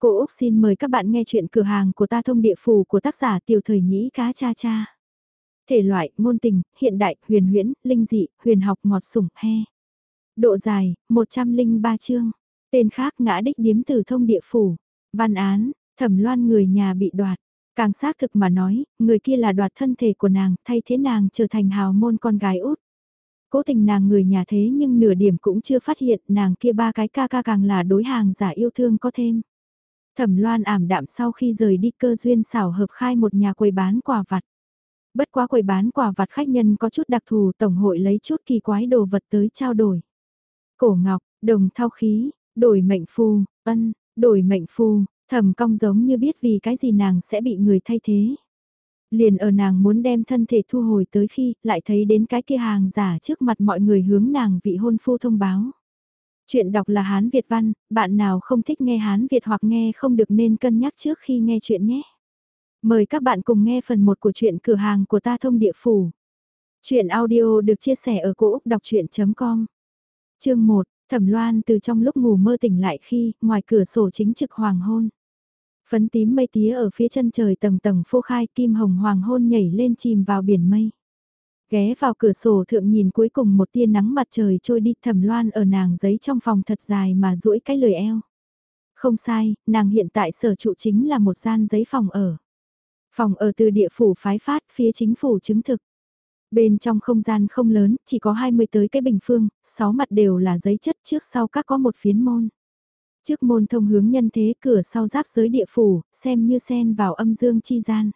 Cô Úc xin mời các bạn nghe chuyện cửa hàng của ta thông địa phủ của tác giả tiểu thời nhĩ cá cha cha. Thể loại, ngôn tình, hiện đại, huyền huyễn, linh dị, huyền học ngọt sủng, he. Độ dài, 103 chương. Tên khác ngã đích điếm từ thông địa phủ. Văn án, thẩm loan người nhà bị đoạt. Càng xác thực mà nói, người kia là đoạt thân thể của nàng, thay thế nàng trở thành hào môn con gái út. Cố tình nàng người nhà thế nhưng nửa điểm cũng chưa phát hiện nàng kia ba cái ca ca càng là đối hàng giả yêu thương có thêm. Thẩm loan ảm đạm sau khi rời đi cơ duyên xảo hợp khai một nhà quầy bán quà vặt. Bất quá quầy bán quà vặt khách nhân có chút đặc thù tổng hội lấy chút kỳ quái đồ vật tới trao đổi. Cổ ngọc, đồng thao khí, đổi mệnh phu, ân, đổi mệnh phu, thẩm cong giống như biết vì cái gì nàng sẽ bị người thay thế. Liền ở nàng muốn đem thân thể thu hồi tới khi lại thấy đến cái kia hàng giả trước mặt mọi người hướng nàng vị hôn phu thông báo. Chuyện đọc là Hán Việt văn, bạn nào không thích nghe Hán Việt hoặc nghe không được nên cân nhắc trước khi nghe chuyện nhé. Mời các bạn cùng nghe phần 1 của truyện cửa hàng của ta thông địa phủ. Chuyện audio được chia sẻ ở cỗ đọc chuyện.com Chương 1, Thẩm Loan từ trong lúc ngủ mơ tỉnh lại khi ngoài cửa sổ chính trực hoàng hôn. Phấn tím mây tía ở phía chân trời tầng tầng phô khai kim hồng hoàng hôn nhảy lên chìm vào biển mây. Ghé vào cửa sổ thượng nhìn cuối cùng một tia nắng mặt trời trôi đi thầm loan ở nàng giấy trong phòng thật dài mà duỗi cái lời eo. Không sai, nàng hiện tại sở trụ chính là một gian giấy phòng ở. Phòng ở từ địa phủ phái phát phía chính phủ chứng thực. Bên trong không gian không lớn, chỉ có 20 tới cái bình phương, 6 mặt đều là giấy chất trước sau các có một phiến môn. Trước môn thông hướng nhân thế cửa sau giáp giới địa phủ, xem như sen vào âm dương chi gian.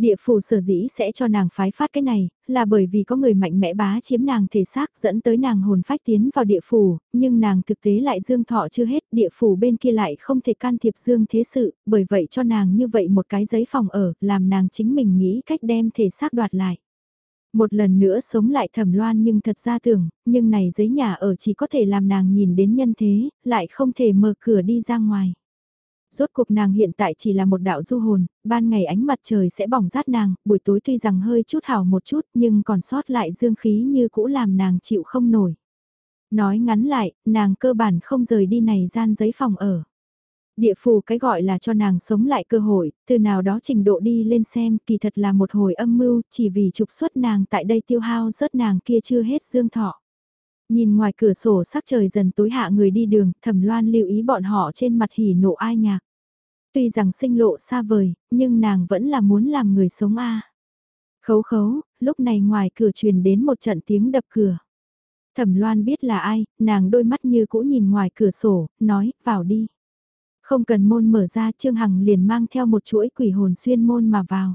Địa phủ sở dĩ sẽ cho nàng phái phát cái này, là bởi vì có người mạnh mẽ bá chiếm nàng thể xác dẫn tới nàng hồn phách tiến vào địa phủ, nhưng nàng thực tế lại dương thọ chưa hết, địa phủ bên kia lại không thể can thiệp dương thế sự, bởi vậy cho nàng như vậy một cái giấy phòng ở, làm nàng chính mình nghĩ cách đem thể xác đoạt lại. Một lần nữa sống lại thẩm loan nhưng thật ra tưởng, nhưng này giấy nhà ở chỉ có thể làm nàng nhìn đến nhân thế, lại không thể mở cửa đi ra ngoài. Rốt cuộc nàng hiện tại chỉ là một đạo du hồn, ban ngày ánh mặt trời sẽ bỏng rát nàng, buổi tối tuy rằng hơi chút hào một chút nhưng còn sót lại dương khí như cũ làm nàng chịu không nổi. Nói ngắn lại, nàng cơ bản không rời đi này gian giấy phòng ở. Địa phù cái gọi là cho nàng sống lại cơ hội, từ nào đó trình độ đi lên xem kỳ thật là một hồi âm mưu chỉ vì trục xuất nàng tại đây tiêu hao rớt nàng kia chưa hết dương thọ. Nhìn ngoài cửa sổ sắc trời dần tối hạ người đi đường, thẩm loan lưu ý bọn họ trên mặt hỉ nộ ai nhạc. Tuy rằng sinh lộ xa vời, nhưng nàng vẫn là muốn làm người sống a. Khấu khấu, lúc này ngoài cửa truyền đến một trận tiếng đập cửa. Thẩm loan biết là ai, nàng đôi mắt như cũ nhìn ngoài cửa sổ, nói, vào đi. Không cần môn mở ra Trương Hằng liền mang theo một chuỗi quỷ hồn xuyên môn mà vào.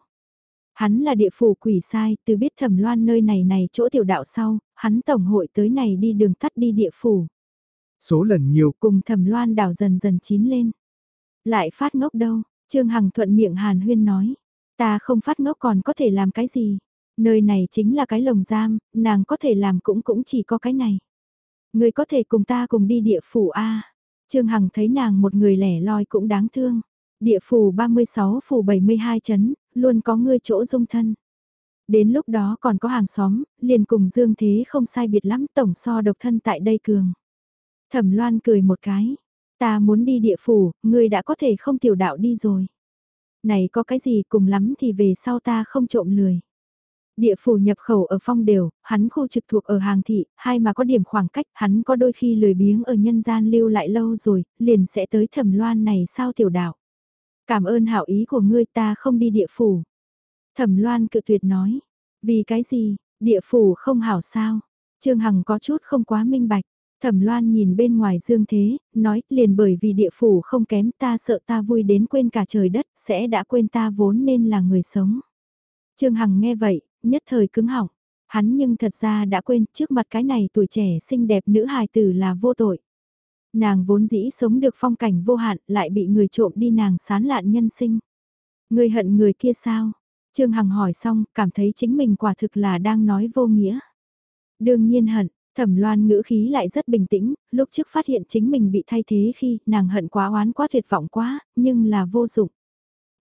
Hắn là địa phủ quỷ sai, từ biết thẩm loan nơi này này chỗ tiểu đạo sau, hắn tổng hội tới này đi đường tắt đi địa phủ. Số lần nhiều cùng thẩm loan đảo dần dần chín lên. Lại phát ngốc đâu, Trương Hằng thuận miệng hàn huyên nói. Ta không phát ngốc còn có thể làm cái gì. Nơi này chính là cái lồng giam, nàng có thể làm cũng cũng chỉ có cái này. Người có thể cùng ta cùng đi địa phủ A. Trương Hằng thấy nàng một người lẻ loi cũng đáng thương. Địa phủ 36 phủ 72 chấn, luôn có ngươi chỗ dung thân. Đến lúc đó còn có hàng xóm, liền cùng Dương Thế không sai biệt lắm tổng so độc thân tại đây cường. Thẩm Loan cười một cái, ta muốn đi địa phủ, ngươi đã có thể không tiểu đạo đi rồi. Này có cái gì cùng lắm thì về sau ta không trộm lười. Địa phủ nhập khẩu ở phong đều, hắn khu trực thuộc ở hàng thị, hai mà có điểm khoảng cách, hắn có đôi khi lười biếng ở nhân gian lưu lại lâu rồi, liền sẽ tới thẩm loan này sao tiểu đạo. Cảm ơn hảo ý của ngươi ta không đi địa phủ. Thẩm loan cự tuyệt nói, vì cái gì, địa phủ không hảo sao? Trương Hằng có chút không quá minh bạch. Thẩm Loan nhìn bên ngoài dương thế, nói liền bởi vì địa phủ không kém ta sợ ta vui đến quên cả trời đất, sẽ đã quên ta vốn nên là người sống. Trương Hằng nghe vậy, nhất thời cứng họng. Hắn nhưng thật ra đã quên trước mặt cái này tuổi trẻ xinh đẹp nữ hài tử là vô tội. Nàng vốn dĩ sống được phong cảnh vô hạn lại bị người trộm đi nàng sán lạn nhân sinh. Người hận người kia sao? Trương Hằng hỏi xong, cảm thấy chính mình quả thực là đang nói vô nghĩa. Đương nhiên hận, Thẩm loan ngữ khí lại rất bình tĩnh, lúc trước phát hiện chính mình bị thay thế khi nàng hận quá oán quá tuyệt vọng quá, nhưng là vô dụng.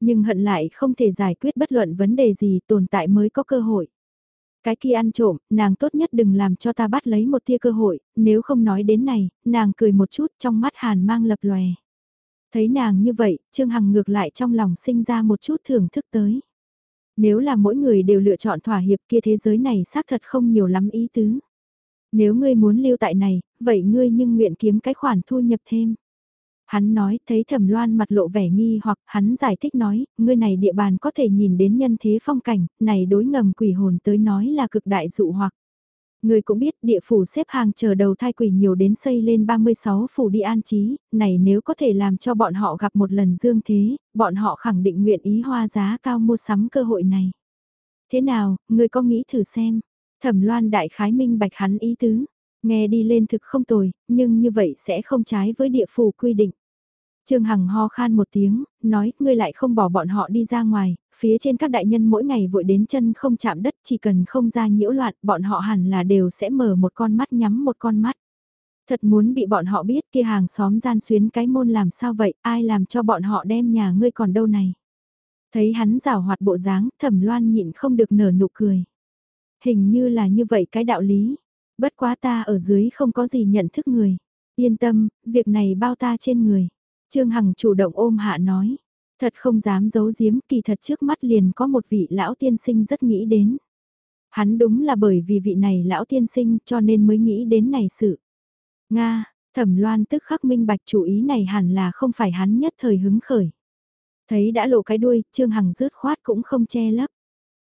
Nhưng hận lại không thể giải quyết bất luận vấn đề gì tồn tại mới có cơ hội. Cái kia ăn trộm, nàng tốt nhất đừng làm cho ta bắt lấy một tia cơ hội, nếu không nói đến này, nàng cười một chút trong mắt hàn mang lập lòe. Thấy nàng như vậy, Trương Hằng ngược lại trong lòng sinh ra một chút thưởng thức tới. Nếu là mỗi người đều lựa chọn thỏa hiệp kia thế giới này xác thật không nhiều lắm ý tứ. Nếu ngươi muốn lưu tại này, vậy ngươi nhưng nguyện kiếm cái khoản thu nhập thêm. Hắn nói, thấy thẩm loan mặt lộ vẻ nghi hoặc hắn giải thích nói, ngươi này địa bàn có thể nhìn đến nhân thế phong cảnh, này đối ngầm quỷ hồn tới nói là cực đại dụ hoặc. Người cũng biết địa phủ xếp hàng chờ đầu thai quỷ nhiều đến xây lên 36 phủ đi an trí, này nếu có thể làm cho bọn họ gặp một lần dương thế, bọn họ khẳng định nguyện ý hoa giá cao mua sắm cơ hội này. Thế nào, người có nghĩ thử xem, thẩm loan đại khái minh bạch hắn ý tứ, nghe đi lên thực không tồi, nhưng như vậy sẽ không trái với địa phủ quy định. Trương Hằng ho khan một tiếng, nói, ngươi lại không bỏ bọn họ đi ra ngoài, phía trên các đại nhân mỗi ngày vội đến chân không chạm đất chỉ cần không ra nhiễu loạn, bọn họ hẳn là đều sẽ mở một con mắt nhắm một con mắt. Thật muốn bị bọn họ biết kia hàng xóm gian xuyến cái môn làm sao vậy, ai làm cho bọn họ đem nhà ngươi còn đâu này. Thấy hắn rào hoạt bộ dáng, thẩm loan nhịn không được nở nụ cười. Hình như là như vậy cái đạo lý. Bất quá ta ở dưới không có gì nhận thức người. Yên tâm, việc này bao ta trên người. Trương Hằng chủ động ôm hạ nói. Thật không dám giấu giếm kỳ thật trước mắt liền có một vị lão tiên sinh rất nghĩ đến. Hắn đúng là bởi vì vị này lão tiên sinh cho nên mới nghĩ đến này sự. Nga, thẩm loan tức khắc minh bạch chủ ý này hẳn là không phải hắn nhất thời hứng khởi. Thấy đã lộ cái đuôi, Trương Hằng rớt khoát cũng không che lấp.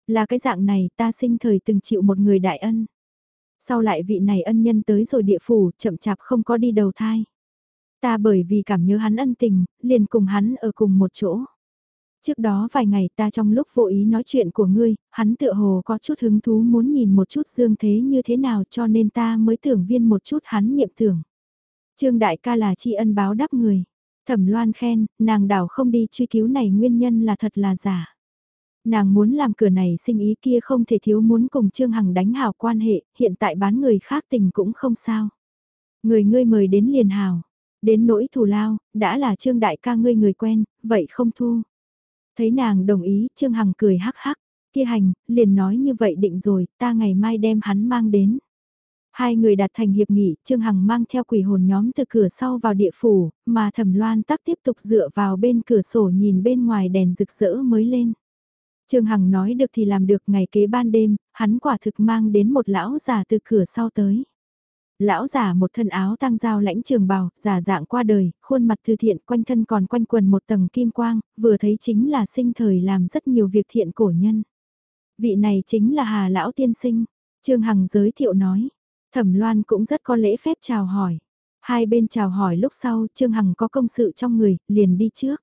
Là cái dạng này ta sinh thời từng chịu một người đại ân. Sau lại vị này ân nhân tới rồi địa phủ, chậm chạp không có đi đầu thai. Ta bởi vì cảm nhớ hắn ân tình, liền cùng hắn ở cùng một chỗ. Trước đó vài ngày ta trong lúc vô ý nói chuyện của ngươi, hắn tựa hồ có chút hứng thú muốn nhìn một chút dương thế như thế nào cho nên ta mới tưởng viên một chút hắn niệm tưởng. Trương đại ca là tri ân báo đáp người. Thẩm loan khen, nàng đảo không đi truy cứu này nguyên nhân là thật là giả. Nàng muốn làm cửa này sinh ý kia không thể thiếu muốn cùng Trương Hằng đánh hào quan hệ, hiện tại bán người khác tình cũng không sao. Người ngươi mời đến liền hào, đến nỗi thù lao, đã là Trương đại ca ngươi người quen, vậy không thu. Thấy nàng đồng ý, Trương Hằng cười hắc hắc, kia hành, liền nói như vậy định rồi, ta ngày mai đem hắn mang đến. Hai người đạt thành hiệp nghị, Trương Hằng mang theo quỷ hồn nhóm từ cửa sau vào địa phủ, mà Thẩm Loan tắc tiếp tục dựa vào bên cửa sổ nhìn bên ngoài đèn rực rỡ mới lên. Trương Hằng nói được thì làm được ngày kế ban đêm, hắn quả thực mang đến một lão già từ cửa sau tới. Lão già một thân áo tăng dao lãnh trường bào, giả dạng qua đời, khuôn mặt thư thiện quanh thân còn quanh quần một tầng kim quang, vừa thấy chính là sinh thời làm rất nhiều việc thiện cổ nhân. Vị này chính là Hà Lão Tiên Sinh, Trương Hằng giới thiệu nói. Thẩm Loan cũng rất có lễ phép chào hỏi. Hai bên chào hỏi lúc sau Trương Hằng có công sự trong người, liền đi trước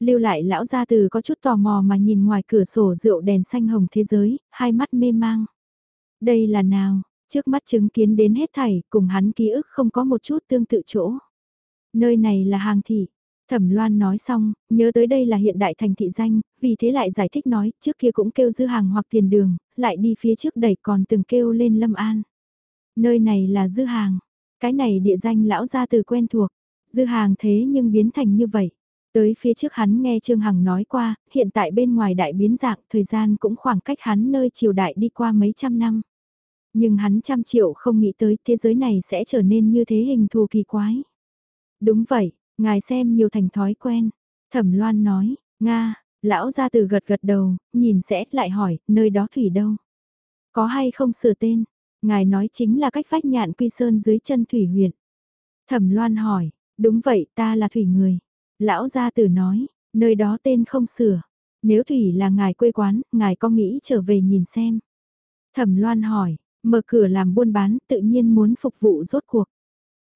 lưu lại lão gia từ có chút tò mò mà nhìn ngoài cửa sổ rượu đèn xanh hồng thế giới, hai mắt mê mang. Đây là nào, trước mắt chứng kiến đến hết thảy, cùng hắn ký ức không có một chút tương tự chỗ. Nơi này là hàng thị. Thẩm Loan nói xong, nhớ tới đây là hiện đại thành thị danh, vì thế lại giải thích nói, trước kia cũng kêu dư hàng hoặc tiền đường, lại đi phía trước đẩy còn từng kêu lên Lâm An. Nơi này là dư hàng, cái này địa danh lão gia từ quen thuộc, dư hàng thế nhưng biến thành như vậy. Tới phía trước hắn nghe Trương Hằng nói qua, hiện tại bên ngoài đại biến dạng, thời gian cũng khoảng cách hắn nơi triều đại đi qua mấy trăm năm. Nhưng hắn trăm triệu không nghĩ tới thế giới này sẽ trở nên như thế hình thù kỳ quái. Đúng vậy, ngài xem nhiều thành thói quen. Thẩm Loan nói, Nga, lão ra từ gật gật đầu, nhìn sẽ lại hỏi, nơi đó thủy đâu? Có hay không sửa tên? Ngài nói chính là cách phách nhạn quy sơn dưới chân thủy huyện. Thẩm Loan hỏi, đúng vậy ta là thủy người. Lão gia tử nói, nơi đó tên không sửa. Nếu Thủy là ngài quê quán, ngài có nghĩ trở về nhìn xem. Thẩm Loan hỏi, mở cửa làm buôn bán tự nhiên muốn phục vụ rốt cuộc.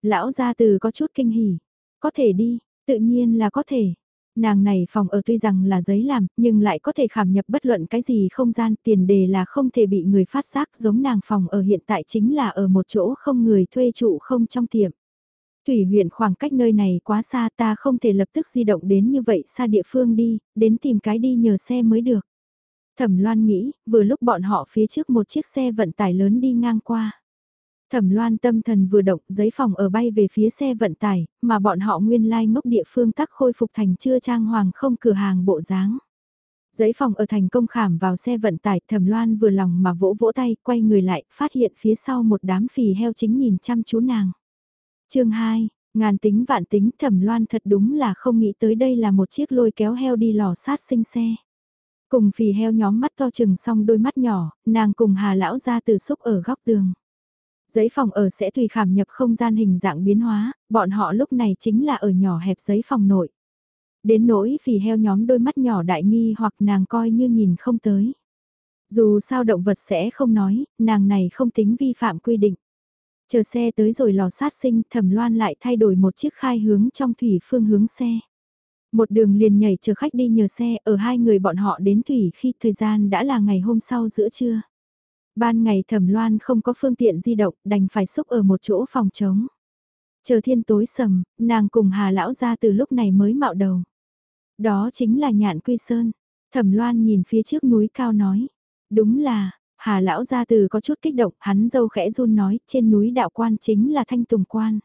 Lão gia tử có chút kinh hỉ. Có thể đi, tự nhiên là có thể. Nàng này phòng ở tuy rằng là giấy làm, nhưng lại có thể khảm nhập bất luận cái gì không gian tiền đề là không thể bị người phát giác giống nàng phòng ở hiện tại chính là ở một chỗ không người thuê trụ không trong tiệm. Thủy huyện khoảng cách nơi này quá xa ta không thể lập tức di động đến như vậy xa địa phương đi, đến tìm cái đi nhờ xe mới được. Thẩm Loan nghĩ, vừa lúc bọn họ phía trước một chiếc xe vận tải lớn đi ngang qua. Thẩm Loan tâm thần vừa động, giấy phòng ở bay về phía xe vận tải, mà bọn họ nguyên lai like ngốc địa phương tắc khôi phục thành chưa trang hoàng không cửa hàng bộ dáng. Giấy phòng ở thành công khảm vào xe vận tải, Thẩm Loan vừa lòng mà vỗ vỗ tay, quay người lại, phát hiện phía sau một đám phì heo chính nhìn chăm chú nàng chương 2, Ngàn tính vạn tính thẩm loan thật đúng là không nghĩ tới đây là một chiếc lôi kéo heo đi lò sát sinh xe. Cùng phì heo nhóm mắt to chừng xong đôi mắt nhỏ, nàng cùng hà lão ra từ xúc ở góc tường. Giấy phòng ở sẽ tùy khảm nhập không gian hình dạng biến hóa, bọn họ lúc này chính là ở nhỏ hẹp giấy phòng nội. Đến nỗi phì heo nhóm đôi mắt nhỏ đại nghi hoặc nàng coi như nhìn không tới. Dù sao động vật sẽ không nói, nàng này không tính vi phạm quy định. Chờ xe tới rồi lò sát sinh, thẩm loan lại thay đổi một chiếc khai hướng trong thủy phương hướng xe. Một đường liền nhảy chờ khách đi nhờ xe, ở hai người bọn họ đến thủy khi thời gian đã là ngày hôm sau giữa trưa. Ban ngày thẩm loan không có phương tiện di động, đành phải xúc ở một chỗ phòng trống. Chờ thiên tối sầm, nàng cùng hà lão ra từ lúc này mới mạo đầu. Đó chính là nhạn quy sơn. Thẩm loan nhìn phía trước núi cao nói. Đúng là, hà lão gia từ có chút kích động, hắn dâu khẽ run nói, trên núi đạo quan chính là thanh tùng quan.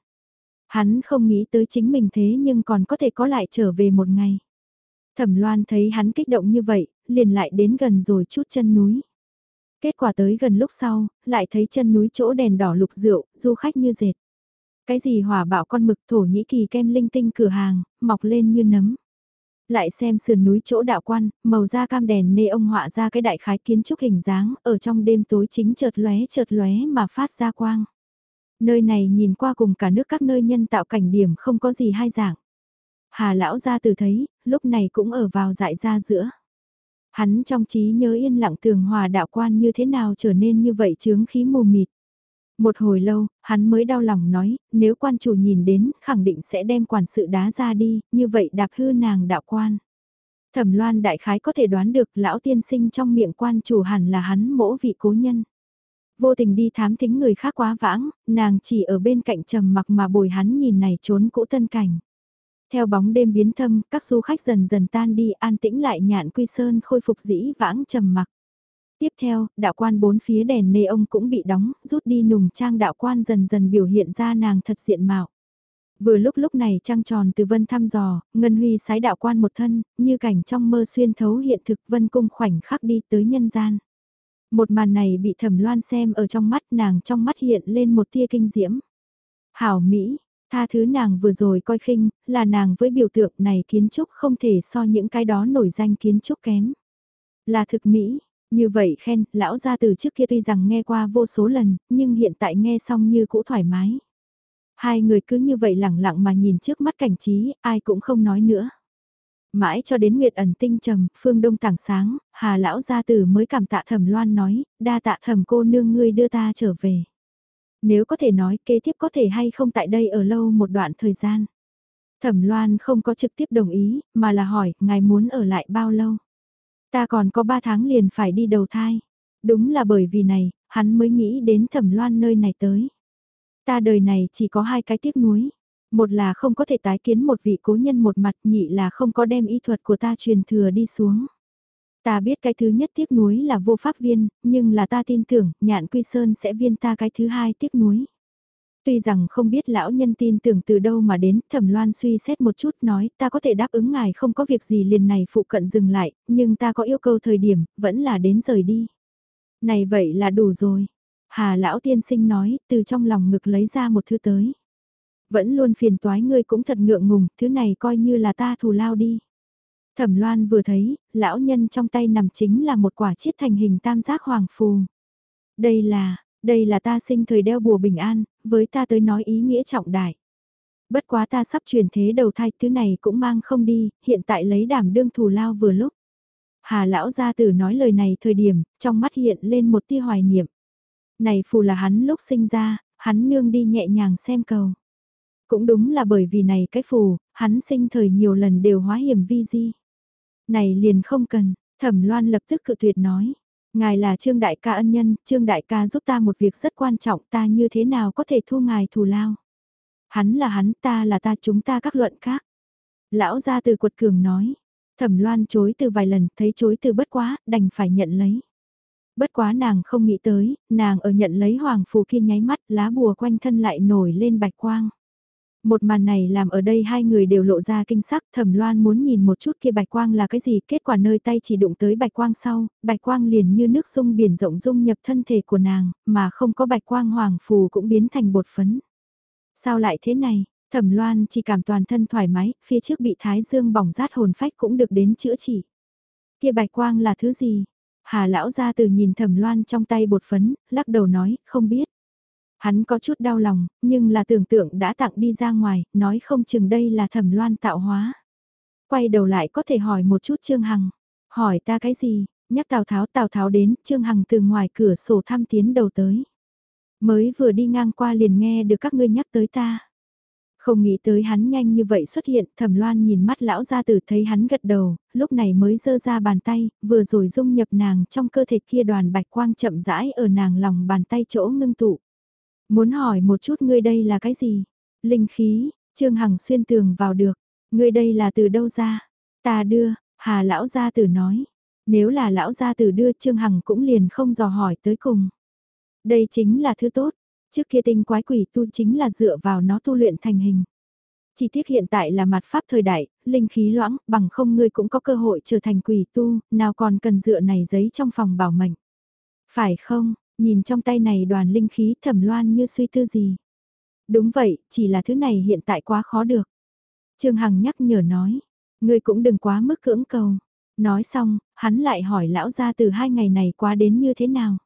Hắn không nghĩ tới chính mình thế nhưng còn có thể có lại trở về một ngày. Thẩm loan thấy hắn kích động như vậy, liền lại đến gần rồi chút chân núi. Kết quả tới gần lúc sau, lại thấy chân núi chỗ đèn đỏ lục rượu, du khách như dệt. Cái gì hỏa bạo con mực thổ nhĩ kỳ kem linh tinh cửa hàng, mọc lên như nấm. Lại xem sườn núi chỗ đạo quan, màu da cam đèn nê ông họa ra cái đại khái kiến trúc hình dáng, ở trong đêm tối chính chợt lóe chợt lóe mà phát ra quang. Nơi này nhìn qua cùng cả nước các nơi nhân tạo cảnh điểm không có gì hai dạng. Hà lão ra từ thấy, lúc này cũng ở vào dại ra giữa. Hắn trong trí nhớ yên lặng tường hòa đạo quan như thế nào trở nên như vậy chướng khí mù mịt. Một hồi lâu, hắn mới đau lòng nói, nếu quan chủ nhìn đến, khẳng định sẽ đem quản sự đá ra đi, như vậy đạp hư nàng đạo quan. Thẩm loan đại khái có thể đoán được lão tiên sinh trong miệng quan chủ hẳn là hắn mỗ vị cố nhân. Vô tình đi thám thính người khác quá vãng, nàng chỉ ở bên cạnh trầm mặc mà bồi hắn nhìn này trốn cũ tân cảnh. Theo bóng đêm biến thâm, các du khách dần dần tan đi an tĩnh lại nhạn quy sơn khôi phục dĩ vãng trầm mặc. Tiếp theo, đạo quan bốn phía đèn nê ông cũng bị đóng, rút đi nùng trang đạo quan dần dần biểu hiện ra nàng thật diện mạo. Vừa lúc lúc này trăng tròn từ vân thăm dò, Ngân Huy sái đạo quan một thân, như cảnh trong mơ xuyên thấu hiện thực vân cung khoảnh khắc đi tới nhân gian. Một màn này bị thẩm loan xem ở trong mắt nàng trong mắt hiện lên một tia kinh diễm. Hảo Mỹ, tha thứ nàng vừa rồi coi khinh, là nàng với biểu tượng này kiến trúc không thể so những cái đó nổi danh kiến trúc kém. Là thực Mỹ, như vậy khen, lão gia từ trước kia tuy rằng nghe qua vô số lần, nhưng hiện tại nghe xong như cũ thoải mái. Hai người cứ như vậy lẳng lặng mà nhìn trước mắt cảnh trí, ai cũng không nói nữa. Mãi cho đến Nguyệt ẩn tinh trầm, phương đông tảng sáng, hà lão gia tử mới cảm tạ thẩm loan nói, đa tạ thẩm cô nương ngươi đưa ta trở về. Nếu có thể nói kế tiếp có thể hay không tại đây ở lâu một đoạn thời gian. Thẩm loan không có trực tiếp đồng ý, mà là hỏi, ngài muốn ở lại bao lâu? Ta còn có ba tháng liền phải đi đầu thai. Đúng là bởi vì này, hắn mới nghĩ đến thẩm loan nơi này tới. Ta đời này chỉ có hai cái tiếc nuối. Một là không có thể tái kiến một vị cố nhân một mặt, nhị là không có đem y thuật của ta truyền thừa đi xuống. Ta biết cái thứ nhất tiếc nuối là vô pháp viên, nhưng là ta tin tưởng, nhạn quy sơn sẽ viên ta cái thứ hai tiếc nuối. Tuy rằng không biết lão nhân tin tưởng từ đâu mà đến, thẩm loan suy xét một chút nói ta có thể đáp ứng ngài không có việc gì liền này phụ cận dừng lại, nhưng ta có yêu cầu thời điểm, vẫn là đến rời đi. Này vậy là đủ rồi. Hà lão tiên sinh nói, từ trong lòng ngực lấy ra một thứ tới. Vẫn luôn phiền toái ngươi cũng thật ngượng ngùng, thứ này coi như là ta thù lao đi. Thẩm loan vừa thấy, lão nhân trong tay nằm chính là một quả chiết thành hình tam giác hoàng phù. Đây là, đây là ta sinh thời đeo bùa bình an, với ta tới nói ý nghĩa trọng đại. Bất quá ta sắp chuyển thế đầu thai thứ này cũng mang không đi, hiện tại lấy đảm đương thù lao vừa lúc. Hà lão gia tử nói lời này thời điểm, trong mắt hiện lên một tia hoài niệm. Này phù là hắn lúc sinh ra, hắn nương đi nhẹ nhàng xem cầu. Cũng đúng là bởi vì này cái phù, hắn sinh thời nhiều lần đều hóa hiểm vi di. Này liền không cần, thẩm loan lập tức cự tuyệt nói. Ngài là Trương Đại ca ân nhân, Trương Đại ca giúp ta một việc rất quan trọng ta như thế nào có thể thu ngài thù lao. Hắn là hắn, ta là ta chúng ta các luận khác. Lão ra từ quật cường nói, thẩm loan chối từ vài lần, thấy chối từ bất quá, đành phải nhận lấy. Bất quá nàng không nghĩ tới, nàng ở nhận lấy hoàng phù kia nháy mắt, lá bùa quanh thân lại nổi lên bạch quang. Một màn này làm ở đây hai người đều lộ ra kinh sắc, thẩm loan muốn nhìn một chút kia bạch quang là cái gì, kết quả nơi tay chỉ đụng tới bạch quang sau, bạch quang liền như nước sung biển rộng dung nhập thân thể của nàng, mà không có bạch quang hoàng phù cũng biến thành bột phấn. Sao lại thế này? Thẩm Loan chỉ cảm toàn thân thoải mái, phía trước bị thái dương bỏng rát hồn phách cũng được đến chữa trị. Kia bạch quang là thứ gì? Hà lão ra từ nhìn Thẩm Loan trong tay bột phấn, lắc đầu nói, không biết. Hắn có chút đau lòng, nhưng là tưởng tượng đã tặng đi ra ngoài, nói không chừng đây là Thẩm Loan tạo hóa. Quay đầu lại có thể hỏi một chút Trương Hằng. Hỏi ta cái gì? Nhắc Tào Tháo Tào Tháo đến, Trương Hằng từ ngoài cửa sổ thăm tiến đầu tới. Mới vừa đi ngang qua liền nghe được các ngươi nhắc tới ta. Không nghĩ tới hắn nhanh như vậy xuất hiện, thẩm loan nhìn mắt lão gia tử thấy hắn gật đầu, lúc này mới giơ ra bàn tay, vừa rồi dung nhập nàng trong cơ thể kia đoàn bạch quang chậm rãi ở nàng lòng bàn tay chỗ ngưng tụ. Muốn hỏi một chút ngươi đây là cái gì? Linh khí, Trương Hằng xuyên tường vào được, ngươi đây là từ đâu ra? Ta đưa, Hà lão gia tử nói. Nếu là lão gia tử đưa Trương Hằng cũng liền không dò hỏi tới cùng. Đây chính là thứ tốt, Trước kia tinh quái quỷ tu chính là dựa vào nó tu luyện thành hình. Chỉ tiếc hiện tại là mặt pháp thời đại, linh khí loãng, bằng không ngươi cũng có cơ hội trở thành quỷ tu, nào còn cần dựa này giấy trong phòng bảo mệnh. Phải không, nhìn trong tay này đoàn linh khí thẩm loan như suy tư gì. Đúng vậy, chỉ là thứ này hiện tại quá khó được. Trương Hằng nhắc nhở nói, ngươi cũng đừng quá mức cưỡng cầu. Nói xong, hắn lại hỏi lão gia từ hai ngày này qua đến như thế nào.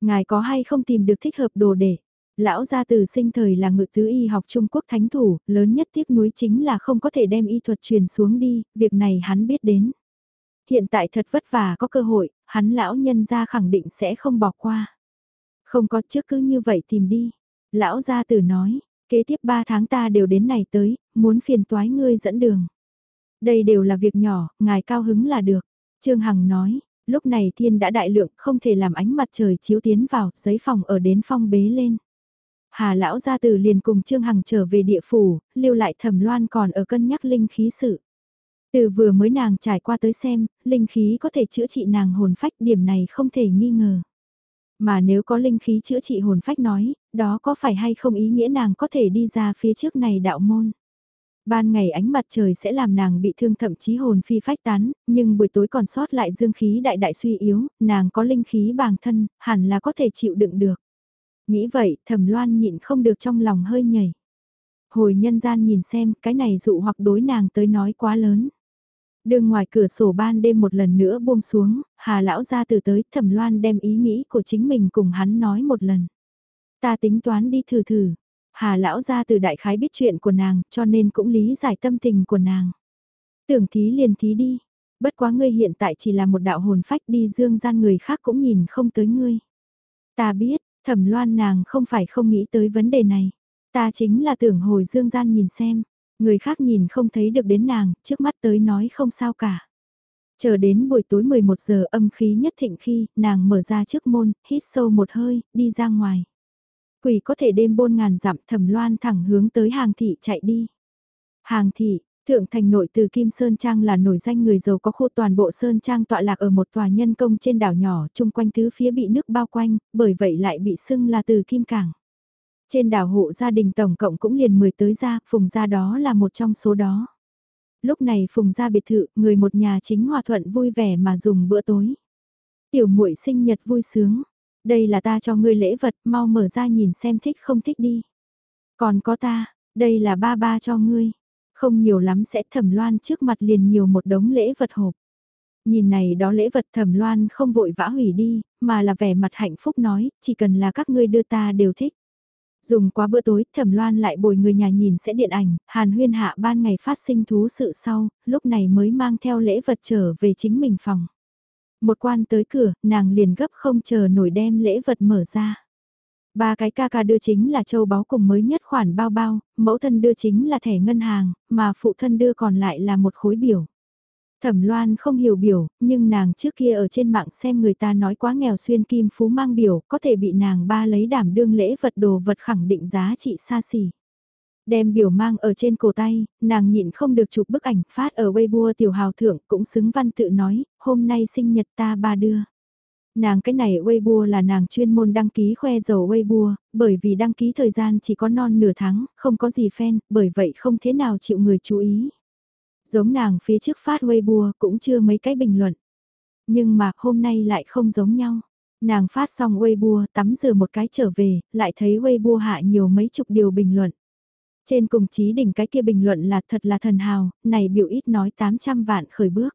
Ngài có hay không tìm được thích hợp đồ để. Lão gia từ sinh thời là ngự tứ y học Trung Quốc thánh thủ, lớn nhất tiếc núi chính là không có thể đem y thuật truyền xuống đi, việc này hắn biết đến. Hiện tại thật vất vả có cơ hội, hắn lão nhân gia khẳng định sẽ không bỏ qua. Không có trước cứ như vậy tìm đi. Lão gia tử nói, kế tiếp 3 tháng ta đều đến này tới, muốn phiền toái ngươi dẫn đường. Đây đều là việc nhỏ, ngài cao hứng là được. Trương Hằng nói, lúc này thiên đã đại lượng không thể làm ánh mặt trời chiếu tiến vào, giấy phòng ở đến phong bế lên. Hà lão gia tử liền cùng Trương Hằng trở về địa phủ, lưu lại thẩm loan còn ở cân nhắc linh khí sự. Từ vừa mới nàng trải qua tới xem, linh khí có thể chữa trị nàng hồn phách điểm này không thể nghi ngờ. Mà nếu có linh khí chữa trị hồn phách nói, đó có phải hay không ý nghĩa nàng có thể đi ra phía trước này đạo môn. Ban ngày ánh mặt trời sẽ làm nàng bị thương thậm chí hồn phi phách tán, nhưng buổi tối còn sót lại dương khí đại đại suy yếu, nàng có linh khí bàng thân, hẳn là có thể chịu đựng được. Nghĩ vậy, thẩm loan nhịn không được trong lòng hơi nhảy. Hồi nhân gian nhìn xem, cái này dụ hoặc đối nàng tới nói quá lớn. Đường ngoài cửa sổ ban đêm một lần nữa buông xuống, hà lão ra từ tới thẩm loan đem ý nghĩ của chính mình cùng hắn nói một lần. Ta tính toán đi thử thử. Hà lão ra từ đại khái biết chuyện của nàng cho nên cũng lý giải tâm tình của nàng. Tưởng thí liền thí đi. Bất quá ngươi hiện tại chỉ là một đạo hồn phách đi dương gian người khác cũng nhìn không tới ngươi. Ta biết, Thẩm loan nàng không phải không nghĩ tới vấn đề này. Ta chính là tưởng hồi dương gian nhìn xem. Người khác nhìn không thấy được đến nàng, trước mắt tới nói không sao cả. Chờ đến buổi tối 11 giờ âm khí nhất thịnh khi, nàng mở ra trước môn, hít sâu một hơi, đi ra ngoài. Quỷ có thể đêm bôn ngàn dặm thẩm loan thẳng hướng tới hàng thị chạy đi. Hàng thị, Thượng thành nội từ Kim Sơn Trang là nổi danh người giàu có khu toàn bộ Sơn Trang tọa lạc ở một tòa nhân công trên đảo nhỏ chung quanh tứ phía bị nước bao quanh, bởi vậy lại bị xưng là từ Kim Cảng. Trên đảo hộ gia đình tổng cộng cũng liền 10 tới gia, Phùng gia đó là một trong số đó. Lúc này Phùng gia biệt thự, người một nhà chính hòa thuận vui vẻ mà dùng bữa tối. Tiểu muội sinh nhật vui sướng, đây là ta cho ngươi lễ vật, mau mở ra nhìn xem thích không thích đi. Còn có ta, đây là ba ba cho ngươi. Không nhiều lắm sẽ thẩm loan trước mặt liền nhiều một đống lễ vật hộp. Nhìn này đó lễ vật thẩm loan không vội vã hủy đi, mà là vẻ mặt hạnh phúc nói, chỉ cần là các ngươi đưa ta đều thích. Dùng qua bữa tối, thẩm loan lại bồi người nhà nhìn sẽ điện ảnh, hàn huyên hạ ban ngày phát sinh thú sự sau, lúc này mới mang theo lễ vật trở về chính mình phòng. Một quan tới cửa, nàng liền gấp không chờ nổi đem lễ vật mở ra. Ba cái ca ca đưa chính là châu báu cùng mới nhất khoản bao bao, mẫu thân đưa chính là thẻ ngân hàng, mà phụ thân đưa còn lại là một khối biểu. Thẩm Loan không hiểu biểu, nhưng nàng trước kia ở trên mạng xem người ta nói quá nghèo xuyên kim phú mang biểu, có thể bị nàng ba lấy đảm đương lễ vật đồ vật khẳng định giá trị xa xỉ. Đem biểu mang ở trên cổ tay, nàng nhịn không được chụp bức ảnh phát ở Weibo tiểu hào thượng cũng xứng văn tự nói, hôm nay sinh nhật ta ba đưa. Nàng cái này Weibo là nàng chuyên môn đăng ký khoe dầu Weibo, bởi vì đăng ký thời gian chỉ có non nửa tháng, không có gì fan, bởi vậy không thế nào chịu người chú ý. Giống nàng phía trước phát Weibo cũng chưa mấy cái bình luận. Nhưng mà hôm nay lại không giống nhau. Nàng phát xong Weibo tắm rửa một cái trở về, lại thấy Weibo hạ nhiều mấy chục điều bình luận. Trên cùng chí đỉnh cái kia bình luận là thật là thần hào, này biểu ít nói 800 vạn khởi bước.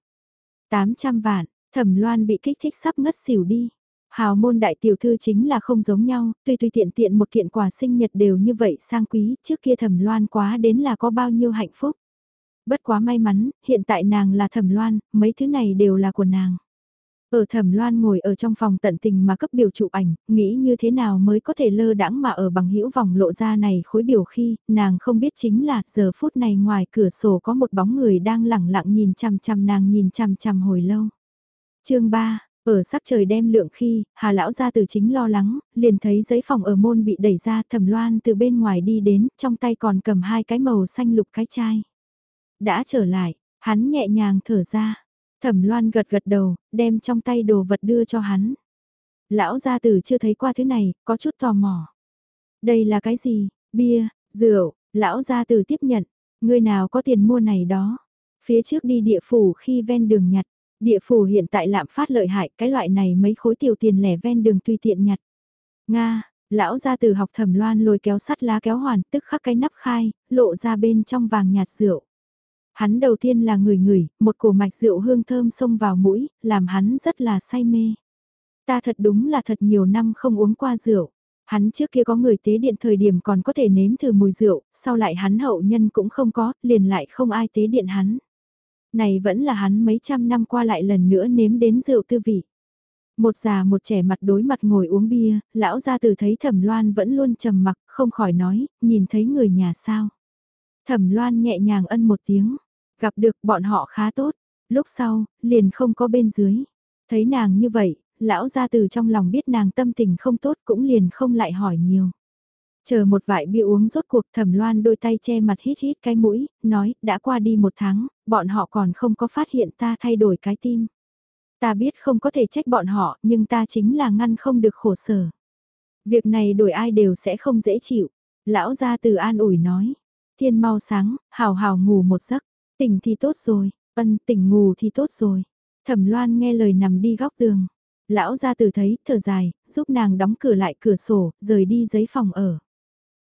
800 vạn, thẩm loan bị kích thích sắp ngất xỉu đi. Hào môn đại tiểu thư chính là không giống nhau, tuy tuy tiện tiện một kiện quà sinh nhật đều như vậy sang quý, trước kia thẩm loan quá đến là có bao nhiêu hạnh phúc. Bất quá may mắn, hiện tại nàng là thẩm loan, mấy thứ này đều là của nàng. Ở thẩm loan ngồi ở trong phòng tận tình mà cấp biểu chụp ảnh, nghĩ như thế nào mới có thể lơ đãng mà ở bằng hữu vòng lộ ra này khối biểu khi, nàng không biết chính là giờ phút này ngoài cửa sổ có một bóng người đang lẳng lặng nhìn chằm chằm nàng nhìn chằm chằm hồi lâu. chương 3 ở sắc trời đêm lượng khi, Hà lão ra từ chính lo lắng, liền thấy giấy phòng ở môn bị đẩy ra thẩm loan từ bên ngoài đi đến, trong tay còn cầm hai cái màu xanh lục cái chai. Đã trở lại, hắn nhẹ nhàng thở ra, thẩm loan gật gật đầu, đem trong tay đồ vật đưa cho hắn. Lão gia tử chưa thấy qua thứ này, có chút tò mò. Đây là cái gì? Bia, rượu, lão gia tử tiếp nhận, người nào có tiền mua này đó. Phía trước đi địa phủ khi ven đường nhặt, Địa phủ hiện tại lạm phát lợi hại, cái loại này mấy khối tiểu tiền lẻ ven đường tùy tiện nhặt. Nga, lão gia tử học thẩm loan lôi kéo sắt lá kéo hoàn, tức khắc cái nắp khai, lộ ra bên trong vàng nhạt rượu. Hắn đầu tiên là người ngửi, một cổ mạch rượu hương thơm xông vào mũi, làm hắn rất là say mê. Ta thật đúng là thật nhiều năm không uống qua rượu. Hắn trước kia có người tế điện thời điểm còn có thể nếm thử mùi rượu, sau lại hắn hậu nhân cũng không có, liền lại không ai tế điện hắn. Này vẫn là hắn mấy trăm năm qua lại lần nữa nếm đến rượu tư vị. Một già một trẻ mặt đối mặt ngồi uống bia, lão gia từ thấy thẩm loan vẫn luôn trầm mặc, không khỏi nói, nhìn thấy người nhà sao. Thẩm loan nhẹ nhàng ân một tiếng, gặp được bọn họ khá tốt, lúc sau, liền không có bên dưới. Thấy nàng như vậy, lão gia từ trong lòng biết nàng tâm tình không tốt cũng liền không lại hỏi nhiều. Chờ một vại bia uống rốt cuộc thẩm loan đôi tay che mặt hít hít cái mũi, nói, đã qua đi một tháng, bọn họ còn không có phát hiện ta thay đổi cái tim. Ta biết không có thể trách bọn họ, nhưng ta chính là ngăn không được khổ sở. Việc này đổi ai đều sẽ không dễ chịu. Lão gia từ an ủi nói, thiên mau sáng, hào hào ngủ một giấc, tỉnh thì tốt rồi, ân tỉnh ngủ thì tốt rồi. Thẩm loan nghe lời nằm đi góc tường. Lão gia từ thấy, thở dài, giúp nàng đóng cửa lại cửa sổ, rời đi giấy phòng ở.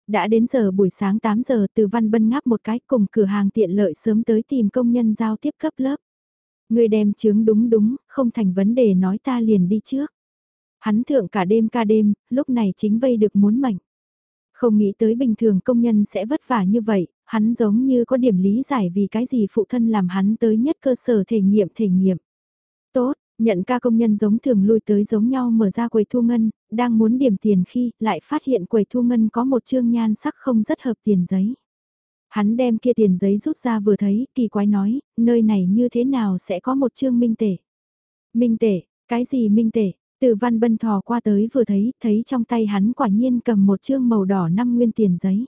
Đã đến giờ buổi sáng 8 giờ từ Văn Bân ngáp một cái cùng cửa hàng tiện lợi sớm tới tìm công nhân giao tiếp cấp lớp. Người đem chứng đúng đúng, không thành vấn đề nói ta liền đi trước. Hắn thượng cả đêm ca đêm, lúc này chính vây được muốn mảnh. Không nghĩ tới bình thường công nhân sẽ vất vả như vậy, hắn giống như có điểm lý giải vì cái gì phụ thân làm hắn tới nhất cơ sở thể nghiệm thể nghiệm. Tốt, Nhận ca công nhân giống thường lui tới giống nhau mở ra quầy thu ngân, đang muốn điểm tiền khi lại phát hiện quầy thu ngân có một chương nhan sắc không rất hợp tiền giấy. Hắn đem kia tiền giấy rút ra vừa thấy, kỳ quái nói, nơi này như thế nào sẽ có một chương minh tể. Minh tể, cái gì minh tể? Từ văn bân thò qua tới vừa thấy, thấy trong tay hắn quả nhiên cầm một chương màu đỏ năm nguyên tiền giấy.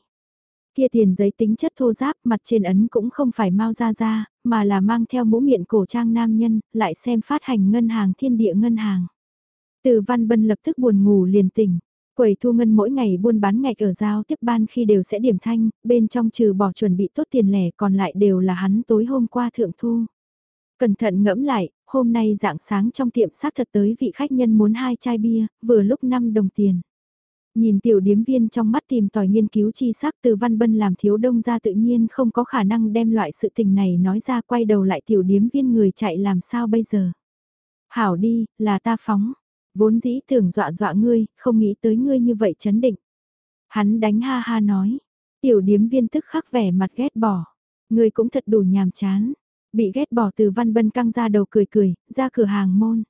Kia tiền giấy tính chất thô giáp, mặt trên ấn cũng không phải mau ra ra, mà là mang theo mũ miệng cổ trang nam nhân, lại xem phát hành ngân hàng thiên địa ngân hàng. Từ văn bân lập tức buồn ngủ liền tỉnh. Quầy thu ngân mỗi ngày buôn bán ngạch ở giao tiếp ban khi đều sẽ điểm thanh, bên trong trừ bỏ chuẩn bị tốt tiền lẻ còn lại đều là hắn tối hôm qua thượng thu. Cẩn thận ngẫm lại, hôm nay dạng sáng trong tiệm xác thật tới vị khách nhân muốn hai chai bia, vừa lúc 5 đồng tiền. Nhìn tiểu điếm viên trong mắt tìm tòi nghiên cứu chi sắc từ văn bân làm thiếu đông ra tự nhiên không có khả năng đem loại sự tình này nói ra quay đầu lại tiểu điếm viên người chạy làm sao bây giờ. Hảo đi, là ta phóng. Vốn dĩ thường dọa dọa ngươi, không nghĩ tới ngươi như vậy chấn định. Hắn đánh ha ha nói. Tiểu điếm viên tức khắc vẻ mặt ghét bỏ. Ngươi cũng thật đủ nhàm chán. Bị ghét bỏ từ văn bân căng ra đầu cười cười, ra cửa hàng môn.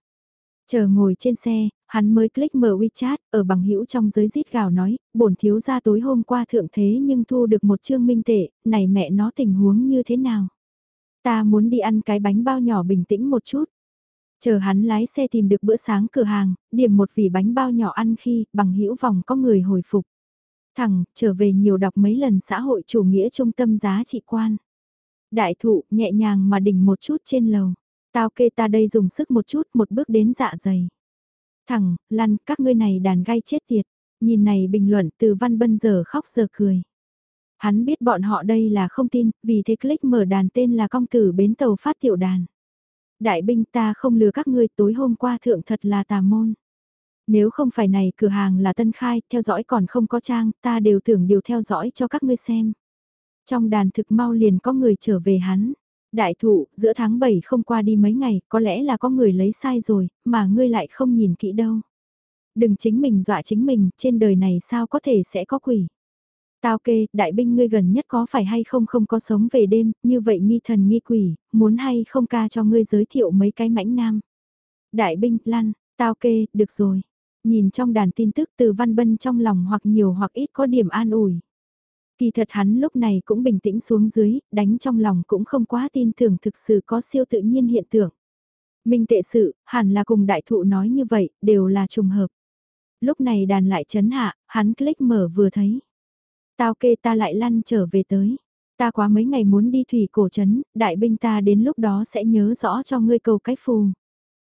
Chờ ngồi trên xe, hắn mới click mở WeChat, ở bằng hữu trong giới rít gào nói, bổn thiếu gia tối hôm qua thượng thế nhưng thu được một chương minh tệ, này mẹ nó tình huống như thế nào? Ta muốn đi ăn cái bánh bao nhỏ bình tĩnh một chút. Chờ hắn lái xe tìm được bữa sáng cửa hàng, điểm một vỉ bánh bao nhỏ ăn khi bằng hữu vòng có người hồi phục. Thẳng, trở về nhiều đọc mấy lần xã hội chủ nghĩa trung tâm giá trị quan. Đại thụ nhẹ nhàng mà đỉnh một chút trên lầu. Tao kê ta đây dùng sức một chút một bước đến dạ dày. Thẳng, lăn, các ngươi này đàn gai chết tiệt. Nhìn này bình luận từ văn bân giờ khóc giờ cười. Hắn biết bọn họ đây là không tin, vì thế click mở đàn tên là công tử bến tàu phát tiểu đàn. Đại binh ta không lừa các ngươi tối hôm qua thượng thật là tà môn. Nếu không phải này cửa hàng là tân khai, theo dõi còn không có trang, ta đều tưởng điều theo dõi cho các ngươi xem. Trong đàn thực mau liền có người trở về hắn. Đại thụ, giữa tháng 7 không qua đi mấy ngày, có lẽ là có người lấy sai rồi, mà ngươi lại không nhìn kỹ đâu. Đừng chính mình dọa chính mình, trên đời này sao có thể sẽ có quỷ. Tao kê, đại binh ngươi gần nhất có phải hay không không có sống về đêm, như vậy nghi thần nghi quỷ, muốn hay không ca cho ngươi giới thiệu mấy cái mãnh nam. Đại binh, lăn, tao kê, được rồi. Nhìn trong đàn tin tức từ văn bân trong lòng hoặc nhiều hoặc ít có điểm an ủi. Kỳ thật hắn lúc này cũng bình tĩnh xuống dưới, đánh trong lòng cũng không quá tin tưởng thực sự có siêu tự nhiên hiện tượng. Minh tệ sự, hẳn là cùng đại thụ nói như vậy, đều là trùng hợp. Lúc này đàn lại chấn hạ, hắn click mở vừa thấy. Tao kê ta lại lăn trở về tới. Ta quá mấy ngày muốn đi thủy cổ trấn, đại binh ta đến lúc đó sẽ nhớ rõ cho ngươi cầu cái phù.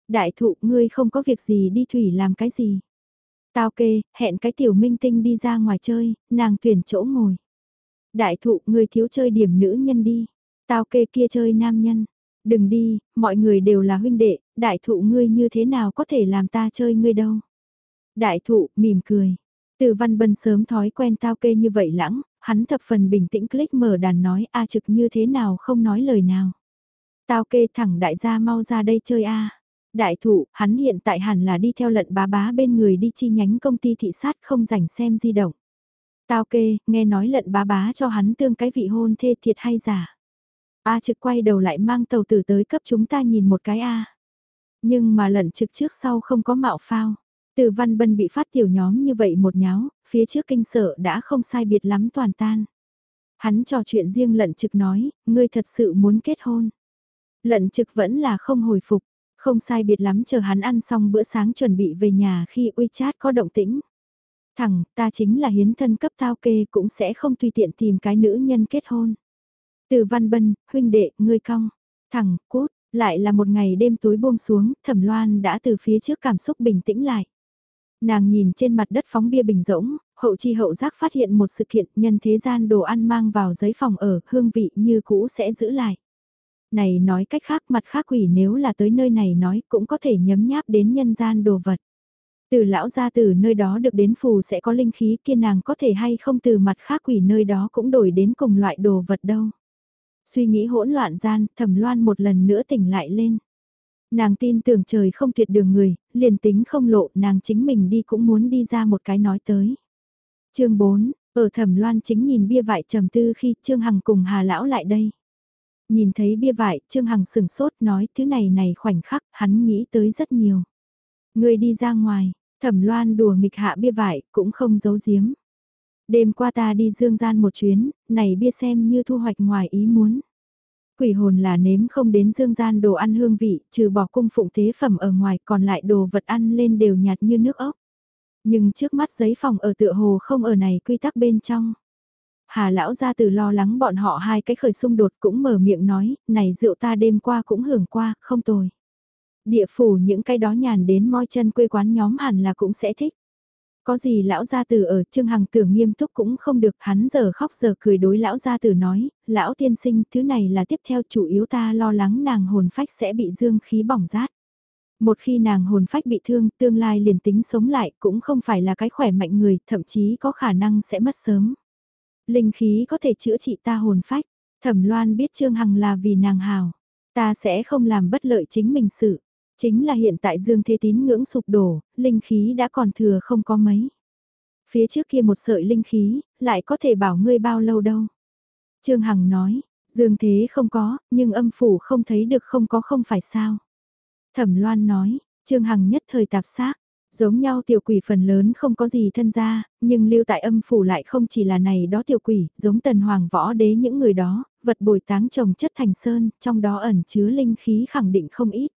Đại thụ ngươi không có việc gì đi thủy làm cái gì. Tao kê, hẹn cái tiểu minh tinh đi ra ngoài chơi, nàng tuyển chỗ ngồi. Đại thụ người thiếu chơi điểm nữ nhân đi. Tao kê kia chơi nam nhân. Đừng đi, mọi người đều là huynh đệ, đại thụ ngươi như thế nào có thể làm ta chơi ngươi đâu. Đại thụ, mỉm cười. Từ văn bân sớm thói quen tao kê như vậy lãng, hắn thập phần bình tĩnh click mở đàn nói a trực như thế nào không nói lời nào. Tao kê thẳng đại gia mau ra đây chơi a. Đại thụ, hắn hiện tại hẳn là đi theo lận bá bá bên người đi chi nhánh công ty thị sát không rảnh xem di động. Tao kê, nghe nói lận bá bá cho hắn tương cái vị hôn thê thiệt hay giả. A trực quay đầu lại mang tàu tử tới cấp chúng ta nhìn một cái A. Nhưng mà lận trực trước sau không có mạo phao. Từ văn bân bị phát tiểu nhóm như vậy một nháo, phía trước kinh sợ đã không sai biệt lắm toàn tan. Hắn trò chuyện riêng lận trực nói, ngươi thật sự muốn kết hôn. Lận trực vẫn là không hồi phục, không sai biệt lắm chờ hắn ăn xong bữa sáng chuẩn bị về nhà khi uy chát có động tĩnh. Thẳng, ta chính là hiến thân cấp tao kê cũng sẽ không tùy tiện tìm cái nữ nhân kết hôn. Từ văn bân, huynh đệ, ngươi cong. Thẳng, cút, lại là một ngày đêm tối buông xuống, thẩm loan đã từ phía trước cảm xúc bình tĩnh lại. Nàng nhìn trên mặt đất phóng bia bình rỗng, hậu chi hậu giác phát hiện một sự kiện nhân thế gian đồ ăn mang vào giấy phòng ở, hương vị như cũ sẽ giữ lại. Này nói cách khác mặt khác quỷ nếu là tới nơi này nói cũng có thể nhấm nháp đến nhân gian đồ vật. Từ lão ra từ nơi đó được đến phù sẽ có linh khí kia nàng có thể hay không từ mặt khác quỷ nơi đó cũng đổi đến cùng loại đồ vật đâu. Suy nghĩ hỗn loạn gian, thẩm loan một lần nữa tỉnh lại lên. Nàng tin tưởng trời không tuyệt đường người, liền tính không lộ nàng chính mình đi cũng muốn đi ra một cái nói tới. chương 4, ở thẩm loan chính nhìn bia vải trầm tư khi Trương Hằng cùng Hà Lão lại đây. Nhìn thấy bia vải, Trương Hằng sừng sốt nói thứ này này khoảnh khắc, hắn nghĩ tới rất nhiều. Người đi ra ngoài, thẩm loan đùa nghịch hạ bia vải, cũng không giấu giếm. Đêm qua ta đi dương gian một chuyến, này bia xem như thu hoạch ngoài ý muốn. Quỷ hồn là nếm không đến dương gian đồ ăn hương vị, trừ bỏ cung phụng tế phẩm ở ngoài còn lại đồ vật ăn lên đều nhạt như nước ốc. Nhưng trước mắt giấy phòng ở tựa hồ không ở này quy tắc bên trong. Hà lão ra từ lo lắng bọn họ hai cái khởi xung đột cũng mở miệng nói, này rượu ta đêm qua cũng hưởng qua, không tồi. Địa phủ những cái đó nhàn đến moi chân quê quán nhóm hẳn là cũng sẽ thích. Có gì lão gia tử ở Trương Hằng tưởng nghiêm túc cũng không được hắn giờ khóc giờ cười đối lão gia tử nói, lão tiên sinh thứ này là tiếp theo chủ yếu ta lo lắng nàng hồn phách sẽ bị dương khí bỏng rát. Một khi nàng hồn phách bị thương tương lai liền tính sống lại cũng không phải là cái khỏe mạnh người thậm chí có khả năng sẽ mất sớm. Linh khí có thể chữa trị ta hồn phách, thẩm loan biết Trương Hằng là vì nàng hào, ta sẽ không làm bất lợi chính mình sự. Chính là hiện tại dương thế tín ngưỡng sụp đổ, linh khí đã còn thừa không có mấy. Phía trước kia một sợi linh khí, lại có thể bảo ngươi bao lâu đâu. Trương Hằng nói, dương thế không có, nhưng âm phủ không thấy được không có không phải sao. Thẩm Loan nói, Trương Hằng nhất thời tạp xác, giống nhau tiểu quỷ phần lớn không có gì thân gia, nhưng lưu tại âm phủ lại không chỉ là này đó tiểu quỷ, giống tần hoàng võ đế những người đó, vật bồi táng trồng chất thành sơn, trong đó ẩn chứa linh khí khẳng định không ít.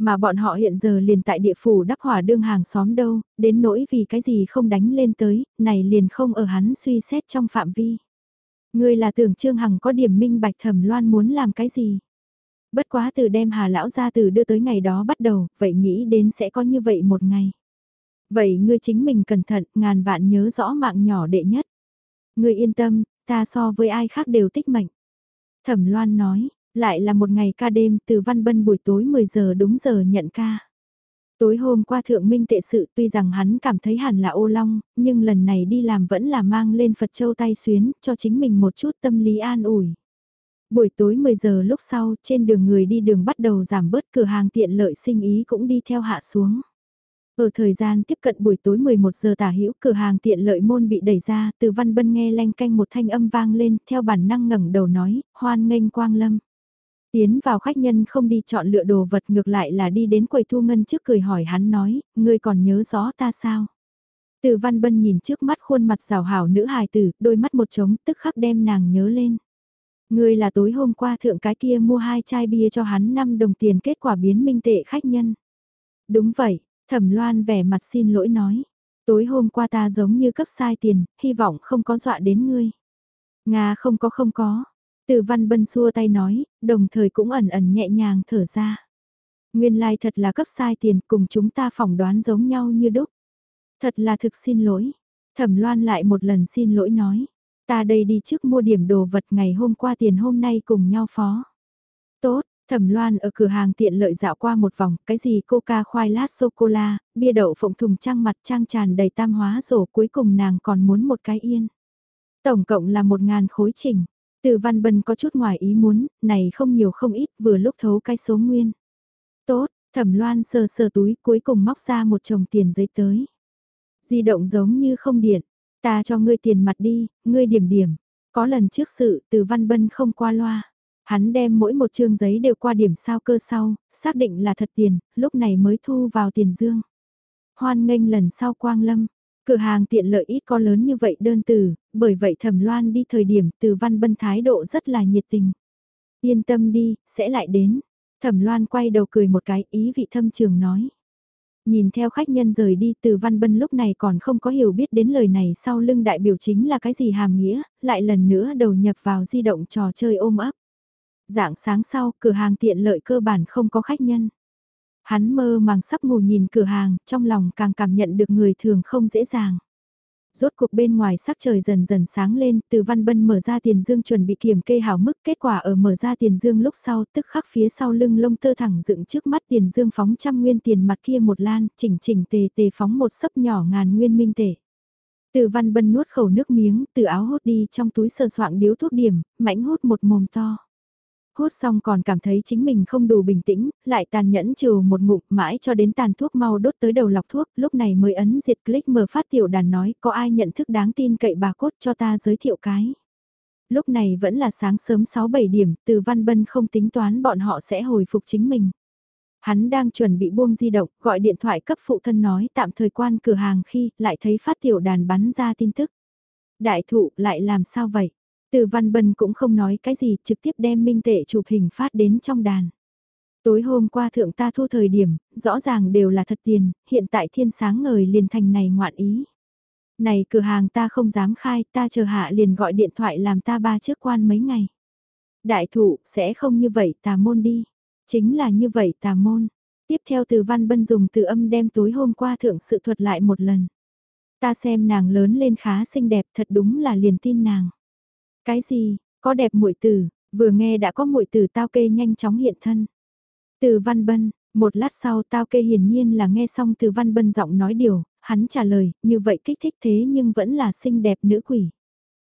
Mà bọn họ hiện giờ liền tại địa phủ đắp hỏa đương hàng xóm đâu, đến nỗi vì cái gì không đánh lên tới, này liền không ở hắn suy xét trong phạm vi. Ngươi là tưởng Trương Hằng có điểm minh bạch thẩm loan muốn làm cái gì. Bất quá từ đem hà lão ra từ đưa tới ngày đó bắt đầu, vậy nghĩ đến sẽ có như vậy một ngày. Vậy ngươi chính mình cẩn thận, ngàn vạn nhớ rõ mạng nhỏ đệ nhất. Ngươi yên tâm, ta so với ai khác đều tích mệnh. Thẩm loan nói, lại là một ngày ca đêm từ văn bân buổi tối 10 giờ đúng giờ nhận ca. Tối hôm qua thượng minh tệ sự tuy rằng hắn cảm thấy hẳn là ô long, nhưng lần này đi làm vẫn là mang lên Phật Châu tay xuyến, cho chính mình một chút tâm lý an ủi. Buổi tối 10 giờ lúc sau, trên đường người đi đường bắt đầu giảm bớt cửa hàng tiện lợi sinh ý cũng đi theo hạ xuống. Ở thời gian tiếp cận buổi tối 11 giờ tả hữu cửa hàng tiện lợi môn bị đẩy ra, từ văn bân nghe lanh canh một thanh âm vang lên, theo bản năng ngẩng đầu nói, hoan nghênh quang lâm. Tiến vào khách nhân không đi chọn lựa đồ vật ngược lại là đi đến quầy thu ngân trước cười hỏi hắn nói, ngươi còn nhớ rõ ta sao? Từ văn bân nhìn trước mắt khuôn mặt rào hảo nữ hài tử, đôi mắt một trống tức khắc đem nàng nhớ lên. Ngươi là tối hôm qua thượng cái kia mua hai chai bia cho hắn 5 đồng tiền kết quả biến minh tệ khách nhân. Đúng vậy, thẩm loan vẻ mặt xin lỗi nói. Tối hôm qua ta giống như cấp sai tiền, hy vọng không có dọa đến ngươi. Nga không có không có, từ văn bân xua tay nói, đồng thời cũng ẩn ẩn nhẹ nhàng thở ra. Nguyên lai like thật là cấp sai tiền cùng chúng ta phỏng đoán giống nhau như đúc. Thật là thực xin lỗi. Thẩm loan lại một lần xin lỗi nói. Ta đây đi trước mua điểm đồ vật ngày hôm qua tiền hôm nay cùng nhau phó. Tốt, Thẩm Loan ở cửa hàng tiện lợi dạo qua một vòng, cái gì coca khoai lát sô-cô-la, bia đậu phộng thùng trang mặt trang tràn đầy tam hóa rổ cuối cùng nàng còn muốn một cái yên. Tổng cộng là một ngàn khối trình, từ văn bân có chút ngoài ý muốn, này không nhiều không ít vừa lúc thấu cái số nguyên. Tốt, thẩm loan sờ sờ túi cuối cùng móc ra một chồng tiền giấy tới. Di động giống như không điện, ta cho ngươi tiền mặt đi, ngươi điểm điểm. Có lần trước sự từ văn bân không qua loa. Hắn đem mỗi một chương giấy đều qua điểm sao cơ sau, xác định là thật tiền, lúc này mới thu vào tiền dương. Hoan nghênh lần sau quang lâm, Cửa hàng tiện lợi ít có lớn như vậy đơn từ, bởi vậy thẩm loan đi thời điểm từ văn bân thái độ rất là nhiệt tình. Yên tâm đi, sẽ lại đến. Thẩm loan quay đầu cười một cái ý vị thâm trường nói. Nhìn theo khách nhân rời đi từ văn bân lúc này còn không có hiểu biết đến lời này sau lưng đại biểu chính là cái gì hàm nghĩa, lại lần nữa đầu nhập vào di động trò chơi ôm ấp. Dạng sáng sau, cửa hàng tiện lợi cơ bản không có khách nhân. Hắn mơ màng sắp ngủ nhìn cửa hàng, trong lòng càng cảm nhận được người thường không dễ dàng. Rốt cuộc bên ngoài sắc trời dần dần sáng lên, từ văn bân mở ra tiền dương chuẩn bị kiểm kê hảo mức, kết quả ở mở ra tiền dương lúc sau, tức khắc phía sau lưng lông tơ thẳng dựng trước mắt tiền dương phóng trăm nguyên tiền mặt kia một lan, chỉnh chỉnh tề tề phóng một sấp nhỏ ngàn nguyên minh tể. Từ văn bân nuốt khẩu nước miếng, từ áo hốt đi trong túi sờ soạng điếu thuốc điểm, mảnh hút một mồm to. Hút xong còn cảm thấy chính mình không đủ bình tĩnh, lại tàn nhẫn trừ một ngụm mãi cho đến tàn thuốc mau đốt tới đầu lọc thuốc, lúc này mới ấn diệt click mở phát tiểu đàn nói có ai nhận thức đáng tin cậy bà cốt cho ta giới thiệu cái. Lúc này vẫn là sáng sớm 6-7 điểm, từ văn bân không tính toán bọn họ sẽ hồi phục chính mình. Hắn đang chuẩn bị buông di động, gọi điện thoại cấp phụ thân nói tạm thời quan cửa hàng khi lại thấy phát tiểu đàn bắn ra tin tức. Đại thụ lại làm sao vậy? Từ Văn Bân cũng không nói cái gì, trực tiếp đem minh tệ chụp hình phát đến trong đàn. Tối hôm qua thượng ta thu thời điểm, rõ ràng đều là thật tiền, hiện tại thiên sáng ngời liền thành này ngoạn ý. Này cửa hàng ta không dám khai, ta chờ hạ liền gọi điện thoại làm ta ba trước quan mấy ngày. Đại thụ, sẽ không như vậy tà môn đi. Chính là như vậy tà môn. Tiếp theo từ văn bân dùng từ âm đem tối hôm qua thượng sự thuật lại một lần. Ta xem nàng lớn lên khá xinh đẹp thật đúng là liền tin nàng. Cái gì, có đẹp muội tử, vừa nghe đã có muội tử tao kê nhanh chóng hiện thân. Từ văn bân, một lát sau tao kê hiển nhiên là nghe xong từ văn bân giọng nói điều, hắn trả lời, như vậy kích thích thế nhưng vẫn là xinh đẹp nữ quỷ.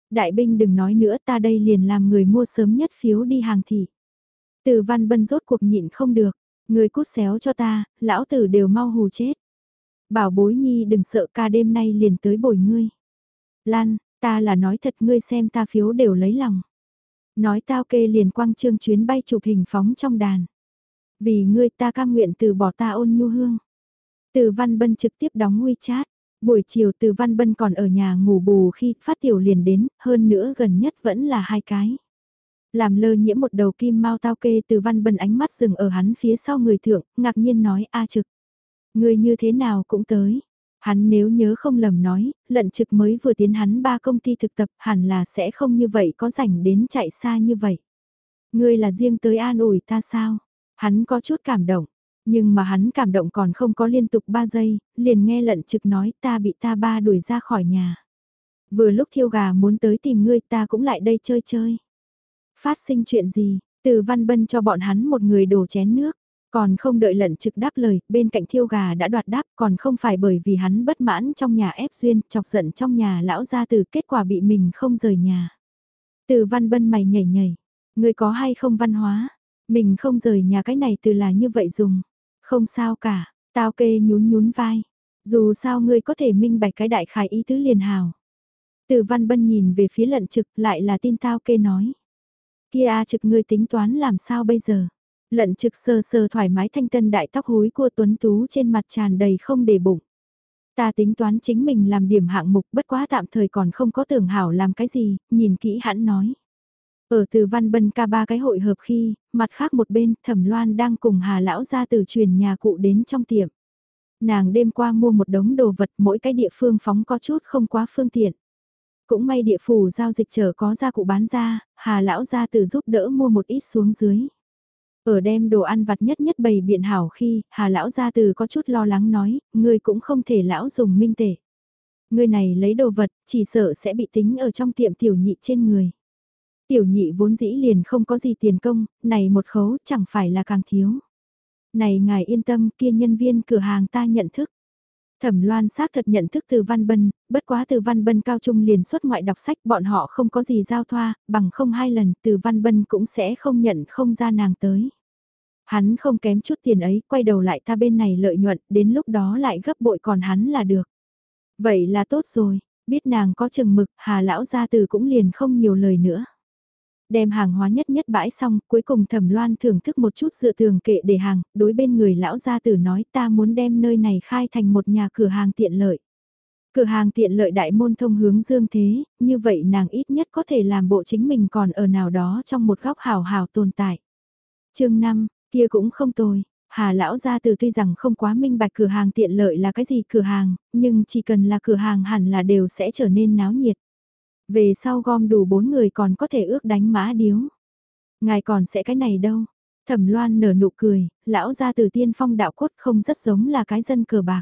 Đại binh đừng nói nữa ta đây liền làm người mua sớm nhất phiếu đi hàng thị. Từ văn bân rốt cuộc nhịn không được, người cút xéo cho ta, lão tử đều mau hù chết. Bảo bối nhi đừng sợ ca đêm nay liền tới bồi ngươi. Lan, Ta là nói thật ngươi xem ta phiếu đều lấy lòng. Nói tao kê liền quang trương chuyến bay chụp hình phóng trong đàn. Vì ngươi ta cam nguyện từ bỏ ta ôn nhu hương. Từ Văn Bân trực tiếp đóng WeChat. Buổi chiều từ Văn Bân còn ở nhà ngủ bù khi phát tiểu liền đến, hơn nữa gần nhất vẫn là hai cái. Làm lơ nhiễm một đầu kim mau tao kê từ Văn Bân ánh mắt dừng ở hắn phía sau người thượng, ngạc nhiên nói a trực. Người như thế nào cũng tới. Hắn nếu nhớ không lầm nói, lận trực mới vừa tiến hắn ba công ty thực tập hẳn là sẽ không như vậy có rảnh đến chạy xa như vậy. Ngươi là riêng tới an ủi ta sao? Hắn có chút cảm động, nhưng mà hắn cảm động còn không có liên tục 3 giây, liền nghe lận trực nói ta bị ta ba đuổi ra khỏi nhà. Vừa lúc thiêu gà muốn tới tìm ngươi ta cũng lại đây chơi chơi. Phát sinh chuyện gì, từ văn bân cho bọn hắn một người đổ chén nước. Còn không đợi lận trực đáp lời, bên cạnh thiêu gà đã đoạt đáp còn không phải bởi vì hắn bất mãn trong nhà ép duyên, chọc giận trong nhà lão ra từ kết quả bị mình không rời nhà. Từ văn bân mày nhảy nhảy, người có hay không văn hóa, mình không rời nhà cái này từ là như vậy dùng, không sao cả, tao kê nhún nhún vai, dù sao ngươi có thể minh bạch cái đại khái ý tứ liền hào. Từ văn bân nhìn về phía lận trực lại là tin tao kê nói. Kia a trực ngươi tính toán làm sao bây giờ? Lận trực sơ sơ thoải mái thanh tân đại tóc húi của tuấn tú trên mặt tràn đầy không để bụng. Ta tính toán chính mình làm điểm hạng mục bất quá tạm thời còn không có tưởng hảo làm cái gì, nhìn kỹ hãn nói. Ở từ văn bân ca ba cái hội hợp khi, mặt khác một bên thẩm loan đang cùng hà lão ra từ truyền nhà cụ đến trong tiệm. Nàng đêm qua mua một đống đồ vật mỗi cái địa phương phóng có chút không quá phương tiện. Cũng may địa phủ giao dịch chờ có gia cụ bán ra, hà lão ra từ giúp đỡ mua một ít xuống dưới. Ở đem đồ ăn vặt nhất nhất bày biện hảo khi, hà lão gia từ có chút lo lắng nói, ngươi cũng không thể lão dùng minh tể. Ngươi này lấy đồ vật, chỉ sợ sẽ bị tính ở trong tiệm tiểu nhị trên người. Tiểu nhị vốn dĩ liền không có gì tiền công, này một khấu chẳng phải là càng thiếu. Này ngài yên tâm kia nhân viên cửa hàng ta nhận thức. Thẩm Loan xác thật nhận thức từ Văn Bân, bất quá từ Văn Bân cao trung liền xuất ngoại đọc sách bọn họ không có gì giao thoa, bằng không hai lần từ Văn Bân cũng sẽ không nhận không ra nàng tới. Hắn không kém chút tiền ấy, quay đầu lại ta bên này lợi nhuận, đến lúc đó lại gấp bội còn hắn là được. Vậy là tốt rồi, biết nàng có chừng mực, hà lão gia từ cũng liền không nhiều lời nữa. Đem hàng hóa nhất nhất bãi xong, cuối cùng thẩm loan thưởng thức một chút dựa tường kệ để hàng, đối bên người lão gia tử nói ta muốn đem nơi này khai thành một nhà cửa hàng tiện lợi. Cửa hàng tiện lợi đại môn thông hướng dương thế, như vậy nàng ít nhất có thể làm bộ chính mình còn ở nào đó trong một góc hào hào tồn tại. chương 5, Kia cũng không tồi. Hà lão gia từ tuy rằng không quá minh bạch cửa hàng tiện lợi là cái gì cửa hàng, nhưng chỉ cần là cửa hàng hẳn là đều sẽ trở nên náo nhiệt. Về sau gom đủ bốn người còn có thể ước đánh mã điếu. Ngài còn sẽ cái này đâu. Thẩm loan nở nụ cười, lão gia từ tiên phong đạo cốt không rất giống là cái dân cờ bạc.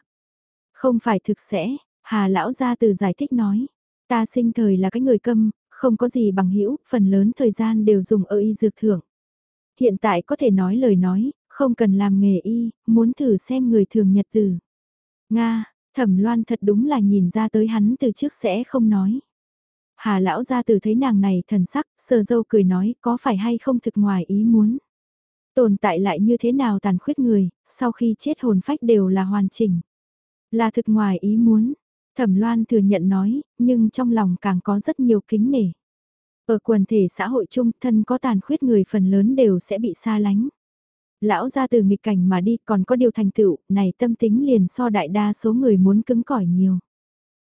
Không phải thực sẽ, hà lão gia từ giải thích nói. Ta sinh thời là cái người câm, không có gì bằng hữu phần lớn thời gian đều dùng ở y dược thưởng hiện tại có thể nói lời nói, không cần làm nghề y, muốn thử xem người thường nhật tử. Nga, thẩm loan thật đúng là nhìn ra tới hắn từ trước sẽ không nói. Hà lão ra từ thấy nàng này thần sắc, sờ dâu cười nói có phải hay không thực ngoài ý muốn. Tồn tại lại như thế nào tàn khuyết người, sau khi chết hồn phách đều là hoàn chỉnh. Là thực ngoài ý muốn, thẩm loan thừa nhận nói, nhưng trong lòng càng có rất nhiều kính nể. Ở quần thể xã hội chung thân có tàn khuyết người phần lớn đều sẽ bị xa lánh. Lão ra từ nghịch cảnh mà đi còn có điều thành tựu, này tâm tính liền so đại đa số người muốn cứng cỏi nhiều.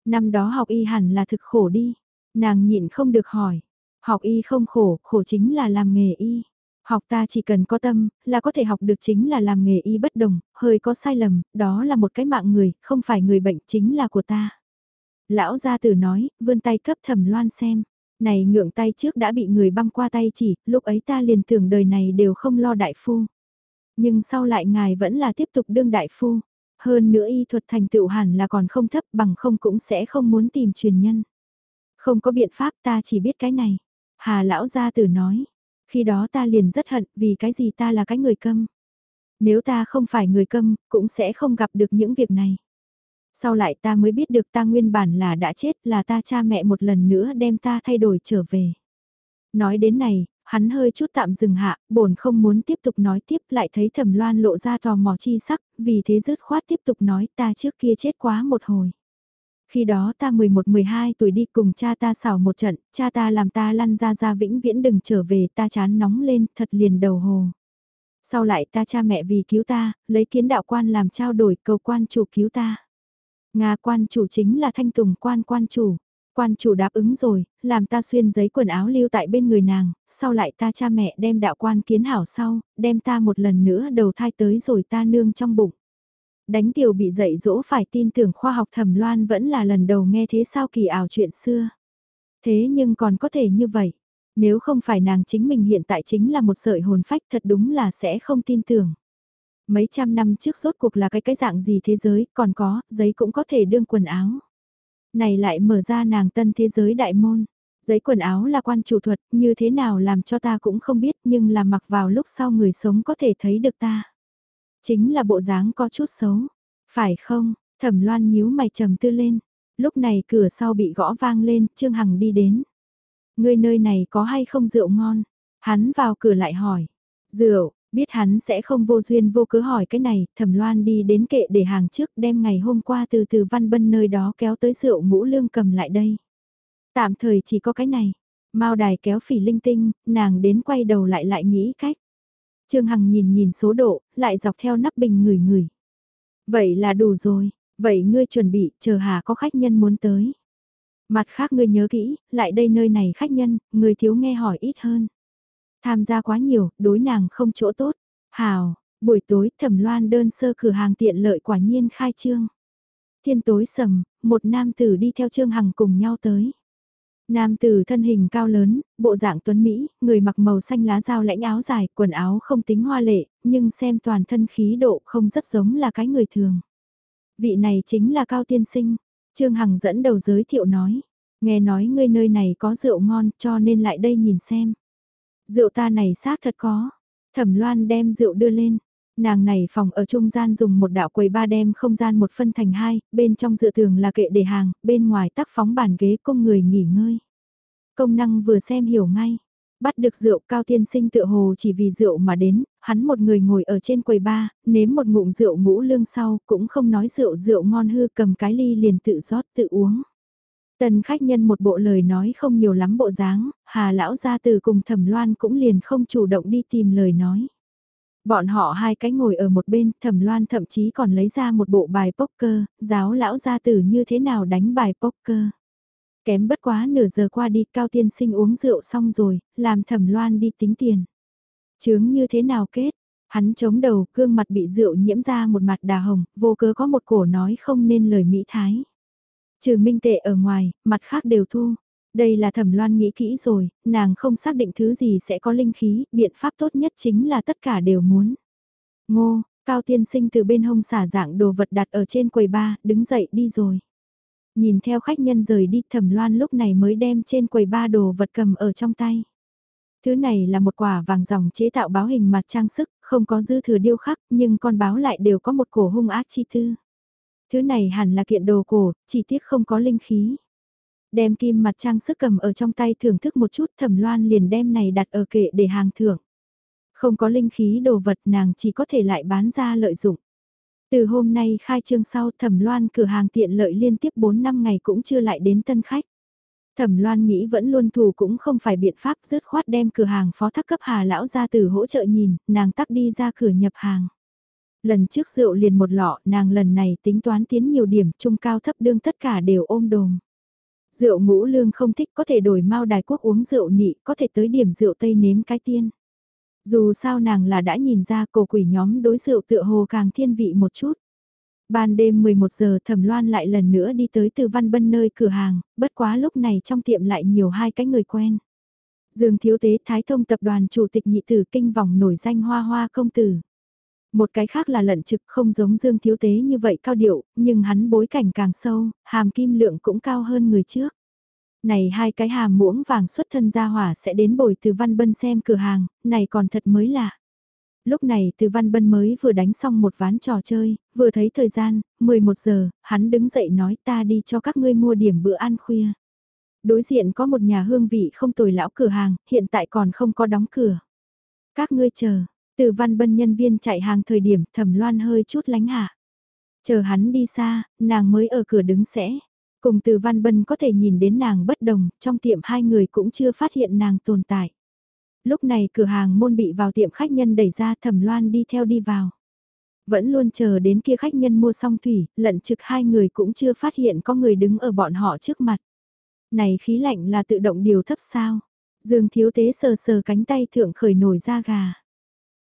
Năm đó học y hẳn là thực khổ đi, nàng nhịn không được hỏi. Học y không khổ, khổ chính là làm nghề y. Học ta chỉ cần có tâm, là có thể học được chính là làm nghề y bất đồng, hơi có sai lầm, đó là một cái mạng người, không phải người bệnh chính là của ta. Lão gia tử nói, vươn tay cấp thẩm loan xem. Này ngượng tay trước đã bị người băng qua tay chỉ, lúc ấy ta liền tưởng đời này đều không lo đại phu. Nhưng sau lại ngài vẫn là tiếp tục đương đại phu. Hơn nữa y thuật thành tựu hẳn là còn không thấp bằng không cũng sẽ không muốn tìm truyền nhân. Không có biện pháp ta chỉ biết cái này. Hà lão gia tử nói. Khi đó ta liền rất hận vì cái gì ta là cái người câm. Nếu ta không phải người câm, cũng sẽ không gặp được những việc này sau lại ta mới biết được ta nguyên bản là đã chết là ta cha mẹ một lần nữa đem ta thay đổi trở về. Nói đến này, hắn hơi chút tạm dừng hạ, bổn không muốn tiếp tục nói tiếp lại thấy thẩm loan lộ ra tò mò chi sắc, vì thế dứt khoát tiếp tục nói ta trước kia chết quá một hồi. Khi đó ta 11-12 tuổi đi cùng cha ta xảo một trận, cha ta làm ta lăn ra ra vĩnh viễn đừng trở về ta chán nóng lên thật liền đầu hồ. Sau lại ta cha mẹ vì cứu ta, lấy kiến đạo quan làm trao đổi cầu quan chủ cứu ta. Nga quan chủ chính là thanh tùng quan quan chủ. Quan chủ đáp ứng rồi, làm ta xuyên giấy quần áo lưu tại bên người nàng, sau lại ta cha mẹ đem đạo quan kiến hảo sau, đem ta một lần nữa đầu thai tới rồi ta nương trong bụng. Đánh tiểu bị dạy dỗ phải tin tưởng khoa học thẩm loan vẫn là lần đầu nghe thế sao kỳ ảo chuyện xưa. Thế nhưng còn có thể như vậy, nếu không phải nàng chính mình hiện tại chính là một sợi hồn phách thật đúng là sẽ không tin tưởng. Mấy trăm năm trước rốt cuộc là cái cái dạng gì thế giới, còn có, giấy cũng có thể đương quần áo. Này lại mở ra nàng tân thế giới đại môn. Giấy quần áo là quan chủ thuật, như thế nào làm cho ta cũng không biết nhưng là mặc vào lúc sau người sống có thể thấy được ta. Chính là bộ dáng có chút xấu. Phải không, thẩm loan nhíu mày trầm tư lên. Lúc này cửa sau bị gõ vang lên, Trương Hằng đi đến. Người nơi này có hay không rượu ngon? Hắn vào cửa lại hỏi. Rượu, biết hắn sẽ không vô duyên vô cớ hỏi cái này, thẩm loan đi đến kệ để hàng trước đem ngày hôm qua từ từ văn bân nơi đó kéo tới rượu ngũ lương cầm lại đây. Tạm thời chỉ có cái này, Mao đài kéo phỉ linh tinh, nàng đến quay đầu lại lại nghĩ cách. Trương Hằng nhìn nhìn số độ, lại dọc theo nắp bình người người. Vậy là đủ rồi, vậy ngươi chuẩn bị, chờ hà có khách nhân muốn tới. Mặt khác ngươi nhớ kỹ, lại đây nơi này khách nhân, người thiếu nghe hỏi ít hơn. Tham gia quá nhiều, đối nàng không chỗ tốt. Hào, buổi tối thẩm loan đơn sơ cửa hàng tiện lợi quả nhiên khai trương. Thiên tối sầm, một nam tử đi theo Trương Hằng cùng nhau tới. Nam tử thân hình cao lớn, bộ dạng tuấn Mỹ, người mặc màu xanh lá dao lãnh áo dài, quần áo không tính hoa lệ, nhưng xem toàn thân khí độ không rất giống là cái người thường. Vị này chính là Cao Tiên Sinh, Trương Hằng dẫn đầu giới thiệu nói, nghe nói ngươi nơi này có rượu ngon cho nên lại đây nhìn xem. Rượu ta này xác thật có, thẩm loan đem rượu đưa lên, Nàng này phòng ở trung gian dùng một đạo quầy ba đem không gian một phân thành hai, bên trong dựa tường là kệ để hàng, bên ngoài tác phóng bàn ghế công người nghỉ ngơi. Công năng vừa xem hiểu ngay. Bắt được rượu cao tiên sinh tựa hồ chỉ vì rượu mà đến, hắn một người ngồi ở trên quầy ba, nếm một ngụm rượu ngũ lương sau, cũng không nói rượu rượu ngon hư cầm cái ly liền tự rót tự uống. Tần khách nhân một bộ lời nói không nhiều lắm bộ dáng, hà lão gia từ cùng thẩm loan cũng liền không chủ động đi tìm lời nói. Bọn họ hai cái ngồi ở một bên, thẩm loan thậm chí còn lấy ra một bộ bài poker, giáo lão gia tử như thế nào đánh bài poker. Kém bất quá nửa giờ qua đi, cao tiên sinh uống rượu xong rồi, làm thẩm loan đi tính tiền. Chướng như thế nào kết, hắn chống đầu, gương mặt bị rượu nhiễm ra một mặt đà hồng, vô cớ có một cổ nói không nên lời mỹ thái. Trừ minh tệ ở ngoài, mặt khác đều thu. Đây là thẩm loan nghĩ kỹ rồi, nàng không xác định thứ gì sẽ có linh khí, biện pháp tốt nhất chính là tất cả đều muốn. Ngô, Cao tiên sinh từ bên hông xả dạng đồ vật đặt ở trên quầy ba, đứng dậy đi rồi. Nhìn theo khách nhân rời đi thẩm loan lúc này mới đem trên quầy ba đồ vật cầm ở trong tay. Thứ này là một quả vàng dòng chế tạo báo hình mặt trang sức, không có dư thừa điêu khắc, nhưng con báo lại đều có một cổ hung ác chi tư. Thứ này hẳn là kiện đồ cổ, chỉ tiếc không có linh khí. Đem kim mặt trang sức cầm ở trong tay thưởng thức một chút thẩm loan liền đem này đặt ở kệ để hàng thưởng. Không có linh khí đồ vật nàng chỉ có thể lại bán ra lợi dụng. Từ hôm nay khai trương sau thẩm loan cửa hàng tiện lợi liên tiếp 4 năm ngày cũng chưa lại đến tân khách. Thẩm loan nghĩ vẫn luôn thù cũng không phải biện pháp dứt khoát đem cửa hàng phó thác cấp hà lão ra từ hỗ trợ nhìn, nàng tắc đi ra cửa nhập hàng. Lần trước rượu liền một lọ, nàng lần này tính toán tiến nhiều điểm, trung cao thấp đương tất cả đều ôm đồm. Rượu ngũ lương không thích có thể đổi mau đài quốc uống rượu nị, có thể tới điểm rượu tây nếm cái tiên. Dù sao nàng là đã nhìn ra cổ quỷ nhóm đối rượu tựa hồ càng thiên vị một chút. Ban đêm 11 giờ thẩm loan lại lần nữa đi tới từ văn bân nơi cửa hàng, bất quá lúc này trong tiệm lại nhiều hai cái người quen. Dương Thiếu Tế Thái Thông Tập đoàn Chủ tịch nhị tử kinh vòng nổi danh hoa hoa công tử. Một cái khác là lận trực không giống Dương Thiếu Tế như vậy cao điệu, nhưng hắn bối cảnh càng sâu, hàm kim lượng cũng cao hơn người trước. Này hai cái hàm muỗng vàng xuất thân ra hỏa sẽ đến bồi từ Văn Bân xem cửa hàng, này còn thật mới lạ. Lúc này từ Văn Bân mới vừa đánh xong một ván trò chơi, vừa thấy thời gian, 11 giờ, hắn đứng dậy nói ta đi cho các ngươi mua điểm bữa ăn khuya. Đối diện có một nhà hương vị không tồi lão cửa hàng, hiện tại còn không có đóng cửa. Các ngươi chờ, từ văn bân nhân viên chạy hàng thời điểm thẩm loan hơi chút lánh hạ. Chờ hắn đi xa, nàng mới ở cửa đứng sẽ. Cùng từ văn bân có thể nhìn đến nàng bất đồng, trong tiệm hai người cũng chưa phát hiện nàng tồn tại. Lúc này cửa hàng môn bị vào tiệm khách nhân đẩy ra thẩm loan đi theo đi vào. Vẫn luôn chờ đến kia khách nhân mua xong thủy, lận trực hai người cũng chưa phát hiện có người đứng ở bọn họ trước mặt. Này khí lạnh là tự động điều thấp sao? Dương thiếu tế sờ sờ cánh tay thượng khởi nổi da gà.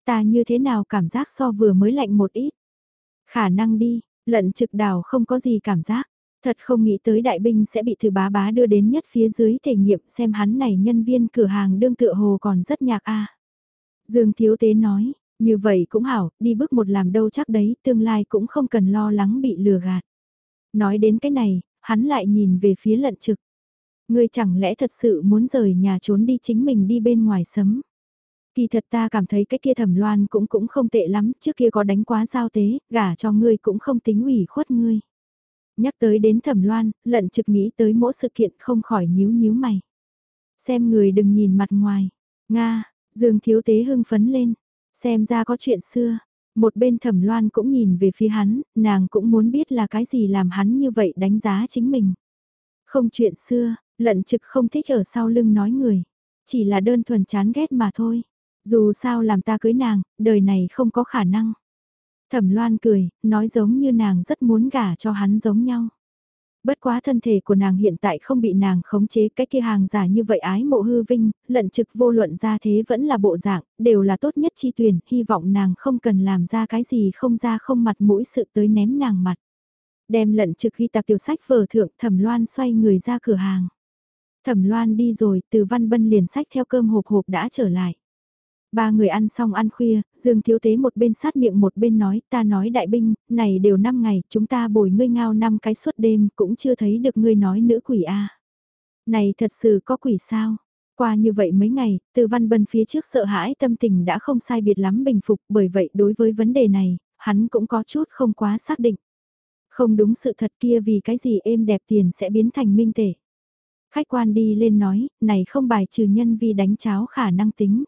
Ta như thế nào cảm giác so vừa mới lạnh một ít. Khả năng đi, lận trực đào không có gì cảm giác. Thật không nghĩ tới đại binh sẽ bị thư bá bá đưa đến nhất phía dưới thể nghiệm xem hắn này nhân viên cửa hàng đương tựa hồ còn rất nhạc a Dương Thiếu Tế nói, như vậy cũng hảo, đi bước một làm đâu chắc đấy, tương lai cũng không cần lo lắng bị lừa gạt. Nói đến cái này, hắn lại nhìn về phía lận trực. Ngươi chẳng lẽ thật sự muốn rời nhà trốn đi chính mình đi bên ngoài sấm. Kỳ thật ta cảm thấy cái kia thẩm loan cũng cũng không tệ lắm, trước kia có đánh quá giao tế, gả cho ngươi cũng không tính ủy khuất ngươi. Nhắc tới đến thẩm loan, lận trực nghĩ tới mỗi sự kiện không khỏi nhíu nhíu mày. Xem người đừng nhìn mặt ngoài. Nga, Dương Thiếu Tế hưng phấn lên. Xem ra có chuyện xưa. Một bên thẩm loan cũng nhìn về phía hắn, nàng cũng muốn biết là cái gì làm hắn như vậy đánh giá chính mình. Không chuyện xưa, lận trực không thích ở sau lưng nói người. Chỉ là đơn thuần chán ghét mà thôi. Dù sao làm ta cưới nàng, đời này không có khả năng. Thẩm loan cười, nói giống như nàng rất muốn gả cho hắn giống nhau. Bất quá thân thể của nàng hiện tại không bị nàng khống chế cái kia hàng giả như vậy ái mộ hư vinh, lận trực vô luận ra thế vẫn là bộ dạng, đều là tốt nhất chi tuyển, hy vọng nàng không cần làm ra cái gì không ra không mặt mũi sự tới ném nàng mặt. Đem lận trực ghi tạc tiểu sách vở thượng thẩm loan xoay người ra cửa hàng. Thẩm loan đi rồi, từ văn bân liền sách theo cơm hộp hộp đã trở lại. Ba người ăn xong ăn khuya, Dương Thiếu Tế một bên sát miệng một bên nói, ta nói đại binh, này đều 5 ngày, chúng ta bồi ngươi ngao năm cái suốt đêm, cũng chưa thấy được ngươi nói nữ quỷ a Này thật sự có quỷ sao? Qua như vậy mấy ngày, từ văn bân phía trước sợ hãi tâm tình đã không sai biệt lắm bình phục, bởi vậy đối với vấn đề này, hắn cũng có chút không quá xác định. Không đúng sự thật kia vì cái gì êm đẹp tiền sẽ biến thành minh tể. Khách quan đi lên nói, này không bài trừ nhân vi đánh cháo khả năng tính.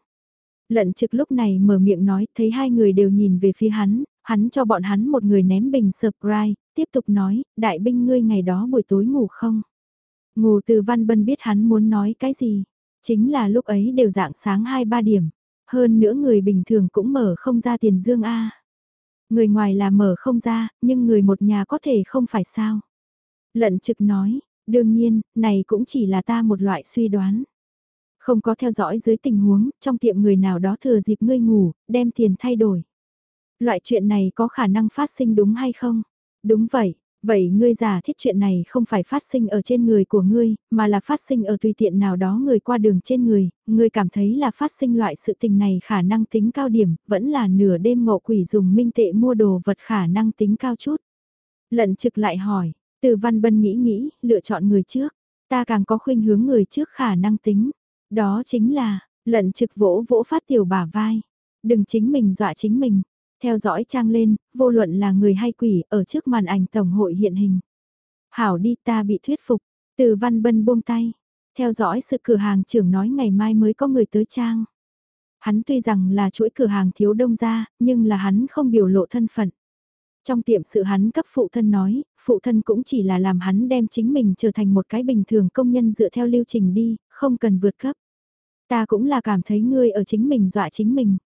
Lận trực lúc này mở miệng nói, thấy hai người đều nhìn về phía hắn, hắn cho bọn hắn một người ném bình surprise, tiếp tục nói, đại binh ngươi ngày đó buổi tối ngủ không? Ngủ từ văn bân biết hắn muốn nói cái gì, chính là lúc ấy đều dạng sáng 2-3 điểm, hơn nữa người bình thường cũng mở không ra tiền dương A. Người ngoài là mở không ra, nhưng người một nhà có thể không phải sao. Lận trực nói, đương nhiên, này cũng chỉ là ta một loại suy đoán. Không có theo dõi dưới tình huống, trong tiệm người nào đó thừa dịp ngươi ngủ, đem tiền thay đổi. Loại chuyện này có khả năng phát sinh đúng hay không? Đúng vậy, vậy ngươi giả thiết chuyện này không phải phát sinh ở trên người của ngươi, mà là phát sinh ở tùy tiện nào đó người qua đường trên người, ngươi cảm thấy là phát sinh loại sự tình này khả năng tính cao điểm, vẫn là nửa đêm ngộ quỷ dùng minh tệ mua đồ vật khả năng tính cao chút. Lận trực lại hỏi, từ văn bân nghĩ nghĩ, lựa chọn người trước, ta càng có khuynh hướng người trước khả năng tính. Đó chính là, lận trực vỗ vỗ phát tiểu bả vai. Đừng chính mình dọa chính mình. Theo dõi trang lên, vô luận là người hay quỷ ở trước màn ảnh tổng hội hiện hình. Hảo đi ta bị thuyết phục. Từ văn bân buông tay. Theo dõi sự cửa hàng trưởng nói ngày mai mới có người tới trang. Hắn tuy rằng là chuỗi cửa hàng thiếu đông gia, nhưng là hắn không biểu lộ thân phận. Trong tiệm sự hắn cấp phụ thân nói, phụ thân cũng chỉ là làm hắn đem chính mình trở thành một cái bình thường công nhân dựa theo lưu trình đi, không cần vượt cấp. Ta cũng là cảm thấy ngươi ở chính mình dọa chính mình.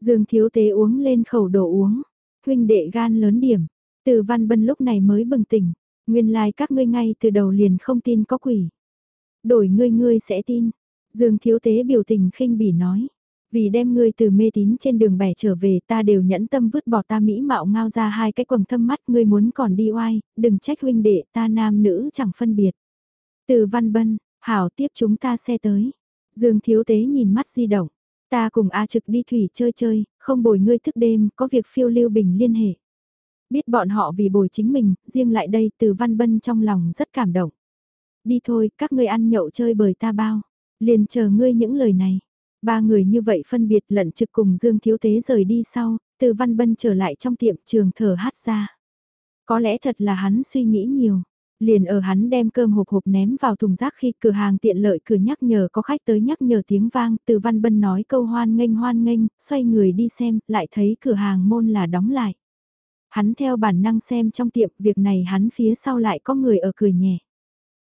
Dương thiếu tế uống lên khẩu đồ uống, huynh đệ gan lớn điểm, từ văn bân lúc này mới bừng tỉnh, nguyên lai like các ngươi ngay từ đầu liền không tin có quỷ. Đổi ngươi ngươi sẽ tin, Dương thiếu tế biểu tình khinh bỉ nói. Vì đem ngươi từ mê tín trên đường bẻ trở về ta đều nhẫn tâm vứt bỏ ta mỹ mạo ngao ra hai cái quầng thâm mắt ngươi muốn còn đi oai, đừng trách huynh đệ ta nam nữ chẳng phân biệt. Từ văn bân, hảo tiếp chúng ta xe tới. Dương thiếu tế nhìn mắt di động. Ta cùng A trực đi thủy chơi chơi, không bồi ngươi thức đêm, có việc phiêu lưu bình liên hệ. Biết bọn họ vì bồi chính mình, riêng lại đây từ văn bân trong lòng rất cảm động. Đi thôi, các ngươi ăn nhậu chơi bời ta bao. Liền chờ ngươi những lời này. Ba người như vậy phân biệt lận trực cùng Dương Thiếu Tế rời đi sau, từ Văn Bân trở lại trong tiệm trường thở hát ra. Có lẽ thật là hắn suy nghĩ nhiều. Liền ở hắn đem cơm hộp hộp ném vào thùng rác khi cửa hàng tiện lợi cửa nhắc nhở có khách tới nhắc nhở tiếng vang, từ Văn Bân nói câu hoan nghênh hoan nghênh, xoay người đi xem, lại thấy cửa hàng môn là đóng lại. Hắn theo bản năng xem trong tiệm, việc này hắn phía sau lại có người ở cười nhẹ.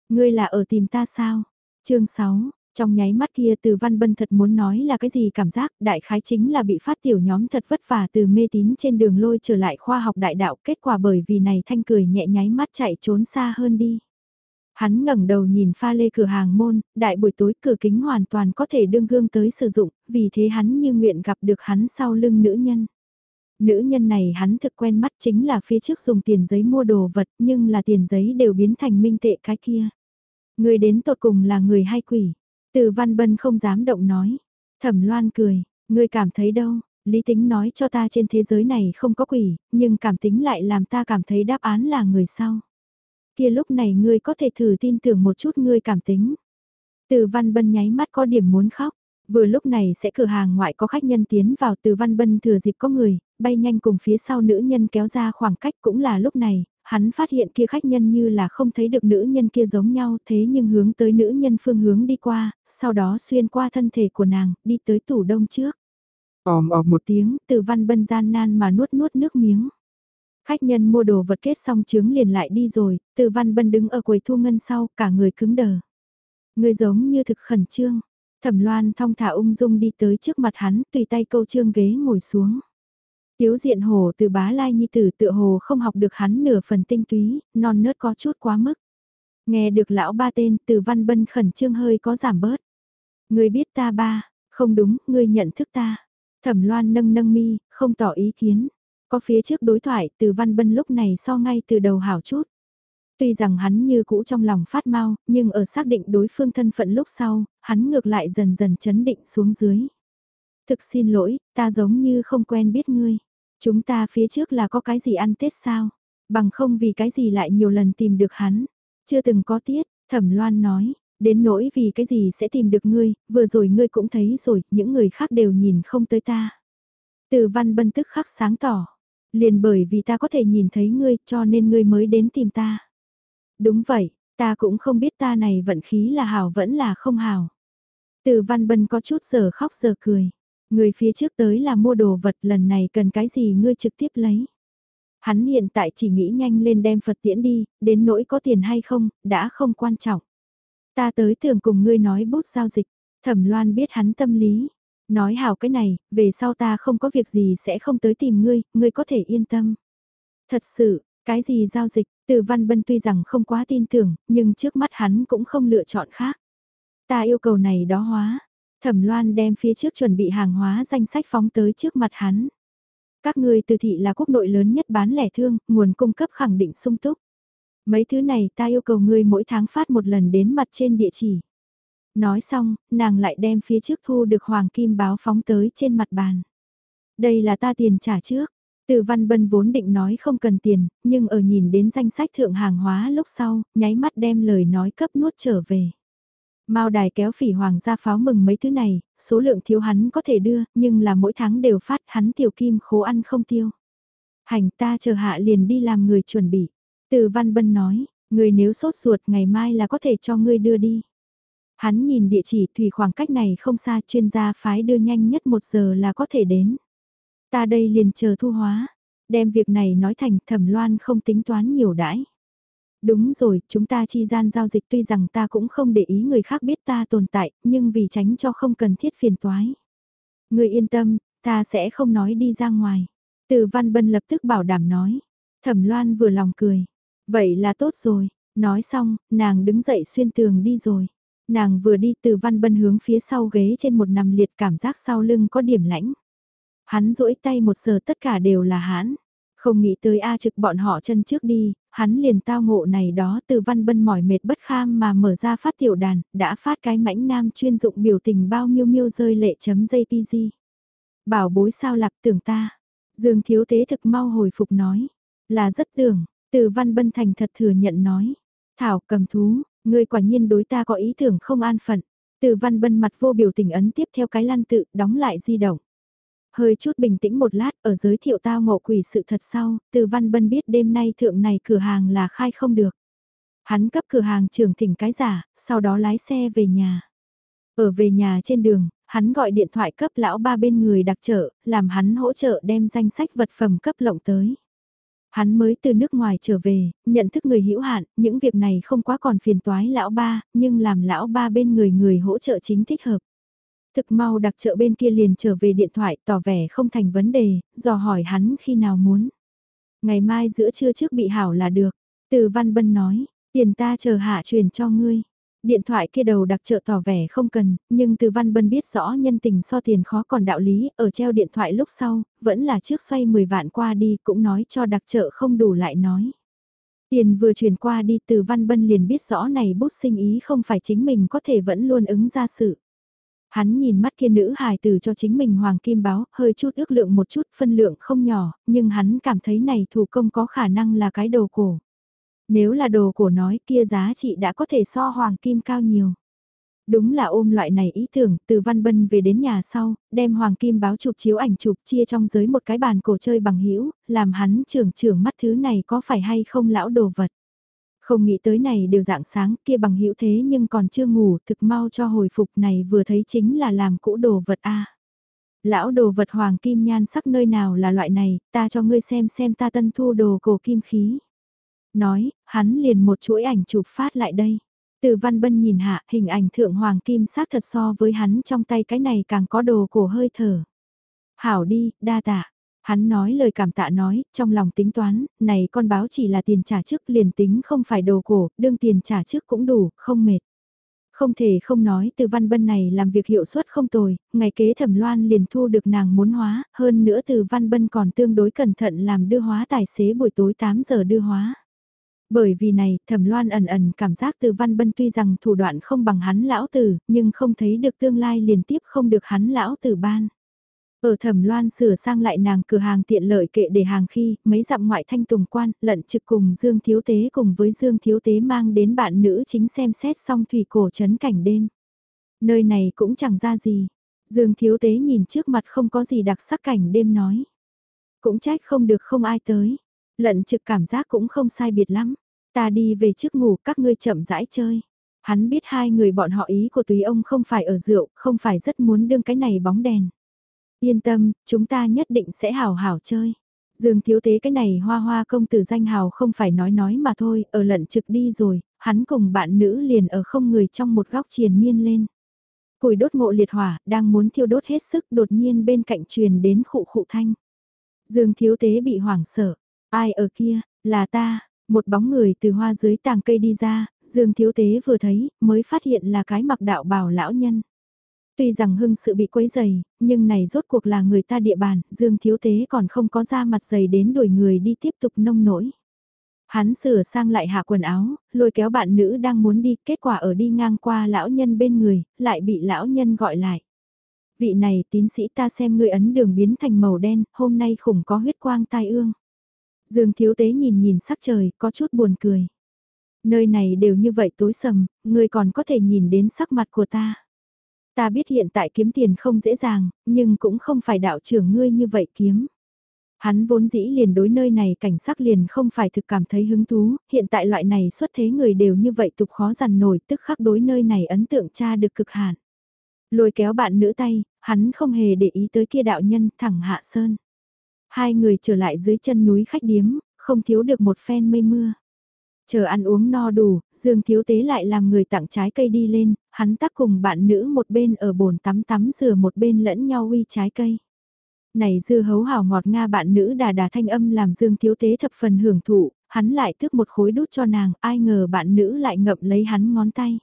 Ngươi là ở tìm ta sao? chương 6, trong nháy mắt kia từ văn bân thật muốn nói là cái gì cảm giác đại khái chính là bị phát tiểu nhóm thật vất vả từ mê tín trên đường lôi trở lại khoa học đại đạo kết quả bởi vì này thanh cười nhẹ nháy mắt chạy trốn xa hơn đi. Hắn ngẩng đầu nhìn pha lê cửa hàng môn, đại buổi tối cửa kính hoàn toàn có thể đương gương tới sử dụng, vì thế hắn như nguyện gặp được hắn sau lưng nữ nhân. Nữ nhân này hắn thực quen mắt chính là phía trước dùng tiền giấy mua đồ vật nhưng là tiền giấy đều biến thành minh tệ cái kia. Người đến tột cùng là người hay quỷ. Từ Văn Bân không dám động nói. Thẩm Loan cười, ngươi cảm thấy đâu, lý tính nói cho ta trên thế giới này không có quỷ, nhưng cảm tính lại làm ta cảm thấy đáp án là người sau. Kia lúc này ngươi có thể thử tin tưởng một chút ngươi cảm tính. Từ Văn Bân nháy mắt có điểm muốn khóc, Vừa lúc này sẽ cửa hàng ngoại có khách nhân tiến vào từ văn bân thừa dịp có người, bay nhanh cùng phía sau nữ nhân kéo ra khoảng cách cũng là lúc này, hắn phát hiện kia khách nhân như là không thấy được nữ nhân kia giống nhau thế nhưng hướng tới nữ nhân phương hướng đi qua, sau đó xuyên qua thân thể của nàng, đi tới tủ đông trước. Òm ọp một tiếng, từ văn bân gian nan mà nuốt nuốt nước miếng. Khách nhân mua đồ vật kết xong chứng liền lại đi rồi, từ văn bân đứng ở quầy thu ngân sau, cả người cứng đờ. Người giống như thực khẩn trương. Thẩm loan thong thả ung dung đi tới trước mặt hắn, tùy tay câu trương ghế ngồi xuống. Tiếu diện hồ từ bá lai nhi tử tựa hồ không học được hắn nửa phần tinh túy, non nớt có chút quá mức. Nghe được lão ba tên từ văn bân khẩn trương hơi có giảm bớt. Người biết ta ba, không đúng, người nhận thức ta. Thẩm loan nâng nâng mi, không tỏ ý kiến. Có phía trước đối thoại từ văn bân lúc này so ngay từ đầu hảo chút. Tuy rằng hắn như cũ trong lòng phát mau, nhưng ở xác định đối phương thân phận lúc sau, hắn ngược lại dần dần chấn định xuống dưới. Thực xin lỗi, ta giống như không quen biết ngươi. Chúng ta phía trước là có cái gì ăn Tết sao? Bằng không vì cái gì lại nhiều lần tìm được hắn. Chưa từng có tiết, thẩm loan nói, đến nỗi vì cái gì sẽ tìm được ngươi, vừa rồi ngươi cũng thấy rồi, những người khác đều nhìn không tới ta. Từ văn bân tức khắc sáng tỏ, liền bởi vì ta có thể nhìn thấy ngươi cho nên ngươi mới đến tìm ta. Đúng vậy, ta cũng không biết ta này vận khí là hảo vẫn là không hảo. Từ văn bân có chút giờ khóc giờ cười. Người phía trước tới là mua đồ vật lần này cần cái gì ngươi trực tiếp lấy. Hắn hiện tại chỉ nghĩ nhanh lên đem Phật tiễn đi, đến nỗi có tiền hay không, đã không quan trọng. Ta tới thường cùng ngươi nói bút giao dịch, thẩm loan biết hắn tâm lý. Nói hảo cái này, về sau ta không có việc gì sẽ không tới tìm ngươi, ngươi có thể yên tâm. Thật sự, cái gì giao dịch, từ Văn Bân tuy rằng không quá tin tưởng, nhưng trước mắt hắn cũng không lựa chọn khác. Ta yêu cầu này đó hóa. Thẩm Loan đem phía trước chuẩn bị hàng hóa danh sách phóng tới trước mặt hắn. Các người từ thị là quốc nội lớn nhất bán lẻ thương, nguồn cung cấp khẳng định sung túc. Mấy thứ này ta yêu cầu ngươi mỗi tháng phát một lần đến mặt trên địa chỉ. Nói xong, nàng lại đem phía trước thu được hoàng kim báo phóng tới trên mặt bàn. Đây là ta tiền trả trước. Từ Văn Bân vốn định nói không cần tiền, nhưng ở nhìn đến danh sách thượng hàng hóa lúc sau, nháy mắt đem lời nói cấp nuốt trở về. Mao đài kéo phỉ hoàng ra pháo mừng mấy thứ này, số lượng thiếu hắn có thể đưa, nhưng là mỗi tháng đều phát hắn tiểu kim khố ăn không tiêu. Hành ta chờ hạ liền đi làm người chuẩn bị. Từ Văn Bân nói, người nếu sốt ruột ngày mai là có thể cho ngươi đưa đi. Hắn nhìn địa chỉ thủy khoảng cách này không xa chuyên gia phái đưa nhanh nhất một giờ là có thể đến. Ta đây liền chờ thu hóa, đem việc này nói thành thẩm loan không tính toán nhiều đãi. Đúng rồi, chúng ta chi gian giao dịch tuy rằng ta cũng không để ý người khác biết ta tồn tại, nhưng vì tránh cho không cần thiết phiền toái. Người yên tâm, ta sẽ không nói đi ra ngoài. Từ Văn Bân lập tức bảo đảm nói. Thẩm Loan vừa lòng cười. Vậy là tốt rồi. Nói xong, nàng đứng dậy xuyên tường đi rồi. Nàng vừa đi từ Văn Bân hướng phía sau ghế trên một nằm liệt cảm giác sau lưng có điểm lãnh. Hắn duỗi tay một giờ tất cả đều là hãn. Không nghĩ tới A trực bọn họ chân trước đi, hắn liền tao ngộ này đó từ văn bân mỏi mệt bất kham mà mở ra phát tiểu đàn, đã phát cái mãnh nam chuyên dụng biểu tình bao miêu miêu rơi lệ chấm JPG. Bảo bối sao lạc tưởng ta. Dương thiếu tế thực mau hồi phục nói. Là rất tưởng, từ văn bân thành thật thừa nhận nói. Thảo cầm thú, người quả nhiên đối ta có ý tưởng không an phận. Từ văn bân mặt vô biểu tình ấn tiếp theo cái lan tự, đóng lại di động. Hơi chút bình tĩnh một lát ở giới thiệu tao ngộ quỷ sự thật sau, từ Văn Bân biết đêm nay thượng này cửa hàng là khai không được. Hắn cấp cửa hàng trưởng thỉnh cái giả, sau đó lái xe về nhà. Ở về nhà trên đường, hắn gọi điện thoại cấp lão ba bên người đặc trợ, làm hắn hỗ trợ đem danh sách vật phẩm cấp lộng tới. Hắn mới từ nước ngoài trở về, nhận thức người hữu hạn, những việc này không quá còn phiền toái lão ba, nhưng làm lão ba bên người người hỗ trợ chính thích hợp. Thực mau đặc trợ bên kia liền trở về điện thoại tỏ vẻ không thành vấn đề, dò hỏi hắn khi nào muốn. Ngày mai giữa trưa trước bị hảo là được. Từ Văn Bân nói, tiền ta chờ hạ truyền cho ngươi. Điện thoại kia đầu đặc trợ tỏ vẻ không cần, nhưng từ Văn Bân biết rõ nhân tình so tiền khó còn đạo lý, ở treo điện thoại lúc sau, vẫn là trước xoay 10 vạn qua đi cũng nói cho đặc trợ không đủ lại nói. Tiền vừa truyền qua đi từ Văn Bân liền biết rõ này bút sinh ý không phải chính mình có thể vẫn luôn ứng ra sự. Hắn nhìn mắt kia nữ hài tử cho chính mình hoàng kim báo, hơi chút ước lượng một chút phân lượng không nhỏ, nhưng hắn cảm thấy này thủ công có khả năng là cái đồ cổ. Nếu là đồ cổ nói kia giá trị đã có thể so hoàng kim cao nhiều. Đúng là ôm loại này ý tưởng, từ Văn Bân về đến nhà sau, đem Hoàng Kim báo chụp chiếu ảnh chụp chia trong giới một cái bàn cổ chơi bằng hữu làm hắn trưởng trưởng mắt thứ này có phải hay không lão đồ vật. Không nghĩ tới này đều dạng sáng kia bằng hữu thế nhưng còn chưa ngủ thực mau cho hồi phục này vừa thấy chính là làm cũ đồ vật a Lão đồ vật hoàng kim nhan sắc nơi nào là loại này, ta cho ngươi xem xem ta tân thu đồ cổ kim khí. Nói, hắn liền một chuỗi ảnh chụp phát lại đây. Từ văn bân nhìn hạ, hình ảnh thượng hoàng kim sắc thật so với hắn trong tay cái này càng có đồ cổ hơi thở. Hảo đi, đa tạ. Hắn nói lời cảm tạ nói, trong lòng tính toán, này con báo chỉ là tiền trả trước liền tính không phải đồ cổ, đương tiền trả trước cũng đủ, không mệt. Không thể không nói từ văn bân này làm việc hiệu suất không tồi, ngày kế thẩm loan liền thu được nàng muốn hóa, hơn nữa từ văn bân còn tương đối cẩn thận làm đưa hóa tài xế buổi tối 8 giờ đưa hóa. Bởi vì này, thẩm loan ẩn ẩn cảm giác từ văn bân tuy rằng thủ đoạn không bằng hắn lão tử, nhưng không thấy được tương lai liền tiếp không được hắn lão tử ban. Ở thẩm loan sửa sang lại nàng cửa hàng tiện lợi kệ để hàng khi, mấy dặm ngoại thanh tùng quan, lận trực cùng Dương Thiếu Tế cùng với Dương Thiếu Tế mang đến bạn nữ chính xem xét xong thủy cổ trấn cảnh đêm. Nơi này cũng chẳng ra gì. Dương Thiếu Tế nhìn trước mặt không có gì đặc sắc cảnh đêm nói. Cũng trách không được không ai tới. Lận trực cảm giác cũng không sai biệt lắm. Ta đi về trước ngủ các ngươi chậm rãi chơi. Hắn biết hai người bọn họ ý của tùy ông không phải ở rượu, không phải rất muốn đương cái này bóng đèn. Yên tâm, chúng ta nhất định sẽ hào hảo chơi. Dương thiếu tế cái này hoa hoa công tử danh hào không phải nói nói mà thôi, ở lận trực đi rồi, hắn cùng bạn nữ liền ở không người trong một góc triền miên lên. Củi đốt ngộ liệt hỏa, đang muốn thiêu đốt hết sức đột nhiên bên cạnh truyền đến khụ khụ thanh. Dương thiếu tế bị hoảng sợ, ai ở kia, là ta, một bóng người từ hoa dưới tàng cây đi ra, Dương thiếu tế vừa thấy, mới phát hiện là cái mặc đạo bào lão nhân. Tuy rằng hưng sự bị quấy dày, nhưng này rốt cuộc là người ta địa bàn, Dương Thiếu Tế còn không có ra mặt dày đến đuổi người đi tiếp tục nông nổi. Hắn sửa sang lại hạ quần áo, lôi kéo bạn nữ đang muốn đi, kết quả ở đi ngang qua lão nhân bên người, lại bị lão nhân gọi lại. Vị này tín sĩ ta xem người ấn đường biến thành màu đen, hôm nay khủng có huyết quang tai ương. Dương Thiếu Tế nhìn nhìn sắc trời, có chút buồn cười. Nơi này đều như vậy tối sầm, người còn có thể nhìn đến sắc mặt của ta. Ta biết hiện tại kiếm tiền không dễ dàng, nhưng cũng không phải đạo trưởng ngươi như vậy kiếm. Hắn vốn dĩ liền đối nơi này cảnh sắc liền không phải thực cảm thấy hứng thú, hiện tại loại này xuất thế người đều như vậy tục khó dằn nổi tức khắc đối nơi này ấn tượng cha được cực hạn. Lôi kéo bạn nữ tay, hắn không hề để ý tới kia đạo nhân thẳng hạ sơn. Hai người trở lại dưới chân núi khách điếm, không thiếu được một phen mây mưa. Chờ ăn uống no đủ, Dương Thiếu Tế lại làm người tặng trái cây đi lên, hắn tác cùng bạn nữ một bên ở bồn tắm tắm rửa một bên lẫn nhau uy trái cây. Này dư hấu hào ngọt nga bạn nữ đà đà thanh âm làm Dương Thiếu Tế thập phần hưởng thụ, hắn lại thức một khối đút cho nàng, ai ngờ bạn nữ lại ngậm lấy hắn ngón tay.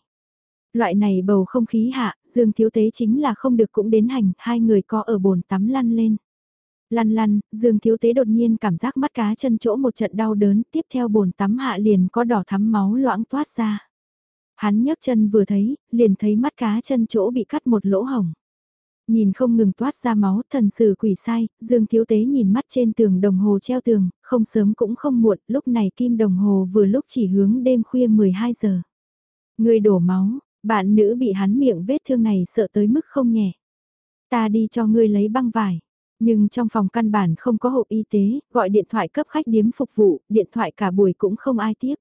Loại này bầu không khí hạ, Dương Thiếu Tế chính là không được cũng đến hành, hai người có ở bồn tắm lăn lên. Lăn lăn, Dương Thiếu Tế đột nhiên cảm giác mắt cá chân chỗ một trận đau đớn, tiếp theo bồn tắm hạ liền có đỏ thắm máu loãng toát ra. Hắn nhấc chân vừa thấy, liền thấy mắt cá chân chỗ bị cắt một lỗ hồng. Nhìn không ngừng toát ra máu, thần sử quỷ sai, Dương Thiếu Tế nhìn mắt trên tường đồng hồ treo tường, không sớm cũng không muộn, lúc này kim đồng hồ vừa lúc chỉ hướng đêm khuya 12 giờ. Người đổ máu, bạn nữ bị hắn miệng vết thương này sợ tới mức không nhẹ. Ta đi cho ngươi lấy băng vải. Nhưng trong phòng căn bản không có hộ y tế, gọi điện thoại cấp khách điếm phục vụ, điện thoại cả buổi cũng không ai tiếp.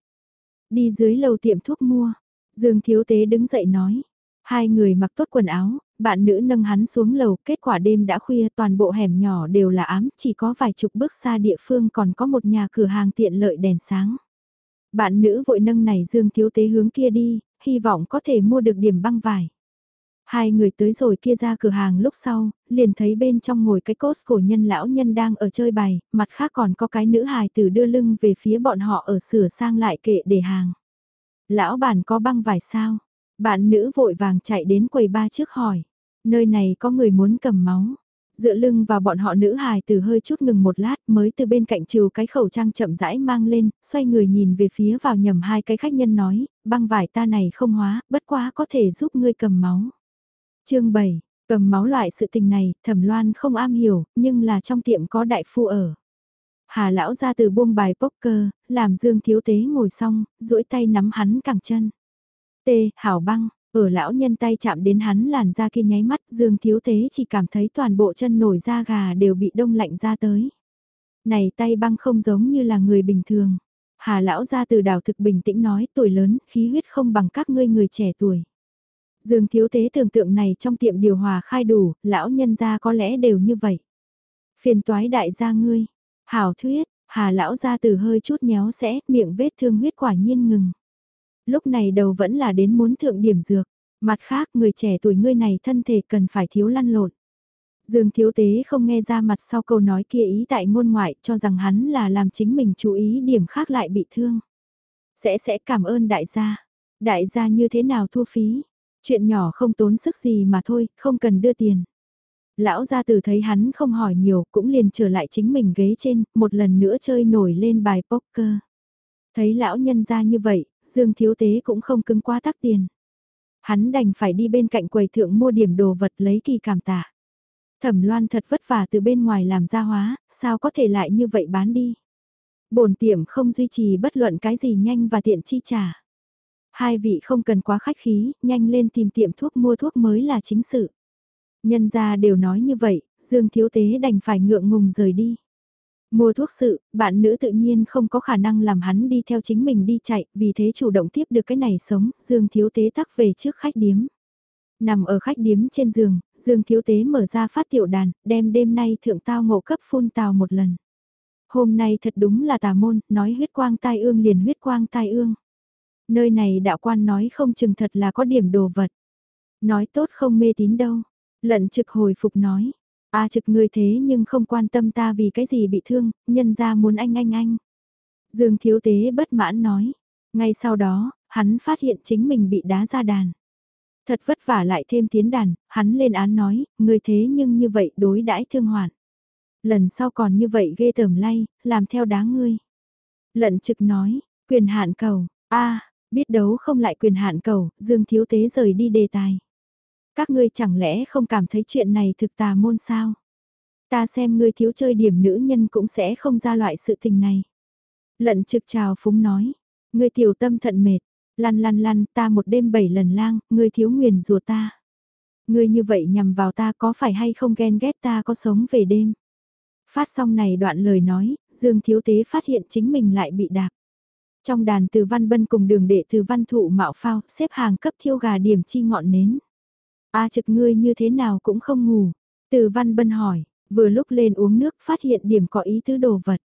Đi dưới lầu tiệm thuốc mua, Dương Thiếu Tế đứng dậy nói. Hai người mặc tốt quần áo, bạn nữ nâng hắn xuống lầu, kết quả đêm đã khuya toàn bộ hẻm nhỏ đều là ám, chỉ có vài chục bước xa địa phương còn có một nhà cửa hàng tiện lợi đèn sáng. Bạn nữ vội nâng này Dương Thiếu Tế hướng kia đi, hy vọng có thể mua được điểm băng vải. Hai người tới rồi kia ra cửa hàng lúc sau, liền thấy bên trong ngồi cái cốt cổ nhân lão nhân đang ở chơi bài, mặt khác còn có cái nữ hài tử đưa lưng về phía bọn họ ở sửa sang lại kệ để hàng. Lão bản có băng vải sao? Bạn nữ vội vàng chạy đến quầy ba trước hỏi. Nơi này có người muốn cầm máu. Dựa lưng vào bọn họ nữ hài từ hơi chút ngừng một lát mới từ bên cạnh trừ cái khẩu trang chậm rãi mang lên, xoay người nhìn về phía vào nhầm hai cái khách nhân nói, băng vải ta này không hóa, bất quá có thể giúp ngươi cầm máu chương 7, cầm máu loại sự tình này, thẩm loan không am hiểu, nhưng là trong tiệm có đại phu ở. Hà lão ra từ buông bài poker, làm dương thiếu tế ngồi xong, duỗi tay nắm hắn cẳng chân. Tê hảo băng, Ở lão nhân tay chạm đến hắn làn da kia nháy mắt Dương Thiếu Tế chỉ cảm thấy toàn bộ chân nổi da gà đều bị đông lạnh ra tới. Này tay băng không giống như là người bình thường. Hà lão ra từ đảo thực bình tĩnh nói tuổi lớn, khí huyết không bằng các ngươi người trẻ tuổi. Dương Thiếu Tế tưởng tượng này trong tiệm điều hòa khai đủ, lão nhân gia có lẽ đều như vậy. Phiền toái đại gia ngươi, hảo thuyết, hà lão ra từ hơi chút nhéo sẽ, miệng vết thương huyết quả nhiên ngừng. Lúc này đầu vẫn là đến muốn thượng điểm dược, mặt khác người trẻ tuổi ngươi này thân thể cần phải thiếu lăn lộn. Dương Thiếu Tế không nghe ra mặt sau câu nói kia ý tại ngôn ngoại cho rằng hắn là làm chính mình chú ý điểm khác lại bị thương. Sẽ sẽ cảm ơn đại gia. Đại gia như thế nào thua phí? Chuyện nhỏ không tốn sức gì mà thôi, không cần đưa tiền. Lão gia tử thấy hắn không hỏi nhiều cũng liền trở lại chính mình ghế trên, một lần nữa chơi nổi lên bài poker. Thấy lão nhân ra như vậy, Dương Thiếu Tế cũng không cứng quá tắc tiền. Hắn đành phải đi bên cạnh quầy thượng mua điểm đồ vật lấy kỳ cảm tạ. Thẩm loan thật vất vả từ bên ngoài làm ra hóa, sao có thể lại như vậy bán đi. Bổn tiệm không duy trì bất luận cái gì nhanh và tiện chi trả. Hai vị không cần quá khách khí, nhanh lên tìm tiệm thuốc mua thuốc mới là chính sự. Nhân gia đều nói như vậy, Dương Thiếu Tế đành phải ngượng ngùng rời đi. Mua thuốc sự, bạn nữ tự nhiên không có khả năng làm hắn đi theo chính mình đi chạy, vì thế chủ động tiếp được cái này sống, Dương Thiếu Tế tắc về trước khách điếm. Nằm ở khách điếm trên giường, Dương Thiếu Tế mở ra phát tiểu đàn, đem đêm nay thượng tao ngộ cấp phun tào một lần. Hôm nay thật đúng là tà môn, nói huyết quang tai ương liền huyết quang tai ương. Nơi này đạo quan nói không chừng thật là có điểm đồ vật. Nói tốt không mê tín đâu. Lận trực hồi phục nói. A trực ngươi thế nhưng không quan tâm ta vì cái gì bị thương, nhân ra muốn anh anh anh. Dương thiếu tế bất mãn nói. Ngay sau đó, hắn phát hiện chính mình bị đá ra đàn. Thật vất vả lại thêm tiến đàn, hắn lên án nói, ngươi thế nhưng như vậy đối đãi thương hoạn. Lần sau còn như vậy ghê tởm lay, làm theo đá ngươi. Lận trực nói, quyền hạn cầu, a biết đấu không lại quyền hạn cầu, Dương Thiếu Tế rời đi đề tài. Các ngươi chẳng lẽ không cảm thấy chuyện này thực tà môn sao? Ta xem ngươi thiếu chơi điểm nữ nhân cũng sẽ không ra loại sự tình này. Lận trực chào phúng nói, ngươi tiểu tâm thận mệt, lăn lăn lăn ta một đêm bảy lần lang, ngươi thiếu nguyền rùa ta. Ngươi như vậy nhằm vào ta có phải hay không ghen ghét ta có sống về đêm. Phát xong này đoạn lời nói, Dương Thiếu Tế phát hiện chính mình lại bị đạp. Trong đàn từ văn bân cùng đường đệ từ văn thụ mạo phao, xếp hàng cấp thiêu gà điểm chi ngọn nến. A trực ngươi như thế nào cũng không ngủ. Từ văn bân hỏi, vừa lúc lên uống nước phát hiện điểm có ý tứ đồ vật.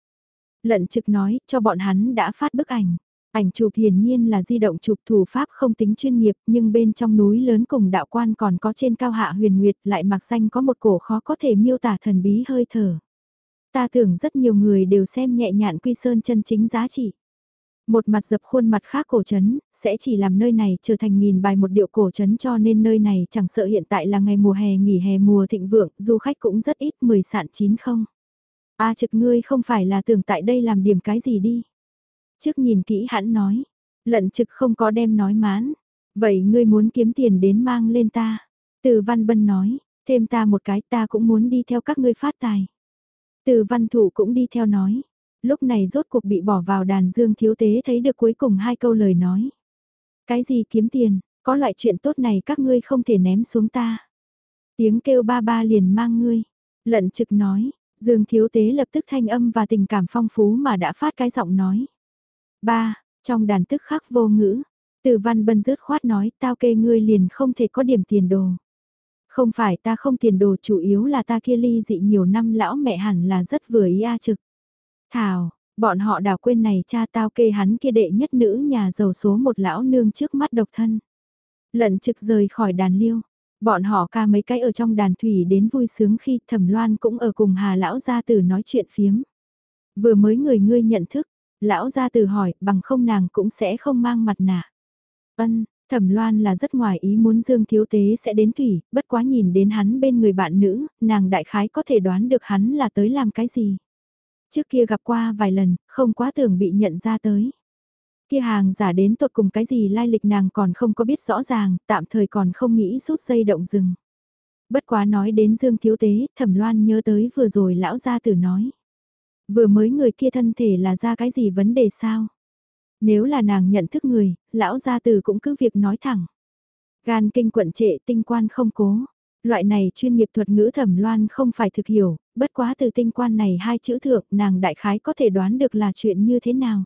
Lận trực nói, cho bọn hắn đã phát bức ảnh. Ảnh chụp hiển nhiên là di động chụp thủ pháp không tính chuyên nghiệp nhưng bên trong núi lớn cùng đạo quan còn có trên cao hạ huyền nguyệt lại mặc xanh có một cổ khó có thể miêu tả thần bí hơi thở. Ta tưởng rất nhiều người đều xem nhẹ nhạn quy sơn chân chính giá trị. Một mặt dập khuôn mặt khác cổ trấn, sẽ chỉ làm nơi này trở thành nghìn bài một điệu cổ trấn cho nên nơi này chẳng sợ hiện tại là ngày mùa hè nghỉ hè mùa thịnh vượng, du khách cũng rất ít mười sạn chín không. A trực ngươi không phải là tưởng tại đây làm điểm cái gì đi. Trước nhìn kỹ hãn nói, lận trực không có đem nói mán. Vậy ngươi muốn kiếm tiền đến mang lên ta. Từ văn bân nói, thêm ta một cái ta cũng muốn đi theo các ngươi phát tài. Từ văn thủ cũng đi theo nói, Lúc này rốt cuộc bị bỏ vào đàn dương thiếu tế thấy được cuối cùng hai câu lời nói. Cái gì kiếm tiền, có loại chuyện tốt này các ngươi không thể ném xuống ta. Tiếng kêu ba ba liền mang ngươi. Lận trực nói, dương thiếu tế lập tức thanh âm và tình cảm phong phú mà đã phát cái giọng nói. Ba, trong đàn tức khắc vô ngữ. Từ văn bân rớt khoát nói tao kê ngươi liền không thể có điểm tiền đồ. Không phải ta không tiền đồ chủ yếu là ta kia ly dị nhiều năm lão mẹ hẳn là rất vừa ý a trực. Thảo, bọn họ đào quên này cha tao kê hắn kia đệ nhất nữ nhà giàu số một lão nương trước mắt độc thân. Lận trực rời khỏi đàn liêu, bọn họ ca mấy cái ở trong đàn thủy đến vui sướng khi thẩm loan cũng ở cùng hà lão gia tử nói chuyện phiếm. Vừa mới người ngươi nhận thức, lão gia tử hỏi bằng không nàng cũng sẽ không mang mặt nạ. Ân, Thẩm Loan là rất ngoài ý muốn Dương Thiếu Tế sẽ đến thủy, bất quá nhìn đến hắn bên người bạn nữ, nàng đại khái có thể đoán được hắn là tới làm cái gì. Trước kia gặp qua vài lần, không quá tưởng bị nhận ra tới. Kia hàng giả đến tột cùng cái gì lai lịch nàng còn không có biết rõ ràng, tạm thời còn không nghĩ rút dây động rừng. Bất quá nói đến Dương Thiếu Tế, Thẩm Loan nhớ tới vừa rồi lão gia tử nói. Vừa mới người kia thân thể là ra cái gì vấn đề sao? Nếu là nàng nhận thức người, lão gia tử cũng cứ việc nói thẳng. Gan kinh quận trệ tinh quan không cố. Loại này chuyên nghiệp thuật ngữ thẩm loan không phải thực hiểu, bất quá từ tinh quan này hai chữ thượng nàng đại khái có thể đoán được là chuyện như thế nào.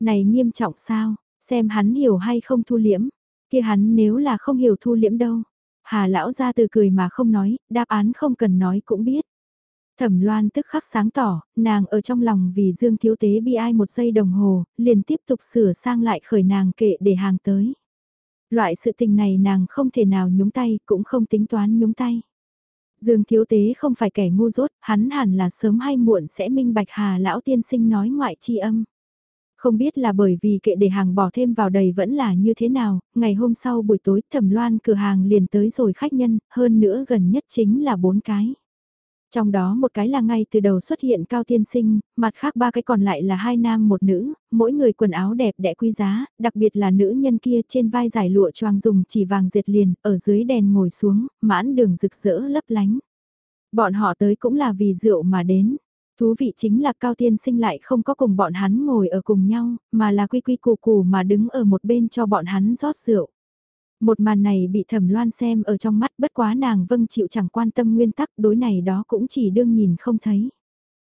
Này nghiêm trọng sao, xem hắn hiểu hay không thu liễm, kia hắn nếu là không hiểu thu liễm đâu. Hà lão ra từ cười mà không nói, đáp án không cần nói cũng biết. Thẩm loan tức khắc sáng tỏ, nàng ở trong lòng vì Dương Thiếu Tế bi ai một giây đồng hồ, liền tiếp tục sửa sang lại khởi nàng kệ để hàng tới. Loại sự tình này nàng không thể nào nhúng tay, cũng không tính toán nhúng tay. Dương Thiếu Tế không phải kẻ ngu dốt, hắn hẳn là sớm hay muộn sẽ minh bạch hà lão tiên sinh nói ngoại chi âm. Không biết là bởi vì kệ để hàng bỏ thêm vào đầy vẫn là như thế nào, ngày hôm sau buổi tối thẩm loan cửa hàng liền tới rồi khách nhân, hơn nữa gần nhất chính là bốn cái. Trong đó một cái là ngay từ đầu xuất hiện cao tiên sinh, mặt khác ba cái còn lại là hai nam một nữ, mỗi người quần áo đẹp đẽ quý giá, đặc biệt là nữ nhân kia trên vai giải lụa choàng dùng chỉ vàng diệt liền, ở dưới đèn ngồi xuống, mãn đường rực rỡ lấp lánh. Bọn họ tới cũng là vì rượu mà đến. Thú vị chính là cao tiên sinh lại không có cùng bọn hắn ngồi ở cùng nhau, mà là quy quy củ củ mà đứng ở một bên cho bọn hắn rót rượu. Một màn này bị thẩm loan xem ở trong mắt bất quá nàng vâng chịu chẳng quan tâm nguyên tắc đối này đó cũng chỉ đương nhìn không thấy.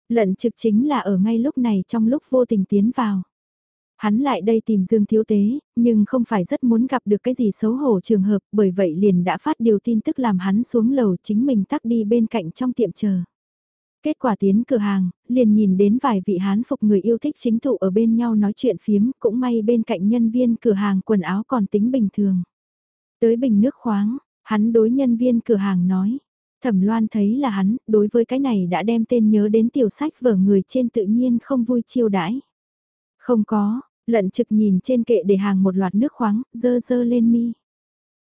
Lận trực chính là ở ngay lúc này trong lúc vô tình tiến vào. Hắn lại đây tìm Dương Thiếu Tế, nhưng không phải rất muốn gặp được cái gì xấu hổ trường hợp bởi vậy liền đã phát điều tin tức làm hắn xuống lầu chính mình tắc đi bên cạnh trong tiệm chờ. Kết quả tiến cửa hàng, liền nhìn đến vài vị hán phục người yêu thích chính thụ ở bên nhau nói chuyện phiếm, cũng may bên cạnh nhân viên cửa hàng quần áo còn tính bình thường. Tới bình nước khoáng, hắn đối nhân viên cửa hàng nói. Thẩm loan thấy là hắn, đối với cái này đã đem tên nhớ đến tiểu sách vở người trên tự nhiên không vui chiêu đãi. Không có, lận trực nhìn trên kệ để hàng một loạt nước khoáng, dơ dơ lên mi.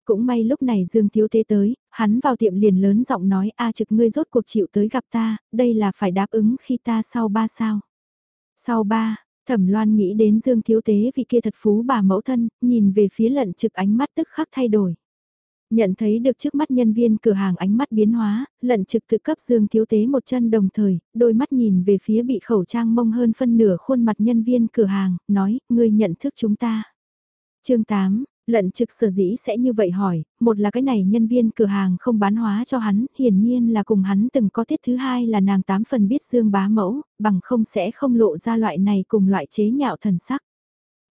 Cũng may lúc này Dương Thiếu Thế tới, hắn vào tiệm liền lớn giọng nói a trực ngươi rốt cuộc chịu tới gặp ta, đây là phải đáp ứng khi ta sau ba sao. Sau ba, Thẩm Loan nghĩ đến Dương Thiếu Tế vì kia thật phú bà mẫu thân, nhìn về phía lận trực ánh mắt tức khắc thay đổi. Nhận thấy được trước mắt nhân viên cửa hàng ánh mắt biến hóa, lận trực tự cấp Dương Thiếu Tế một chân đồng thời, đôi mắt nhìn về phía bị khẩu trang mông hơn phân nửa khuôn mặt nhân viên cửa hàng, nói, ngươi nhận thức chúng ta. chương 8, Lận trực sở dĩ sẽ như vậy hỏi, một là cái này nhân viên cửa hàng không bán hóa cho hắn, hiển nhiên là cùng hắn từng có tiết thứ hai là nàng tám phần biết dương bá mẫu, bằng không sẽ không lộ ra loại này cùng loại chế nhạo thần sắc.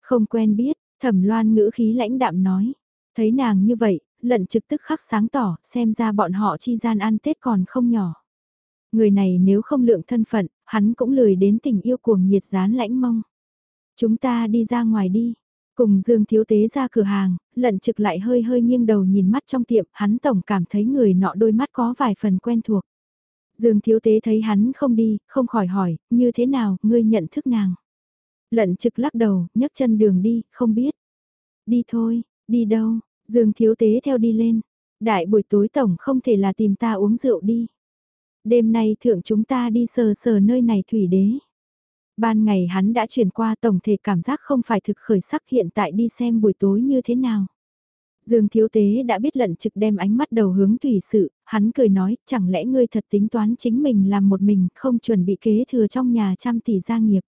Không quen biết, thẩm loan ngữ khí lãnh đạm nói, thấy nàng như vậy, lận trực tức khắc sáng tỏ, xem ra bọn họ chi gian ăn Tết còn không nhỏ. Người này nếu không lượng thân phận, hắn cũng lười đến tình yêu cuồng nhiệt dán lãnh mông. Chúng ta đi ra ngoài đi, Cùng Dương Thiếu Tế ra cửa hàng, lận trực lại hơi hơi nghiêng đầu nhìn mắt trong tiệm, hắn tổng cảm thấy người nọ đôi mắt có vài phần quen thuộc. Dương Thiếu Tế thấy hắn không đi, không khỏi hỏi, như thế nào, ngươi nhận thức nàng. Lận trực lắc đầu, nhấc chân đường đi, không biết. Đi thôi, đi đâu, Dương Thiếu Tế theo đi lên. Đại buổi tối tổng không thể là tìm ta uống rượu đi. Đêm nay thượng chúng ta đi sờ sờ nơi này thủy đế. Ban ngày hắn đã chuyển qua tổng thể cảm giác không phải thực khởi sắc hiện tại đi xem buổi tối như thế nào. Dương Thiếu Tế đã biết lận trực đem ánh mắt đầu hướng tùy sự, hắn cười nói, chẳng lẽ ngươi thật tính toán chính mình làm một mình, không chuẩn bị kế thừa trong nhà trăm tỷ gia nghiệp.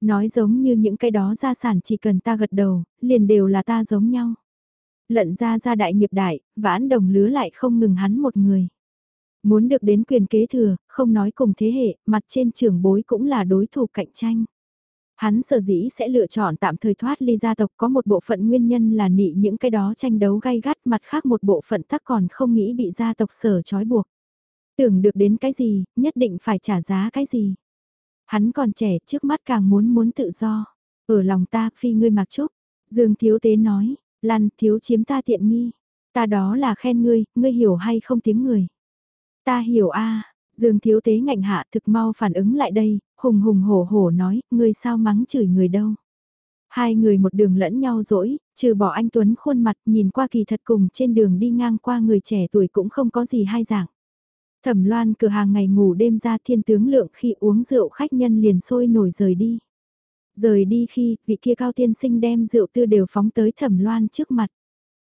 Nói giống như những cái đó gia sản chỉ cần ta gật đầu, liền đều là ta giống nhau. Lận ra gia đại nghiệp đại, vãn đồng lứa lại không ngừng hắn một người. Muốn được đến quyền kế thừa, không nói cùng thế hệ, mặt trên trường bối cũng là đối thủ cạnh tranh. Hắn sở dĩ sẽ lựa chọn tạm thời thoát ly gia tộc có một bộ phận nguyên nhân là nị những cái đó tranh đấu gay gắt mặt khác một bộ phận tắc còn không nghĩ bị gia tộc sở trói buộc. Tưởng được đến cái gì, nhất định phải trả giá cái gì. Hắn còn trẻ trước mắt càng muốn muốn tự do. Ở lòng ta phi ngươi mặc trúc. Dương thiếu tế nói, lăn thiếu chiếm ta tiện nghi. Ta đó là khen ngươi, ngươi hiểu hay không tiếng người. Ta hiểu a Dương thiếu tế ngạnh hạ thực mau phản ứng lại đây, hùng hùng hổ hổ nói, ngươi sao mắng chửi người đâu. Hai người một đường lẫn nhau dỗi, trừ bỏ anh Tuấn khuôn mặt nhìn qua kỳ thật cùng trên đường đi ngang qua người trẻ tuổi cũng không có gì hai dạng. Thẩm loan cửa hàng ngày ngủ đêm ra thiên tướng lượng khi uống rượu khách nhân liền sôi nổi rời đi. Rời đi khi vị kia cao tiên sinh đem rượu tư đều phóng tới thẩm loan trước mặt.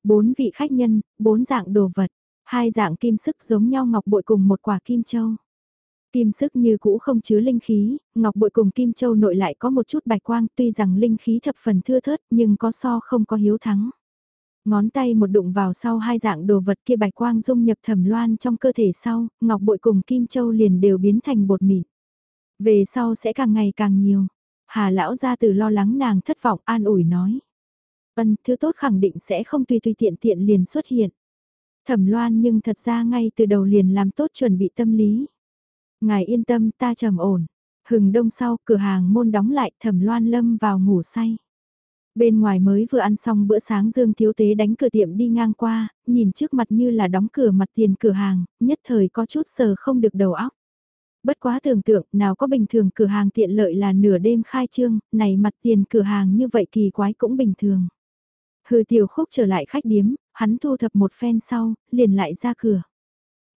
Bốn vị khách nhân, bốn dạng đồ vật. Hai dạng kim sức giống nhau ngọc bội cùng một quả kim châu. Kim sức như cũ không chứa linh khí, ngọc bội cùng kim châu nội lại có một chút bạch quang tuy rằng linh khí thập phần thưa thớt nhưng có so không có hiếu thắng. Ngón tay một đụng vào sau hai dạng đồ vật kia bạch quang dung nhập thẩm loan trong cơ thể sau, ngọc bội cùng kim châu liền đều biến thành bột mịn. Về sau sẽ càng ngày càng nhiều. Hà lão ra từ lo lắng nàng thất vọng an ủi nói. Vân, thứ tốt khẳng định sẽ không tùy tùy tiện tiện liền xuất hiện. Thẩm loan nhưng thật ra ngay từ đầu liền làm tốt chuẩn bị tâm lý. Ngài yên tâm ta trầm ổn. Hừng đông sau cửa hàng môn đóng lại thẩm loan lâm vào ngủ say. Bên ngoài mới vừa ăn xong bữa sáng Dương Thiếu Tế đánh cửa tiệm đi ngang qua, nhìn trước mặt như là đóng cửa mặt tiền cửa hàng, nhất thời có chút sờ không được đầu óc. Bất quá tưởng tượng, nào có bình thường cửa hàng tiện lợi là nửa đêm khai trương, này mặt tiền cửa hàng như vậy kỳ quái cũng bình thường. Hư tiểu khúc trở lại khách điếm, hắn thu thập một phen sau, liền lại ra cửa.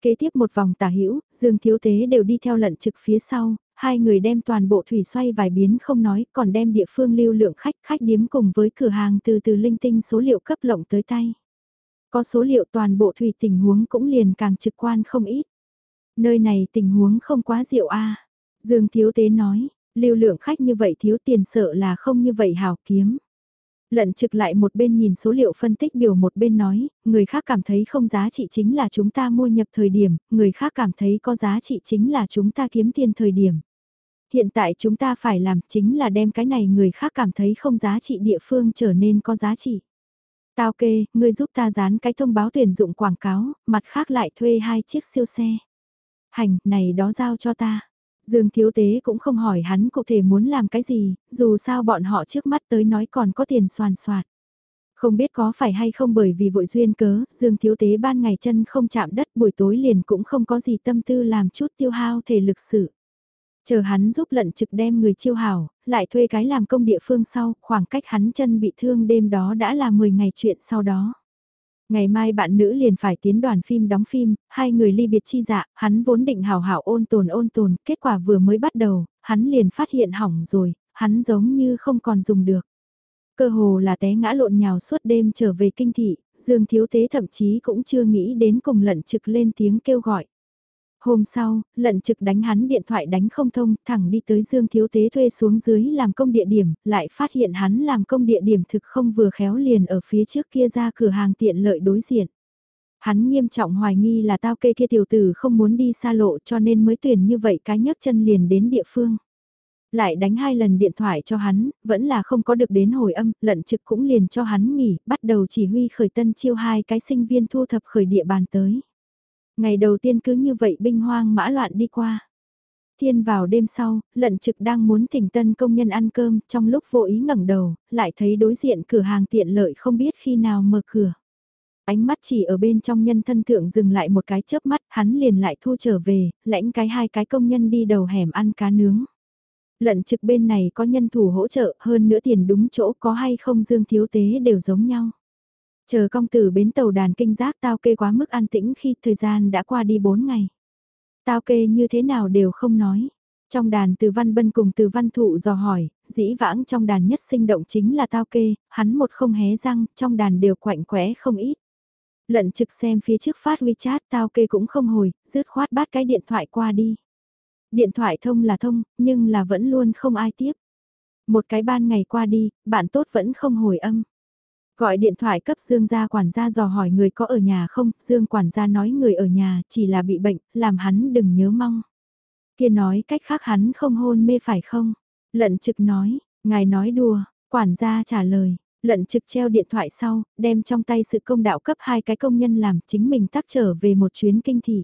Kế tiếp một vòng tả hữu Dương Thiếu Tế đều đi theo lận trực phía sau, hai người đem toàn bộ thủy xoay vài biến không nói, còn đem địa phương lưu lượng khách khách điếm cùng với cửa hàng từ từ linh tinh số liệu cấp lộng tới tay. Có số liệu toàn bộ thủy tình huống cũng liền càng trực quan không ít. Nơi này tình huống không quá diệu a Dương Thiếu Tế nói, lưu lượng khách như vậy thiếu tiền sợ là không như vậy hào kiếm. Lận trực lại một bên nhìn số liệu phân tích biểu một bên nói, người khác cảm thấy không giá trị chính là chúng ta mua nhập thời điểm, người khác cảm thấy có giá trị chính là chúng ta kiếm tiền thời điểm. Hiện tại chúng ta phải làm chính là đem cái này người khác cảm thấy không giá trị địa phương trở nên có giá trị. Tao kê, ngươi giúp ta dán cái thông báo tuyển dụng quảng cáo, mặt khác lại thuê hai chiếc siêu xe. Hành, này đó giao cho ta. Dương Thiếu Tế cũng không hỏi hắn cụ thể muốn làm cái gì, dù sao bọn họ trước mắt tới nói còn có tiền soàn soạt. Không biết có phải hay không bởi vì vội duyên cớ, Dương Thiếu Tế ban ngày chân không chạm đất buổi tối liền cũng không có gì tâm tư làm chút tiêu hao thể lực sự. Chờ hắn giúp lận trực đem người chiêu hảo, lại thuê cái làm công địa phương sau, khoảng cách hắn chân bị thương đêm đó đã là 10 ngày chuyện sau đó. Ngày mai bạn nữ liền phải tiến đoàn phim đóng phim, hai người ly biệt chi dạ, hắn vốn định hào hảo ôn tồn ôn tồn, kết quả vừa mới bắt đầu, hắn liền phát hiện hỏng rồi, hắn giống như không còn dùng được. Cơ hồ là té ngã lộn nhào suốt đêm trở về kinh thị, Dương Thiếu Tế thậm chí cũng chưa nghĩ đến cùng lận trực lên tiếng kêu gọi. Hôm sau, lận trực đánh hắn điện thoại đánh không thông, thẳng đi tới Dương Thiếu Tế thuê xuống dưới làm công địa điểm, lại phát hiện hắn làm công địa điểm thực không vừa khéo liền ở phía trước kia ra cửa hàng tiện lợi đối diện. Hắn nghiêm trọng hoài nghi là tao kê kia tiểu tử không muốn đi xa lộ cho nên mới tuyển như vậy cái nhấc chân liền đến địa phương. Lại đánh hai lần điện thoại cho hắn, vẫn là không có được đến hồi âm, lận trực cũng liền cho hắn nghỉ, bắt đầu chỉ huy khởi tân chiêu hai cái sinh viên thu thập khởi địa bàn tới. Ngày đầu tiên cứ như vậy binh hoang mã loạn đi qua. Thiên vào đêm sau, lận trực đang muốn thỉnh tân công nhân ăn cơm, trong lúc vô ý ngẩng đầu, lại thấy đối diện cửa hàng tiện lợi không biết khi nào mở cửa. Ánh mắt chỉ ở bên trong nhân thân thượng dừng lại một cái chớp mắt, hắn liền lại thu trở về, lãnh cái hai cái công nhân đi đầu hẻm ăn cá nướng. Lận trực bên này có nhân thủ hỗ trợ, hơn nữa tiền đúng chỗ có hay không dương thiếu tế đều giống nhau. Chờ công tử bến tàu đàn kinh giác tao kê quá mức an tĩnh khi thời gian đã qua đi 4 ngày. Tao kê như thế nào đều không nói. Trong đàn từ văn bân cùng từ văn thụ dò hỏi, dĩ vãng trong đàn nhất sinh động chính là tao kê, hắn một không hé răng, trong đàn đều quạnh quẽ không ít. Lận trực xem phía trước phát WeChat tao kê cũng không hồi, rứt khoát bát cái điện thoại qua đi. Điện thoại thông là thông, nhưng là vẫn luôn không ai tiếp. Một cái ban ngày qua đi, bạn tốt vẫn không hồi âm. Gọi điện thoại cấp Dương gia quản gia dò hỏi người có ở nhà không, Dương quản gia nói người ở nhà chỉ là bị bệnh, làm hắn đừng nhớ mong. Kia nói cách khác hắn không hôn mê phải không? Lận trực nói, ngài nói đùa, quản gia trả lời, lận trực treo điện thoại sau, đem trong tay sự công đạo cấp hai cái công nhân làm chính mình tác trở về một chuyến kinh thị.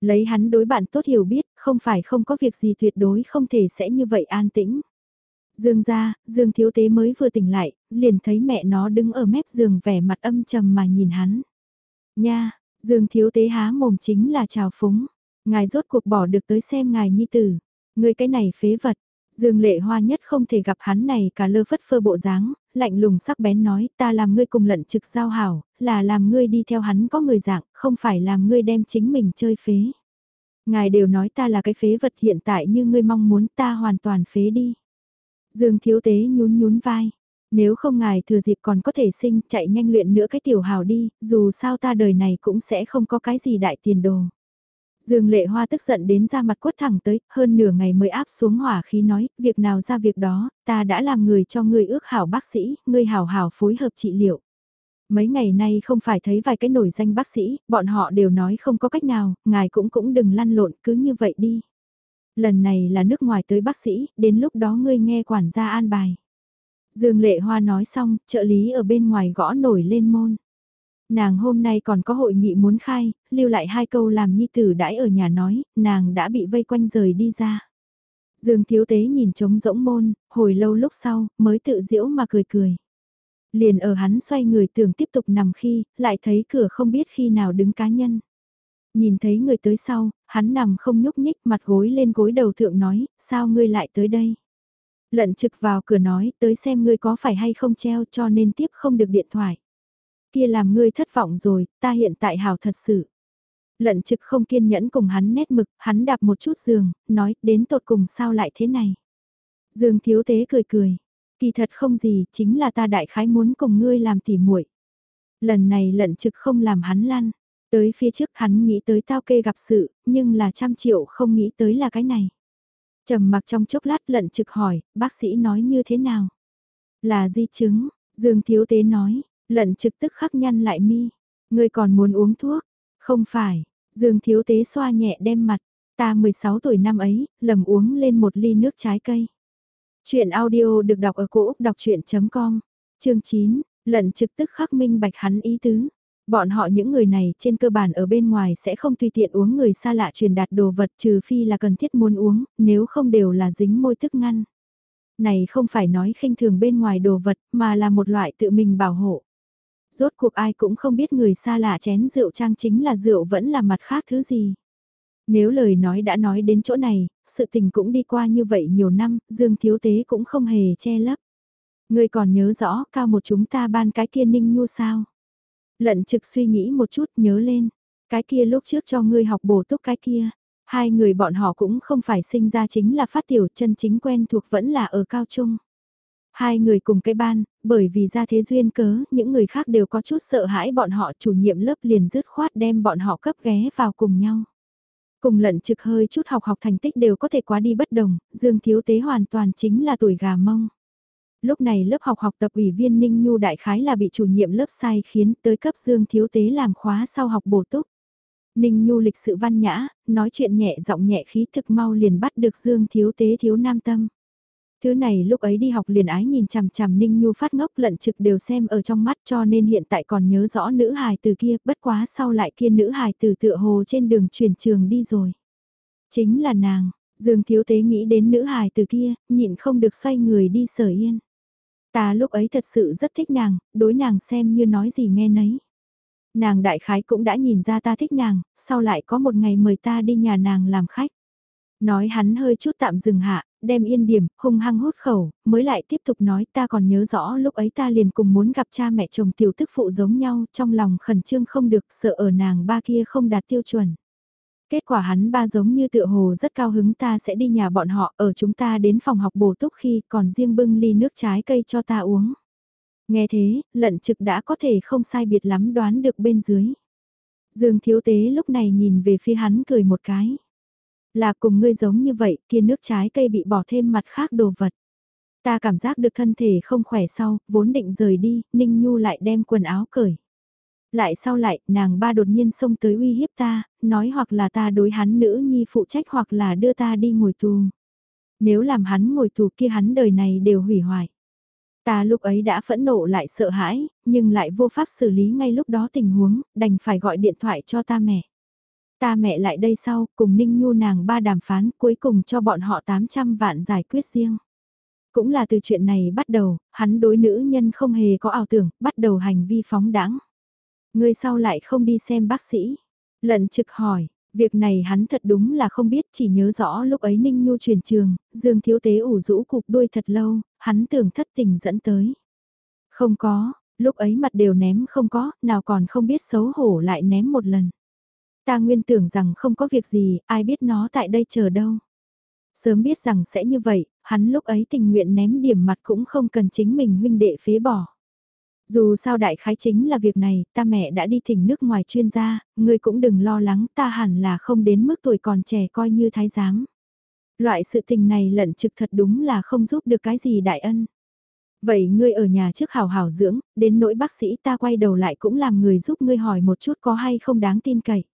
Lấy hắn đối bạn tốt hiểu biết, không phải không có việc gì tuyệt đối không thể sẽ như vậy an tĩnh. Dương ra, Dương thiếu tế mới vừa tỉnh lại, liền thấy mẹ nó đứng ở mép giường vẻ mặt âm trầm mà nhìn hắn. Nha, Dương thiếu tế há mồm chính là chào phúng. Ngài rốt cuộc bỏ được tới xem ngài nhi tử. Người cái này phế vật. Dương lệ hoa nhất không thể gặp hắn này cả lơ phất phơ bộ dáng, lạnh lùng sắc bén nói ta làm ngươi cùng lận trực giao hảo, là làm ngươi đi theo hắn có người dạng, không phải làm ngươi đem chính mình chơi phế. Ngài đều nói ta là cái phế vật hiện tại như ngươi mong muốn ta hoàn toàn phế đi. Dương thiếu tế nhún nhún vai. Nếu không ngài thừa dịp còn có thể sinh chạy nhanh luyện nữa cái tiểu hào đi, dù sao ta đời này cũng sẽ không có cái gì đại tiền đồ. Dương lệ hoa tức giận đến ra mặt quất thẳng tới, hơn nửa ngày mới áp xuống hỏa khí nói, việc nào ra việc đó, ta đã làm người cho người ước hảo bác sĩ, người hảo hảo phối hợp trị liệu. Mấy ngày nay không phải thấy vài cái nổi danh bác sĩ, bọn họ đều nói không có cách nào, ngài cũng cũng đừng lăn lộn cứ như vậy đi. Lần này là nước ngoài tới bác sĩ, đến lúc đó ngươi nghe quản gia an bài. Dương Lệ Hoa nói xong, trợ lý ở bên ngoài gõ nổi lên môn. Nàng hôm nay còn có hội nghị muốn khai, lưu lại hai câu làm nhi tử đãi ở nhà nói, nàng đã bị vây quanh rời đi ra. Dương Thiếu Tế nhìn trống rỗng môn, hồi lâu lúc sau, mới tự diễu mà cười cười. Liền ở hắn xoay người tưởng tiếp tục nằm khi, lại thấy cửa không biết khi nào đứng cá nhân. Nhìn thấy người tới sau, hắn nằm không nhúc nhích mặt gối lên gối đầu thượng nói, sao ngươi lại tới đây? Lận trực vào cửa nói, tới xem ngươi có phải hay không treo cho nên tiếp không được điện thoại. Kia làm ngươi thất vọng rồi, ta hiện tại hào thật sự. Lận trực không kiên nhẫn cùng hắn nét mực, hắn đạp một chút giường, nói, đến tột cùng sao lại thế này. Dương thiếu tế cười cười, kỳ thật không gì, chính là ta đại khái muốn cùng ngươi làm tỉ muội. Lần này lận trực không làm hắn lăn, tới phía trước hắn nghĩ tới tao kê gặp sự, nhưng là trăm triệu không nghĩ tới là cái này. trầm mặc trong chốc lát lận trực hỏi, bác sĩ nói như thế nào? Là di chứng, Dương thiếu tế nói, lận trực tức khắc nhăn lại mi, ngươi còn muốn uống thuốc? Không phải, Dương thiếu tế xoa nhẹ đem mặt, ta 16 tuổi năm ấy, lầm uống lên một ly nước trái cây. Chuyện audio được đọc ở cổ Úc đọc chuyện.com, chương 9, lận trực tức khắc minh bạch hắn ý tứ. Bọn họ những người này trên cơ bản ở bên ngoài sẽ không tùy tiện uống người xa lạ truyền đạt đồ vật trừ phi là cần thiết muốn uống, nếu không đều là dính môi thức ngăn. Này không phải nói khinh thường bên ngoài đồ vật mà là một loại tự mình bảo hộ. Rốt cuộc ai cũng không biết người xa lạ chén rượu trang chính là rượu vẫn là mặt khác thứ gì. Nếu lời nói đã nói đến chỗ này, sự tình cũng đi qua như vậy nhiều năm, Dương Thiếu Tế cũng không hề che lấp. Người còn nhớ rõ cao một chúng ta ban cái kia ninh nhu sao? Lận trực suy nghĩ một chút nhớ lên, cái kia lúc trước cho ngươi học bổ túc cái kia. Hai người bọn họ cũng không phải sinh ra chính là phát tiểu chân chính quen thuộc vẫn là ở cao trung. Hai người cùng cái ban, bởi vì ra thế duyên cớ, những người khác đều có chút sợ hãi bọn họ chủ nhiệm lớp liền dứt khoát đem bọn họ cấp ghé vào cùng nhau. Cùng lận trực hơi chút học học thành tích đều có thể quá đi bất đồng, Dương Thiếu Tế hoàn toàn chính là tuổi gà mông. Lúc này lớp học học tập ủy viên Ninh Nhu đại khái là bị chủ nhiệm lớp sai khiến tới cấp Dương Thiếu Tế làm khóa sau học bổ túc. Ninh Nhu lịch sự văn nhã, nói chuyện nhẹ giọng nhẹ khí thực mau liền bắt được Dương Thiếu Tế thiếu nam tâm. Thứ này lúc ấy đi học liền ái nhìn chằm chằm Ninh Nhu phát ngốc lận trực đều xem ở trong mắt cho nên hiện tại còn nhớ rõ nữ hài từ kia, bất quá sau lại kia nữ hài từ tựa hồ trên đường chuyển trường đi rồi. Chính là nàng, Dương Thiếu Tế nghĩ đến nữ hài từ kia, nhịn không được xoay người đi sở yên. Ta lúc ấy thật sự rất thích nàng, đối nàng xem như nói gì nghe nấy. Nàng đại khái cũng đã nhìn ra ta thích nàng, sau lại có một ngày mời ta đi nhà nàng làm khách. Nói hắn hơi chút tạm dừng hạ, đem yên điểm, hung hăng hút khẩu, mới lại tiếp tục nói ta còn nhớ rõ lúc ấy ta liền cùng muốn gặp cha mẹ chồng tiểu tức phụ giống nhau, trong lòng khẩn trương không được, sợ ở nàng ba kia không đạt tiêu chuẩn. Kết quả hắn ba giống như tựa hồ rất cao hứng ta sẽ đi nhà bọn họ ở chúng ta đến phòng học bổ túc khi còn riêng bưng ly nước trái cây cho ta uống. Nghe thế, lận trực đã có thể không sai biệt lắm đoán được bên dưới. Dương thiếu tế lúc này nhìn về phía hắn cười một cái. Là cùng ngươi giống như vậy, kia nước trái cây bị bỏ thêm mặt khác đồ vật. Ta cảm giác được thân thể không khỏe sau, vốn định rời đi, Ninh Nhu lại đem quần áo cởi. Lại sau lại, nàng ba đột nhiên xông tới uy hiếp ta, nói hoặc là ta đối hắn nữ nhi phụ trách hoặc là đưa ta đi ngồi tù. Nếu làm hắn ngồi tù kia hắn đời này đều hủy hoại. Ta lúc ấy đã phẫn nộ lại sợ hãi, nhưng lại vô pháp xử lý ngay lúc đó tình huống, đành phải gọi điện thoại cho ta mẹ. Ta mẹ lại đây sau, cùng Ninh Nhu nàng ba đàm phán, cuối cùng cho bọn họ 800 vạn giải quyết riêng. Cũng là từ chuyện này bắt đầu, hắn đối nữ nhân không hề có ảo tưởng, bắt đầu hành vi phóng đãng. Người sau lại không đi xem bác sĩ. Lận trực hỏi, việc này hắn thật đúng là không biết, chỉ nhớ rõ lúc ấy Ninh Nhu truyền trường, Dương Thiếu Tế ủ rũ cục đuôi thật lâu, hắn tưởng thất tình dẫn tới. Không có, lúc ấy mặt đều ném không có, nào còn không biết xấu hổ lại ném một lần. Ta nguyên tưởng rằng không có việc gì, ai biết nó tại đây chờ đâu. Sớm biết rằng sẽ như vậy, hắn lúc ấy tình nguyện ném điểm mặt cũng không cần chính mình huynh đệ phế bỏ. Dù sao đại khái chính là việc này, ta mẹ đã đi thỉnh nước ngoài chuyên gia, ngươi cũng đừng lo lắng ta hẳn là không đến mức tuổi còn trẻ coi như thái giám. Loại sự tình này lận trực thật đúng là không giúp được cái gì đại ân. Vậy ngươi ở nhà trước hào hào dưỡng, đến nỗi bác sĩ ta quay đầu lại cũng làm người giúp ngươi hỏi một chút có hay không đáng tin cậy.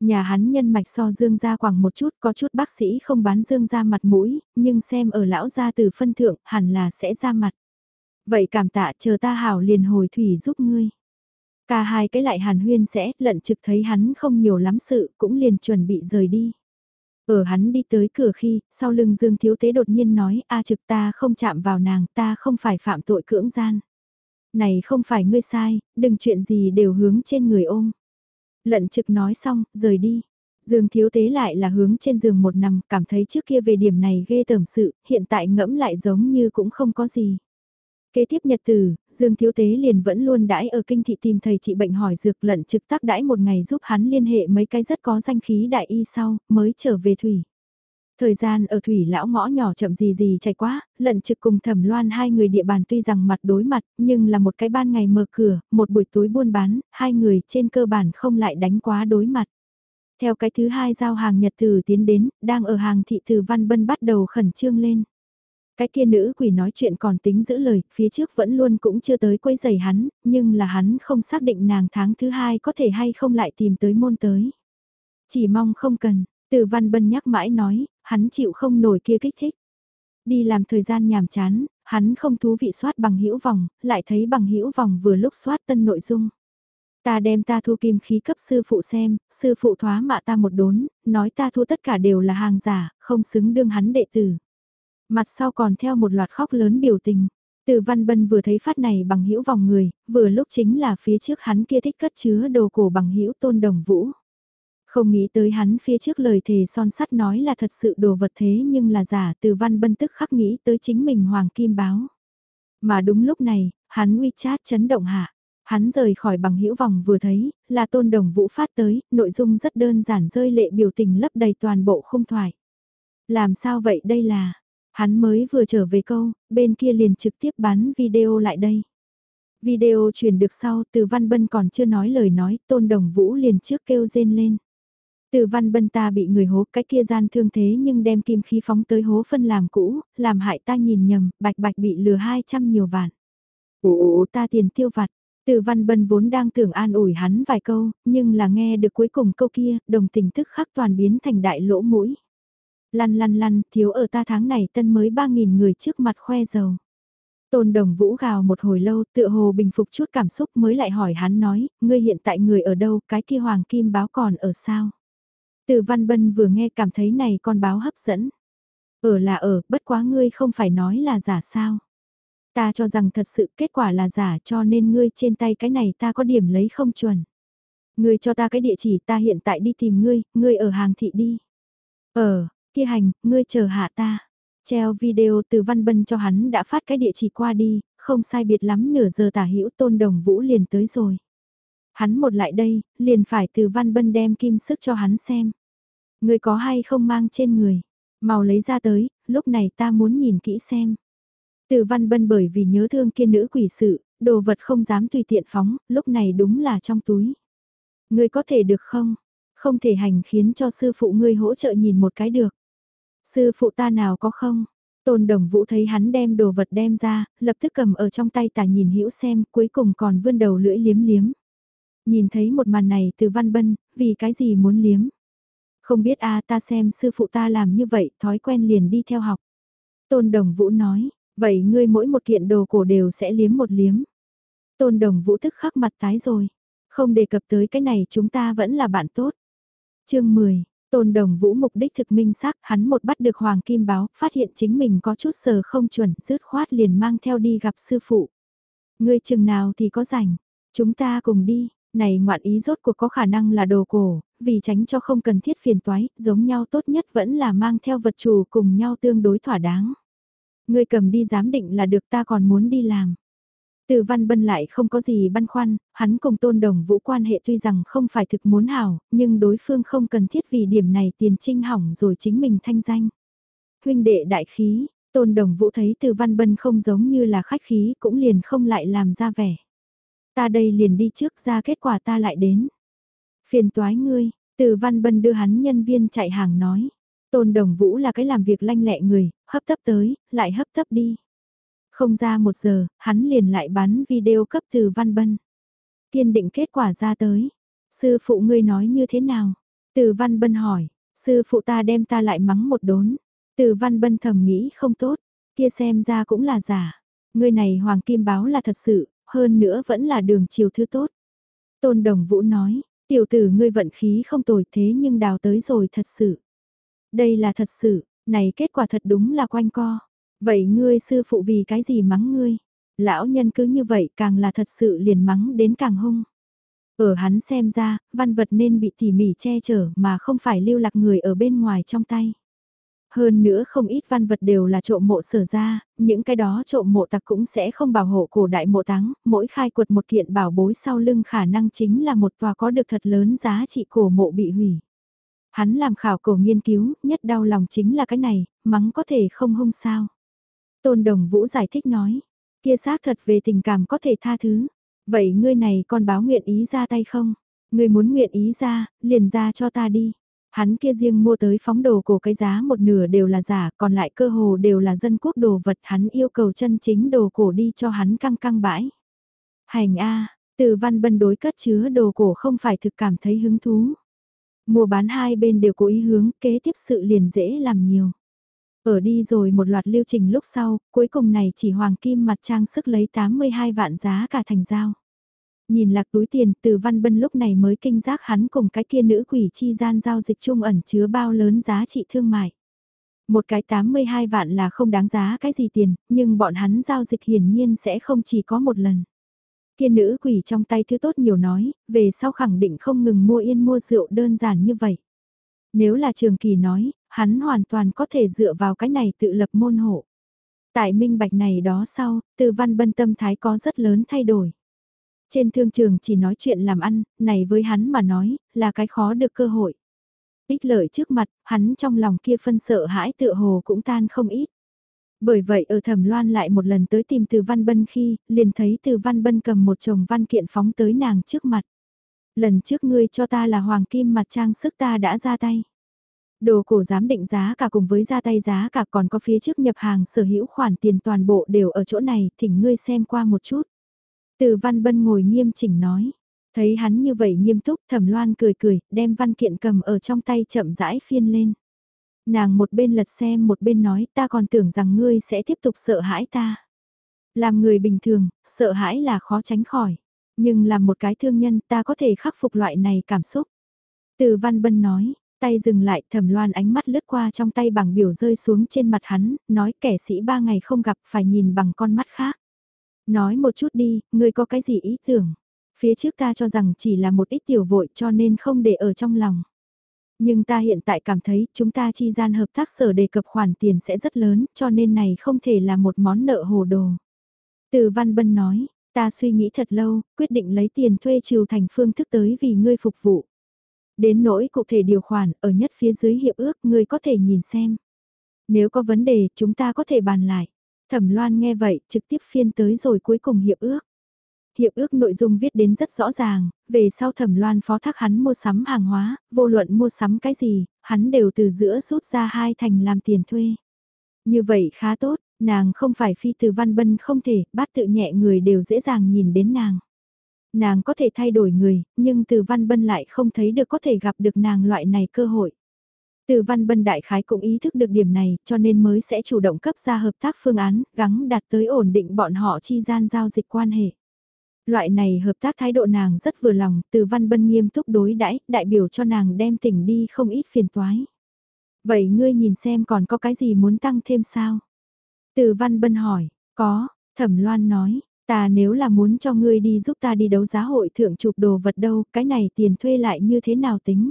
Nhà hắn nhân mạch so dương ra quảng một chút, có chút bác sĩ không bán dương ra mặt mũi, nhưng xem ở lão gia từ phân thượng, hẳn là sẽ ra mặt. Vậy cảm tạ chờ ta hảo liền hồi thủy giúp ngươi. Cả hai cái lại hàn huyên sẽ, lận trực thấy hắn không nhiều lắm sự, cũng liền chuẩn bị rời đi. Ở hắn đi tới cửa khi, sau lưng Dương Thiếu Tế đột nhiên nói, a trực ta không chạm vào nàng, ta không phải phạm tội cưỡng gian. Này không phải ngươi sai, đừng chuyện gì đều hướng trên người ôm. Lận trực nói xong, rời đi. Dương Thiếu Tế lại là hướng trên giường một nằm, cảm thấy trước kia về điểm này ghê tởm sự, hiện tại ngẫm lại giống như cũng không có gì. Kế tiếp nhật từ, Dương Thiếu Tế liền vẫn luôn đãi ở kinh thị tìm thầy trị bệnh hỏi dược lận trực tác đãi một ngày giúp hắn liên hệ mấy cái rất có danh khí đại y sau, mới trở về thủy. Thời gian ở thủy lão ngõ nhỏ chậm gì gì chạy quá, lận trực cùng thẩm loan hai người địa bàn tuy rằng mặt đối mặt, nhưng là một cái ban ngày mở cửa, một buổi tối buôn bán, hai người trên cơ bản không lại đánh quá đối mặt. Theo cái thứ hai giao hàng nhật từ tiến đến, đang ở hàng thị từ văn bân bắt đầu khẩn trương lên. Cái kia nữ quỷ nói chuyện còn tính giữ lời, phía trước vẫn luôn cũng chưa tới quấy giày hắn, nhưng là hắn không xác định nàng tháng thứ hai có thể hay không lại tìm tới môn tới. Chỉ mong không cần, từ văn bân nhắc mãi nói, hắn chịu không nổi kia kích thích. Đi làm thời gian nhàm chán, hắn không thú vị soát bằng hữu vòng, lại thấy bằng hữu vòng vừa lúc soát tân nội dung. Ta đem ta thu kim khí cấp sư phụ xem, sư phụ thoá mạ ta một đốn, nói ta thu tất cả đều là hàng giả, không xứng đương hắn đệ tử. Mặt sau còn theo một loạt khóc lớn biểu tình. Từ Văn Bân vừa thấy phát này bằng hữu vòng người, vừa lúc chính là phía trước hắn kia thích cất chứa đồ cổ bằng hữu tôn đồng vũ. Không nghĩ tới hắn phía trước lời thề son sắt nói là thật sự đồ vật thế nhưng là giả từ Văn Bân tức khắc nghĩ tới chính mình Hoàng Kim Báo. Mà đúng lúc này, hắn WeChat chấn động hạ. Hắn rời khỏi bằng hữu vòng vừa thấy, là tôn đồng vũ phát tới, nội dung rất đơn giản rơi lệ biểu tình lấp đầy toàn bộ không thoại. Làm sao vậy đây là, Hắn mới vừa trở về câu, bên kia liền trực tiếp bắn video lại đây. Video truyền được sau, từ Văn Bân còn chưa nói lời nói, Tôn Đồng Vũ liền trước kêu rên lên. Từ Văn Bân ta bị người hố, cái kia gian thương thế nhưng đem kim khí phóng tới hố phân làm cũ, làm hại ta nhìn nhầm, bạch bạch bị lừa 200 nhiều vạn. Ủa ta tiền tiêu vặt. Từ Văn Bân vốn đang tưởng an ủi hắn vài câu, nhưng là nghe được cuối cùng câu kia, đồng tình tức khắc toàn biến thành đại lỗ mũi. Lăn lăn lăn, thiếu ở ta tháng này tân mới 3.000 người trước mặt khoe giàu. Tôn đồng vũ gào một hồi lâu tựa hồ bình phục chút cảm xúc mới lại hỏi hắn nói, ngươi hiện tại người ở đâu, cái kia hoàng kim báo còn ở sao? Từ văn bân vừa nghe cảm thấy này con báo hấp dẫn. Ở là ở, bất quá ngươi không phải nói là giả sao? Ta cho rằng thật sự kết quả là giả cho nên ngươi trên tay cái này ta có điểm lấy không chuẩn. Ngươi cho ta cái địa chỉ ta hiện tại đi tìm ngươi, ngươi ở hàng thị đi. Ờ, Kia hành, ngươi chờ hạ ta. Treo video từ Văn Bân cho hắn đã phát cái địa chỉ qua đi, không sai biệt lắm nửa giờ tả hữu tôn đồng vũ liền tới rồi. Hắn một lại đây, liền phải từ Văn Bân đem kim sức cho hắn xem. Ngươi có hay không mang trên người, mau lấy ra tới, lúc này ta muốn nhìn kỹ xem. Từ Văn Bân bởi vì nhớ thương kia nữ quỷ sự, đồ vật không dám tùy tiện phóng, lúc này đúng là trong túi. Ngươi có thể được không? Không thể hành khiến cho sư phụ ngươi hỗ trợ nhìn một cái được. Sư phụ ta nào có không? Tôn đồng vũ thấy hắn đem đồ vật đem ra, lập tức cầm ở trong tay tả nhìn hữu xem, cuối cùng còn vươn đầu lưỡi liếm liếm. Nhìn thấy một màn này từ văn bân, vì cái gì muốn liếm? Không biết a ta xem sư phụ ta làm như vậy, thói quen liền đi theo học. Tôn đồng vũ nói, vậy ngươi mỗi một kiện đồ cổ đều sẽ liếm một liếm. Tôn đồng vũ tức khắc mặt tái rồi. Không đề cập tới cái này chúng ta vẫn là bạn tốt. chương 10, Tôn đồng vũ mục đích thực minh xác hắn một bắt được hoàng kim báo, phát hiện chính mình có chút sờ không chuẩn, rứt khoát liền mang theo đi gặp sư phụ. Ngươi chừng nào thì có rảnh, chúng ta cùng đi, này ngoạn ý rốt cuộc có khả năng là đồ cổ, vì tránh cho không cần thiết phiền toái, giống nhau tốt nhất vẫn là mang theo vật chủ cùng nhau tương đối thỏa đáng. Ngươi cầm đi giám định là được ta còn muốn đi làm. Từ Văn Bân lại không có gì băn khoăn, hắn cùng tôn đồng vũ quan hệ tuy rằng không phải thực muốn hảo, nhưng đối phương không cần thiết vì điểm này tiền trinh hỏng rồi chính mình thanh danh. Huynh đệ đại khí, tôn đồng vũ thấy từ Văn Bân không giống như là khách khí cũng liền không lại làm ra vẻ. Ta đây liền đi trước ra kết quả ta lại đến. Phiền toái ngươi, từ Văn Bân đưa hắn nhân viên chạy hàng nói. Tôn đồng vũ là cái làm việc lanh lẹ người, hấp tấp tới, lại hấp tấp đi. Không ra một giờ, hắn liền lại bắn video cấp từ Văn Bân. Kiên định kết quả ra tới. Sư phụ ngươi nói như thế nào? Từ Văn Bân hỏi, sư phụ ta đem ta lại mắng một đốn. Từ Văn Bân thầm nghĩ không tốt, kia xem ra cũng là giả. Ngươi này Hoàng Kim Báo là thật sự, hơn nữa vẫn là đường chiều thứ tốt. Tôn Đồng Vũ nói, tiểu tử ngươi vận khí không tồi thế nhưng đào tới rồi thật sự. Đây là thật sự, này kết quả thật đúng là quanh co. Vậy ngươi sư phụ vì cái gì mắng ngươi? Lão nhân cứ như vậy càng là thật sự liền mắng đến càng hung. Ở hắn xem ra, văn vật nên bị tỉ mỉ che chở mà không phải lưu lạc người ở bên ngoài trong tay. Hơn nữa không ít văn vật đều là trộm mộ sở ra, những cái đó trộm mộ tặc cũng sẽ không bảo hộ cổ đại mộ táng, mỗi khai quật một kiện bảo bối sau lưng khả năng chính là một tòa có được thật lớn giá trị cổ mộ bị hủy. Hắn làm khảo cổ nghiên cứu, nhất đau lòng chính là cái này, mắng có thể không hung sao. Tôn Đồng Vũ giải thích nói, kia xác thật về tình cảm có thể tha thứ. Vậy ngươi này còn báo nguyện ý ra tay không? Ngươi muốn nguyện ý ra, liền ra cho ta đi. Hắn kia riêng mua tới phóng đồ cổ cái giá một nửa đều là giả, còn lại cơ hồ đều là dân quốc đồ vật hắn yêu cầu chân chính đồ cổ đi cho hắn căng căng bãi. Hành A, từ văn bân đối cất chứa đồ cổ không phải thực cảm thấy hứng thú. Mua bán hai bên đều cố ý hướng, kế tiếp sự liền dễ làm nhiều. Ở đi rồi một loạt lưu trình lúc sau, cuối cùng này chỉ hoàng kim mặt trang sức lấy 82 vạn giá cả thành giao. Nhìn lạc túi tiền từ văn bân lúc này mới kinh giác hắn cùng cái kia nữ quỷ chi gian giao dịch chung ẩn chứa bao lớn giá trị thương mại. Một cái 82 vạn là không đáng giá cái gì tiền, nhưng bọn hắn giao dịch hiển nhiên sẽ không chỉ có một lần. Kia nữ quỷ trong tay thứ tốt nhiều nói, về sau khẳng định không ngừng mua yên mua rượu đơn giản như vậy. Nếu là trường kỳ nói, hắn hoàn toàn có thể dựa vào cái này tự lập môn hộ. Tại minh bạch này đó sau, từ văn bân tâm thái có rất lớn thay đổi. Trên thương trường chỉ nói chuyện làm ăn, này với hắn mà nói, là cái khó được cơ hội. Ích lợi trước mặt, hắn trong lòng kia phân sợ hãi tựa hồ cũng tan không ít. Bởi vậy ở thẩm loan lại một lần tới tìm từ văn bân khi, liền thấy từ văn bân cầm một chồng văn kiện phóng tới nàng trước mặt. Lần trước ngươi cho ta là hoàng kim mặt trang sức ta đã ra tay. Đồ cổ giám định giá cả cùng với ra tay giá cả còn có phía trước nhập hàng sở hữu khoản tiền toàn bộ đều ở chỗ này, thỉnh ngươi xem qua một chút. Từ văn bân ngồi nghiêm chỉnh nói. Thấy hắn như vậy nghiêm túc thẩm loan cười cười, đem văn kiện cầm ở trong tay chậm rãi phiên lên. Nàng một bên lật xem một bên nói ta còn tưởng rằng ngươi sẽ tiếp tục sợ hãi ta. Làm người bình thường, sợ hãi là khó tránh khỏi. Nhưng làm một cái thương nhân ta có thể khắc phục loại này cảm xúc. Từ văn bân nói, tay dừng lại thẩm loan ánh mắt lướt qua trong tay bằng biểu rơi xuống trên mặt hắn, nói kẻ sĩ ba ngày không gặp phải nhìn bằng con mắt khác. Nói một chút đi, ngươi có cái gì ý tưởng? Phía trước ta cho rằng chỉ là một ít tiểu vội cho nên không để ở trong lòng. Nhưng ta hiện tại cảm thấy chúng ta chi gian hợp tác sở đề cập khoản tiền sẽ rất lớn cho nên này không thể là một món nợ hồ đồ. Từ Văn Bân nói, ta suy nghĩ thật lâu, quyết định lấy tiền thuê triều thành phương thức tới vì ngươi phục vụ. Đến nỗi cụ thể điều khoản ở nhất phía dưới hiệp ước ngươi có thể nhìn xem. Nếu có vấn đề chúng ta có thể bàn lại. Thẩm Loan nghe vậy, trực tiếp phiên tới rồi cuối cùng hiệp ước. Hiệp ước nội dung viết đến rất rõ ràng, về sau Thẩm Loan phó thác hắn mua sắm hàng hóa, vô luận mua sắm cái gì, hắn đều từ giữa rút ra hai thành làm tiền thuê. Như vậy khá tốt, nàng không phải phi từ văn bân không thể, bát tự nhẹ người đều dễ dàng nhìn đến nàng. Nàng có thể thay đổi người, nhưng từ văn bân lại không thấy được có thể gặp được nàng loại này cơ hội. Từ văn bân đại khái cũng ý thức được điểm này cho nên mới sẽ chủ động cấp ra hợp tác phương án, gắng đạt tới ổn định bọn họ chi gian giao dịch quan hệ. Loại này hợp tác thái độ nàng rất vừa lòng, từ văn bân nghiêm túc đối đãi đại biểu cho nàng đem tỉnh đi không ít phiền toái. Vậy ngươi nhìn xem còn có cái gì muốn tăng thêm sao? Từ văn bân hỏi, có, thẩm loan nói, ta nếu là muốn cho ngươi đi giúp ta đi đấu giá hội thượng chụp đồ vật đâu, cái này tiền thuê lại như thế nào tính?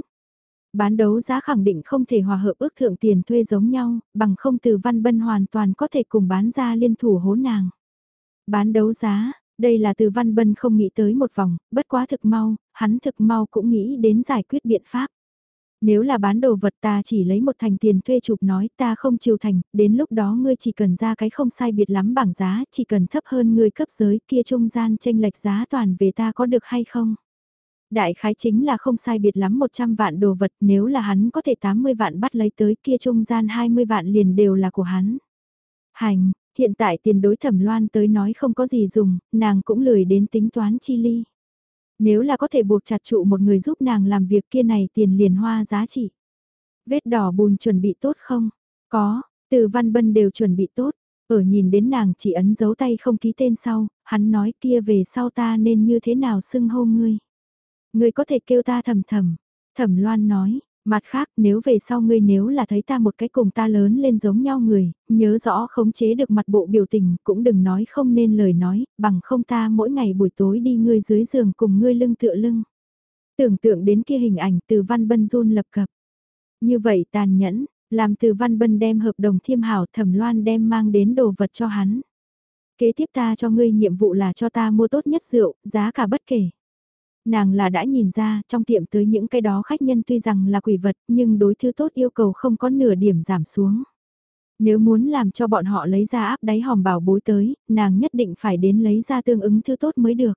Bán đấu giá khẳng định không thể hòa hợp ước thượng tiền thuê giống nhau, bằng không từ văn bân hoàn toàn có thể cùng bán ra liên thủ hố nàng. Bán đấu giá, đây là từ văn bân không nghĩ tới một vòng, bất quá thực mau, hắn thực mau cũng nghĩ đến giải quyết biện pháp. Nếu là bán đồ vật ta chỉ lấy một thành tiền thuê chụp nói ta không chịu thành, đến lúc đó ngươi chỉ cần ra cái không sai biệt lắm bảng giá, chỉ cần thấp hơn ngươi cấp giới kia trung gian tranh lệch giá toàn về ta có được hay không? Đại khái chính là không sai biệt lắm 100 vạn đồ vật nếu là hắn có thể 80 vạn bắt lấy tới kia trung gian 20 vạn liền đều là của hắn. Hành, Hiện tại tiền đối thẩm loan tới nói không có gì dùng, nàng cũng lười đến tính toán chi ly. Nếu là có thể buộc chặt trụ một người giúp nàng làm việc kia này tiền liền hoa giá trị. Vết đỏ bùn chuẩn bị tốt không? Có, từ văn bân đều chuẩn bị tốt. Ở nhìn đến nàng chỉ ấn dấu tay không ký tên sau, hắn nói kia về sau ta nên như thế nào xưng hô ngươi. Ngươi có thể kêu ta thầm thầm. Thẩm loan nói, Mặt khác nếu về sau ngươi nếu là thấy ta một cái cùng ta lớn lên giống nhau người, nhớ rõ khống chế được mặt bộ biểu tình, cũng đừng nói không nên lời nói, bằng không ta mỗi ngày buổi tối đi ngươi dưới giường cùng ngươi lưng tựa lưng. Tưởng tượng đến kia hình ảnh từ văn bân run lập cập. Như vậy tàn nhẫn, làm từ văn bân đem hợp đồng thiêm hảo thẩm loan đem mang đến đồ vật cho hắn. Kế tiếp ta cho ngươi nhiệm vụ là cho ta mua tốt nhất rượu, giá cả bất kể. Nàng là đã nhìn ra trong tiệm tới những cái đó khách nhân tuy rằng là quỷ vật nhưng đối thư tốt yêu cầu không có nửa điểm giảm xuống. Nếu muốn làm cho bọn họ lấy ra áp đáy hòm bảo bối tới, nàng nhất định phải đến lấy ra tương ứng thư tốt mới được.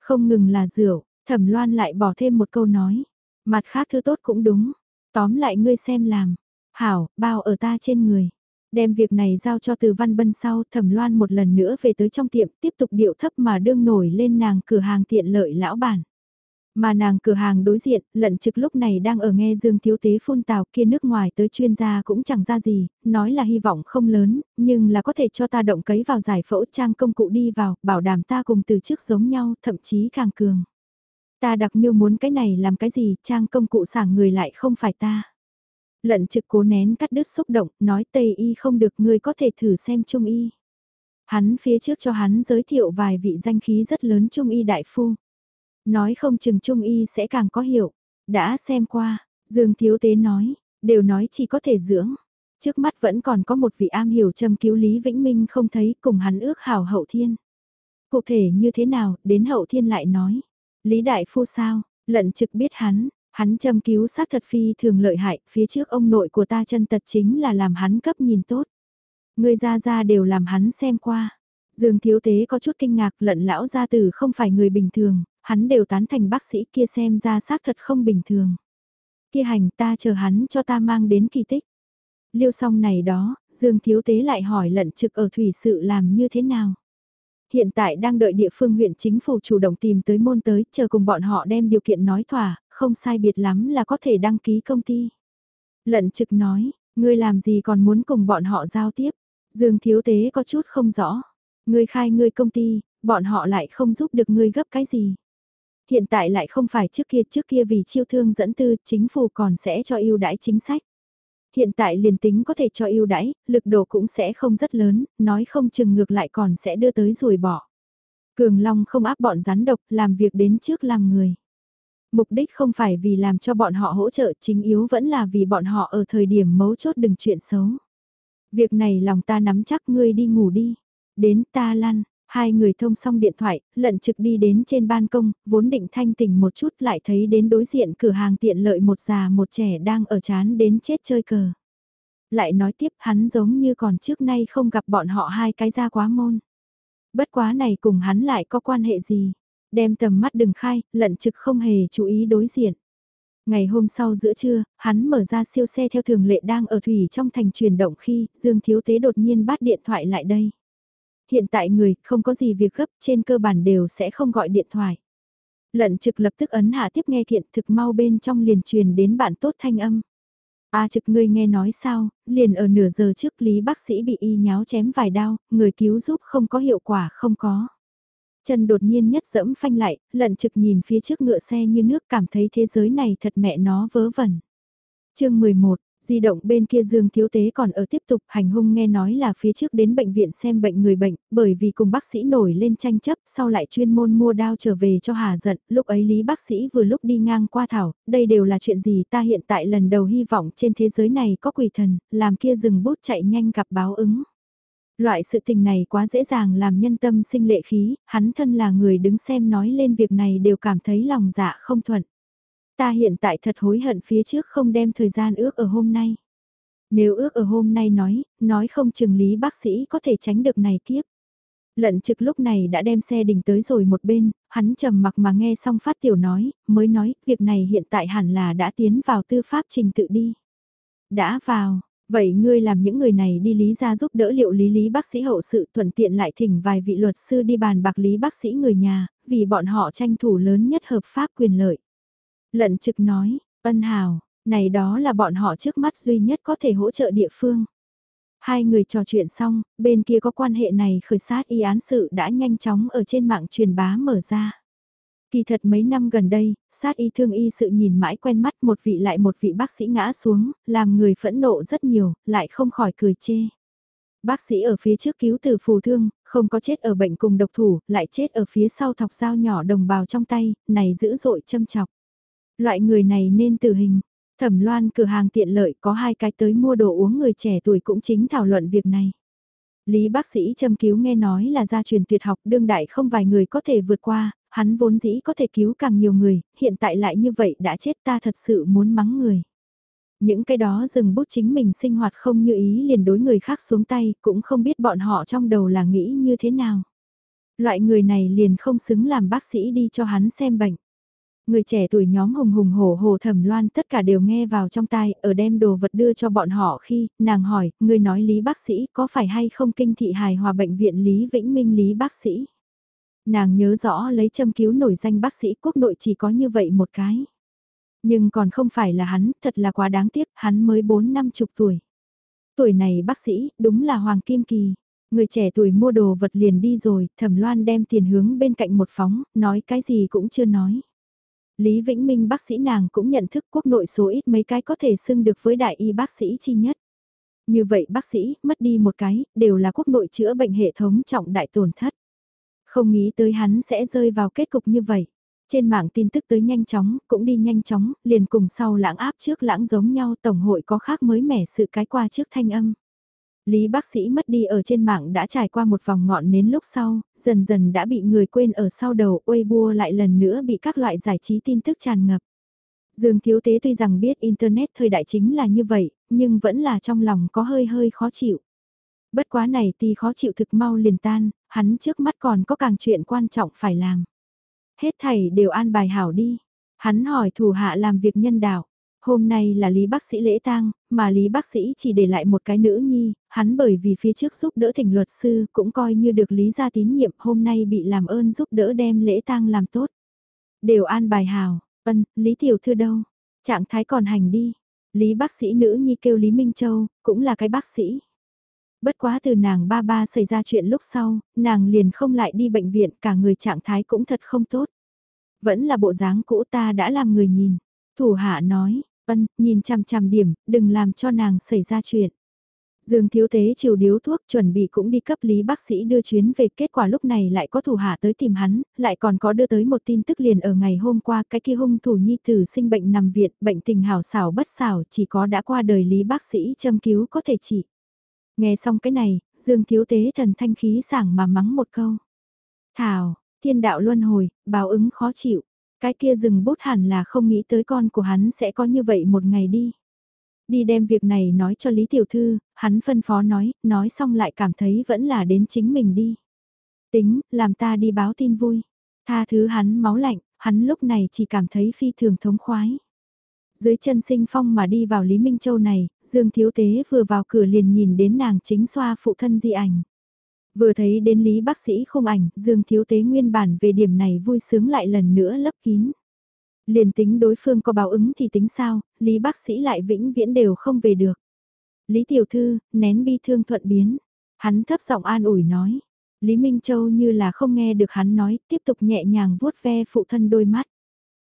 Không ngừng là rượu, thẩm loan lại bỏ thêm một câu nói. Mặt khác thư tốt cũng đúng. Tóm lại ngươi xem làm. Hảo, bao ở ta trên người. Đem việc này giao cho từ văn bân sau thẩm loan một lần nữa về tới trong tiệm tiếp tục điệu thấp mà đương nổi lên nàng cửa hàng tiện lợi lão bản. Mà nàng cửa hàng đối diện, lận trực lúc này đang ở nghe Dương Thiếu Tế phun tào kia nước ngoài tới chuyên gia cũng chẳng ra gì, nói là hy vọng không lớn, nhưng là có thể cho ta động cấy vào giải phẫu trang công cụ đi vào, bảo đảm ta cùng từ trước giống nhau, thậm chí càng cường. Ta đặc miêu muốn cái này làm cái gì, trang công cụ sảng người lại không phải ta. Lận trực cố nén cắt đứt xúc động, nói Tây Y không được người có thể thử xem Trung Y. Hắn phía trước cho hắn giới thiệu vài vị danh khí rất lớn Trung Y đại phu. Nói không chừng Trung Y sẽ càng có hiệu. Đã xem qua, Dương Thiếu Tế nói, đều nói chỉ có thể dưỡng. Trước mắt vẫn còn có một vị am hiểu châm cứu Lý Vĩnh Minh không thấy cùng hắn ước hảo hậu thiên. Cụ thể như thế nào, đến hậu thiên lại nói. Lý Đại Phu sao, lận trực biết hắn, hắn châm cứu sát thật phi thường lợi hại, phía trước ông nội của ta chân tật chính là làm hắn cấp nhìn tốt. Người ra ra đều làm hắn xem qua. Dương Thiếu Tế có chút kinh ngạc lận lão gia tử không phải người bình thường, hắn đều tán thành bác sĩ kia xem ra xác thật không bình thường. Kia hành ta chờ hắn cho ta mang đến kỳ tích. Liêu xong này đó, Dương Thiếu Tế lại hỏi lận trực ở thủy sự làm như thế nào. Hiện tại đang đợi địa phương huyện chính phủ chủ động tìm tới môn tới, chờ cùng bọn họ đem điều kiện nói thỏa, không sai biệt lắm là có thể đăng ký công ty. Lận trực nói, ngươi làm gì còn muốn cùng bọn họ giao tiếp. Dương Thiếu Tế có chút không rõ. Ngươi khai ngươi công ty, bọn họ lại không giúp được ngươi gấp cái gì. Hiện tại lại không phải trước kia trước kia vì chiêu thương dẫn tư chính phủ còn sẽ cho ưu đãi chính sách. Hiện tại liền tính có thể cho ưu đãi, lực độ cũng sẽ không rất lớn, nói không chừng ngược lại còn sẽ đưa tới rồi bỏ. Cường Long không áp bọn rắn độc, làm việc đến trước làm người. Mục đích không phải vì làm cho bọn họ hỗ trợ chính yếu vẫn là vì bọn họ ở thời điểm mấu chốt đừng chuyện xấu. Việc này lòng ta nắm chắc ngươi đi ngủ đi. Đến ta lăn, Hai người thông xong điện thoại, lận trực đi đến trên ban công, vốn định thanh tỉnh một chút lại thấy đến đối diện cửa hàng tiện lợi một già một trẻ đang ở chán đến chết chơi cờ. Lại nói tiếp hắn giống như còn trước nay không gặp bọn họ hai cái ra quá môn. Bất quá này cùng hắn lại có quan hệ gì? Đem tầm mắt đừng khai, lận trực không hề chú ý đối diện. Ngày hôm sau giữa trưa, hắn mở ra siêu xe theo thường lệ đang ở thủy trong thành chuyển động khi Dương Thiếu Tế đột nhiên bắt điện thoại lại đây. Hiện tại người không có gì việc gấp trên cơ bản đều sẽ không gọi điện thoại. Lận trực lập tức ấn hạ tiếp nghe thiện thực mau bên trong liền truyền đến bạn tốt thanh âm. A trực ngươi nghe nói sao, liền ở nửa giờ trước lý bác sĩ bị y nháo chém vài đau, người cứu giúp không có hiệu quả không có. Chân đột nhiên nhất dẫm phanh lại, lận trực nhìn phía trước ngựa xe như nước cảm thấy thế giới này thật mẹ nó vớ vẩn. chương 11, Di động bên kia Dương Thiếu Tế còn ở tiếp tục hành hung nghe nói là phía trước đến bệnh viện xem bệnh người bệnh, bởi vì cùng bác sĩ nổi lên tranh chấp, sau lại chuyên môn mua đao trở về cho Hà giận, lúc ấy Lý bác sĩ vừa lúc đi ngang qua thảo, đây đều là chuyện gì ta hiện tại lần đầu hy vọng trên thế giới này có quỷ thần, làm kia dừng bút chạy nhanh gặp báo ứng. Loại sự tình này quá dễ dàng làm nhân tâm sinh lệ khí, hắn thân là người đứng xem nói lên việc này đều cảm thấy lòng dạ không thuận. Ta hiện tại thật hối hận phía trước không đem thời gian ước ở hôm nay. Nếu ước ở hôm nay nói, nói không chừng lý bác sĩ có thể tránh được này kiếp. Lận trực lúc này đã đem xe đình tới rồi một bên, hắn trầm mặc mà nghe xong phát tiểu nói, mới nói, việc này hiện tại hẳn là đã tiến vào tư pháp trình tự đi. Đã vào, Vậy ngươi làm những người này đi lý ra giúp đỡ liệu lý lý bác sĩ hậu sự thuận tiện lại thỉnh vài vị luật sư đi bàn bạc lý bác sĩ người nhà, vì bọn họ tranh thủ lớn nhất hợp pháp quyền lợi. Lận trực nói, ân hào, này đó là bọn họ trước mắt duy nhất có thể hỗ trợ địa phương. Hai người trò chuyện xong, bên kia có quan hệ này khởi sát y án sự đã nhanh chóng ở trên mạng truyền bá mở ra. Kỳ thật mấy năm gần đây, sát y thương y sự nhìn mãi quen mắt một vị lại một vị bác sĩ ngã xuống, làm người phẫn nộ rất nhiều, lại không khỏi cười chê. Bác sĩ ở phía trước cứu từ phù thương, không có chết ở bệnh cùng độc thủ, lại chết ở phía sau thọc dao nhỏ đồng bào trong tay, này dữ dội châm chọc. Loại người này nên tử hình. Thẩm loan cửa hàng tiện lợi có hai cái tới mua đồ uống người trẻ tuổi cũng chính thảo luận việc này. Lý bác sĩ châm cứu nghe nói là gia truyền tuyệt học đương đại không vài người có thể vượt qua, hắn vốn dĩ có thể cứu càng nhiều người, hiện tại lại như vậy đã chết ta thật sự muốn mắng người. Những cái đó dừng bút chính mình sinh hoạt không như ý liền đối người khác xuống tay, cũng không biết bọn họ trong đầu là nghĩ như thế nào. Loại người này liền không xứng làm bác sĩ đi cho hắn xem bệnh. Người trẻ tuổi nhóm hùng hùng hổ hổ thẩm loan tất cả đều nghe vào trong tai, ở đem đồ vật đưa cho bọn họ khi, nàng hỏi, người nói Lý bác sĩ có phải hay không kinh thị hài hòa bệnh viện Lý Vĩnh Minh Lý bác sĩ? Nàng nhớ rõ lấy châm cứu nổi danh bác sĩ quốc nội chỉ có như vậy một cái. Nhưng còn không phải là hắn, thật là quá đáng tiếc, hắn mới 4 năm chục tuổi. Tuổi này bác sĩ, đúng là Hoàng Kim Kỳ. Người trẻ tuổi mua đồ vật liền đi rồi, thẩm loan đem tiền hướng bên cạnh một phóng, nói cái gì cũng chưa nói. Lý Vĩnh Minh bác sĩ nàng cũng nhận thức quốc nội số ít mấy cái có thể xưng được với đại y bác sĩ chi nhất. Như vậy bác sĩ, mất đi một cái, đều là quốc nội chữa bệnh hệ thống trọng đại tổn thất. Không nghĩ tới hắn sẽ rơi vào kết cục như vậy. Trên mạng tin tức tới nhanh chóng, cũng đi nhanh chóng, liền cùng sau lãng áp trước lãng giống nhau tổng hội có khác mới mẻ sự cái qua trước thanh âm. Lý bác sĩ mất đi ở trên mạng đã trải qua một vòng ngọn nến lúc sau, dần dần đã bị người quên ở sau đầu Weibo lại lần nữa bị các loại giải trí tin tức tràn ngập. Dương Thiếu Tế tuy rằng biết Internet thời đại chính là như vậy, nhưng vẫn là trong lòng có hơi hơi khó chịu. Bất quá này thì khó chịu thực mau liền tan, hắn trước mắt còn có càng chuyện quan trọng phải làm. Hết thầy đều an bài hảo đi. Hắn hỏi thủ hạ làm việc nhân đạo. Hôm nay là Lý bác sĩ lễ tang, mà Lý bác sĩ chỉ để lại một cái nữ nhi, hắn bởi vì phía trước giúp đỡ thỉnh luật sư cũng coi như được Lý gia tín nhiệm hôm nay bị làm ơn giúp đỡ đem lễ tang làm tốt. Đều an bài hào, ân, Lý tiểu thư đâu? Trạng thái còn hành đi. Lý bác sĩ nữ nhi kêu Lý Minh Châu, cũng là cái bác sĩ. Bất quá từ nàng ba ba xảy ra chuyện lúc sau, nàng liền không lại đi bệnh viện, cả người trạng thái cũng thật không tốt. Vẫn là bộ dáng cũ ta đã làm người nhìn. Thủ hạ nói, ân, nhìn chằm chằm điểm, đừng làm cho nàng xảy ra chuyện. Dương thiếu tế chiều điếu thuốc chuẩn bị cũng đi cấp lý bác sĩ đưa chuyến về kết quả lúc này lại có thủ hạ tới tìm hắn, lại còn có đưa tới một tin tức liền ở ngày hôm qua cái kia hung thủ nhi tử sinh bệnh nằm viện, bệnh tình hảo xảo bất xảo chỉ có đã qua đời lý bác sĩ châm cứu có thể trị. Nghe xong cái này, Dương thiếu tế thần thanh khí sảng mà mắng một câu. Thảo, thiên đạo luân hồi, báo ứng khó chịu. Cái kia dừng bút hẳn là không nghĩ tới con của hắn sẽ có như vậy một ngày đi. Đi đem việc này nói cho Lý Tiểu Thư, hắn phân phó nói, nói xong lại cảm thấy vẫn là đến chính mình đi. Tính, làm ta đi báo tin vui. Tha thứ hắn máu lạnh, hắn lúc này chỉ cảm thấy phi thường thống khoái. Dưới chân sinh phong mà đi vào Lý Minh Châu này, Dương Thiếu Tế vừa vào cửa liền nhìn đến nàng chính xoa phụ thân di ảnh. Vừa thấy đến Lý bác sĩ không ảnh, Dương Thiếu Tế nguyên bản về điểm này vui sướng lại lần nữa lấp kín. Liền tính đối phương có báo ứng thì tính sao, Lý bác sĩ lại vĩnh viễn đều không về được. Lý Tiểu Thư, nén bi thương thuận biến. Hắn thấp giọng an ủi nói. Lý Minh Châu như là không nghe được hắn nói, tiếp tục nhẹ nhàng vuốt ve phụ thân đôi mắt.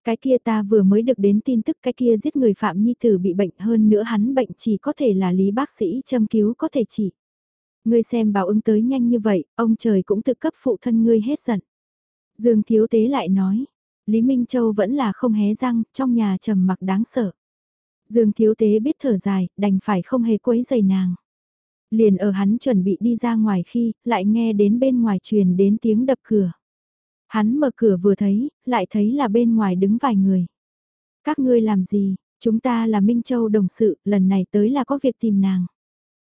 Cái kia ta vừa mới được đến tin tức cái kia giết người Phạm Nhi Tử bị bệnh hơn nữa hắn bệnh chỉ có thể là lý bác sĩ châm cứu có thể chỉ. Ngươi xem báo ứng tới nhanh như vậy, ông trời cũng tự cấp phụ thân ngươi hết giận. Dương Thiếu Tế lại nói, Lý Minh Châu vẫn là không hé răng, trong nhà trầm mặc đáng sợ. Dương Thiếu Tế biết thở dài, đành phải không hề quấy giày nàng. Liền ở hắn chuẩn bị đi ra ngoài khi, lại nghe đến bên ngoài truyền đến tiếng đập cửa. Hắn mở cửa vừa thấy, lại thấy là bên ngoài đứng vài người. Các ngươi làm gì, chúng ta là Minh Châu đồng sự, lần này tới là có việc tìm nàng.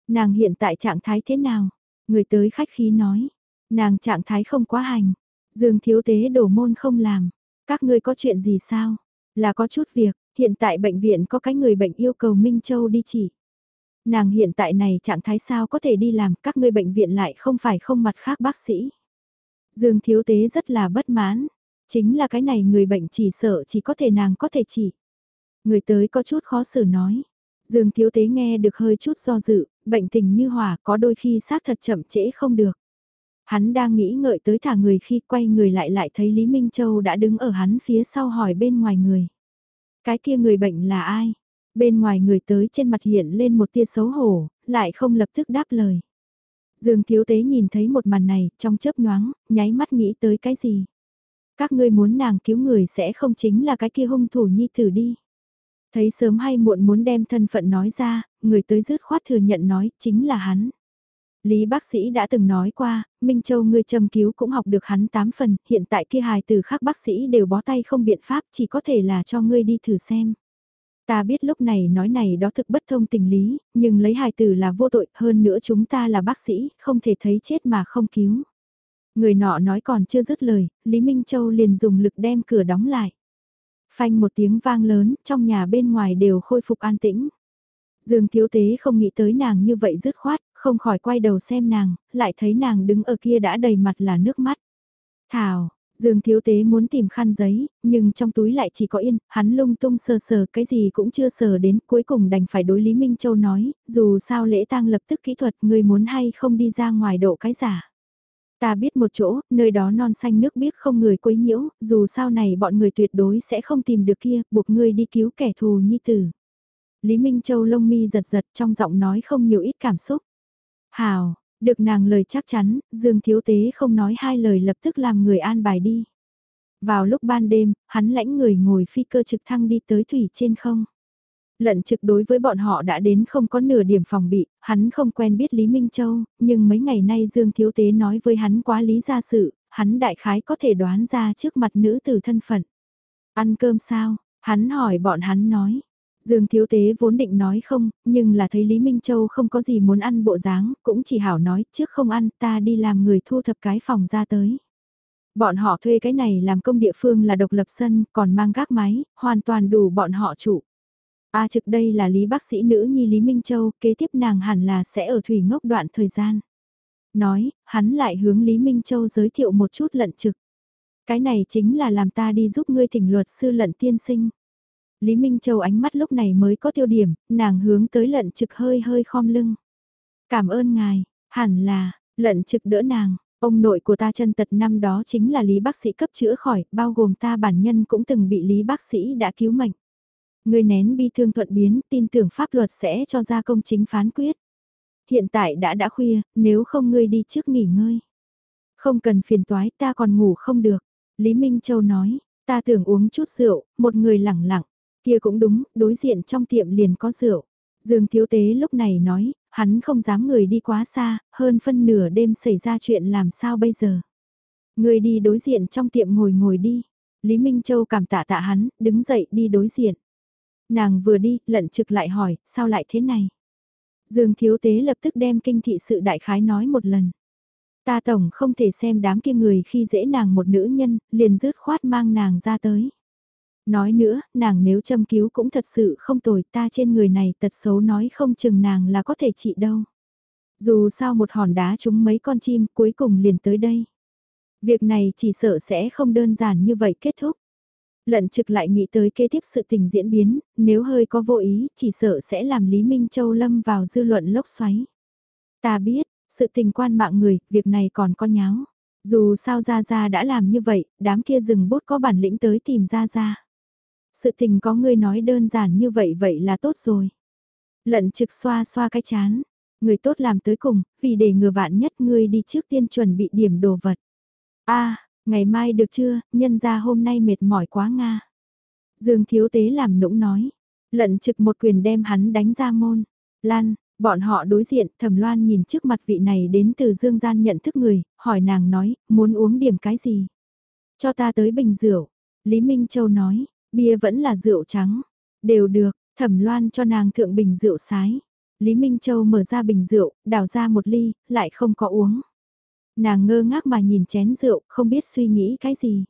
Nàng hiện tại trạng thái thế nào? Người tới khách khí nói. Nàng trạng thái không quá hành. Dương thiếu tế đổ môn không làm. Các ngươi có chuyện gì sao? Là có chút việc, hiện tại bệnh viện có cái người bệnh yêu cầu Minh Châu đi chỉ. Nàng hiện tại này trạng thái sao có thể đi làm các ngươi bệnh viện lại không phải không mặt khác bác sĩ. Dương Thiếu Tế rất là bất mãn. Chính là cái này người bệnh chỉ sợ chỉ có thể nàng có thể chỉ. Người tới có chút khó xử nói. Dương Thiếu Tế nghe được hơi chút do dự, bệnh tình như hỏa có đôi khi xác thật chậm trễ không được. Hắn đang nghĩ ngợi tới thả người khi quay người lại lại thấy Lý Minh Châu đã đứng ở hắn phía sau hỏi bên ngoài người. Cái kia người bệnh là ai? Bên ngoài người tới trên mặt hiện lên một tia xấu hổ, lại không lập tức đáp lời. Dương Thiếu Tế nhìn thấy một màn này, trong chớp nhoáng, nháy mắt nghĩ tới cái gì? Các ngươi muốn nàng cứu người sẽ không chính là cái kia hung thủ nhi tử đi. Thấy sớm hay muộn muốn đem thân phận nói ra, người tới rứt khoát thừa nhận nói, chính là hắn. Lý bác sĩ đã từng nói qua, Minh Châu ngươi châm cứu cũng học được hắn 8 phần, hiện tại kia hài từ khác bác sĩ đều bó tay không biện pháp chỉ có thể là cho ngươi đi thử xem. Ta biết lúc này nói này đó thực bất thông tình lý, nhưng lấy hài tử là vô tội hơn nữa chúng ta là bác sĩ, không thể thấy chết mà không cứu. Người nọ nói còn chưa dứt lời, Lý Minh Châu liền dùng lực đem cửa đóng lại. Phanh một tiếng vang lớn, trong nhà bên ngoài đều khôi phục an tĩnh. Dương Thiếu Tế không nghĩ tới nàng như vậy dứt khoát, không khỏi quay đầu xem nàng, lại thấy nàng đứng ở kia đã đầy mặt là nước mắt. Thảo, Dương Thiếu Tế muốn tìm khăn giấy, nhưng trong túi lại chỉ có yên, hắn lung tung sờ sờ cái gì cũng chưa sờ đến, cuối cùng đành phải đối Lý Minh Châu nói, dù sao lễ tang lập tức kỹ thuật, người muốn hay không đi ra ngoài độ cái giả. Ta biết một chỗ, nơi đó non xanh nước biếc không người quấy nhiễu, dù sao này bọn người tuyệt đối sẽ không tìm được kia, buộc ngươi đi cứu kẻ thù nhi tử. Lý Minh Châu lông mi giật giật trong giọng nói không nhiều ít cảm xúc. Hào, được nàng lời chắc chắn, Dương Thiếu Tế không nói hai lời lập tức làm người an bài đi. Vào lúc ban đêm, hắn lãnh người ngồi phi cơ trực thăng đi tới thủy trên không. Lận trực đối với bọn họ đã đến không có nửa điểm phòng bị, hắn không quen biết Lý Minh Châu, nhưng mấy ngày nay Dương Thiếu Tế nói với hắn quá lý gia sự, hắn đại khái có thể đoán ra trước mặt nữ tử thân phận. Ăn cơm sao? Hắn hỏi bọn hắn nói. Dương Thiếu Tế vốn định nói không, nhưng là thấy Lý Minh Châu không có gì muốn ăn bộ dáng, cũng chỉ hảo nói trước không ăn ta đi làm người thu thập cái phòng ra tới. Bọn họ thuê cái này làm công địa phương là độc lập sân, còn mang gác máy, hoàn toàn đủ bọn họ chủ. A trực đây là lý bác sĩ nữ nhi Lý Minh Châu, kế tiếp nàng hẳn là sẽ ở thủy ngốc đoạn thời gian. Nói, hắn lại hướng Lý Minh Châu giới thiệu một chút lận trực. Cái này chính là làm ta đi giúp ngươi thỉnh luật sư lận tiên sinh. Lý Minh Châu ánh mắt lúc này mới có tiêu điểm, nàng hướng tới lận trực hơi hơi khom lưng. Cảm ơn ngài, hẳn là, lận trực đỡ nàng, ông nội của ta chân tật năm đó chính là Lý bác sĩ cấp chữa khỏi, bao gồm ta bản nhân cũng từng bị Lý bác sĩ đã cứu mệnh. Ngươi nén bi thương thuận biến, tin tưởng pháp luật sẽ cho ra công chính phán quyết. Hiện tại đã đã khuya, nếu không ngươi đi trước nghỉ ngơi. Không cần phiền toái, ta còn ngủ không được. Lý Minh Châu nói, ta tưởng uống chút rượu, một người lẳng lặng. Kia cũng đúng, đối diện trong tiệm liền có rượu. Dương Thiếu Tế lúc này nói, hắn không dám người đi quá xa, hơn phân nửa đêm xảy ra chuyện làm sao bây giờ. Người đi đối diện trong tiệm ngồi ngồi đi. Lý Minh Châu cảm tạ tạ hắn, đứng dậy đi đối diện. Nàng vừa đi, lận trực lại hỏi, sao lại thế này? Dương Thiếu Tế lập tức đem kinh thị sự đại khái nói một lần. Ta tổng không thể xem đám kia người khi dễ nàng một nữ nhân, liền rứt khoát mang nàng ra tới. Nói nữa, nàng nếu châm cứu cũng thật sự không tồi ta trên người này tật xấu nói không chừng nàng là có thể trị đâu. Dù sao một hòn đá trúng mấy con chim cuối cùng liền tới đây. Việc này chỉ sợ sẽ không đơn giản như vậy kết thúc. Lận trực lại nghĩ tới kế tiếp sự tình diễn biến, nếu hơi có vô ý, chỉ sợ sẽ làm Lý Minh Châu lâm vào dư luận lốc xoáy. Ta biết, sự tình quan mạng người, việc này còn có nháo. Dù sao Gia Gia đã làm như vậy, đám kia rừng bút có bản lĩnh tới tìm Gia Gia. Sự tình có ngươi nói đơn giản như vậy vậy là tốt rồi. Lận trực xoa xoa cái chán. Người tốt làm tới cùng, vì để ngừa vạn nhất ngươi đi trước tiên chuẩn bị điểm đồ vật. a Ngày mai được chưa, nhân ra hôm nay mệt mỏi quá Nga. Dương Thiếu Tế làm nũng nói. Lận trực một quyền đem hắn đánh ra môn. Lan, bọn họ đối diện, thẩm loan nhìn trước mặt vị này đến từ Dương Gian nhận thức người, hỏi nàng nói, muốn uống điểm cái gì? Cho ta tới bình rượu. Lý Minh Châu nói, bia vẫn là rượu trắng. Đều được, thẩm loan cho nàng thượng bình rượu sái. Lý Minh Châu mở ra bình rượu, đào ra một ly, lại không có uống. Nàng ngơ ngác mà nhìn chén rượu, không biết suy nghĩ cái gì.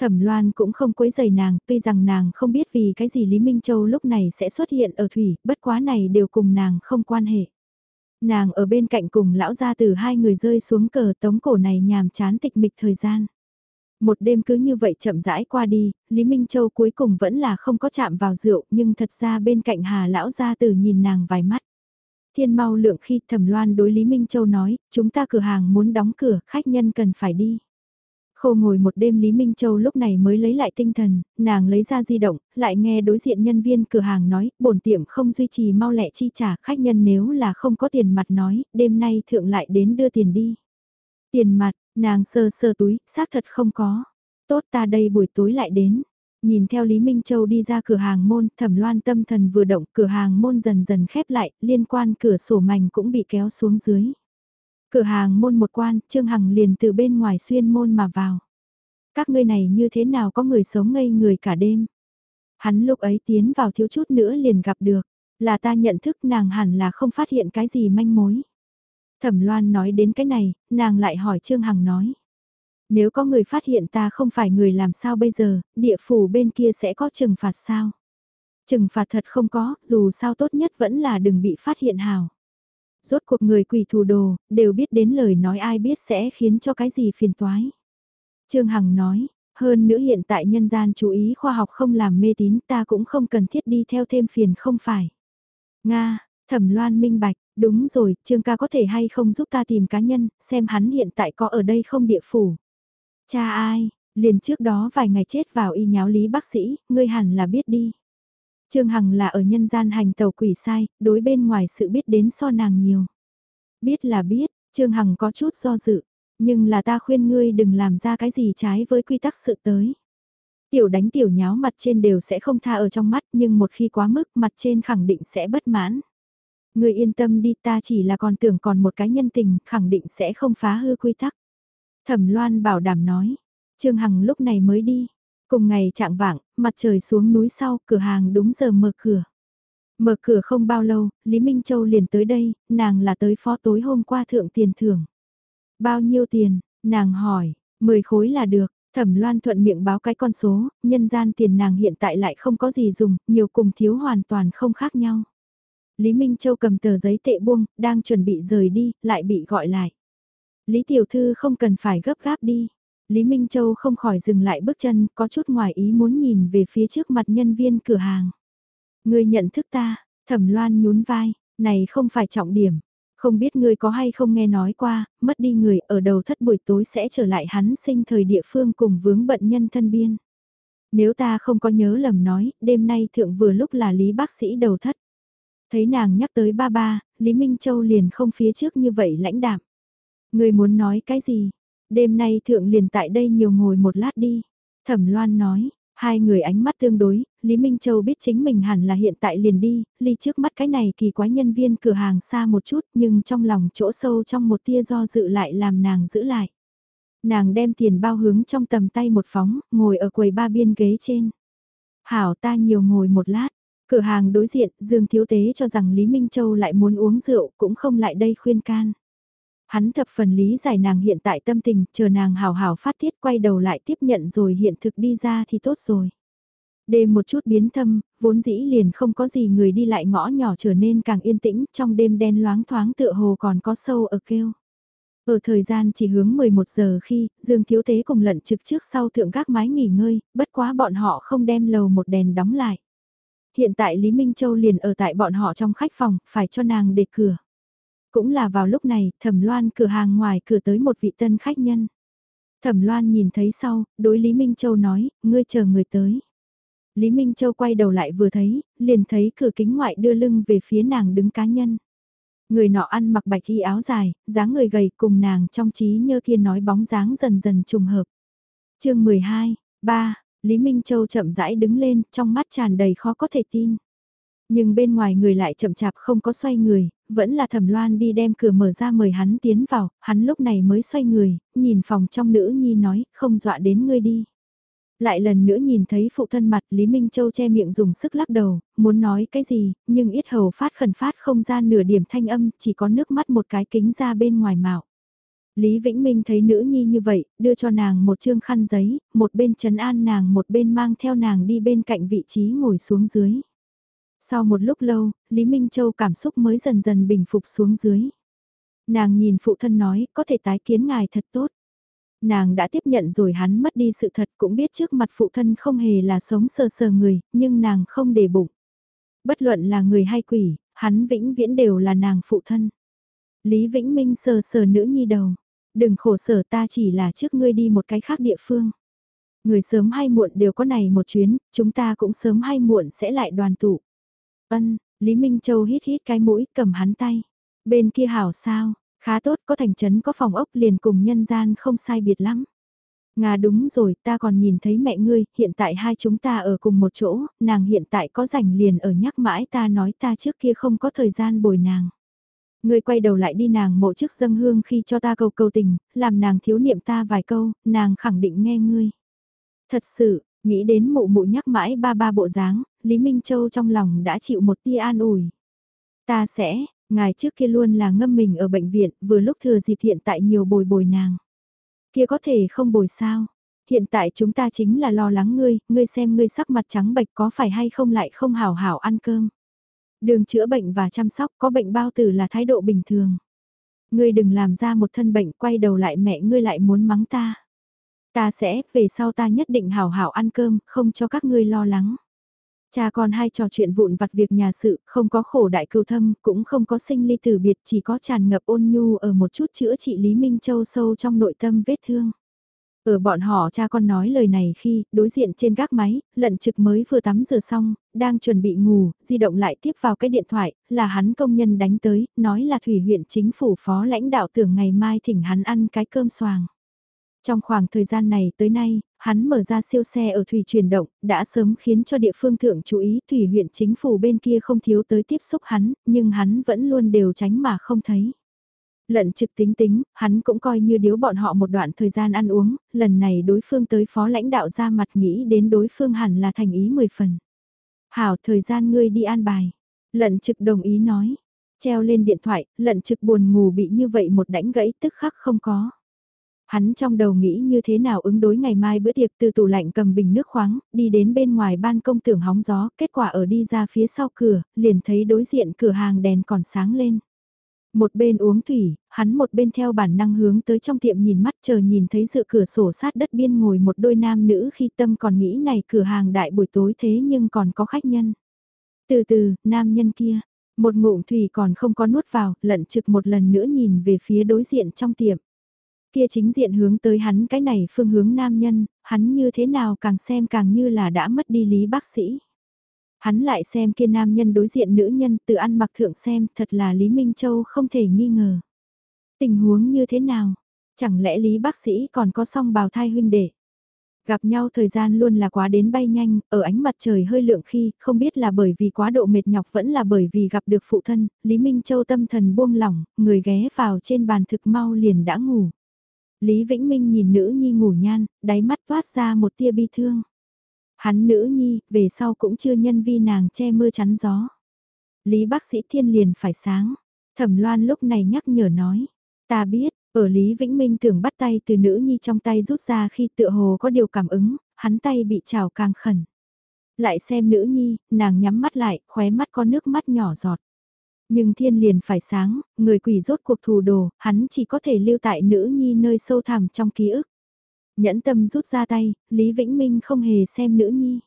Thẩm Loan cũng không quấy giày nàng, tuy rằng nàng không biết vì cái gì Lý Minh Châu lúc này sẽ xuất hiện ở thủy, bất quá này đều cùng nàng không quan hệ. Nàng ở bên cạnh cùng lão gia từ hai người rơi xuống cờ tống cổ này nhàm chán tịch mịch thời gian. Một đêm cứ như vậy chậm rãi qua đi, Lý Minh Châu cuối cùng vẫn là không có chạm vào rượu, nhưng thật ra bên cạnh Hà lão gia tử nhìn nàng vài mắt. Thiên mau lượng khi thẩm loan đối Lý Minh Châu nói, chúng ta cửa hàng muốn đóng cửa, khách nhân cần phải đi. Khô ngồi một đêm Lý Minh Châu lúc này mới lấy lại tinh thần, nàng lấy ra di động, lại nghe đối diện nhân viên cửa hàng nói, bổn tiệm không duy trì mau lẹ chi trả khách nhân nếu là không có tiền mặt nói, đêm nay thượng lại đến đưa tiền đi. Tiền mặt, nàng sơ sơ túi, xác thật không có. Tốt ta đây buổi tối lại đến. Nhìn theo Lý Minh Châu đi ra cửa hàng môn, thẩm loan tâm thần vừa động, cửa hàng môn dần dần khép lại, liên quan cửa sổ mảnh cũng bị kéo xuống dưới. Cửa hàng môn một quan, Trương Hằng liền từ bên ngoài xuyên môn mà vào. Các ngươi này như thế nào có người sống ngây người cả đêm. Hắn lúc ấy tiến vào thiếu chút nữa liền gặp được, là ta nhận thức nàng hẳn là không phát hiện cái gì manh mối. Thẩm Loan nói đến cái này, nàng lại hỏi Trương Hằng nói. Nếu có người phát hiện ta không phải người làm sao bây giờ, địa phủ bên kia sẽ có trừng phạt sao? Trừng phạt thật không có, dù sao tốt nhất vẫn là đừng bị phát hiện hào. Rốt cuộc người quỷ thù đồ, đều biết đến lời nói ai biết sẽ khiến cho cái gì phiền toái. Trương Hằng nói, hơn nữa hiện tại nhân gian chú ý khoa học không làm mê tín ta cũng không cần thiết đi theo thêm phiền không phải. Nga, thẩm loan minh bạch, đúng rồi, Trương ca có thể hay không giúp ta tìm cá nhân, xem hắn hiện tại có ở đây không địa phủ. Cha ai, liền trước đó vài ngày chết vào y nháo lý bác sĩ, ngươi hẳn là biết đi. Trương Hằng là ở nhân gian hành tàu quỷ sai, đối bên ngoài sự biết đến so nàng nhiều. Biết là biết, Trương Hằng có chút do dự, nhưng là ta khuyên ngươi đừng làm ra cái gì trái với quy tắc sự tới. Tiểu đánh tiểu nháo mặt trên đều sẽ không tha ở trong mắt nhưng một khi quá mức mặt trên khẳng định sẽ bất mãn. Ngươi yên tâm đi ta chỉ là còn tưởng còn một cái nhân tình khẳng định sẽ không phá hư quy tắc. Thẩm Loan bảo đảm nói. Trương Hằng lúc này mới đi. Cùng ngày trạng vạng, mặt trời xuống núi sau, cửa hàng đúng giờ mở cửa. Mở cửa không bao lâu, Lý Minh Châu liền tới đây, nàng là tới phó tối hôm qua thượng tiền thưởng. Bao nhiêu tiền, nàng hỏi, 10 khối là được, thẩm loan thuận miệng báo cái con số, nhân gian tiền nàng hiện tại lại không có gì dùng, nhiều cùng thiếu hoàn toàn không khác nhau. Lý Minh Châu cầm tờ giấy tệ buông, đang chuẩn bị rời đi, lại bị gọi lại. Lý Tiểu Thư không cần phải gấp gáp đi. Lý Minh Châu không khỏi dừng lại bước chân, có chút ngoài ý muốn nhìn về phía trước mặt nhân viên cửa hàng. Người nhận thức ta, thẩm loan nhún vai, này không phải trọng điểm. Không biết người có hay không nghe nói qua, mất đi người ở đầu thất buổi tối sẽ trở lại hắn sinh thời địa phương cùng vướng bận nhân thân biên. Nếu ta không có nhớ lầm nói, đêm nay thượng vừa lúc là Lý bác sĩ đầu thất. Thấy nàng nhắc tới ba ba, Lý Minh Châu liền không phía trước như vậy lãnh đạm. Người muốn nói cái gì? Đêm nay thượng liền tại đây nhiều ngồi một lát đi. Thẩm Loan nói, hai người ánh mắt tương đối, Lý Minh Châu biết chính mình hẳn là hiện tại liền đi, ly trước mắt cái này kỳ quái nhân viên cửa hàng xa một chút nhưng trong lòng chỗ sâu trong một tia do dự lại làm nàng giữ lại. Nàng đem tiền bao hướng trong tầm tay một phóng, ngồi ở quầy ba biên ghế trên. Hảo ta nhiều ngồi một lát, cửa hàng đối diện, Dương Thiếu Tế cho rằng Lý Minh Châu lại muốn uống rượu cũng không lại đây khuyên can. Hắn thập phần lý giải nàng hiện tại tâm tình, chờ nàng hào hào phát tiết quay đầu lại tiếp nhận rồi hiện thực đi ra thì tốt rồi. Đêm một chút biến thâm, vốn dĩ liền không có gì người đi lại ngõ nhỏ trở nên càng yên tĩnh, trong đêm đen loáng thoáng tựa hồ còn có sâu ở kêu. Ở thời gian chỉ hướng 11 giờ khi, Dương Thiếu Tế cùng lận trực trước sau thượng các mái nghỉ ngơi, bất quá bọn họ không đem lầu một đèn đóng lại. Hiện tại Lý Minh Châu liền ở tại bọn họ trong khách phòng, phải cho nàng để cửa. Cũng là vào lúc này, Thẩm Loan cửa hàng ngoài cửa tới một vị tân khách nhân. Thẩm Loan nhìn thấy sau, đối Lý Minh Châu nói, ngươi chờ người tới. Lý Minh Châu quay đầu lại vừa thấy, liền thấy cửa kính ngoại đưa lưng về phía nàng đứng cá nhân. Người nọ ăn mặc bạch y áo dài, dáng người gầy cùng nàng trong trí nhớ kia nói bóng dáng dần dần trùng hợp. chương 12, 3, Lý Minh Châu chậm rãi đứng lên, trong mắt tràn đầy khó có thể tin. Nhưng bên ngoài người lại chậm chạp không có xoay người, vẫn là thẩm loan đi đem cửa mở ra mời hắn tiến vào, hắn lúc này mới xoay người, nhìn phòng trong nữ nhi nói, không dọa đến ngươi đi. Lại lần nữa nhìn thấy phụ thân mặt Lý Minh Châu che miệng dùng sức lắc đầu, muốn nói cái gì, nhưng ít hầu phát khẩn phát không ra nửa điểm thanh âm, chỉ có nước mắt một cái kính ra bên ngoài mạo. Lý Vĩnh Minh thấy nữ nhi như vậy, đưa cho nàng một chương khăn giấy, một bên trấn an nàng một bên mang theo nàng đi bên cạnh vị trí ngồi xuống dưới. Sau một lúc lâu, Lý Minh Châu cảm xúc mới dần dần bình phục xuống dưới. Nàng nhìn phụ thân nói, có thể tái kiến ngài thật tốt. Nàng đã tiếp nhận rồi hắn mất đi sự thật cũng biết trước mặt phụ thân không hề là sống sờ sờ người, nhưng nàng không để bụng. Bất luận là người hay quỷ, hắn vĩnh viễn đều là nàng phụ thân. Lý Vĩnh Minh sờ sờ nữ nhi đầu. Đừng khổ sở ta chỉ là trước ngươi đi một cái khác địa phương. Người sớm hay muộn đều có này một chuyến, chúng ta cũng sớm hay muộn sẽ lại đoàn tụ. Ân, Lý Minh Châu hít hít cái mũi cầm hắn tay. Bên kia hảo sao, khá tốt có thành trấn có phòng ốc liền cùng nhân gian không sai biệt lắm. Nga đúng rồi, ta còn nhìn thấy mẹ ngươi, hiện tại hai chúng ta ở cùng một chỗ, nàng hiện tại có rảnh liền ở nhắc mãi ta nói ta trước kia không có thời gian bồi nàng. Ngươi quay đầu lại đi nàng mộ trước dâng hương khi cho ta cầu cầu tình, làm nàng thiếu niệm ta vài câu, nàng khẳng định nghe ngươi. Thật sự, nghĩ đến mụ mụ nhắc mãi ba ba bộ dáng, Lý Minh Châu trong lòng đã chịu một tia an ủi. Ta sẽ, ngài trước kia luôn là ngâm mình ở bệnh viện, vừa lúc thừa dịp hiện tại nhiều bồi bồi nàng. Kia có thể không bồi sao? Hiện tại chúng ta chính là lo lắng ngươi, ngươi xem ngươi sắc mặt trắng bệch có phải hay không lại không hảo hảo ăn cơm. Đường chữa bệnh và chăm sóc có bệnh bao tử là thái độ bình thường. Ngươi đừng làm ra một thân bệnh quay đầu lại mẹ ngươi lại muốn mắng ta. Ta sẽ, về sau ta nhất định hảo hảo ăn cơm, không cho các ngươi lo lắng. Cha con hai trò chuyện vụn vặt việc nhà sự, không có khổ đại cưu thâm, cũng không có sinh ly tử biệt, chỉ có tràn ngập ôn nhu ở một chút chữa trị Lý Minh Châu sâu trong nội tâm vết thương. Ở bọn họ cha con nói lời này khi, đối diện trên gác máy, lận trực mới vừa tắm rửa xong, đang chuẩn bị ngủ, di động lại tiếp vào cái điện thoại, là hắn công nhân đánh tới, nói là thủy huyện chính phủ phó lãnh đạo tưởng ngày mai thỉnh hắn ăn cái cơm xoàng. Trong khoảng thời gian này tới nay, hắn mở ra siêu xe ở thủy chuyển động, đã sớm khiến cho địa phương thượng chú ý thủy huyện chính phủ bên kia không thiếu tới tiếp xúc hắn, nhưng hắn vẫn luôn đều tránh mà không thấy. Lận trực tính tính, hắn cũng coi như điếu bọn họ một đoạn thời gian ăn uống, lần này đối phương tới phó lãnh đạo ra mặt nghĩ đến đối phương hẳn là thành ý 10 phần. Hảo thời gian ngươi đi an bài. Lận trực đồng ý nói. Treo lên điện thoại, lận trực buồn ngủ bị như vậy một đánh gãy tức khắc không có. Hắn trong đầu nghĩ như thế nào ứng đối ngày mai bữa tiệc từ tủ lạnh cầm bình nước khoáng, đi đến bên ngoài ban công tưởng hóng gió, kết quả ở đi ra phía sau cửa, liền thấy đối diện cửa hàng đèn còn sáng lên. Một bên uống thủy, hắn một bên theo bản năng hướng tới trong tiệm nhìn mắt chờ nhìn thấy dự cửa sổ sát đất biên ngồi một đôi nam nữ khi tâm còn nghĩ này cửa hàng đại buổi tối thế nhưng còn có khách nhân. Từ từ, nam nhân kia, một ngụm thủy còn không có nuốt vào, lận trực một lần nữa nhìn về phía đối diện trong tiệm. Kia chính diện hướng tới hắn cái này phương hướng nam nhân, hắn như thế nào càng xem càng như là đã mất đi lý bác sĩ. Hắn lại xem kia nam nhân đối diện nữ nhân tự ăn mặc thượng xem thật là Lý Minh Châu không thể nghi ngờ. Tình huống như thế nào? Chẳng lẽ Lý bác sĩ còn có song bào thai huynh đệ? Gặp nhau thời gian luôn là quá đến bay nhanh, ở ánh mặt trời hơi lượng khi, không biết là bởi vì quá độ mệt nhọc vẫn là bởi vì gặp được phụ thân, Lý Minh Châu tâm thần buông lỏng, người ghé vào trên bàn thực mau liền đã ngủ. Lý Vĩnh Minh nhìn nữ nhi ngủ nhan, đáy mắt toát ra một tia bi thương. Hắn nữ nhi, về sau cũng chưa nhân vi nàng che mưa chắn gió. Lý bác sĩ thiên liền phải sáng. Thẩm loan lúc này nhắc nhở nói. Ta biết, ở Lý Vĩnh Minh tưởng bắt tay từ nữ nhi trong tay rút ra khi tựa hồ có điều cảm ứng, hắn tay bị trào càng khẩn. Lại xem nữ nhi, nàng nhắm mắt lại, khóe mắt có nước mắt nhỏ giọt. Nhưng thiên liền phải sáng, người quỷ rốt cuộc thù đồ, hắn chỉ có thể lưu tại nữ nhi nơi sâu thẳm trong ký ức. Nhẫn tâm rút ra tay, Lý Vĩnh Minh không hề xem nữ nhi.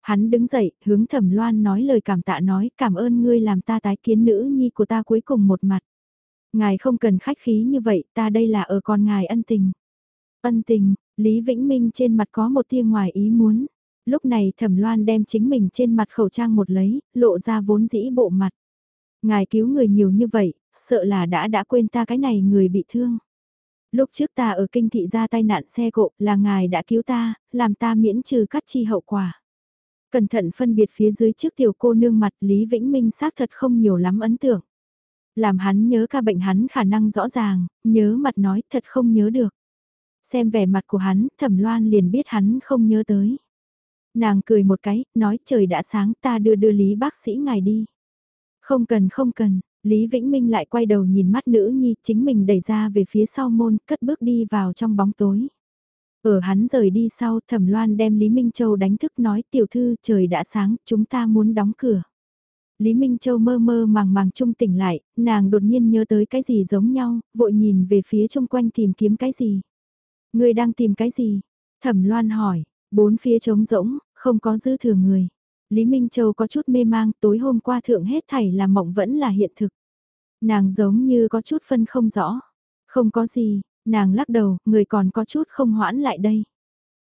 Hắn đứng dậy, hướng thẩm loan nói lời cảm tạ nói cảm ơn ngươi làm ta tái kiến nữ nhi của ta cuối cùng một mặt. Ngài không cần khách khí như vậy, ta đây là ở con ngài ân tình. Ân tình, Lý Vĩnh Minh trên mặt có một tia ngoài ý muốn. Lúc này thẩm loan đem chính mình trên mặt khẩu trang một lấy, lộ ra vốn dĩ bộ mặt. Ngài cứu người nhiều như vậy, sợ là đã đã quên ta cái này người bị thương. Lúc trước ta ở kinh thị ra tai nạn xe cộ là ngài đã cứu ta, làm ta miễn trừ cắt chi hậu quả. Cẩn thận phân biệt phía dưới trước tiểu cô nương mặt Lý Vĩnh Minh xác thật không nhiều lắm ấn tượng. Làm hắn nhớ ca bệnh hắn khả năng rõ ràng, nhớ mặt nói thật không nhớ được. Xem vẻ mặt của hắn, thẩm loan liền biết hắn không nhớ tới. Nàng cười một cái, nói trời đã sáng ta đưa đưa Lý bác sĩ ngài đi. Không cần không cần, Lý Vĩnh Minh lại quay đầu nhìn mắt nữ nhi, chính mình đẩy ra về phía sau môn, cất bước đi vào trong bóng tối. Ở hắn rời đi sau, Thẩm Loan đem Lý Minh Châu đánh thức nói tiểu thư trời đã sáng, chúng ta muốn đóng cửa. Lý Minh Châu mơ mơ màng màng trung tỉnh lại, nàng đột nhiên nhớ tới cái gì giống nhau, vội nhìn về phía chung quanh tìm kiếm cái gì. Người đang tìm cái gì? Thẩm Loan hỏi, bốn phía trống rỗng, không có dư thừa người. Lý Minh Châu có chút mê mang, tối hôm qua thượng hết thảy là mộng vẫn là hiện thực. Nàng giống như có chút phân không rõ. Không có gì, nàng lắc đầu, người còn có chút không hoãn lại đây.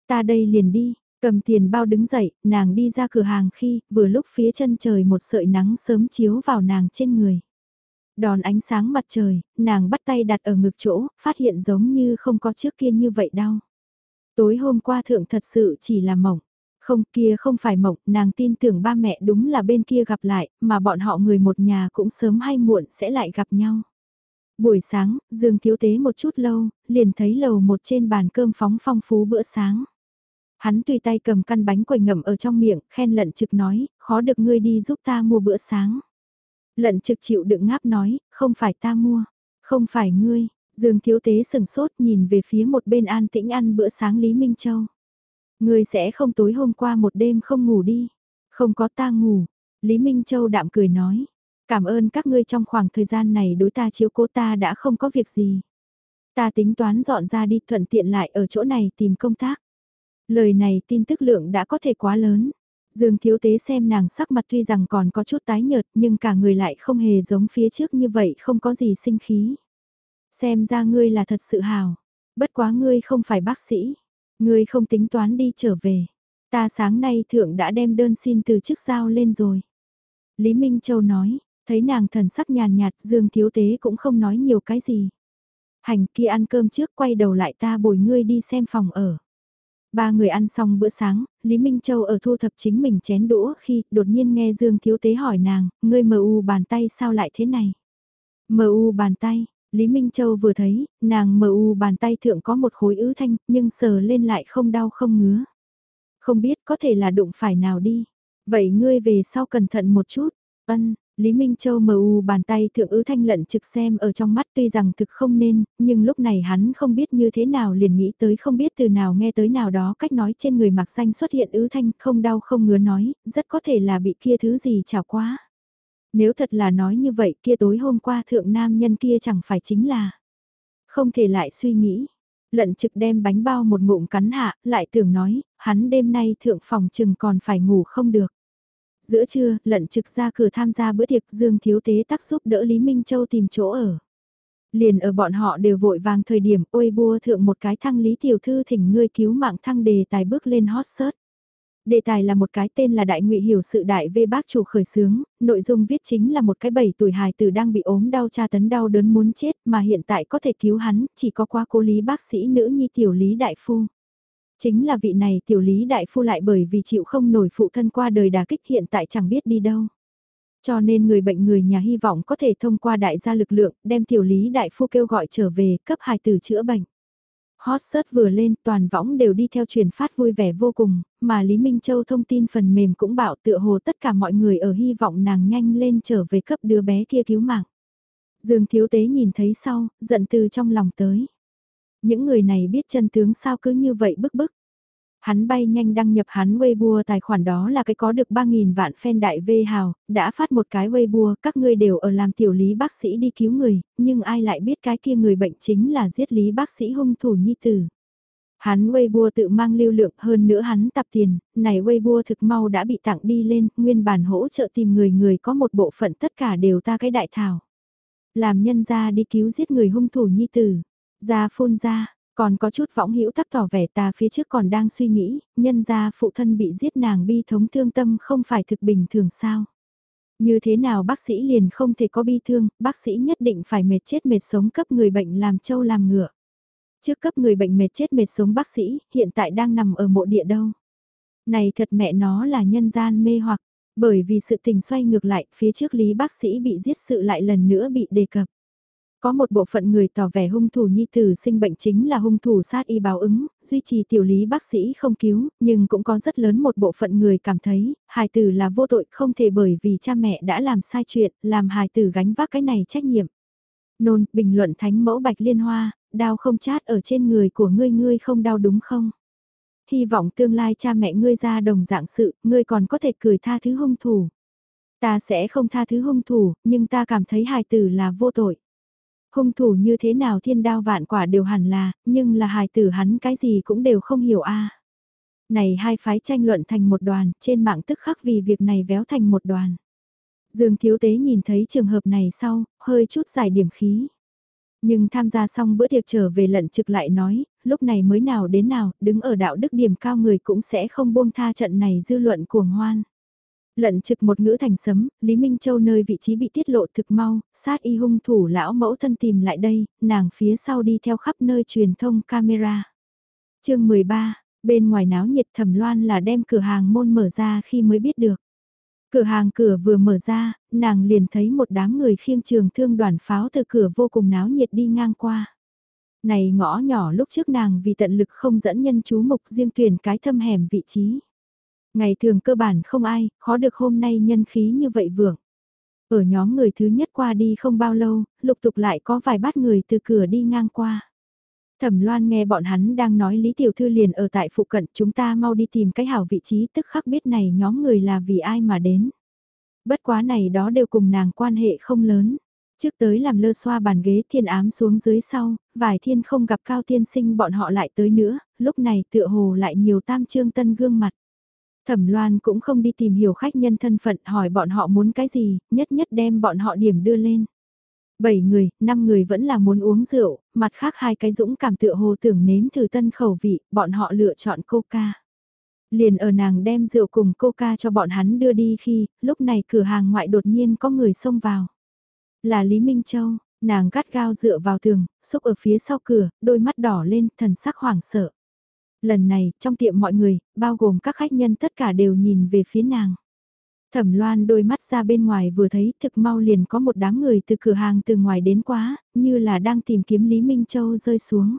Ta đây liền đi, cầm tiền bao đứng dậy, nàng đi ra cửa hàng khi, vừa lúc phía chân trời một sợi nắng sớm chiếu vào nàng trên người. Đòn ánh sáng mặt trời, nàng bắt tay đặt ở ngực chỗ, phát hiện giống như không có trước kia như vậy đau. Tối hôm qua thượng thật sự chỉ là mộng. Không kia không phải mộng, nàng tin tưởng ba mẹ đúng là bên kia gặp lại, mà bọn họ người một nhà cũng sớm hay muộn sẽ lại gặp nhau. Buổi sáng, Dương Thiếu Tế một chút lâu, liền thấy lầu một trên bàn cơm phóng phong phú bữa sáng. Hắn tùy tay cầm căn bánh quẩy ngậm ở trong miệng, khen lận trực nói, khó được ngươi đi giúp ta mua bữa sáng. Lận trực chịu đựng ngáp nói, không phải ta mua, không phải ngươi, Dương Thiếu Tế sừng sốt nhìn về phía một bên an tĩnh ăn bữa sáng Lý Minh Châu. Ngươi sẽ không tối hôm qua một đêm không ngủ đi. Không có ta ngủ. Lý Minh Châu đạm cười nói. Cảm ơn các ngươi trong khoảng thời gian này đối ta chiếu cố ta đã không có việc gì. Ta tính toán dọn ra đi thuận tiện lại ở chỗ này tìm công tác. Lời này tin tức lượng đã có thể quá lớn. Dương thiếu tế xem nàng sắc mặt tuy rằng còn có chút tái nhợt nhưng cả người lại không hề giống phía trước như vậy không có gì sinh khí. Xem ra ngươi là thật sự hào. Bất quá ngươi không phải bác sĩ. Ngươi không tính toán đi trở về. Ta sáng nay thượng đã đem đơn xin từ chức giao lên rồi. Lý Minh Châu nói, thấy nàng thần sắc nhàn nhạt Dương Thiếu Tế cũng không nói nhiều cái gì. Hành kia ăn cơm trước quay đầu lại ta bồi ngươi đi xem phòng ở. Ba người ăn xong bữa sáng, Lý Minh Châu ở thu thập chính mình chén đũa khi đột nhiên nghe Dương Thiếu Tế hỏi nàng, ngươi mờ u bàn tay sao lại thế này? Mờ u bàn tay, Lý Minh Châu vừa thấy, nàng mờ u bàn tay thượng có một khối ứ thanh, nhưng sờ lên lại không đau không ngứa. Không biết có thể là đụng phải nào đi. Vậy ngươi về sau cẩn thận một chút. Ân, Lý Minh Châu mờ u bàn tay thượng ứ thanh lận trực xem ở trong mắt tuy rằng thực không nên, nhưng lúc này hắn không biết như thế nào liền nghĩ tới không biết từ nào nghe tới nào đó cách nói trên người mặc xanh xuất hiện ứ thanh không đau không ngứa nói, rất có thể là bị kia thứ gì chảo quá. Nếu thật là nói như vậy kia tối hôm qua thượng nam nhân kia chẳng phải chính là. Không thể lại suy nghĩ. Lận trực đem bánh bao một ngụm cắn hạ, lại tưởng nói, hắn đêm nay thượng phòng chừng còn phải ngủ không được. Giữa trưa, lận trực ra cửa tham gia bữa tiệc Dương Thiếu Tế tác giúp đỡ Lý Minh Châu tìm chỗ ở. Liền ở bọn họ đều vội vàng thời điểm ôi bua thượng một cái thăng Lý Tiểu Thư thỉnh ngươi cứu mạng thăng đề tài bước lên hot search. Đề tài là một cái tên là Đại Ngụy Hiểu sự đại vê bác chủ khởi sướng, nội dung viết chính là một cái bảy tuổi hài tử đang bị ốm đau tra tấn đau đớn muốn chết mà hiện tại có thể cứu hắn, chỉ có qua cố lý bác sĩ nữ nhi tiểu lý đại phu. Chính là vị này tiểu lý đại phu lại bởi vì chịu không nổi phụ thân qua đời đà kích hiện tại chẳng biết đi đâu. Cho nên người bệnh người nhà hy vọng có thể thông qua đại gia lực lượng đem tiểu lý đại phu kêu gọi trở về cấp hài tử chữa bệnh. Hot search vừa lên toàn võng đều đi theo truyền phát vui vẻ vô cùng, mà Lý Minh Châu thông tin phần mềm cũng bảo tựa hồ tất cả mọi người ở hy vọng nàng nhanh lên trở về cấp đứa bé kia cứu mạng. Dương Thiếu Tế nhìn thấy sau, giận từ trong lòng tới. Những người này biết chân tướng sao cứ như vậy bức bức. Hắn bay nhanh đăng nhập hắn Weibo tài khoản đó là cái có được 3.000 vạn fan đại V hào, đã phát một cái Weibo, các ngươi đều ở làm tiểu lý bác sĩ đi cứu người, nhưng ai lại biết cái kia người bệnh chính là giết lý bác sĩ hung thủ nhi tử. Hắn Weibo tự mang lưu lượng hơn nữa hắn tập tiền, này Weibo thực mau đã bị tặng đi lên, nguyên bản hỗ trợ tìm người người có một bộ phận tất cả đều ta cái đại thảo. Làm nhân ra đi cứu giết người hung thủ nhi tử, ra phun ra, còn có chút võng hữu tắc tỏ vẻ ta phía trước còn đang suy nghĩ, nhân ra phụ thân bị giết nàng bi thống thương tâm không phải thực bình thường sao. Như thế nào bác sĩ liền không thể có bi thương, bác sĩ nhất định phải mệt chết mệt sống cấp người bệnh làm trâu làm ngựa. Trước cấp người bệnh mệt chết mệt sống bác sĩ, hiện tại đang nằm ở mộ địa đâu. Này thật mẹ nó là nhân gian mê hoặc, bởi vì sự tình xoay ngược lại, phía trước lý bác sĩ bị giết sự lại lần nữa bị đề cập. Có một bộ phận người tỏ vẻ hung thủ nhi tử sinh bệnh chính là hung thủ sát y báo ứng, duy trì tiểu lý bác sĩ không cứu, nhưng cũng có rất lớn một bộ phận người cảm thấy, hài tử là vô tội không thể bởi vì cha mẹ đã làm sai chuyện, làm hài tử gánh vác cái này trách nhiệm. Nôn, bình luận thánh mẫu bạch liên hoa, đau không chát ở trên người của ngươi ngươi không đau đúng không? Hy vọng tương lai cha mẹ ngươi ra đồng dạng sự, ngươi còn có thể cười tha thứ hung thủ. Ta sẽ không tha thứ hung thủ, nhưng ta cảm thấy hài tử là vô tội. Hung thủ như thế nào thiên đao vạn quả đều hẳn là, nhưng là hài tử hắn cái gì cũng đều không hiểu a. Này hai phái tranh luận thành một đoàn, trên mạng tức khắc vì việc này véo thành một đoàn. Dương Thiếu Tế nhìn thấy trường hợp này sau, hơi chút giải điểm khí. Nhưng tham gia xong bữa tiệc trở về lận trực lại nói, lúc này mới nào đến nào, đứng ở đạo đức điểm cao người cũng sẽ không buông tha trận này dư luận cuồng hoan. Lận trực một ngữ thành sấm, Lý Minh Châu nơi vị trí bị tiết lộ thực mau, sát y hung thủ lão mẫu thân tìm lại đây, nàng phía sau đi theo khắp nơi truyền thông camera. chương 13, bên ngoài náo nhiệt thẩm loan là đem cửa hàng môn mở ra khi mới biết được. Cửa hàng cửa vừa mở ra, nàng liền thấy một đám người khiêng trường thương đoàn pháo từ cửa vô cùng náo nhiệt đi ngang qua. Này ngõ nhỏ lúc trước nàng vì tận lực không dẫn nhân chú mục riêng tuyển cái thâm hẻm vị trí. Ngày thường cơ bản không ai, khó được hôm nay nhân khí như vậy vượng. Ở nhóm người thứ nhất qua đi không bao lâu, lục tục lại có vài bát người từ cửa đi ngang qua. Thẩm Loan nghe bọn hắn đang nói Lý Tiểu Thư liền ở tại phụ cận chúng ta mau đi tìm cái hảo vị trí tức khắc biết này nhóm người là vì ai mà đến. Bất quá này đó đều cùng nàng quan hệ không lớn. Trước tới làm lơ xoa bàn ghế thiên ám xuống dưới sau, vài thiên không gặp cao tiên sinh bọn họ lại tới nữa, lúc này tựa hồ lại nhiều tam trương tân gương mặt. Thẩm Loan cũng không đi tìm hiểu khách nhân thân phận hỏi bọn họ muốn cái gì, nhất nhất đem bọn họ điểm đưa lên. Bảy người, năm người vẫn là muốn uống rượu, mặt khác hai cái dũng cảm tựa hồ tưởng nếm thử tân khẩu vị, bọn họ lựa chọn coca. Liền ở nàng đem rượu cùng coca cho bọn hắn đưa đi khi, lúc này cửa hàng ngoại đột nhiên có người xông vào. Là Lý Minh Châu, nàng gắt gao dựa vào tường, xúc ở phía sau cửa, đôi mắt đỏ lên, thần sắc hoảng sợ. Lần này, trong tiệm mọi người, bao gồm các khách nhân tất cả đều nhìn về phía nàng. Thẩm loan đôi mắt ra bên ngoài vừa thấy thực mau liền có một đám người từ cửa hàng từ ngoài đến quá, như là đang tìm kiếm Lý Minh Châu rơi xuống.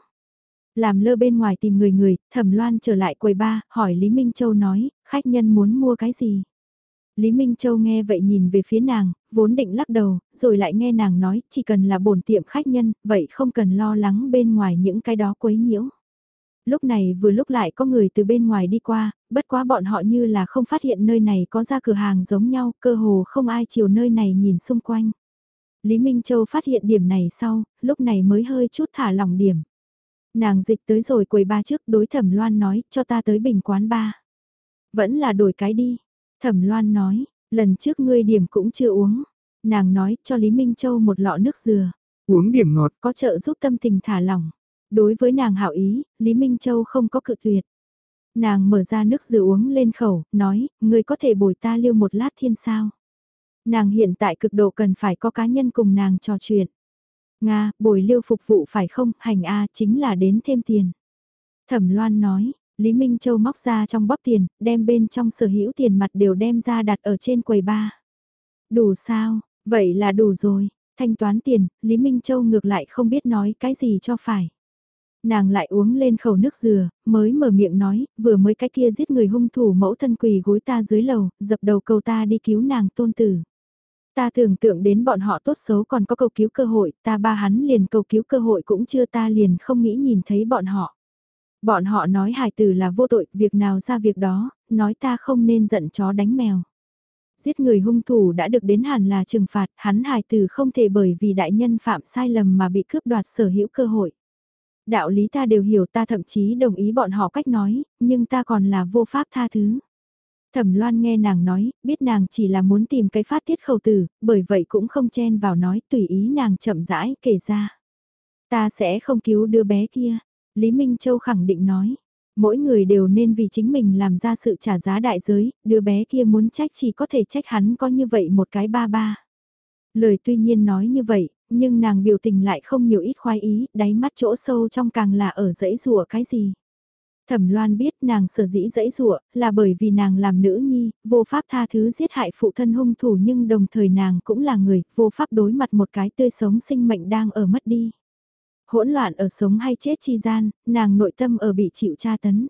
Làm lơ bên ngoài tìm người người, thẩm loan trở lại quầy ba, hỏi Lý Minh Châu nói, khách nhân muốn mua cái gì? Lý Minh Châu nghe vậy nhìn về phía nàng, vốn định lắc đầu, rồi lại nghe nàng nói, chỉ cần là bổn tiệm khách nhân, vậy không cần lo lắng bên ngoài những cái đó quấy nhiễu. Lúc này vừa lúc lại có người từ bên ngoài đi qua, bất quá bọn họ như là không phát hiện nơi này có ra cửa hàng giống nhau, cơ hồ không ai chiều nơi này nhìn xung quanh. Lý Minh Châu phát hiện điểm này sau, lúc này mới hơi chút thả lỏng điểm. Nàng dịch tới rồi quầy ba trước đối thẩm loan nói, cho ta tới bình quán ba. Vẫn là đổi cái đi. Thẩm loan nói, lần trước ngươi điểm cũng chưa uống. Nàng nói cho Lý Minh Châu một lọ nước dừa. Uống điểm ngọt có trợ giúp tâm tình thả lỏng. Đối với nàng hảo ý, Lý Minh Châu không có cự tuyệt. Nàng mở ra nước dừa uống lên khẩu, nói, người có thể bồi ta liêu một lát thiên sao. Nàng hiện tại cực độ cần phải có cá nhân cùng nàng trò chuyện. Nga, bồi liêu phục vụ phải không, hành A chính là đến thêm tiền. Thẩm Loan nói, Lý Minh Châu móc ra trong bóp tiền, đem bên trong sở hữu tiền mặt đều đem ra đặt ở trên quầy ba. Đủ sao, vậy là đủ rồi, thanh toán tiền, Lý Minh Châu ngược lại không biết nói cái gì cho phải. Nàng lại uống lên khẩu nước dừa, mới mở miệng nói, vừa mới cái kia giết người hung thủ mẫu thân quỳ gối ta dưới lầu, dập đầu cầu ta đi cứu nàng tôn tử. Ta tưởng tượng đến bọn họ tốt xấu còn có cầu cứu cơ hội, ta ba hắn liền cầu cứu cơ hội cũng chưa ta liền không nghĩ nhìn thấy bọn họ. Bọn họ nói hài tử là vô tội, việc nào ra việc đó, nói ta không nên giận chó đánh mèo. Giết người hung thủ đã được đến hẳn là trừng phạt, hắn hài tử không thể bởi vì đại nhân phạm sai lầm mà bị cướp đoạt sở hữu cơ hội. Đạo lý ta đều hiểu ta thậm chí đồng ý bọn họ cách nói, nhưng ta còn là vô pháp tha thứ. Thẩm Loan nghe nàng nói, biết nàng chỉ là muốn tìm cái phát tiết khẩu từ, bởi vậy cũng không chen vào nói tùy ý nàng chậm rãi kể ra. Ta sẽ không cứu đứa bé kia, Lý Minh Châu khẳng định nói. Mỗi người đều nên vì chính mình làm ra sự trả giá đại giới, đứa bé kia muốn trách chỉ có thể trách hắn có như vậy một cái ba ba. Lời tuy nhiên nói như vậy, nhưng nàng biểu tình lại không nhiều ít khoái ý, đáy mắt chỗ sâu trong càng là ở dãy rùa cái gì. Thẩm Loan biết nàng sở dĩ dẫy rùa là bởi vì nàng làm nữ nhi, vô pháp tha thứ giết hại phụ thân hung thủ nhưng đồng thời nàng cũng là người, vô pháp đối mặt một cái tươi sống sinh mệnh đang ở mất đi. Hỗn loạn ở sống hay chết chi gian, nàng nội tâm ở bị chịu tra tấn.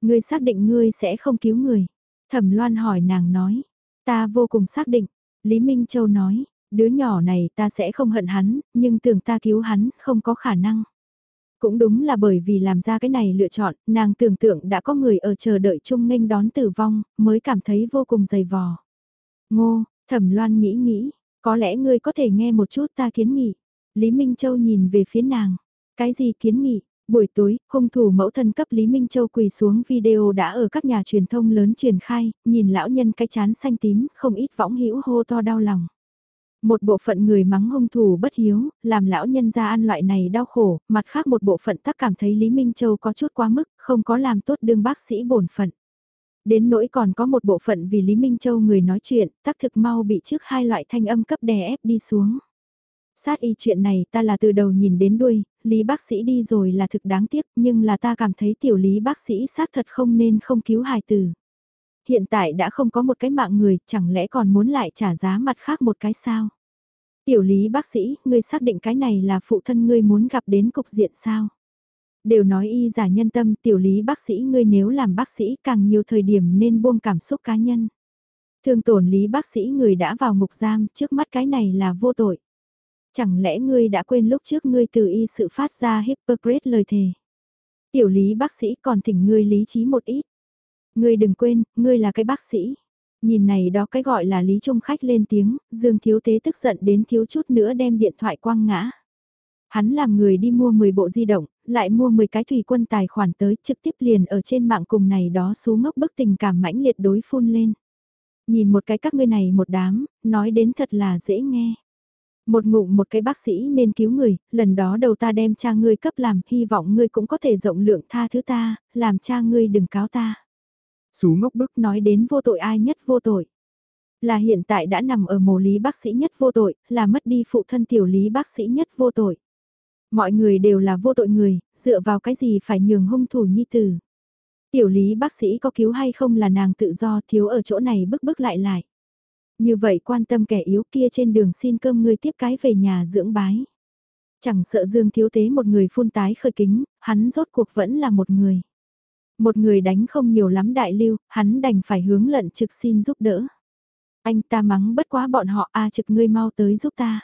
Ngươi xác định ngươi sẽ không cứu người. Thẩm Loan hỏi nàng nói, ta vô cùng xác định. Lý Minh Châu nói, đứa nhỏ này ta sẽ không hận hắn, nhưng tưởng ta cứu hắn, không có khả năng. Cũng đúng là bởi vì làm ra cái này lựa chọn, nàng tưởng tượng đã có người ở chờ đợi chung nghênh đón tử vong, mới cảm thấy vô cùng dày vò. Ngô, thẩm loan nghĩ nghĩ, có lẽ ngươi có thể nghe một chút ta kiến nghị. Lý Minh Châu nhìn về phía nàng. Cái gì kiến nghị? Buổi tối, hung thủ mẫu thân cấp Lý Minh Châu quỳ xuống video đã ở các nhà truyền thông lớn truyền khai, nhìn lão nhân cái chán xanh tím, không ít võng hữu hô to đau lòng. Một bộ phận người mắng hung thủ bất hiếu, làm lão nhân ra ăn loại này đau khổ, mặt khác một bộ phận tắc cảm thấy Lý Minh Châu có chút quá mức, không có làm tốt đương bác sĩ bổn phận. Đến nỗi còn có một bộ phận vì Lý Minh Châu người nói chuyện, tắc thực mau bị trước hai loại thanh âm cấp đè ép đi xuống. Sát y chuyện này ta là từ đầu nhìn đến đuôi, Lý bác sĩ đi rồi là thực đáng tiếc nhưng là ta cảm thấy tiểu Lý bác sĩ xác thật không nên không cứu hài tử. Hiện tại đã không có một cái mạng người, chẳng lẽ còn muốn lại trả giá mặt khác một cái sao? Tiểu Lý bác sĩ, ngươi xác định cái này là phụ thân ngươi muốn gặp đến cục diện sao? Đều nói y giả nhân tâm tiểu lý bác sĩ ngươi nếu làm bác sĩ càng nhiều thời điểm nên buông cảm xúc cá nhân. Thương tổn lý bác sĩ người đã vào ngục giam trước mắt cái này là vô tội. Chẳng lẽ ngươi đã quên lúc trước ngươi từ y sự phát ra Hippocrates lời thề. Tiểu lý bác sĩ còn thỉnh ngươi lý trí một ít. Ngươi đừng quên, ngươi là cái bác sĩ. Nhìn này đó cái gọi là lý trung khách lên tiếng, Dương Thiếu Tế tức giận đến thiếu chút nữa đem điện thoại quăng ngã. Hắn làm người đi mua 10 bộ di động, lại mua 10 cái thủy quân tài khoản tới trực tiếp liền ở trên mạng cùng này đó xú ngốc bức tình cảm mãnh liệt đối phun lên. Nhìn một cái các ngươi này một đám, nói đến thật là dễ nghe. Một ngụm một cái bác sĩ nên cứu người, lần đó đầu ta đem cha ngươi cấp làm, hy vọng ngươi cũng có thể rộng lượng tha thứ ta, làm cha ngươi đừng cáo ta. Xú ngốc bức nói đến vô tội ai nhất vô tội. Là hiện tại đã nằm ở mồ lý bác sĩ nhất vô tội, là mất đi phụ thân tiểu lý bác sĩ nhất vô tội. Mọi người đều là vô tội người, dựa vào cái gì phải nhường hung thủ nhi tử. Tiểu lý bác sĩ có cứu hay không là nàng tự do thiếu ở chỗ này bức bức lại lại. Như vậy quan tâm kẻ yếu kia trên đường xin cơm người tiếp cái về nhà dưỡng bái. Chẳng sợ Dương Thiếu Tế một người phun tái khơi kính, hắn rốt cuộc vẫn là một người. Một người đánh không nhiều lắm đại lưu, hắn đành phải hướng lận trực xin giúp đỡ. Anh ta mắng bất quá bọn họ a trực ngươi mau tới giúp ta.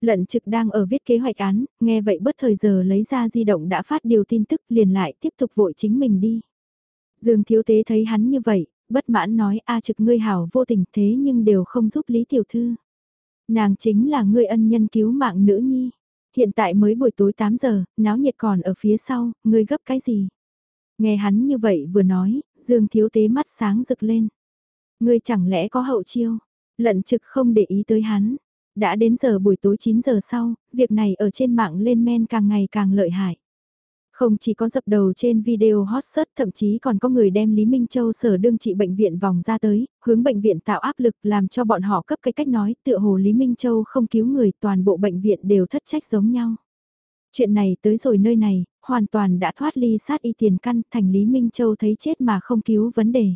Lận trực đang ở viết kế hoạch án, nghe vậy bất thời giờ lấy ra di động đã phát điều tin tức liền lại tiếp tục vội chính mình đi. Dương Thiếu Tế thấy hắn như vậy, bất mãn nói a trực ngươi hảo vô tình thế nhưng đều không giúp Lý Tiểu Thư. Nàng chính là ngươi ân nhân cứu mạng nữ nhi. Hiện tại mới buổi tối 8 giờ, náo nhiệt còn ở phía sau, ngươi gấp cái gì? Nghe hắn như vậy vừa nói, Dương Thiếu Tế mắt sáng rực lên. Ngươi chẳng lẽ có hậu chiêu? Lận trực không để ý tới hắn. Đã đến giờ buổi tối 9 giờ sau, việc này ở trên mạng lên men càng ngày càng lợi hại. Không chỉ có dập đầu trên video hot search thậm chí còn có người đem Lý Minh Châu sở đương trị bệnh viện vòng ra tới, hướng bệnh viện tạo áp lực làm cho bọn họ cấp cái cách nói tựa hồ Lý Minh Châu không cứu người toàn bộ bệnh viện đều thất trách giống nhau. Chuyện này tới rồi nơi này, hoàn toàn đã thoát ly sát y tiền căn thành Lý Minh Châu thấy chết mà không cứu vấn đề.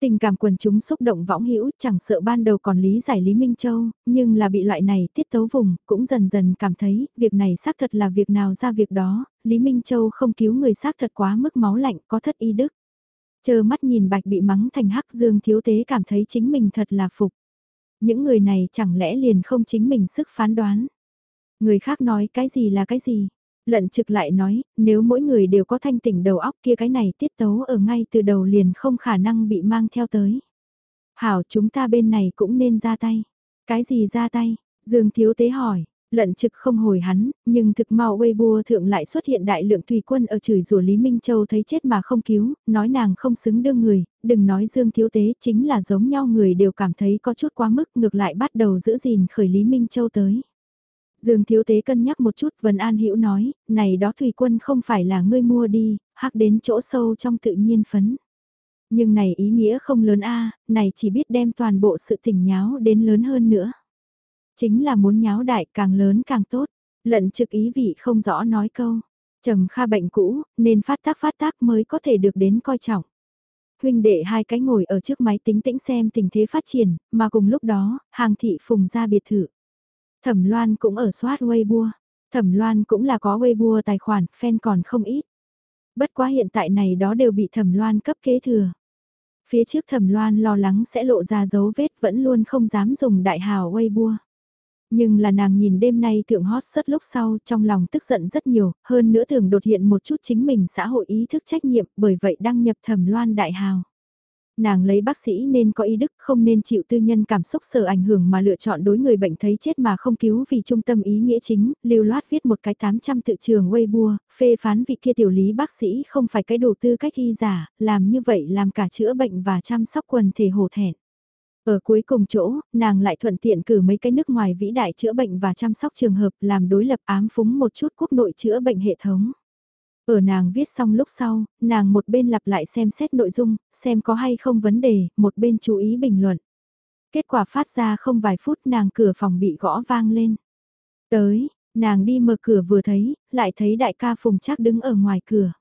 Tình cảm quần chúng xúc động võng hữu chẳng sợ ban đầu còn lý giải Lý Minh Châu, nhưng là bị loại này tiết tấu vùng, cũng dần dần cảm thấy, việc này xác thật là việc nào ra việc đó, Lý Minh Châu không cứu người xác thật quá mức máu lạnh có thất y đức. Chờ mắt nhìn bạch bị mắng thành hắc dương thiếu tế cảm thấy chính mình thật là phục. Những người này chẳng lẽ liền không chính mình sức phán đoán. Người khác nói cái gì là cái gì, Lận trực lại nói, nếu mỗi người đều có thanh tỉnh đầu óc kia cái này tiết tấu ở ngay từ đầu liền không khả năng bị mang theo tới. Hảo chúng ta bên này cũng nên ra tay. Cái gì ra tay? Dương Thiếu Tế hỏi. Lận trực không hồi hắn, nhưng thực mau Weibo thượng lại xuất hiện đại lượng thủy quân ở chửi rủa Lý Minh Châu thấy chết mà không cứu, nói nàng không xứng đương người, đừng nói Dương Thiếu Tế chính là giống nhau người đều cảm thấy có chút quá mức ngược lại bắt đầu giữ gìn khởi Lý Minh Châu tới. Dương Thiếu Tế cân nhắc một chút Vân An Hữu nói, này đó thủy quân không phải là ngươi mua đi, hắc đến chỗ sâu trong tự nhiên phấn. Nhưng này ý nghĩa không lớn a này chỉ biết đem toàn bộ sự tình nháo đến lớn hơn nữa. Chính là muốn nháo đại càng lớn càng tốt, lận trực ý vị không rõ nói câu. Trầm Kha bệnh cũ, nên phát tác phát tác mới có thể được đến coi trọng. Huynh đệ hai cái ngồi ở trước máy tính tĩnh xem tình thế phát triển, mà cùng lúc đó, hàng thị phùng ra biệt thự. Thẩm Loan cũng ở soát Weibo. Thẩm Loan cũng là có Weibo tài khoản, fan còn không ít. Bất quá hiện tại này đó đều bị Thẩm Loan cấp kế thừa. Phía trước Thẩm Loan lo lắng sẽ lộ ra dấu vết vẫn luôn không dám dùng đại hào Weibo. Nhưng là nàng nhìn đêm nay thượng hot sớt lúc sau trong lòng tức giận rất nhiều, hơn nữa thường đột hiện một chút chính mình xã hội ý thức trách nhiệm bởi vậy đăng nhập thẩm loan đại hào nàng lấy bác sĩ nên có ý đức không nên chịu tư nhân cảm xúc sở ảnh hưởng mà lựa chọn đối người bệnh thấy chết mà không cứu vì trung tâm ý nghĩa chính, lưu loát viết một cái 800 tự trường Weibo, phê phán vị kia tiểu lý bác sĩ không phải cái đầu tư cách y giả, làm như vậy làm cả chữa bệnh và chăm sóc quần thể hổ thẹn. Ở cuối cùng chỗ, nàng lại thuận tiện cử mấy cái nước ngoài vĩ đại chữa bệnh và chăm sóc trường hợp làm đối lập ám phúng một chút quốc nội chữa bệnh hệ thống. Ở nàng viết xong lúc sau, nàng một bên lặp lại xem xét nội dung, xem có hay không vấn đề, một bên chú ý bình luận. Kết quả phát ra không vài phút nàng cửa phòng bị gõ vang lên. Tới, nàng đi mở cửa vừa thấy, lại thấy đại ca Phùng chắc đứng ở ngoài cửa.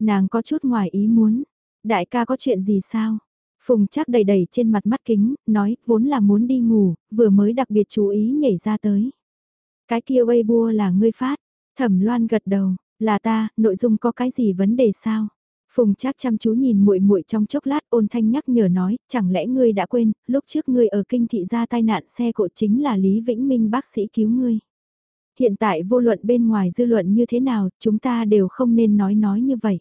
Nàng có chút ngoài ý muốn, đại ca có chuyện gì sao? Phùng chắc đầy đầy trên mặt mắt kính, nói, vốn là muốn đi ngủ, vừa mới đặc biệt chú ý nhảy ra tới. Cái kia Weibo là ngươi phát, thẩm loan gật đầu, là ta, nội dung có cái gì vấn đề sao? Phùng Trác chăm chú nhìn muội muội trong chốc lát ôn thanh nhắc nhở nói, chẳng lẽ ngươi đã quên, lúc trước ngươi ở kinh thị ra tai nạn xe cộ chính là Lý Vĩnh Minh bác sĩ cứu ngươi. Hiện tại vô luận bên ngoài dư luận như thế nào, chúng ta đều không nên nói nói như vậy.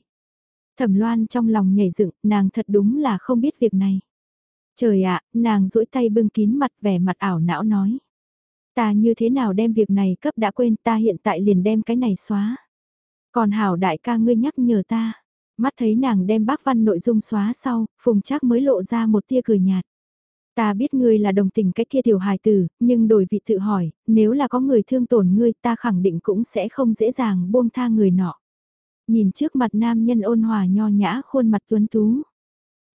Thẩm loan trong lòng nhảy dựng, nàng thật đúng là không biết việc này. Trời ạ, nàng duỗi tay bưng kín mặt vẻ mặt ảo não nói. Ta như thế nào đem việc này cấp đã quên ta hiện tại liền đem cái này xóa. Còn hảo đại ca ngươi nhắc nhở ta. Mắt thấy nàng đem bác văn nội dung xóa sau, phùng chắc mới lộ ra một tia cười nhạt. Ta biết ngươi là đồng tình cái kia tiểu hài tử, nhưng đổi vị tự hỏi, nếu là có người thương tổn ngươi ta khẳng định cũng sẽ không dễ dàng buông tha người nọ. Nhìn trước mặt nam nhân ôn hòa nho nhã khuôn mặt tuấn tú.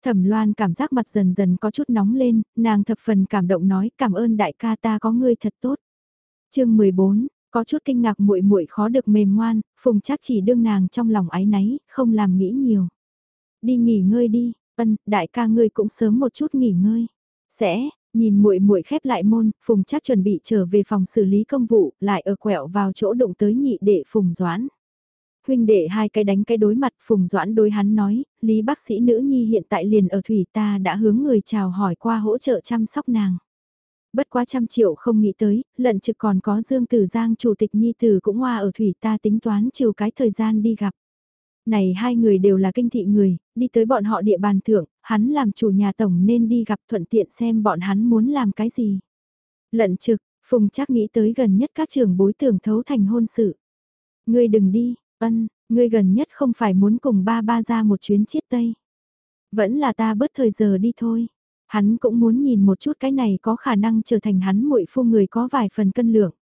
Thẩm loan cảm giác mặt dần dần có chút nóng lên, nàng thập phần cảm động nói cảm ơn đại ca ta có ngươi thật tốt. chương 14, có chút kinh ngạc muội muội khó được mềm ngoan, phùng trác chỉ đương nàng trong lòng ái náy, không làm nghĩ nhiều. Đi nghỉ ngơi đi, ân, đại ca ngươi cũng sớm một chút nghỉ ngơi. Sẽ, nhìn muội muội khép lại môn, phùng trác chuẩn bị trở về phòng xử lý công vụ, lại ở quẹo vào chỗ đụng tới nhị đệ phùng doãn huynh đệ hai cái đánh cái đối mặt phùng doãn đối hắn nói, lý bác sĩ nữ nhi hiện tại liền ở thủy ta đã hướng người chào hỏi qua hỗ trợ chăm sóc nàng. Bất quá trăm triệu không nghĩ tới, lận trực còn có Dương Tử Giang chủ tịch nhi tử cũng hoa ở thủy ta tính toán chiều cái thời gian đi gặp. Này hai người đều là kinh thị người, đi tới bọn họ địa bàn thượng, hắn làm chủ nhà tổng nên đi gặp thuận tiện xem bọn hắn muốn làm cái gì. Lận trực, Phùng chắc nghĩ tới gần nhất các trường bối tưởng thấu thành hôn sự. Ngươi đừng đi, Ân, ngươi gần nhất không phải muốn cùng ba ba ra một chuyến chiết tây. Vẫn là ta bớt thời giờ đi thôi. Hắn cũng muốn nhìn một chút cái này có khả năng trở thành hắn muội phu người có vài phần cân lượng.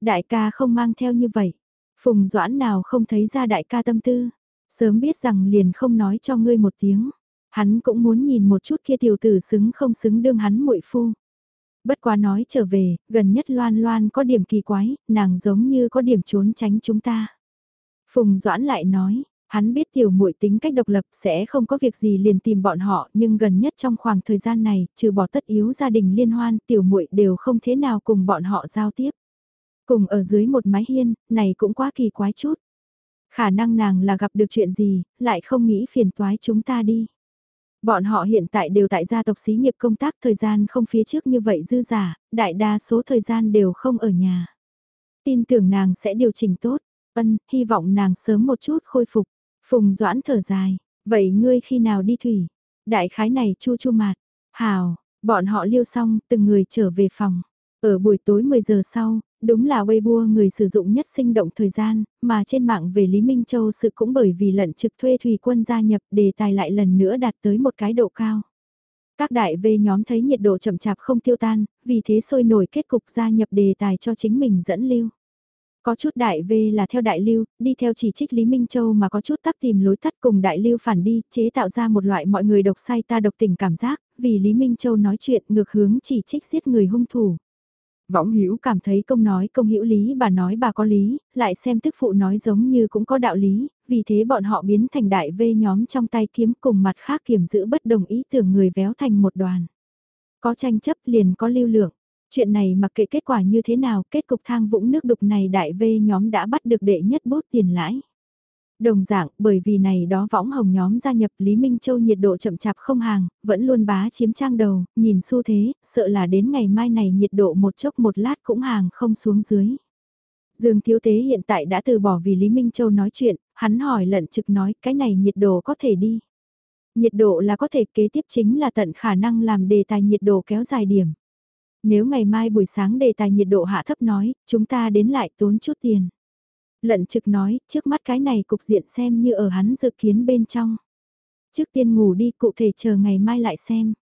Đại ca không mang theo như vậy. Phùng Doãn nào không thấy ra đại ca tâm tư. Sớm biết rằng liền không nói cho ngươi một tiếng. Hắn cũng muốn nhìn một chút kia tiểu tử xứng không xứng đương hắn muội phu. Bất quá nói trở về, gần nhất loan loan có điểm kỳ quái, nàng giống như có điểm trốn tránh chúng ta. Phùng Doãn lại nói, hắn biết tiểu muội tính cách độc lập sẽ không có việc gì liền tìm bọn họ nhưng gần nhất trong khoảng thời gian này, trừ bỏ tất yếu gia đình liên hoan, tiểu muội đều không thế nào cùng bọn họ giao tiếp. Cùng ở dưới một mái hiên, này cũng quá kỳ quái chút. Khả năng nàng là gặp được chuyện gì, lại không nghĩ phiền toái chúng ta đi. Bọn họ hiện tại đều tại gia tộc xí nghiệp công tác thời gian không phía trước như vậy dư giả, đại đa số thời gian đều không ở nhà. Tin tưởng nàng sẽ điều chỉnh tốt. Ân, hy vọng nàng sớm một chút khôi phục. Phùng Doãn thở dài, vậy ngươi khi nào đi thủy? Đại khái này chu chu mạt. Hào, bọn họ liêu xong, từng người trở về phòng. Ở buổi tối 10 giờ sau, đúng là Weibo người sử dụng nhất sinh động thời gian, mà trên mạng về Lý Minh Châu sự cũng bởi vì lận trực thuê thủy quân gia nhập đề tài lại lần nữa đạt tới một cái độ cao. Các đại về nhóm thấy nhiệt độ chậm chạp không tiêu tan, vì thế sôi nổi kết cục gia nhập đề tài cho chính mình dẫn lưu. Có chút đại V là theo đại lưu, đi theo chỉ trích Lý Minh Châu mà có chút tắc tìm lối tắt cùng đại lưu phản đi, chế tạo ra một loại mọi người độc sai ta độc tình cảm giác, vì Lý Minh Châu nói chuyện ngược hướng chỉ trích giết người hung thủ. Võng Hữu cảm thấy công nói công hữu lý bà nói bà có lý, lại xem tức phụ nói giống như cũng có đạo lý, vì thế bọn họ biến thành đại vê nhóm trong tay kiếm cùng mặt khác kiểm giữ bất đồng ý tưởng người véo thành một đoàn. Có tranh chấp liền có lưu lượng. Chuyện này mặc kệ kết quả như thế nào, kết cục thang vũng nước đục này đại V nhóm đã bắt được đệ nhất bút tiền lãi. Đồng dạng, bởi vì này đó võng hồng nhóm gia nhập Lý Minh Châu nhiệt độ chậm chạp không hàng, vẫn luôn bá chiếm trang đầu, nhìn xu thế, sợ là đến ngày mai này nhiệt độ một chốc một lát cũng hàng không xuống dưới. Dương Thiếu Tế hiện tại đã từ bỏ vì Lý Minh Châu nói chuyện, hắn hỏi lận trực nói cái này nhiệt độ có thể đi. Nhiệt độ là có thể kế tiếp chính là tận khả năng làm đề tài nhiệt độ kéo dài điểm. Nếu ngày mai buổi sáng đề tài nhiệt độ hạ thấp nói, chúng ta đến lại tốn chút tiền. Lận trực nói, trước mắt cái này cục diện xem như ở hắn dự kiến bên trong. Trước tiên ngủ đi cụ thể chờ ngày mai lại xem.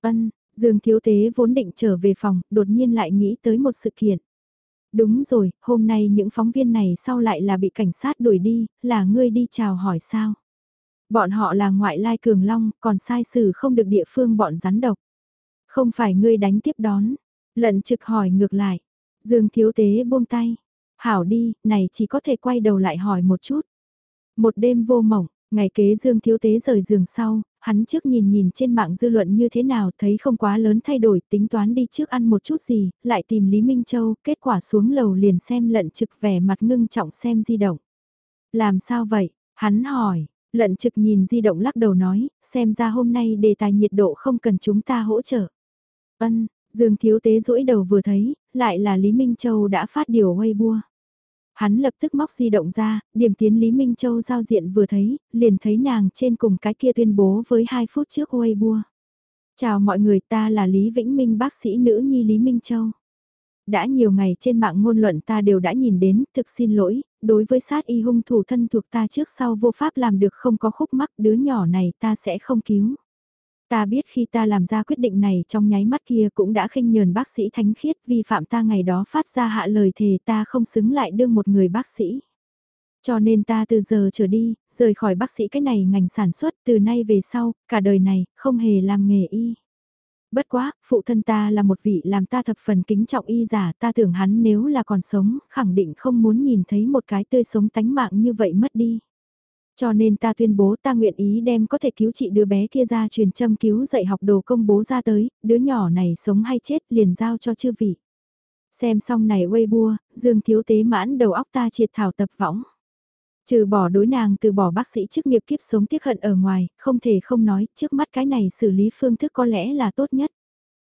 Ân, Dương Thiếu Tế vốn định trở về phòng, đột nhiên lại nghĩ tới một sự kiện. Đúng rồi, hôm nay những phóng viên này sau lại là bị cảnh sát đuổi đi, là ngươi đi chào hỏi sao? Bọn họ là ngoại lai cường long, còn sai xử không được địa phương bọn rắn độc. Không phải ngươi đánh tiếp đón. Lận trực hỏi ngược lại. Dương thiếu tế buông tay. Hảo đi, này chỉ có thể quay đầu lại hỏi một chút. Một đêm vô mộng, ngày kế Dương thiếu tế rời giường sau, hắn trước nhìn nhìn trên mạng dư luận như thế nào thấy không quá lớn thay đổi tính toán đi trước ăn một chút gì, lại tìm Lý Minh Châu, kết quả xuống lầu liền xem lận trực vẻ mặt ngưng trọng xem di động. Làm sao vậy? Hắn hỏi, lận trực nhìn di động lắc đầu nói, xem ra hôm nay đề tài nhiệt độ không cần chúng ta hỗ trợ. Ân, Dương Thiếu Tế rũi đầu vừa thấy, lại là Lý Minh Châu đã phát điều Weibo. Hắn lập tức móc di động ra, điểm tiến Lý Minh Châu giao diện vừa thấy, liền thấy nàng trên cùng cái kia tuyên bố với 2 phút trước Weibo. Chào mọi người ta là Lý Vĩnh Minh bác sĩ nữ nhi Lý Minh Châu. Đã nhiều ngày trên mạng ngôn luận ta đều đã nhìn đến, thực xin lỗi, đối với sát y hung thủ thân thuộc ta trước sau vô pháp làm được không có khúc mắc đứa nhỏ này ta sẽ không cứu. Ta biết khi ta làm ra quyết định này trong nháy mắt kia cũng đã khinh nhờn bác sĩ thánh khiết vi phạm ta ngày đó phát ra hạ lời thề ta không xứng lại đương một người bác sĩ. Cho nên ta từ giờ trở đi, rời khỏi bác sĩ cái này ngành sản xuất từ nay về sau, cả đời này, không hề làm nghề y. Bất quá, phụ thân ta là một vị làm ta thập phần kính trọng y giả, ta tưởng hắn nếu là còn sống, khẳng định không muốn nhìn thấy một cái tươi sống tánh mạng như vậy mất đi. Cho nên ta tuyên bố ta nguyện ý đem có thể cứu trị đứa bé kia ra truyền châm cứu dạy học đồ công bố ra tới, đứa nhỏ này sống hay chết liền giao cho chư vị. Xem xong này Weibo, Dương Thiếu Tế mãn đầu óc ta triệt thảo tập võng. Trừ bỏ đối nàng từ bỏ bác sĩ chức nghiệp kiếp sống tiếc hận ở ngoài, không thể không nói, trước mắt cái này xử lý phương thức có lẽ là tốt nhất.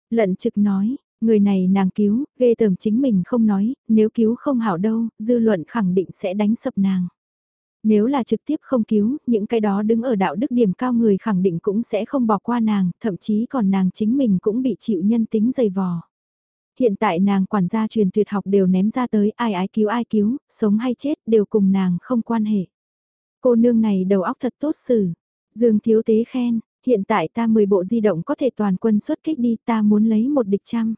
Lận trực nói, người này nàng cứu, ghê tởm chính mình không nói, nếu cứu không hảo đâu, dư luận khẳng định sẽ đánh sập nàng. Nếu là trực tiếp không cứu, những cái đó đứng ở đạo đức điểm cao người khẳng định cũng sẽ không bỏ qua nàng, thậm chí còn nàng chính mình cũng bị chịu nhân tính dày vò. Hiện tại nàng quản gia truyền tuyệt học đều ném ra tới ai ái cứu ai cứu, sống hay chết đều cùng nàng không quan hệ. Cô nương này đầu óc thật tốt xử. Dương thiếu tế khen, hiện tại ta 10 bộ di động có thể toàn quân xuất kích đi ta muốn lấy một địch trăm.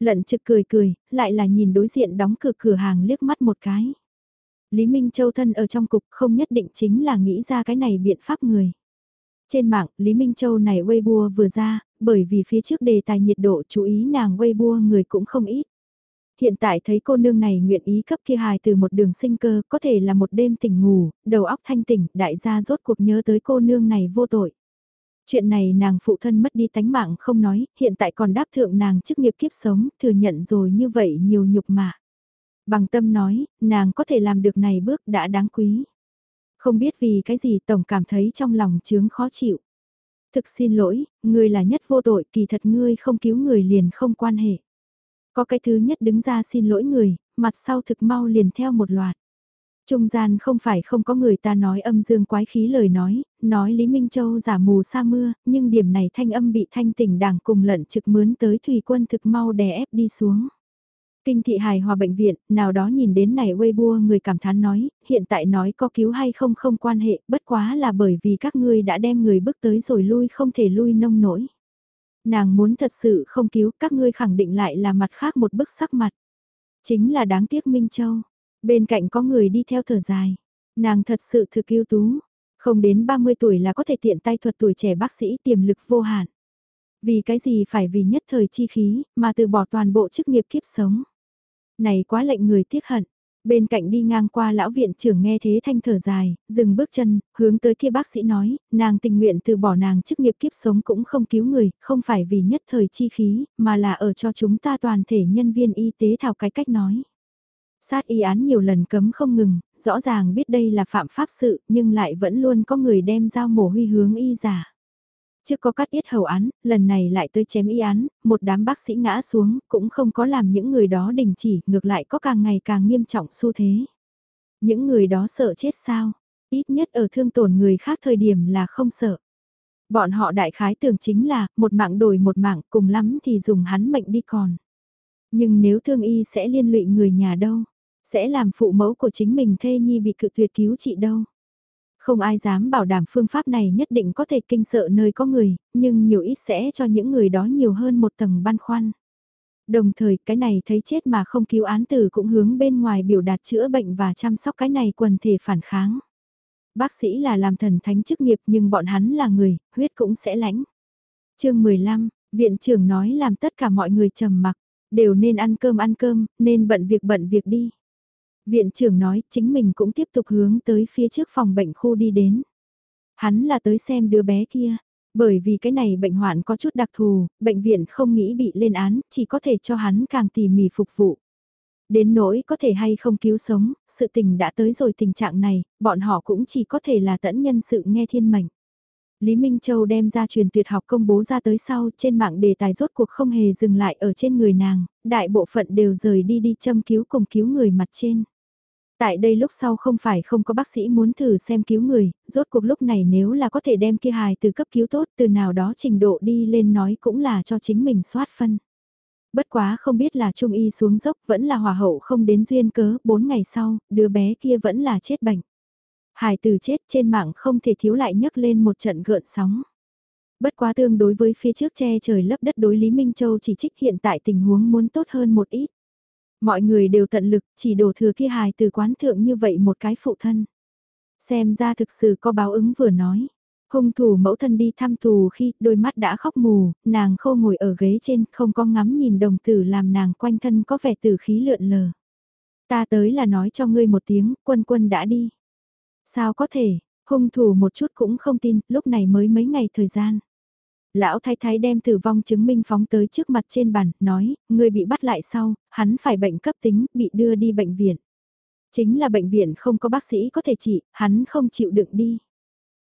Lận trực cười cười, lại là nhìn đối diện đóng cửa cửa hàng liếc mắt một cái. Lý Minh Châu thân ở trong cục không nhất định chính là nghĩ ra cái này biện pháp người. Trên mạng, Lý Minh Châu này Weibo vừa ra, bởi vì phía trước đề tài nhiệt độ chú ý nàng Weibo người cũng không ít. Hiện tại thấy cô nương này nguyện ý cấp kia hài từ một đường sinh cơ, có thể là một đêm tỉnh ngủ, đầu óc thanh tỉnh, đại gia rốt cuộc nhớ tới cô nương này vô tội. Chuyện này nàng phụ thân mất đi tánh mạng không nói, hiện tại còn đáp thượng nàng chức nghiệp kiếp sống, thừa nhận rồi như vậy nhiều nhục mạ. Bằng tâm nói, nàng có thể làm được này bước đã đáng quý. Không biết vì cái gì tổng cảm thấy trong lòng chướng khó chịu. Thực xin lỗi, ngươi là nhất vô tội, kỳ thật ngươi không cứu người liền không quan hệ. Có cái thứ nhất đứng ra xin lỗi người, mặt sau thực mau liền theo một loạt. Trung gian không phải không có người ta nói âm dương quái khí lời nói, nói Lý Minh Châu giả mù sa mưa, nhưng điểm này thanh âm bị thanh tỉnh đảng cùng lận trực mướn tới thủy quân thực mau đè ép đi xuống. Kinh thị hài hòa bệnh viện, nào đó nhìn đến này Weibo người cảm thán nói, hiện tại nói có cứu hay không không quan hệ, bất quá là bởi vì các ngươi đã đem người bước tới rồi lui không thể lui nông nổi. Nàng muốn thật sự không cứu, các ngươi khẳng định lại là mặt khác một bức sắc mặt. Chính là đáng tiếc Minh Châu, bên cạnh có người đi theo thở dài. Nàng thật sự thực yêu tú, không đến 30 tuổi là có thể tiện tay thuật tuổi trẻ bác sĩ tiềm lực vô hạn. Vì cái gì phải vì nhất thời chi khí, mà từ bỏ toàn bộ chức nghiệp kiếp sống. Này quá lệnh người tiếc hận. Bên cạnh đi ngang qua lão viện trưởng nghe thế thanh thở dài, dừng bước chân, hướng tới kia bác sĩ nói, nàng tình nguyện từ bỏ nàng chức nghiệp kiếp sống cũng không cứu người, không phải vì nhất thời chi khí, mà là ở cho chúng ta toàn thể nhân viên y tế thảo cái cách nói. Sát y án nhiều lần cấm không ngừng, rõ ràng biết đây là phạm pháp sự, nhưng lại vẫn luôn có người đem dao mổ huy hướng y giả. Trước có cắt yết hầu án, lần này lại tới chém y án, một đám bác sĩ ngã xuống, cũng không có làm những người đó đình chỉ, ngược lại có càng ngày càng nghiêm trọng xu thế. Những người đó sợ chết sao? Ít nhất ở thương tổn người khác thời điểm là không sợ. Bọn họ đại khái tưởng chính là, một mạng đổi một mạng, cùng lắm thì dùng hắn mệnh đi còn. Nhưng nếu thương y sẽ liên lụy người nhà đâu? Sẽ làm phụ mẫu của chính mình thê nhi bị cự tuyệt cứu trị đâu? Không ai dám bảo đảm phương pháp này nhất định có thể kinh sợ nơi có người, nhưng nhiều ít sẽ cho những người đó nhiều hơn một tầng băn khoăn. Đồng thời cái này thấy chết mà không cứu án tử cũng hướng bên ngoài biểu đạt chữa bệnh và chăm sóc cái này quần thể phản kháng. Bác sĩ là làm thần thánh chức nghiệp nhưng bọn hắn là người, huyết cũng sẽ lãnh. chương 15, viện trưởng nói làm tất cả mọi người trầm mặc, đều nên ăn cơm ăn cơm, nên bận việc bận việc đi. Viện trưởng nói chính mình cũng tiếp tục hướng tới phía trước phòng bệnh khu đi đến. Hắn là tới xem đứa bé kia. Bởi vì cái này bệnh hoạn có chút đặc thù, bệnh viện không nghĩ bị lên án, chỉ có thể cho hắn càng tỉ mỉ phục vụ. Đến nỗi có thể hay không cứu sống, sự tình đã tới rồi tình trạng này, bọn họ cũng chỉ có thể là tẫn nhân sự nghe thiên mệnh. Lý Minh Châu đem ra truyền tuyệt học công bố ra tới sau trên mạng đề tài rốt cuộc không hề dừng lại ở trên người nàng, đại bộ phận đều rời đi đi châm cứu cùng cứu người mặt trên. Tại đây lúc sau không phải không có bác sĩ muốn thử xem cứu người, rốt cuộc lúc này nếu là có thể đem kia hài từ cấp cứu tốt từ nào đó trình độ đi lên nói cũng là cho chính mình soát phân. Bất quá không biết là trung y xuống dốc vẫn là hòa hậu không đến duyên cớ, 4 ngày sau, đứa bé kia vẫn là chết bệnh. Hài từ chết trên mạng không thể thiếu lại nhấc lên một trận gợn sóng. Bất quá tương đối với phía trước che trời lấp đất đối Lý Minh Châu chỉ trích hiện tại tình huống muốn tốt hơn một ít. Mọi người đều tận lực chỉ đổ thừa kia hài từ quán thượng như vậy một cái phụ thân. Xem ra thực sự có báo ứng vừa nói. Hung thủ mẫu thân đi thăm tù khi đôi mắt đã khóc mù, nàng khô ngồi ở ghế trên không có ngắm nhìn đồng tử làm nàng quanh thân có vẻ tử khí lượn lờ. Ta tới là nói cho ngươi một tiếng, quân quân đã đi. Sao có thể, hung thủ một chút cũng không tin, lúc này mới mấy ngày thời gian. Lão thái thái đem tử vong chứng minh phóng tới trước mặt trên bàn, nói, người bị bắt lại sau, hắn phải bệnh cấp tính, bị đưa đi bệnh viện. Chính là bệnh viện không có bác sĩ có thể trị, hắn không chịu đựng đi.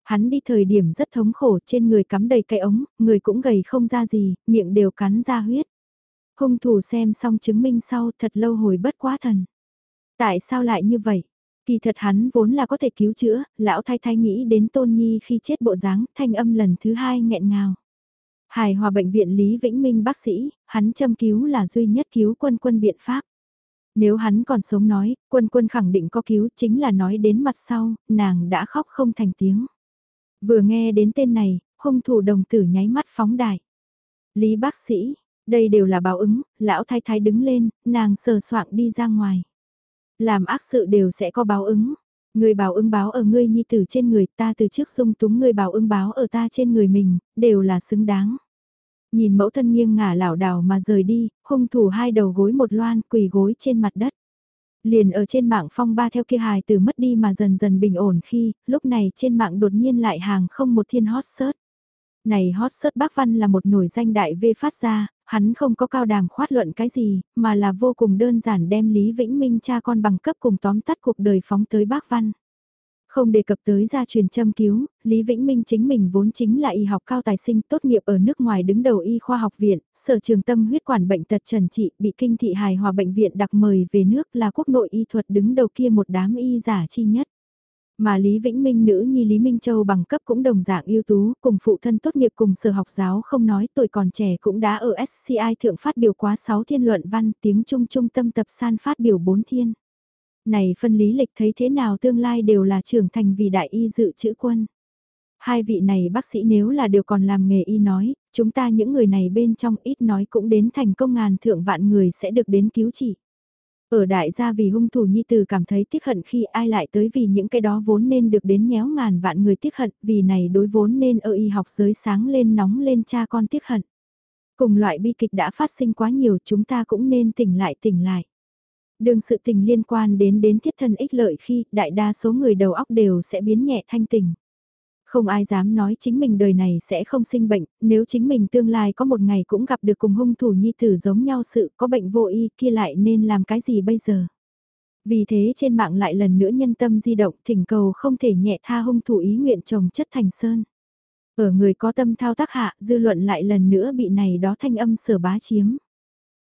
Hắn đi thời điểm rất thống khổ trên người cắm đầy cây ống, người cũng gầy không ra gì, miệng đều cắn ra huyết. Hung thủ xem xong chứng minh sau thật lâu hồi bất quá thần. Tại sao lại như vậy? Kỳ thật hắn vốn là có thể cứu chữa, lão thái thái nghĩ đến tôn nhi khi chết bộ dáng thanh âm lần thứ hai nghẹn ngào. Hài hòa bệnh viện Lý Vĩnh Minh bác sĩ, hắn châm cứu là duy nhất cứu quân quân biện pháp. Nếu hắn còn sống nói, quân quân khẳng định có cứu chính là nói đến mặt sau, nàng đã khóc không thành tiếng. Vừa nghe đến tên này, hung thủ đồng tử nháy mắt phóng đại. Lý bác sĩ, đây đều là báo ứng, lão thái thái đứng lên, nàng sờ soạng đi ra ngoài. Làm ác sự đều sẽ có báo ứng. Người báo ứng báo ở ngươi nhi tử trên người ta từ trước dung túng người báo ứng báo ở ta trên người mình, đều là xứng đáng. Nhìn mẫu thân nghiêng ngả lảo đảo mà rời đi, hung thủ hai đầu gối một loan quỳ gối trên mặt đất. Liền ở trên mạng phong ba theo kia hài từ mất đi mà dần dần bình ổn khi, lúc này trên mạng đột nhiên lại hàng không một thiên hot search. Này hot search bác văn là một nổi danh đại vê phát ra, hắn không có cao đàm khoát luận cái gì, mà là vô cùng đơn giản đem Lý Vĩnh Minh cha con bằng cấp cùng tóm tắt cuộc đời phóng tới bác văn. Không đề cập tới gia truyền châm cứu, Lý Vĩnh Minh chính mình vốn chính là y học cao tài sinh tốt nghiệp ở nước ngoài đứng đầu y khoa học viện, sở trường tâm huyết quản bệnh tật trần trị bị kinh thị hài hòa bệnh viện đặc mời về nước là quốc nội y thuật đứng đầu kia một đám y giả chi nhất. Mà Lý Vĩnh Minh nữ nhi Lý Minh Châu bằng cấp cũng đồng dạng ưu tú, cùng phụ thân tốt nghiệp cùng sở học giáo không nói tuổi còn trẻ cũng đã ở SCI thượng phát biểu quá 6 thiên luận văn tiếng Trung trung tâm tập san phát biểu 4 thiên. Này phân lý lịch thấy thế nào tương lai đều là trưởng thành vì đại y dự chữ quân. Hai vị này bác sĩ nếu là đều còn làm nghề y nói, chúng ta những người này bên trong ít nói cũng đến thành công ngàn thượng vạn người sẽ được đến cứu trị. Ở đại gia vì hung thủ nhi tử cảm thấy tiếc hận khi ai lại tới vì những cái đó vốn nên được đến nhéo ngàn vạn người tiếc hận, vì này đối vốn nên ở y học giới sáng lên nóng lên cha con tiếc hận. Cùng loại bi kịch đã phát sinh quá nhiều chúng ta cũng nên tỉnh lại tỉnh lại. Đường sự tình liên quan đến đến thiết thân ích lợi khi đại đa số người đầu óc đều sẽ biến nhẹ thanh tình. Không ai dám nói chính mình đời này sẽ không sinh bệnh, nếu chính mình tương lai có một ngày cũng gặp được cùng hung thủ nhi tử giống nhau sự có bệnh vô y kia lại nên làm cái gì bây giờ. Vì thế trên mạng lại lần nữa nhân tâm di động thỉnh cầu không thể nhẹ tha hung thủ ý nguyện chồng chất thành sơn. Ở người có tâm thao tác hạ dư luận lại lần nữa bị này đó thanh âm sở bá chiếm.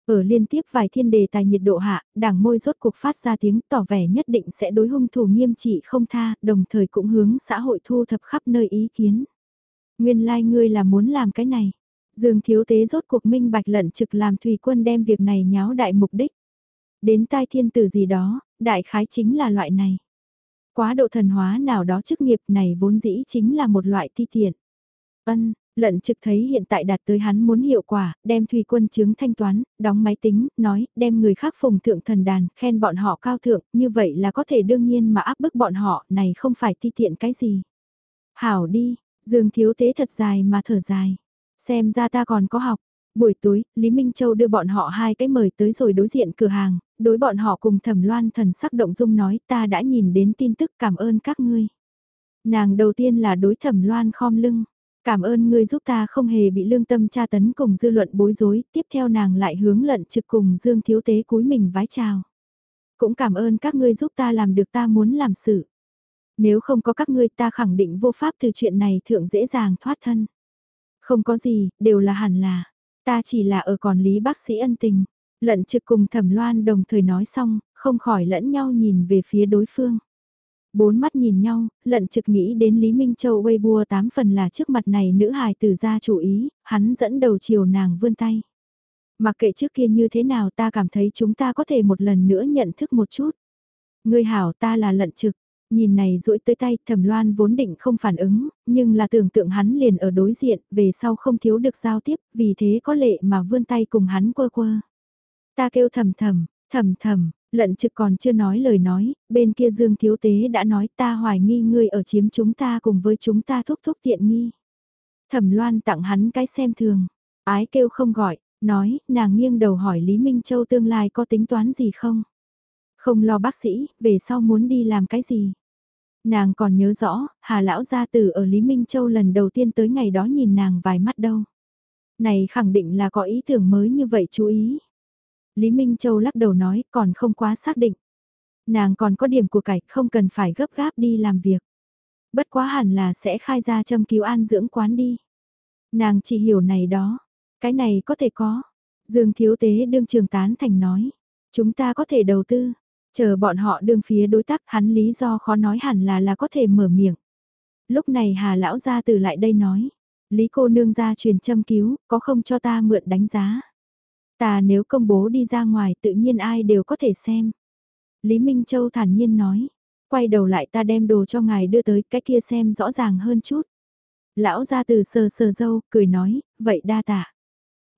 Ở liên tiếp vài thiên đề tài nhiệt độ hạ, đảng môi rốt cuộc phát ra tiếng tỏ vẻ nhất định sẽ đối hung thủ nghiêm trị không tha, đồng thời cũng hướng xã hội thu thập khắp nơi ý kiến. Nguyên lai like ngươi là muốn làm cái này. Dương thiếu tế rốt cuộc minh bạch lận trực làm thủy quân đem việc này nháo đại mục đích. Đến tai thiên tử gì đó, đại khái chính là loại này. Quá độ thần hóa nào đó chức nghiệp này vốn dĩ chính là một loại ti tiện. Ân, lận trực thấy hiện tại đạt tới hắn muốn hiệu quả, đem thủy quân chứng thanh toán, đóng máy tính, nói, đem người khác phùng thượng thần đàn, khen bọn họ cao thượng, như vậy là có thể đương nhiên mà áp bức bọn họ, này không phải ti tiện cái gì. Hảo đi, Dương Thiếu Tế thật dài mà thở dài. Xem ra ta còn có học. Buổi tối, Lý Minh Châu đưa bọn họ hai cái mời tới rồi đối diện cửa hàng, đối bọn họ cùng thẩm loan thần sắc động dung nói ta đã nhìn đến tin tức cảm ơn các ngươi. Nàng đầu tiên là đối thẩm loan khom lưng, cảm ơn ngươi giúp ta không hề bị lương tâm tra tấn cùng dư luận bối rối, tiếp theo nàng lại hướng lận trực cùng Dương Thiếu Tế cúi mình vái chào. Cũng cảm ơn các ngươi giúp ta làm được ta muốn làm sự. Nếu không có các ngươi ta khẳng định vô pháp từ chuyện này thượng dễ dàng thoát thân. Không có gì, đều là hẳn là. Ta chỉ là ở còn lý bác sĩ ân tình. Lận trực cùng thẩm loan đồng thời nói xong, không khỏi lẫn nhau nhìn về phía đối phương. Bốn mắt nhìn nhau, lận trực nghĩ đến Lý Minh Châu Weibo tám phần là trước mặt này nữ hài tử ra chủ ý, hắn dẫn đầu chiều nàng vươn tay. Mặc kệ trước kia như thế nào ta cảm thấy chúng ta có thể một lần nữa nhận thức một chút. Người hảo ta là lận trực, nhìn này duỗi tới tay thẩm loan vốn định không phản ứng, nhưng là tưởng tượng hắn liền ở đối diện, về sau không thiếu được giao tiếp, vì thế có lệ mà vươn tay cùng hắn quơ quơ. Ta kêu thầm thầm, thầm thầm, lận trực còn chưa nói lời nói, bên kia Dương Thiếu Tế đã nói ta hoài nghi ngươi ở chiếm chúng ta cùng với chúng ta thúc thúc tiện nghi. Thẩm loan tặng hắn cái xem thường, ái kêu không gọi, nói, nàng nghiêng đầu hỏi Lý Minh Châu tương lai có tính toán gì không? Không lo bác sĩ, về sau muốn đi làm cái gì? Nàng còn nhớ rõ, Hà Lão Gia Tử ở Lý Minh Châu lần đầu tiên tới ngày đó nhìn nàng vài mắt đâu. Này khẳng định là có ý tưởng mới như vậy chú ý. Lý Minh Châu lắc đầu nói còn không quá xác định. Nàng còn có điểm của cải không cần phải gấp gáp đi làm việc. Bất quá hẳn là sẽ khai ra châm cứu an dưỡng quán đi. Nàng chỉ hiểu này đó. Cái này có thể có. Dương Thiếu Tế đương trường tán thành nói. Chúng ta có thể đầu tư. Chờ bọn họ đương phía đối tác hắn lý do khó nói hẳn là là có thể mở miệng. Lúc này Hà Lão ra từ lại đây nói. Lý cô nương ra truyền châm cứu, có không cho ta mượn đánh giá. Ta nếu công bố đi ra ngoài tự nhiên ai đều có thể xem. Lý Minh Châu thản nhiên nói, quay đầu lại ta đem đồ cho ngài đưa tới cái kia xem rõ ràng hơn chút. Lão ra từ sờ sờ dâu, cười nói, vậy đa tạ.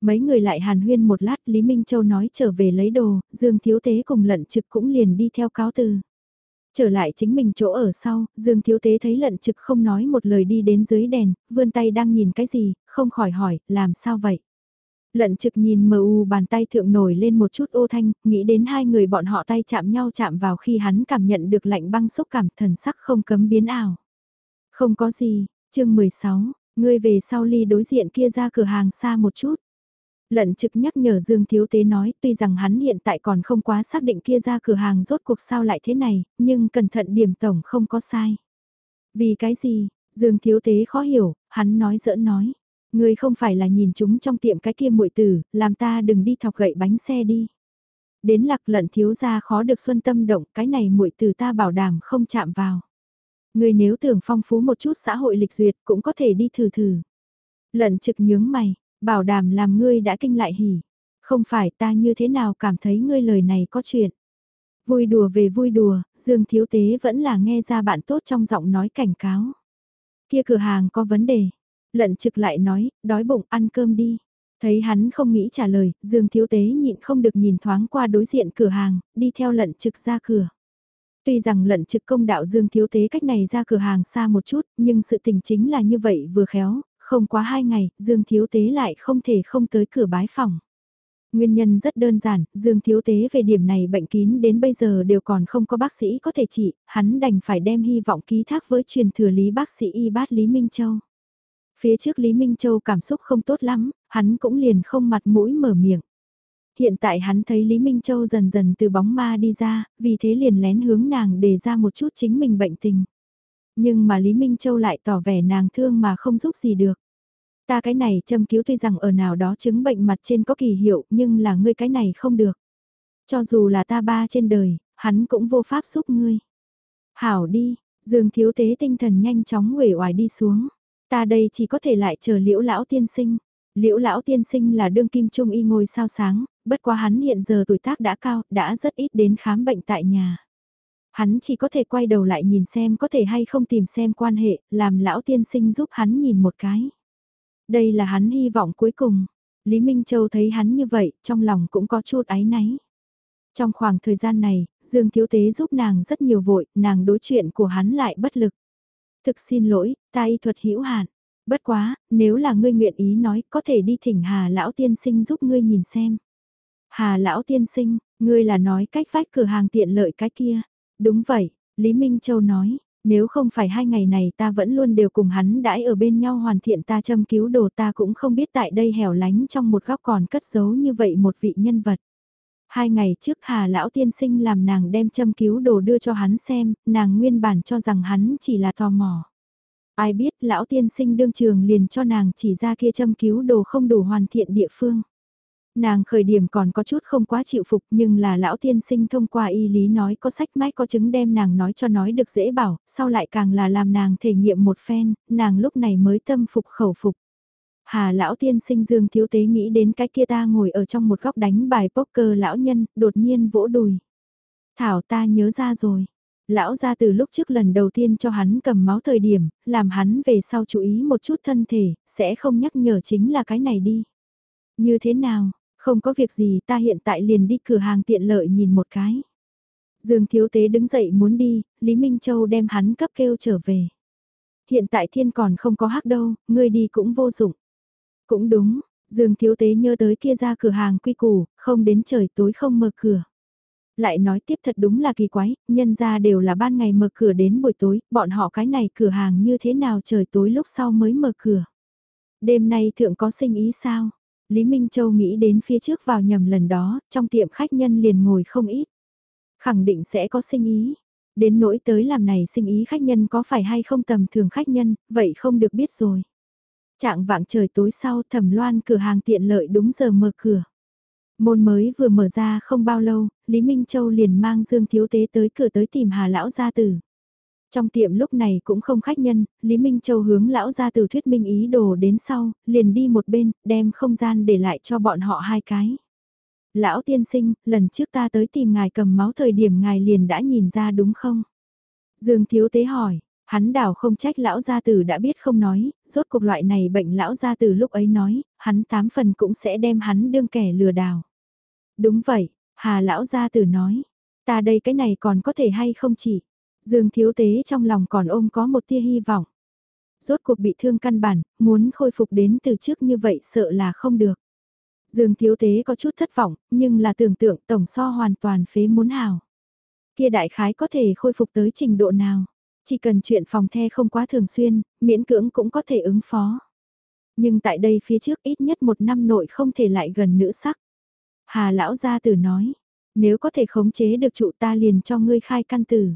Mấy người lại hàn huyên một lát Lý Minh Châu nói trở về lấy đồ, Dương Thiếu Tế cùng lận trực cũng liền đi theo cáo từ. Trở lại chính mình chỗ ở sau, Dương Thiếu Tế thấy lận trực không nói một lời đi đến dưới đèn, vươn tay đang nhìn cái gì, không khỏi hỏi, làm sao vậy? Lận trực nhìn mờ u bàn tay thượng nổi lên một chút ô thanh, nghĩ đến hai người bọn họ tay chạm nhau chạm vào khi hắn cảm nhận được lạnh băng xúc cảm thần sắc không cấm biến ảo. Không có gì, chương 16, ngươi về sau ly đối diện kia ra cửa hàng xa một chút. Lận trực nhắc nhở Dương Thiếu Tế nói tuy rằng hắn hiện tại còn không quá xác định kia ra cửa hàng rốt cuộc sao lại thế này, nhưng cẩn thận điểm tổng không có sai. Vì cái gì, Dương Thiếu Tế khó hiểu, hắn nói giỡn nói. Ngươi không phải là nhìn chúng trong tiệm cái kia muội tử, làm ta đừng đi thọc gậy bánh xe đi. Đến lạc lận thiếu gia khó được xuân tâm động, cái này muội tử ta bảo đảm không chạm vào. Ngươi nếu tưởng phong phú một chút xã hội lịch duyệt cũng có thể đi thử thử. Lận trực nhướng mày, bảo đảm làm ngươi đã kinh lại hỉ. Không phải ta như thế nào cảm thấy ngươi lời này có chuyện. Vui đùa về vui đùa, Dương Thiếu Tế vẫn là nghe ra bạn tốt trong giọng nói cảnh cáo. Kia cửa hàng có vấn đề. Lận trực lại nói, đói bụng ăn cơm đi. Thấy hắn không nghĩ trả lời, Dương Thiếu Tế nhịn không được nhìn thoáng qua đối diện cửa hàng, đi theo lận trực ra cửa. Tuy rằng lận trực công đạo Dương Thiếu Tế cách này ra cửa hàng xa một chút, nhưng sự tình chính là như vậy vừa khéo, Không quá hai ngày, Dương Thiếu Tế lại không thể không tới cửa bái phòng. Nguyên nhân rất đơn giản, Dương Thiếu Tế về điểm này bệnh kín đến bây giờ đều còn không có bác sĩ có thể trị, hắn đành phải đem hy vọng ký thác với truyền thừa lý bác sĩ y bát Lý Minh Châu. Phía trước Lý Minh Châu cảm xúc không tốt lắm, hắn cũng liền không mặt mũi mở miệng. Hiện tại hắn thấy Lý Minh Châu dần dần từ bóng ma đi ra, vì thế liền lén hướng nàng đề ra một chút chính mình bệnh tình. Nhưng mà Lý Minh Châu lại tỏ vẻ nàng thương mà không giúp gì được. Ta cái này châm cứu tuy rằng ở nào đó chứng bệnh mặt trên có kỳ hiệu nhưng là ngươi cái này không được. Cho dù là ta ba trên đời, hắn cũng vô pháp giúp ngươi. Hảo đi, Dương thiếu tế tinh thần nhanh chóng uể oải đi xuống. Ta đây chỉ có thể lại chờ liễu lão tiên sinh. Liễu lão tiên sinh là đương kim trung y ngôi sao sáng, bất quá hắn hiện giờ tuổi tác đã cao, đã rất ít đến khám bệnh tại nhà. Hắn chỉ có thể quay đầu lại nhìn xem có thể hay không tìm xem quan hệ, làm lão tiên sinh giúp hắn nhìn một cái. Đây là hắn hy vọng cuối cùng. Lý Minh Châu thấy hắn như vậy, trong lòng cũng có chút áy náy. Trong khoảng thời gian này, Dương Thiếu Tế giúp nàng rất nhiều vội, nàng đối chuyện của hắn lại bất lực. Thực xin lỗi, ta y thuật hữu hạn. Bất quá, nếu là ngươi nguyện ý nói, có thể đi thỉnh Hà Lão Tiên Sinh giúp ngươi nhìn xem. Hà Lão Tiên Sinh, ngươi là nói cách vách cửa hàng tiện lợi cái kia. Đúng vậy, Lý Minh Châu nói, nếu không phải hai ngày này ta vẫn luôn đều cùng hắn đãi ở bên nhau hoàn thiện ta châm cứu đồ ta cũng không biết tại đây hẻo lánh trong một góc còn cất giấu như vậy một vị nhân vật. Hai ngày trước Hà Lão Tiên Sinh làm nàng đem châm cứu đồ đưa cho hắn xem, nàng nguyên bản cho rằng hắn chỉ là tò mò. Ai biết Lão Tiên Sinh đương trường liền cho nàng chỉ ra kia châm cứu đồ không đủ hoàn thiện địa phương. Nàng khởi điểm còn có chút không quá chịu phục nhưng là lão tiên sinh thông qua y lý nói có sách mách có chứng đem nàng nói cho nói được dễ bảo, sau lại càng là làm nàng thể nghiệm một phen, nàng lúc này mới tâm phục khẩu phục. Hà lão tiên sinh dương thiếu tế nghĩ đến cái kia ta ngồi ở trong một góc đánh bài poker lão nhân, đột nhiên vỗ đùi. Thảo ta nhớ ra rồi. Lão ra từ lúc trước lần đầu tiên cho hắn cầm máu thời điểm, làm hắn về sau chú ý một chút thân thể, sẽ không nhắc nhở chính là cái này đi. Như thế nào, không có việc gì ta hiện tại liền đi cửa hàng tiện lợi nhìn một cái. Dương Thiếu Tế đứng dậy muốn đi, Lý Minh Châu đem hắn cấp kêu trở về. Hiện tại thiên còn không có hắc đâu, ngươi đi cũng vô dụng. Cũng đúng, Dương Thiếu Tế nhớ tới kia ra cửa hàng quy củ, không đến trời tối không mở cửa. Lại nói tiếp thật đúng là kỳ quái, nhân ra đều là ban ngày mở cửa đến buổi tối, bọn họ cái này cửa hàng như thế nào trời tối lúc sau mới mở cửa. Đêm nay thượng có sinh ý sao? Lý Minh Châu nghĩ đến phía trước vào nhầm lần đó, trong tiệm khách nhân liền ngồi không ít. Khẳng định sẽ có sinh ý. Đến nỗi tới làm này sinh ý khách nhân có phải hay không tầm thường khách nhân, vậy không được biết rồi. Trạng vạng trời tối sau thẩm loan cửa hàng tiện lợi đúng giờ mở cửa. Môn mới vừa mở ra không bao lâu, Lý Minh Châu liền mang Dương Thiếu Tế tới cửa tới tìm Hà Lão Gia Tử. Trong tiệm lúc này cũng không khách nhân, Lý Minh Châu hướng lão gia tử thuyết minh ý đồ đến sau, liền đi một bên, đem không gian để lại cho bọn họ hai cái. Lão tiên sinh, lần trước ta tới tìm ngài cầm máu thời điểm ngài liền đã nhìn ra đúng không? Dương Thiếu Tế hỏi, hắn đảo không trách lão gia tử đã biết không nói, rốt cuộc loại này bệnh lão gia tử lúc ấy nói, hắn tám phần cũng sẽ đem hắn đương kẻ lừa đảo. Đúng vậy, Hà lão gia tử nói, ta đây cái này còn có thể hay không chỉ. Dương Thiếu Tế trong lòng còn ôm có một tia hy vọng. Rốt cuộc bị thương căn bản, muốn khôi phục đến từ trước như vậy sợ là không được. Dương Thiếu Tế có chút thất vọng, nhưng là tưởng tượng tổng so hoàn toàn phế muốn hào. Kia đại khái có thể khôi phục tới trình độ nào. Chỉ cần chuyện phòng the không quá thường xuyên, miễn cưỡng cũng có thể ứng phó. Nhưng tại đây phía trước ít nhất một năm nội không thể lại gần nữ sắc. Hà lão gia tử nói, nếu có thể khống chế được trụ ta liền cho ngươi khai căn tử.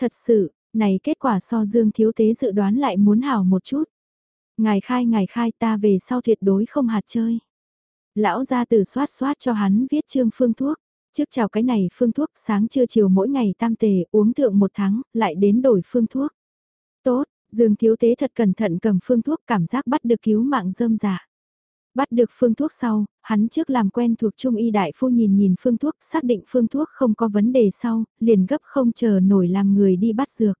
Thật sự, này kết quả so Dương Thiếu Tế dự đoán lại muốn hảo một chút. Ngài khai ngài khai ta về sau tuyệt đối không hạt chơi. Lão gia tử soát soát cho hắn viết trương phương thuốc. Trước chào cái này phương thuốc sáng trưa chiều mỗi ngày tam tề uống thượng một tháng, lại đến đổi phương thuốc. Tốt, Dương Thiếu Tế thật cẩn thận cầm phương thuốc cảm giác bắt được cứu mạng rơm giả. Dạ. Bắt được phương thuốc sau, hắn trước làm quen thuộc trung y đại phu nhìn nhìn phương thuốc, xác định phương thuốc không có vấn đề sau, liền gấp không chờ nổi làm người đi bắt dược.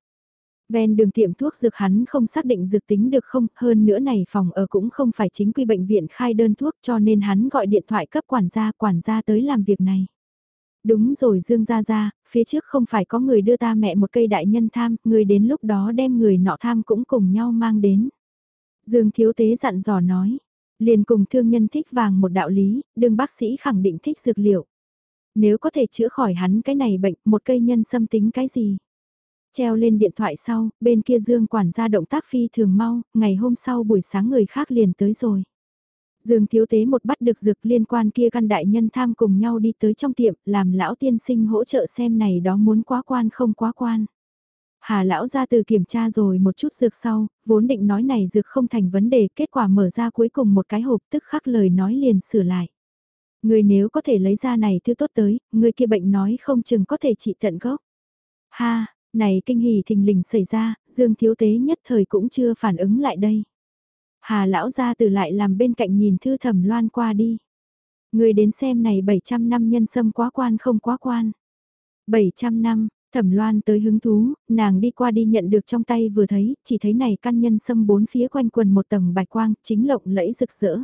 Ven đường tiệm thuốc dược hắn không xác định dược tính được không, hơn nữa này phòng ở cũng không phải chính quy bệnh viện khai đơn thuốc cho nên hắn gọi điện thoại cấp quản gia, quản gia tới làm việc này. Đúng rồi Dương Gia Gia, phía trước không phải có người đưa ta mẹ một cây đại nhân tham, người đến lúc đó đem người nọ tham cũng cùng nhau mang đến. Dương Thiếu Tế dặn dò nói, liền cùng thương nhân thích vàng một đạo lý, đương bác sĩ khẳng định thích dược liệu. Nếu có thể chữa khỏi hắn cái này bệnh, một cây nhân xâm tính cái gì? Treo lên điện thoại sau, bên kia Dương quản gia động tác phi thường mau, ngày hôm sau buổi sáng người khác liền tới rồi. Dương thiếu tế một bắt được dược liên quan kia căn đại nhân tham cùng nhau đi tới trong tiệm, làm lão tiên sinh hỗ trợ xem này đó muốn quá quan không quá quan. Hà lão ra từ kiểm tra rồi một chút dược sau, vốn định nói này dược không thành vấn đề, kết quả mở ra cuối cùng một cái hộp tức khắc lời nói liền sửa lại. Người nếu có thể lấy ra này thứ tốt tới, người kia bệnh nói không chừng có thể trị tận gốc. Ha, này kinh hỉ thình lình xảy ra, Dương thiếu tế nhất thời cũng chưa phản ứng lại đây. Hà lão ra từ lại làm bên cạnh nhìn thư thẩm loan qua đi. Người đến xem này 700 năm nhân sâm quá quan không quá quan. 700 năm, thẩm loan tới hứng thú, nàng đi qua đi nhận được trong tay vừa thấy, chỉ thấy này căn nhân sâm bốn phía quanh quần một tầng bạch quang, chính lộng lẫy rực rỡ.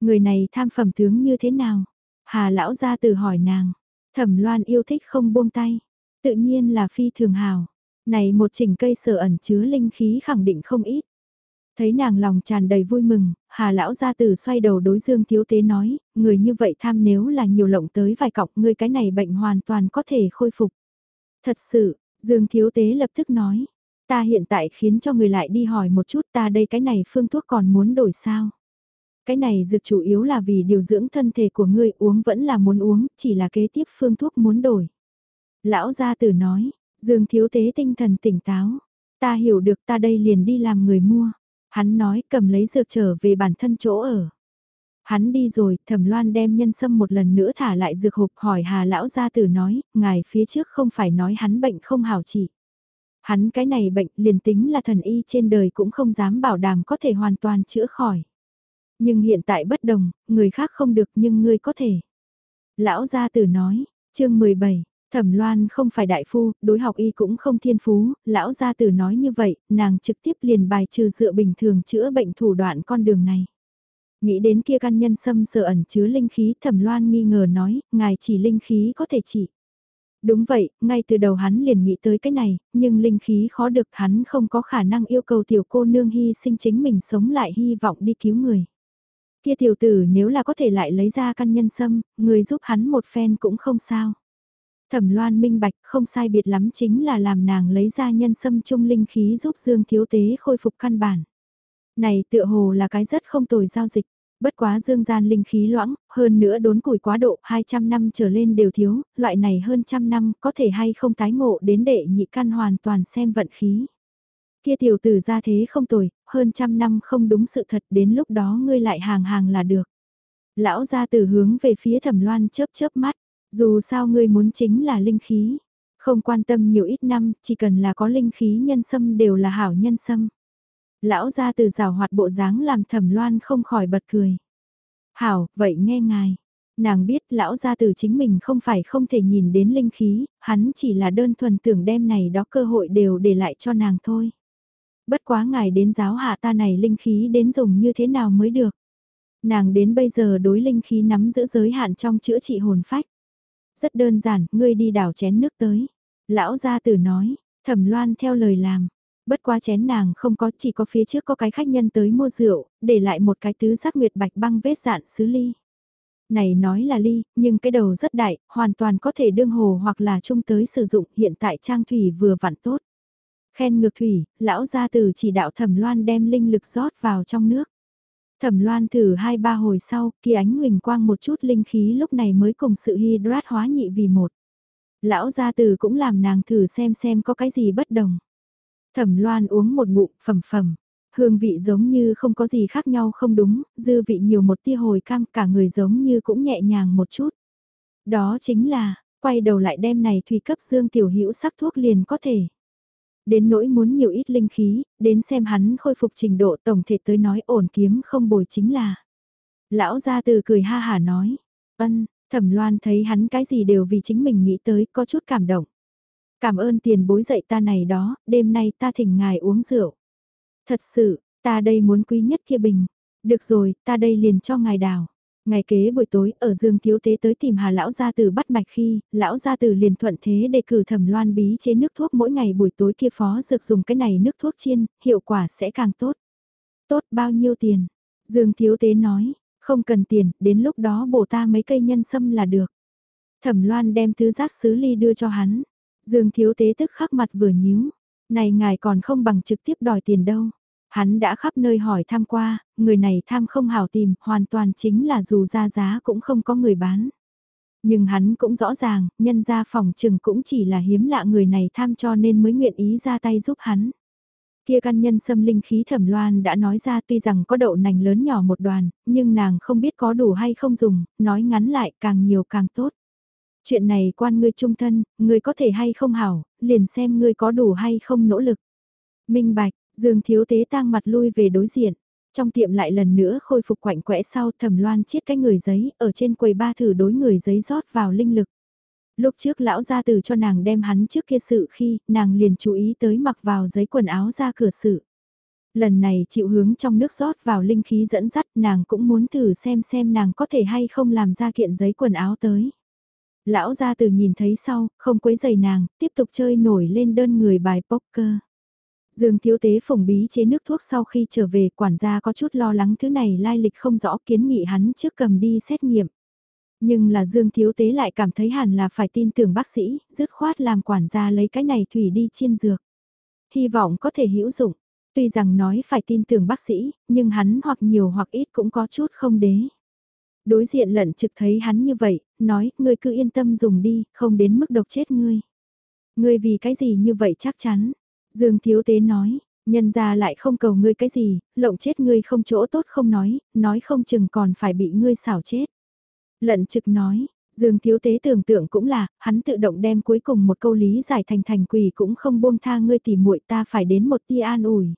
Người này tham phẩm tướng như thế nào? Hà lão ra từ hỏi nàng. Thẩm loan yêu thích không buông tay. Tự nhiên là phi thường hào. Này một chỉnh cây sở ẩn chứa linh khí khẳng định không ít. Thấy nàng lòng tràn đầy vui mừng, hà lão gia tử xoay đầu đối dương thiếu tế nói, người như vậy tham nếu là nhiều lộng tới vài cọc người cái này bệnh hoàn toàn có thể khôi phục. Thật sự, dương thiếu tế lập tức nói, ta hiện tại khiến cho người lại đi hỏi một chút ta đây cái này phương thuốc còn muốn đổi sao. Cái này dược chủ yếu là vì điều dưỡng thân thể của ngươi uống vẫn là muốn uống, chỉ là kế tiếp phương thuốc muốn đổi. Lão gia tử nói, dương thiếu tế tinh thần tỉnh táo, ta hiểu được ta đây liền đi làm người mua. Hắn nói cầm lấy dược trở về bản thân chỗ ở. Hắn đi rồi, thẩm loan đem nhân sâm một lần nữa thả lại dược hộp hỏi hà lão gia tử nói, ngài phía trước không phải nói hắn bệnh không hảo trị. Hắn cái này bệnh liền tính là thần y trên đời cũng không dám bảo đảm có thể hoàn toàn chữa khỏi. Nhưng hiện tại bất đồng, người khác không được nhưng ngươi có thể. Lão gia tử nói, chương 17, Thẩm Loan không phải đại phu, đối học y cũng không thiên phú, lão gia tử nói như vậy, nàng trực tiếp liền bài trừ dựa bình thường chữa bệnh thủ đoạn con đường này. Nghĩ đến kia căn nhân sâm sở ẩn chứa linh khí, Thẩm Loan nghi ngờ nói, ngài chỉ linh khí có thể chỉ. Đúng vậy, ngay từ đầu hắn liền nghĩ tới cái này, nhưng linh khí khó được hắn không có khả năng yêu cầu tiểu cô nương hy sinh chính mình sống lại hy vọng đi cứu người. Kia tiểu tử nếu là có thể lại lấy ra căn nhân sâm, người giúp hắn một phen cũng không sao. Thẩm loan minh bạch không sai biệt lắm chính là làm nàng lấy ra nhân sâm trung linh khí giúp Dương Thiếu Tế khôi phục căn bản. Này tựa hồ là cái rất không tồi giao dịch. Bất quá dương gian linh khí loãng, hơn nữa đốn củi quá độ 200 năm trở lên đều thiếu, loại này hơn trăm năm có thể hay không tái ngộ đến đệ nhị căn hoàn toàn xem vận khí. Kia tiểu tử ra thế không tồi, hơn trăm năm không đúng sự thật đến lúc đó ngươi lại hàng hàng là được. Lão ra từ hướng về phía thẩm loan chớp chớp mắt, dù sao ngươi muốn chính là linh khí, không quan tâm nhiều ít năm, chỉ cần là có linh khí nhân sâm đều là hảo nhân sâm. Lão ra từ rào hoạt bộ dáng làm thẩm loan không khỏi bật cười. Hảo, vậy nghe ngài. Nàng biết lão gia từ chính mình không phải không thể nhìn đến linh khí, hắn chỉ là đơn thuần tưởng đem này đó cơ hội đều để lại cho nàng thôi. Bất quá ngài đến giáo hạ ta này linh khí đến dùng như thế nào mới được. Nàng đến bây giờ đối linh khí nắm giữ giới hạn trong chữa trị hồn phách. Rất đơn giản, ngươi đi đảo chén nước tới. Lão gia tử nói, thẩm loan theo lời làm. Bất quá chén nàng không có, chỉ có phía trước có cái khách nhân tới mua rượu, để lại một cái tứ giác nguyệt bạch băng vết dạn sứ ly. Này nói là ly, nhưng cái đầu rất đại, hoàn toàn có thể đương hồ hoặc là chung tới sử dụng hiện tại trang thủy vừa vặn tốt. Khen ngược thủy, lão gia tử chỉ đạo thẩm loan đem linh lực rót vào trong nước. Thẩm loan thử hai ba hồi sau, kia ánh huỳnh quang một chút linh khí lúc này mới cùng sự hydrat hóa nhị vì một. Lão gia tử cũng làm nàng thử xem xem có cái gì bất đồng. Thẩm loan uống một ngụm phẩm phẩm, hương vị giống như không có gì khác nhau không đúng, dư vị nhiều một tia hồi cam cả người giống như cũng nhẹ nhàng một chút. Đó chính là, quay đầu lại đem này thủy cấp dương tiểu hữu sắc thuốc liền có thể đến nỗi muốn nhiều ít linh khí, đến xem hắn khôi phục trình độ tổng thể tới nói ổn kiếm không bồi chính là. Lão gia từ cười ha hà nói, ân, thẩm loan thấy hắn cái gì đều vì chính mình nghĩ tới có chút cảm động. Cảm ơn tiền bối dạy ta này đó, đêm nay ta thỉnh ngài uống rượu. Thật sự, ta đây muốn quý nhất kia bình. Được rồi, ta đây liền cho ngài đào. Ngày kế buổi tối ở Dương Thiếu Tế tới tìm Hà Lão Gia Tử bắt mạch khi, Lão Gia Tử liền thuận thế đề cử thẩm loan bí chế nước thuốc mỗi ngày buổi tối kia phó dược dùng cái này nước thuốc chiên, hiệu quả sẽ càng tốt. Tốt bao nhiêu tiền? Dương Thiếu Tế nói, không cần tiền, đến lúc đó bổ ta mấy cây nhân sâm là được. Thẩm Loan đem thứ rác sứ ly đưa cho hắn. Dương Thiếu Tế tức khắc mặt vừa nhíu. Này ngài còn không bằng trực tiếp đòi tiền đâu. Hắn đã khắp nơi hỏi tham qua, người này tham không hảo tìm, hoàn toàn chính là dù ra giá cũng không có người bán. Nhưng hắn cũng rõ ràng, nhân ra phòng trừng cũng chỉ là hiếm lạ người này tham cho nên mới nguyện ý ra tay giúp hắn. Kia căn nhân xâm linh khí thẩm loan đã nói ra tuy rằng có đậu nành lớn nhỏ một đoàn, nhưng nàng không biết có đủ hay không dùng, nói ngắn lại càng nhiều càng tốt. Chuyện này quan ngươi trung thân, ngươi có thể hay không hảo, liền xem ngươi có đủ hay không nỗ lực. Minh bạch, Dương Thiếu Tế tang mặt lui về đối diện. Trong tiệm lại lần nữa khôi phục quạnh quẽ sau thẩm loan chiết cái người giấy ở trên quầy ba thử đối người giấy rót vào linh lực. Lúc trước lão ra từ cho nàng đem hắn trước kia sự khi nàng liền chú ý tới mặc vào giấy quần áo ra cửa sự. Lần này chịu hướng trong nước rót vào linh khí dẫn dắt nàng cũng muốn thử xem xem nàng có thể hay không làm ra kiện giấy quần áo tới. Lão ra từ nhìn thấy sau, không quấy giày nàng, tiếp tục chơi nổi lên đơn người bài poker. Dương thiếu tế phồng bí chế nước thuốc sau khi trở về quản gia có chút lo lắng thứ này lai lịch không rõ kiến nghị hắn trước cầm đi xét nghiệm. Nhưng là Dương thiếu tế lại cảm thấy hẳn là phải tin tưởng bác sĩ, dứt khoát làm quản gia lấy cái này thủy đi chiên dược. Hy vọng có thể hữu dụng, tuy rằng nói phải tin tưởng bác sĩ, nhưng hắn hoặc nhiều hoặc ít cũng có chút không đế. Đối diện lận trực thấy hắn như vậy, nói, ngươi cứ yên tâm dùng đi, không đến mức độc chết ngươi. Ngươi vì cái gì như vậy chắc chắn, Dương Thiếu Tế nói, nhân ra lại không cầu ngươi cái gì, lộng chết ngươi không chỗ tốt không nói, nói không chừng còn phải bị ngươi xảo chết. Lận trực nói, Dương Thiếu Tế tưởng tượng cũng là, hắn tự động đem cuối cùng một câu lý giải thành thành quỷ cũng không buông tha ngươi tỉ muội ta phải đến một tia an ủi.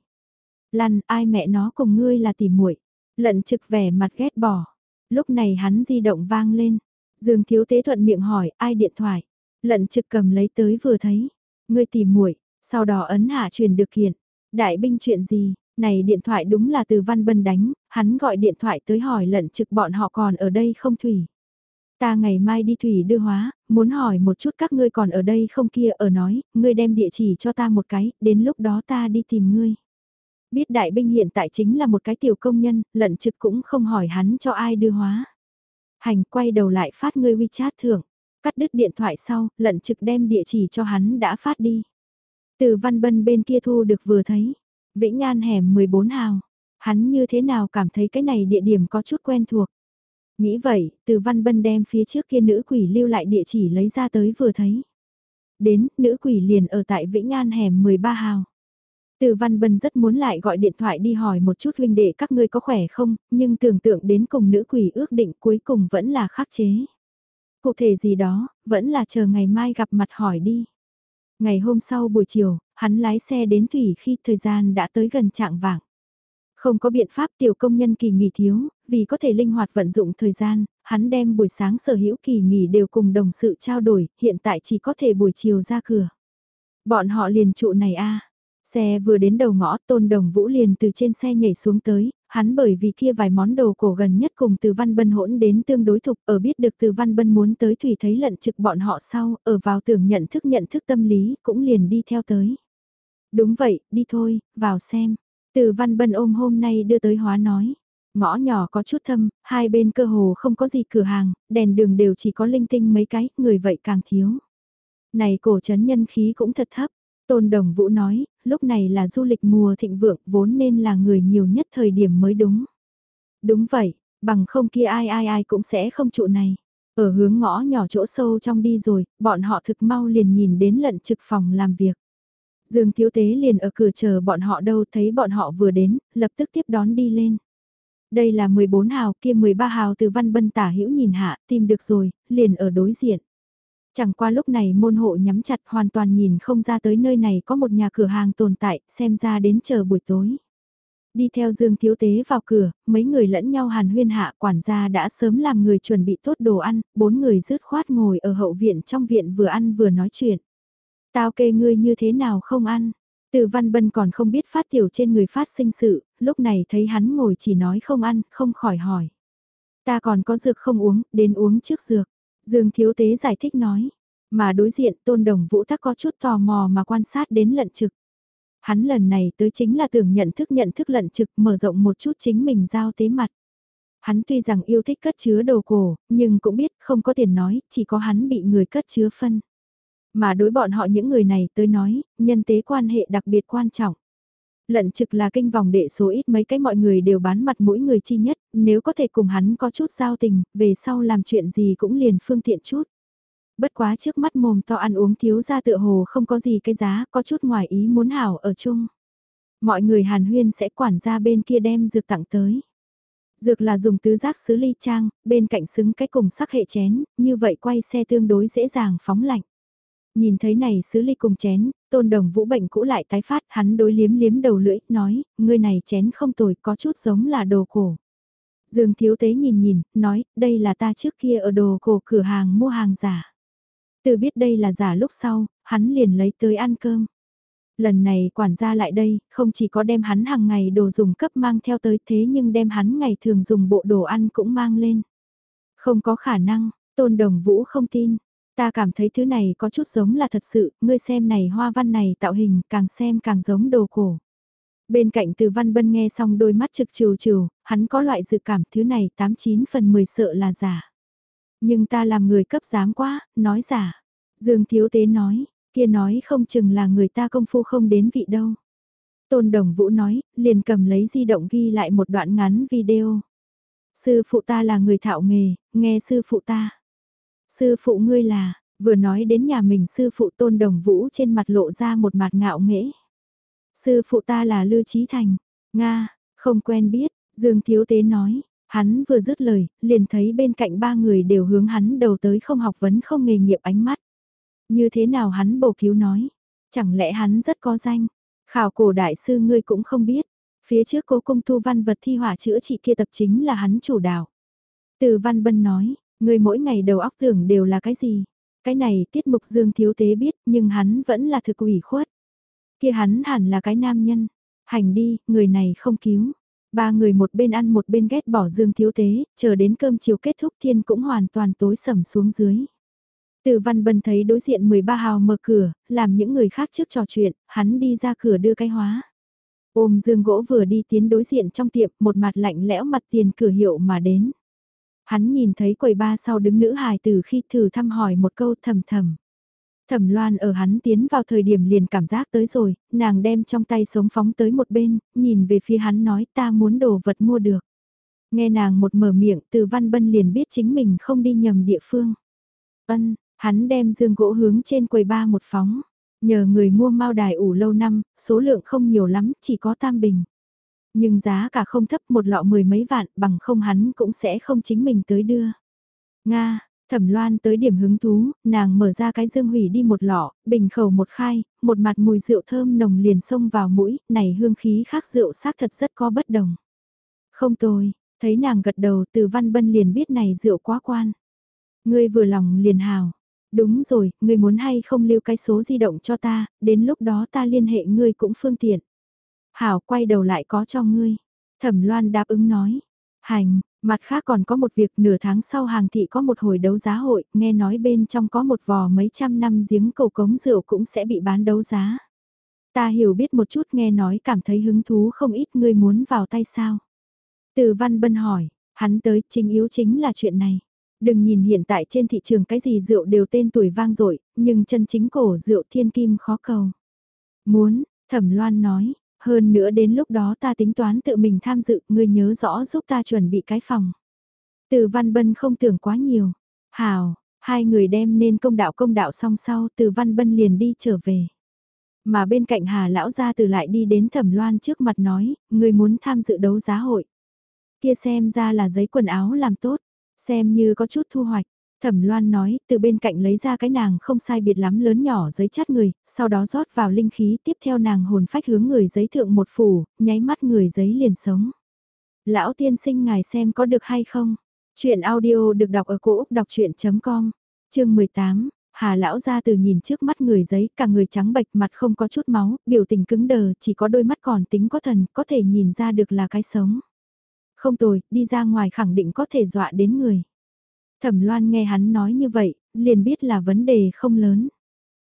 Lăn, ai mẹ nó cùng ngươi là tỉ muội Lận trực vẻ mặt ghét bỏ. Lúc này hắn di động vang lên. Dương Thiếu Tế thuận miệng hỏi, ai điện thoại? Lận trực cầm lấy tới vừa thấy. Ngươi tỉ muội sau đó ấn hạ truyền được kiện. Đại binh chuyện gì, này điện thoại đúng là từ Văn Bân đánh, hắn gọi điện thoại tới hỏi lận trực bọn họ còn ở đây không Thủy. Ta ngày mai đi Thủy đưa hóa, muốn hỏi một chút các ngươi còn ở đây không kia ở nói, ngươi đem địa chỉ cho ta một cái, đến lúc đó ta đi tìm ngươi. Biết đại binh hiện tại chính là một cái tiểu công nhân, lận trực cũng không hỏi hắn cho ai đưa hóa. Hành quay đầu lại phát ngươi WeChat thưởng, cắt đứt điện thoại sau, lận trực đem địa chỉ cho hắn đã phát đi. Từ văn bân bên kia thu được vừa thấy. Vĩnh An hẻm 14 hào. Hắn như thế nào cảm thấy cái này địa điểm có chút quen thuộc. Nghĩ vậy, từ văn bân đem phía trước kia nữ quỷ lưu lại địa chỉ lấy ra tới vừa thấy. Đến, nữ quỷ liền ở tại Vĩnh An hẻm 13 hào. Từ Văn Bân rất muốn lại gọi điện thoại đi hỏi một chút huynh đệ các ngươi có khỏe không, nhưng tưởng tượng đến cùng nữ quỷ ước định cuối cùng vẫn là khắc chế. Cụ thể gì đó, vẫn là chờ ngày mai gặp mặt hỏi đi. Ngày hôm sau buổi chiều, hắn lái xe đến Thủy khi thời gian đã tới gần trạng vạng. Không có biện pháp tiểu công nhân kỳ nghỉ thiếu, vì có thể linh hoạt vận dụng thời gian, hắn đem buổi sáng sở hữu kỳ nghỉ đều cùng đồng sự trao đổi, hiện tại chỉ có thể buổi chiều ra cửa. Bọn họ liền trụ này a Xe vừa đến đầu ngõ tôn đồng vũ liền từ trên xe nhảy xuống tới, hắn bởi vì kia vài món đồ cổ gần nhất cùng từ văn bân hỗn đến tương đối thục ở biết được từ văn bân muốn tới thủy thấy lận trực bọn họ sau, ở vào tưởng nhận thức nhận thức tâm lý cũng liền đi theo tới. Đúng vậy, đi thôi, vào xem. Từ văn bân ôm hôm nay đưa tới hóa nói. Ngõ nhỏ có chút thâm, hai bên cơ hồ không có gì cửa hàng, đèn đường đều chỉ có linh tinh mấy cái, người vậy càng thiếu. Này cổ trấn nhân khí cũng thật thấp, Tôn Đồng Vũ nói, lúc này là du lịch mùa thịnh vượng vốn nên là người nhiều nhất thời điểm mới đúng. Đúng vậy, bằng không kia ai ai ai cũng sẽ không trụ này. Ở hướng ngõ nhỏ chỗ sâu trong đi rồi, bọn họ thực mau liền nhìn đến lận trực phòng làm việc. Dương Thiếu Tế liền ở cửa chờ bọn họ đâu thấy bọn họ vừa đến, lập tức tiếp đón đi lên. Đây là 14 hào kia 13 hào từ văn bân tả hữu nhìn hạ, tìm được rồi, liền ở đối diện. Chẳng qua lúc này môn hộ nhắm chặt hoàn toàn nhìn không ra tới nơi này có một nhà cửa hàng tồn tại, xem ra đến chờ buổi tối. Đi theo Dương Thiếu Tế vào cửa, mấy người lẫn nhau hàn huyên hạ quản gia đã sớm làm người chuẩn bị tốt đồ ăn, bốn người rứt khoát ngồi ở hậu viện trong viện vừa ăn vừa nói chuyện. Tao kê ngươi như thế nào không ăn? Từ văn bân còn không biết phát tiểu trên người phát sinh sự, lúc này thấy hắn ngồi chỉ nói không ăn, không khỏi hỏi. Ta còn có dược không uống, đến uống trước dược. Dương Thiếu Tế giải thích nói, mà đối diện Tôn Đồng Vũ Tắc có chút tò mò mà quan sát đến lận trực. Hắn lần này tới chính là tưởng nhận thức nhận thức lận trực mở rộng một chút chính mình giao tế mặt. Hắn tuy rằng yêu thích cất chứa đồ cổ, nhưng cũng biết không có tiền nói, chỉ có hắn bị người cất chứa phân. Mà đối bọn họ những người này tới nói, nhân tế quan hệ đặc biệt quan trọng. Lận trực là kinh vòng đệ số ít mấy cái mọi người đều bán mặt mỗi người chi nhất, nếu có thể cùng hắn có chút giao tình, về sau làm chuyện gì cũng liền phương tiện chút. Bất quá trước mắt mồm to ăn uống thiếu ra tựa hồ không có gì cái giá, có chút ngoài ý muốn hảo ở chung. Mọi người hàn huyên sẽ quản ra bên kia đem dược tặng tới. Dược là dùng tứ giác sứ ly trang, bên cạnh xứng cái cùng sắc hệ chén, như vậy quay xe tương đối dễ dàng phóng lạnh. Nhìn thấy này sứ ly cùng chén, tôn đồng vũ bệnh cũ lại tái phát, hắn đối liếm liếm đầu lưỡi, nói, ngươi này chén không tồi, có chút giống là đồ cổ. Dương thiếu tế nhìn nhìn, nói, đây là ta trước kia ở đồ cổ cửa hàng mua hàng giả. Từ biết đây là giả lúc sau, hắn liền lấy tới ăn cơm. Lần này quản gia lại đây, không chỉ có đem hắn hàng ngày đồ dùng cấp mang theo tới thế nhưng đem hắn ngày thường dùng bộ đồ ăn cũng mang lên. Không có khả năng, tôn đồng vũ không tin. Ta cảm thấy thứ này có chút giống là thật sự, ngươi xem này hoa văn này tạo hình càng xem càng giống đồ cổ. Bên cạnh từ văn bân nghe xong đôi mắt trực trừ trừ, hắn có loại dự cảm thứ này 89 phần 10 sợ là giả. Nhưng ta làm người cấp dám quá, nói giả. Dương Thiếu Tế nói, kia nói không chừng là người ta công phu không đến vị đâu. Tôn Đồng Vũ nói, liền cầm lấy di động ghi lại một đoạn ngắn video. Sư phụ ta là người thạo nghề, nghe sư phụ ta. Sư phụ ngươi là, vừa nói đến nhà mình sư phụ Tôn Đồng Vũ trên mặt lộ ra một mặt ngạo nghễ. Sư phụ ta là Lư Trí Thành, Nga, không quen biết, Dương Thiếu Tế nói, hắn vừa dứt lời, liền thấy bên cạnh ba người đều hướng hắn đầu tới không học vấn không nghề nghiệp ánh mắt. Như thế nào hắn bổ cứu nói, chẳng lẽ hắn rất có danh, khảo cổ đại sư ngươi cũng không biết, phía trước cố công tu văn vật thi hỏa chữa trị kia tập chính là hắn chủ đạo. Từ văn bân nói, người mỗi ngày đầu óc tưởng đều là cái gì, cái này tiết mục dương thiếu tế biết nhưng hắn vẫn là thực ủy khuất. Kia hắn hẳn là cái nam nhân, hành đi, người này không cứu. Ba người một bên ăn một bên ghét bỏ dương thiếu tế, chờ đến cơm chiều kết thúc thiên cũng hoàn toàn tối sầm xuống dưới. Từ văn bân thấy đối diện 13 hào mở cửa, làm những người khác trước trò chuyện, hắn đi ra cửa đưa cái hóa. Ôm dương gỗ vừa đi tiến đối diện trong tiệm, một mặt lạnh lẽo mặt tiền cửa hiệu mà đến. Hắn nhìn thấy quầy ba sau đứng nữ hài từ khi thử thăm hỏi một câu thầm thầm. Thẩm Loan ở hắn tiến vào thời điểm liền cảm giác tới rồi, nàng đem trong tay sống phóng tới một bên, nhìn về phía hắn nói ta muốn đồ vật mua được. Nghe nàng một mở miệng từ văn bân liền biết chính mình không đi nhầm địa phương. Ân, Hắn đem dương gỗ hướng trên quầy ba một phóng. Nhờ người mua mao đài ủ lâu năm, số lượng không nhiều lắm, chỉ có tam bình. Nhưng giá cả không thấp một lọ mười mấy vạn, bằng không hắn cũng sẽ không chính mình tới đưa. Nga, Thẩm Loan tới điểm hứng thú, nàng mở ra cái dương hủy đi một lọ, bình khẩu một khai, một mặt mùi rượu thơm nồng liền xông vào mũi, này hương khí khác rượu xác thật rất có bất đồng. Không tồi, thấy nàng gật đầu từ văn bân liền biết này rượu quá quan. Ngươi vừa lòng liền hào, Đúng rồi, ngươi muốn hay không lưu cái số di động cho ta, đến lúc đó ta liên hệ ngươi cũng phương tiện. Hảo quay đầu lại có cho ngươi. Thẩm Loan đáp ứng nói. Hành, mặt khác còn có một việc nửa tháng sau hàng thị có một hồi đấu giá hội, nghe nói bên trong có một vò mấy trăm năm giếng cầu cống rượu cũng sẽ bị bán đấu giá. Ta hiểu biết một chút nghe nói cảm thấy hứng thú không ít ngươi muốn vào tay sao. Từ Văn Bân hỏi, hắn tới chính yếu chính là chuyện này. Đừng nhìn hiện tại trên thị trường cái gì rượu đều tên tuổi vang dội nhưng chân chính cổ rượu thiên kim khó cầu. Muốn, Thẩm Loan nói, hơn nữa đến lúc đó ta tính toán tự mình tham dự, ngươi nhớ rõ giúp ta chuẩn bị cái phòng. Từ Văn Bân không tưởng quá nhiều. Hào, hai người đem nên công đạo công đạo song sau từ Văn Bân liền đi trở về. Mà bên cạnh Hà Lão gia từ lại đi đến Thẩm Loan trước mặt nói, ngươi muốn tham dự đấu giá hội. Kia xem ra là giấy quần áo làm tốt. Xem như có chút thu hoạch. Thẩm Loan nói, từ bên cạnh lấy ra cái nàng không sai biệt lắm lớn nhỏ giấy chát người, sau đó rót vào linh khí, tiếp theo nàng hồn phách hướng người giấy thượng một phủ, nháy mắt người giấy liền sống. Lão tiên sinh ngài xem có được hay không? Chuyện audio được đọc ở cổ Úc đọc chuyện.com, chương 18. Hà lão ra từ nhìn trước mắt người giấy, cả người trắng bệch mặt không có chút máu, biểu tình cứng đờ, chỉ có đôi mắt còn tính có thần, có thể nhìn ra được là cái sống. Không tồi, đi ra ngoài khẳng định có thể dọa đến người. Thẩm Loan nghe hắn nói như vậy, liền biết là vấn đề không lớn.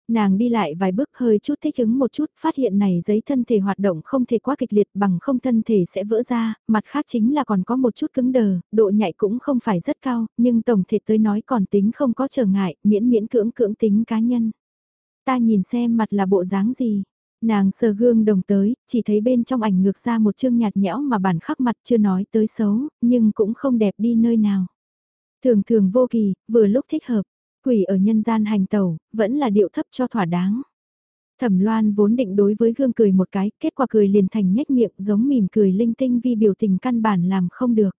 Nàng đi lại vài bước hơi chút thích ứng một chút, phát hiện này giấy thân thể hoạt động không thể quá kịch liệt bằng không thân thể sẽ vỡ ra, mặt khác chính là còn có một chút cứng đờ, độ nhạy cũng không phải rất cao, nhưng tổng thể tới nói còn tính không có trở ngại, miễn miễn cưỡng cưỡng tính cá nhân. Ta nhìn xem mặt là bộ dáng gì, nàng sờ gương đồng tới, chỉ thấy bên trong ảnh ngược ra một chương nhạt nhẽo mà bản khắc mặt chưa nói tới xấu, nhưng cũng không đẹp đi nơi nào. Thường thường vô kỳ, vừa lúc thích hợp Quỷ ở nhân gian hành tẩu, vẫn là điệu thấp cho thỏa đáng. Thẩm Loan vốn định đối với gương cười một cái, kết quả cười liền thành nhếch miệng giống mỉm cười linh tinh vì biểu tình căn bản làm không được.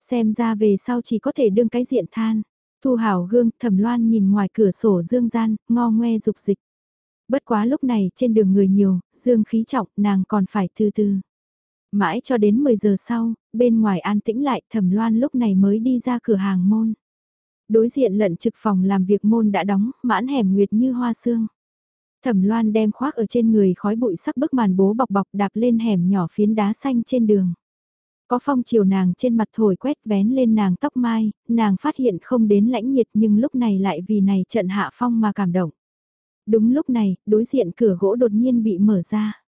Xem ra về sau chỉ có thể đương cái diện than. Thu hảo gương, Thẩm Loan nhìn ngoài cửa sổ dương gian, ngo ngoe dục dịch. Bất quá lúc này trên đường người nhiều, dương khí trọng, nàng còn phải từ từ. Mãi cho đến 10 giờ sau, bên ngoài an tĩnh lại, Thẩm Loan lúc này mới đi ra cửa hàng môn. Đối diện lận trực phòng làm việc môn đã đóng, mãn hẻm nguyệt như hoa sương. Thẩm loan đem khoác ở trên người khói bụi sắc bức màn bố bọc bọc đạp lên hẻm nhỏ phiến đá xanh trên đường. Có phong chiều nàng trên mặt thổi quét vén lên nàng tóc mai, nàng phát hiện không đến lãnh nhiệt nhưng lúc này lại vì này trận hạ phong mà cảm động. Đúng lúc này, đối diện cửa gỗ đột nhiên bị mở ra.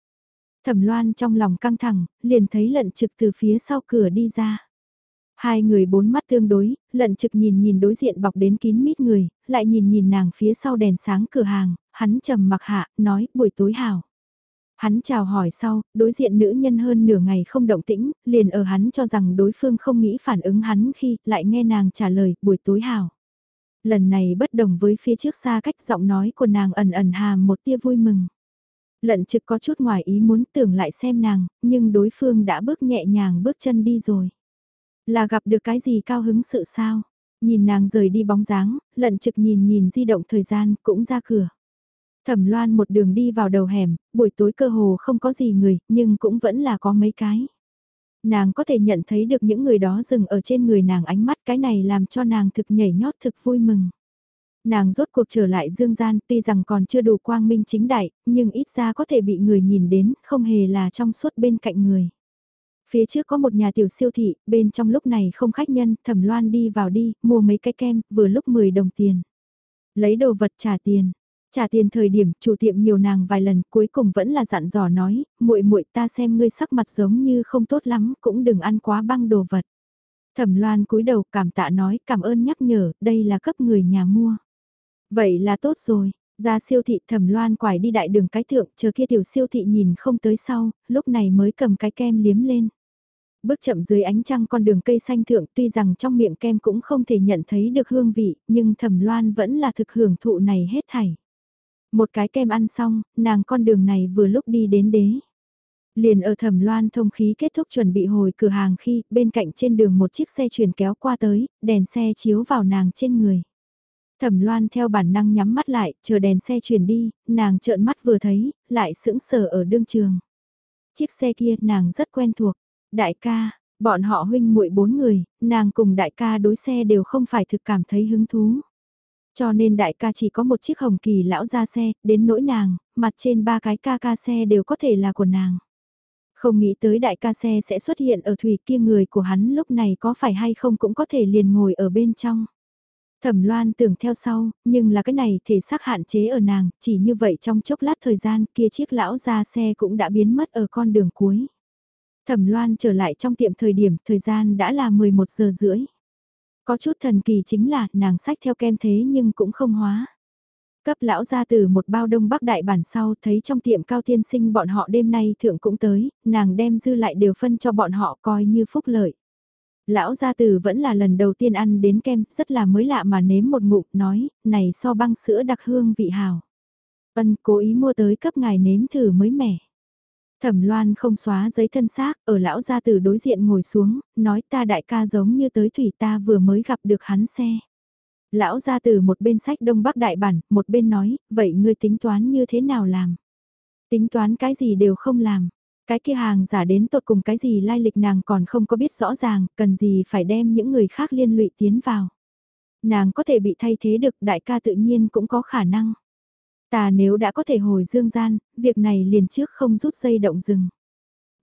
Thẩm loan trong lòng căng thẳng, liền thấy lận trực từ phía sau cửa đi ra. Hai người bốn mắt tương đối, lận trực nhìn nhìn đối diện bọc đến kín mít người, lại nhìn nhìn nàng phía sau đèn sáng cửa hàng, hắn trầm mặc hạ, nói buổi tối hào. Hắn chào hỏi sau, đối diện nữ nhân hơn nửa ngày không động tĩnh, liền ở hắn cho rằng đối phương không nghĩ phản ứng hắn khi lại nghe nàng trả lời buổi tối hào. Lần này bất đồng với phía trước xa cách giọng nói của nàng ẩn ẩn hàm một tia vui mừng. Lận trực có chút ngoài ý muốn tưởng lại xem nàng, nhưng đối phương đã bước nhẹ nhàng bước chân đi rồi. Là gặp được cái gì cao hứng sự sao? Nhìn nàng rời đi bóng dáng, lận trực nhìn nhìn di động thời gian cũng ra cửa. Thẩm loan một đường đi vào đầu hẻm, buổi tối cơ hồ không có gì người, nhưng cũng vẫn là có mấy cái. Nàng có thể nhận thấy được những người đó dừng ở trên người nàng ánh mắt cái này làm cho nàng thực nhảy nhót thực vui mừng. Nàng rốt cuộc trở lại dương gian tuy rằng còn chưa đủ quang minh chính đại, nhưng ít ra có thể bị người nhìn đến, không hề là trong suốt bên cạnh người. Phía trước có một nhà tiểu siêu thị, bên trong lúc này không khách nhân, thẩm loan đi vào đi, mua mấy cái kem, vừa lúc 10 đồng tiền. Lấy đồ vật trả tiền. Trả tiền thời điểm, chủ tiệm nhiều nàng vài lần, cuối cùng vẫn là dặn dò nói, muội muội ta xem ngươi sắc mặt giống như không tốt lắm, cũng đừng ăn quá băng đồ vật. Thẩm loan cúi đầu cảm tạ nói, cảm ơn nhắc nhở, đây là cấp người nhà mua. Vậy là tốt rồi, ra siêu thị thẩm loan quải đi đại đường cái thượng, chờ kia tiểu siêu thị nhìn không tới sau, lúc này mới cầm cái kem liếm lên bước chậm dưới ánh trăng con đường cây xanh thượng tuy rằng trong miệng kem cũng không thể nhận thấy được hương vị, nhưng thẩm loan vẫn là thực hưởng thụ này hết thảy. Một cái kem ăn xong, nàng con đường này vừa lúc đi đến đế. Liền ở thẩm loan thông khí kết thúc chuẩn bị hồi cửa hàng khi bên cạnh trên đường một chiếc xe chuyển kéo qua tới, đèn xe chiếu vào nàng trên người. Thẩm loan theo bản năng nhắm mắt lại, chờ đèn xe chuyển đi, nàng trợn mắt vừa thấy, lại sững sờ ở đương trường. Chiếc xe kia nàng rất quen thuộc, Đại ca, bọn họ huynh muội bốn người, nàng cùng đại ca đối xe đều không phải thực cảm thấy hứng thú. Cho nên đại ca chỉ có một chiếc hồng kỳ lão ra xe, đến nỗi nàng, mặt trên ba cái ca ca xe đều có thể là của nàng. Không nghĩ tới đại ca xe sẽ xuất hiện ở thủy kia người của hắn lúc này có phải hay không cũng có thể liền ngồi ở bên trong. Thẩm loan tưởng theo sau, nhưng là cái này thể xác hạn chế ở nàng, chỉ như vậy trong chốc lát thời gian kia chiếc lão ra xe cũng đã biến mất ở con đường cuối. Thẩm Loan trở lại trong tiệm thời điểm, thời gian đã là 11 giờ rưỡi. Có chút thần kỳ chính là, nàng sách theo kem thế nhưng cũng không hóa. Cấp lão ra từ một bao đông bắc đại bản sau thấy trong tiệm cao tiên sinh bọn họ đêm nay thượng cũng tới, nàng đem dư lại đều phân cho bọn họ coi như phúc lợi. Lão gia từ vẫn là lần đầu tiên ăn đến kem, rất là mới lạ mà nếm một ngụm, nói, này so băng sữa đặc hương vị hào. Ân cố ý mua tới cấp ngài nếm thử mới mẻ. Thẩm Loan không xóa giấy thân xác, ở lão gia tử đối diện ngồi xuống, nói ta đại ca giống như tới thủy ta vừa mới gặp được hắn xe. Lão gia tử một bên sách đông bắc đại bản, một bên nói, vậy ngươi tính toán như thế nào làm? Tính toán cái gì đều không làm. Cái kia hàng giả đến tột cùng cái gì lai lịch nàng còn không có biết rõ ràng, cần gì phải đem những người khác liên lụy tiến vào. Nàng có thể bị thay thế được đại ca tự nhiên cũng có khả năng. Ta nếu đã có thể hồi dương gian, việc này liền trước không rút dây động rừng.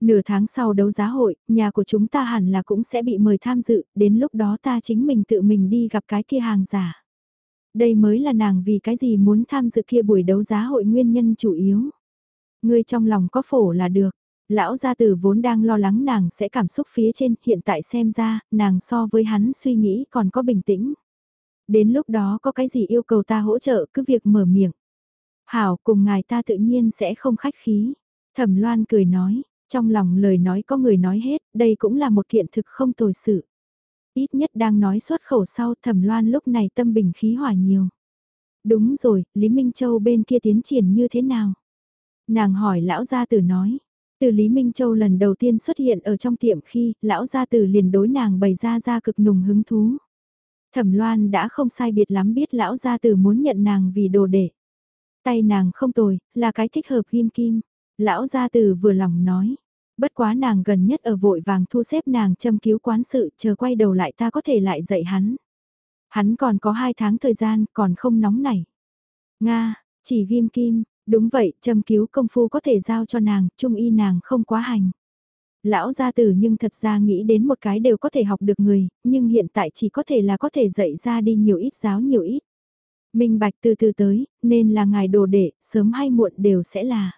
Nửa tháng sau đấu giá hội, nhà của chúng ta hẳn là cũng sẽ bị mời tham dự, đến lúc đó ta chính mình tự mình đi gặp cái kia hàng giả. Đây mới là nàng vì cái gì muốn tham dự kia buổi đấu giá hội nguyên nhân chủ yếu. Ngươi trong lòng có phổ là được. Lão gia tử vốn đang lo lắng nàng sẽ cảm xúc phía trên, hiện tại xem ra, nàng so với hắn suy nghĩ còn có bình tĩnh. Đến lúc đó có cái gì yêu cầu ta hỗ trợ cứ việc mở miệng. Hảo cùng ngài ta tự nhiên sẽ không khách khí. Thẩm Loan cười nói, trong lòng lời nói có người nói hết, đây cũng là một kiện thực không tồi sự. Ít nhất đang nói xuất khẩu sau Thẩm Loan lúc này tâm bình khí hòa nhiều. Đúng rồi, Lý Minh Châu bên kia tiến triển như thế nào? Nàng hỏi lão gia tử nói. Từ Lý Minh Châu lần đầu tiên xuất hiện ở trong tiệm khi lão gia tử liền đối nàng bày ra ra cực nùng hứng thú. Thẩm Loan đã không sai biệt lắm biết lão gia tử muốn nhận nàng vì đồ đệ. Tay nàng không tồi, là cái thích hợp ghim kim. Lão gia tử vừa lòng nói. Bất quá nàng gần nhất ở vội vàng thu xếp nàng châm cứu quán sự chờ quay đầu lại ta có thể lại dạy hắn. Hắn còn có hai tháng thời gian còn không nóng nảy. Nga, chỉ ghim kim, đúng vậy, châm cứu công phu có thể giao cho nàng, trung y nàng không quá hành. Lão gia tử nhưng thật ra nghĩ đến một cái đều có thể học được người, nhưng hiện tại chỉ có thể là có thể dạy ra đi nhiều ít giáo nhiều ít. Minh bạch từ từ tới, nên là ngài đồ đệ, sớm hay muộn đều sẽ là.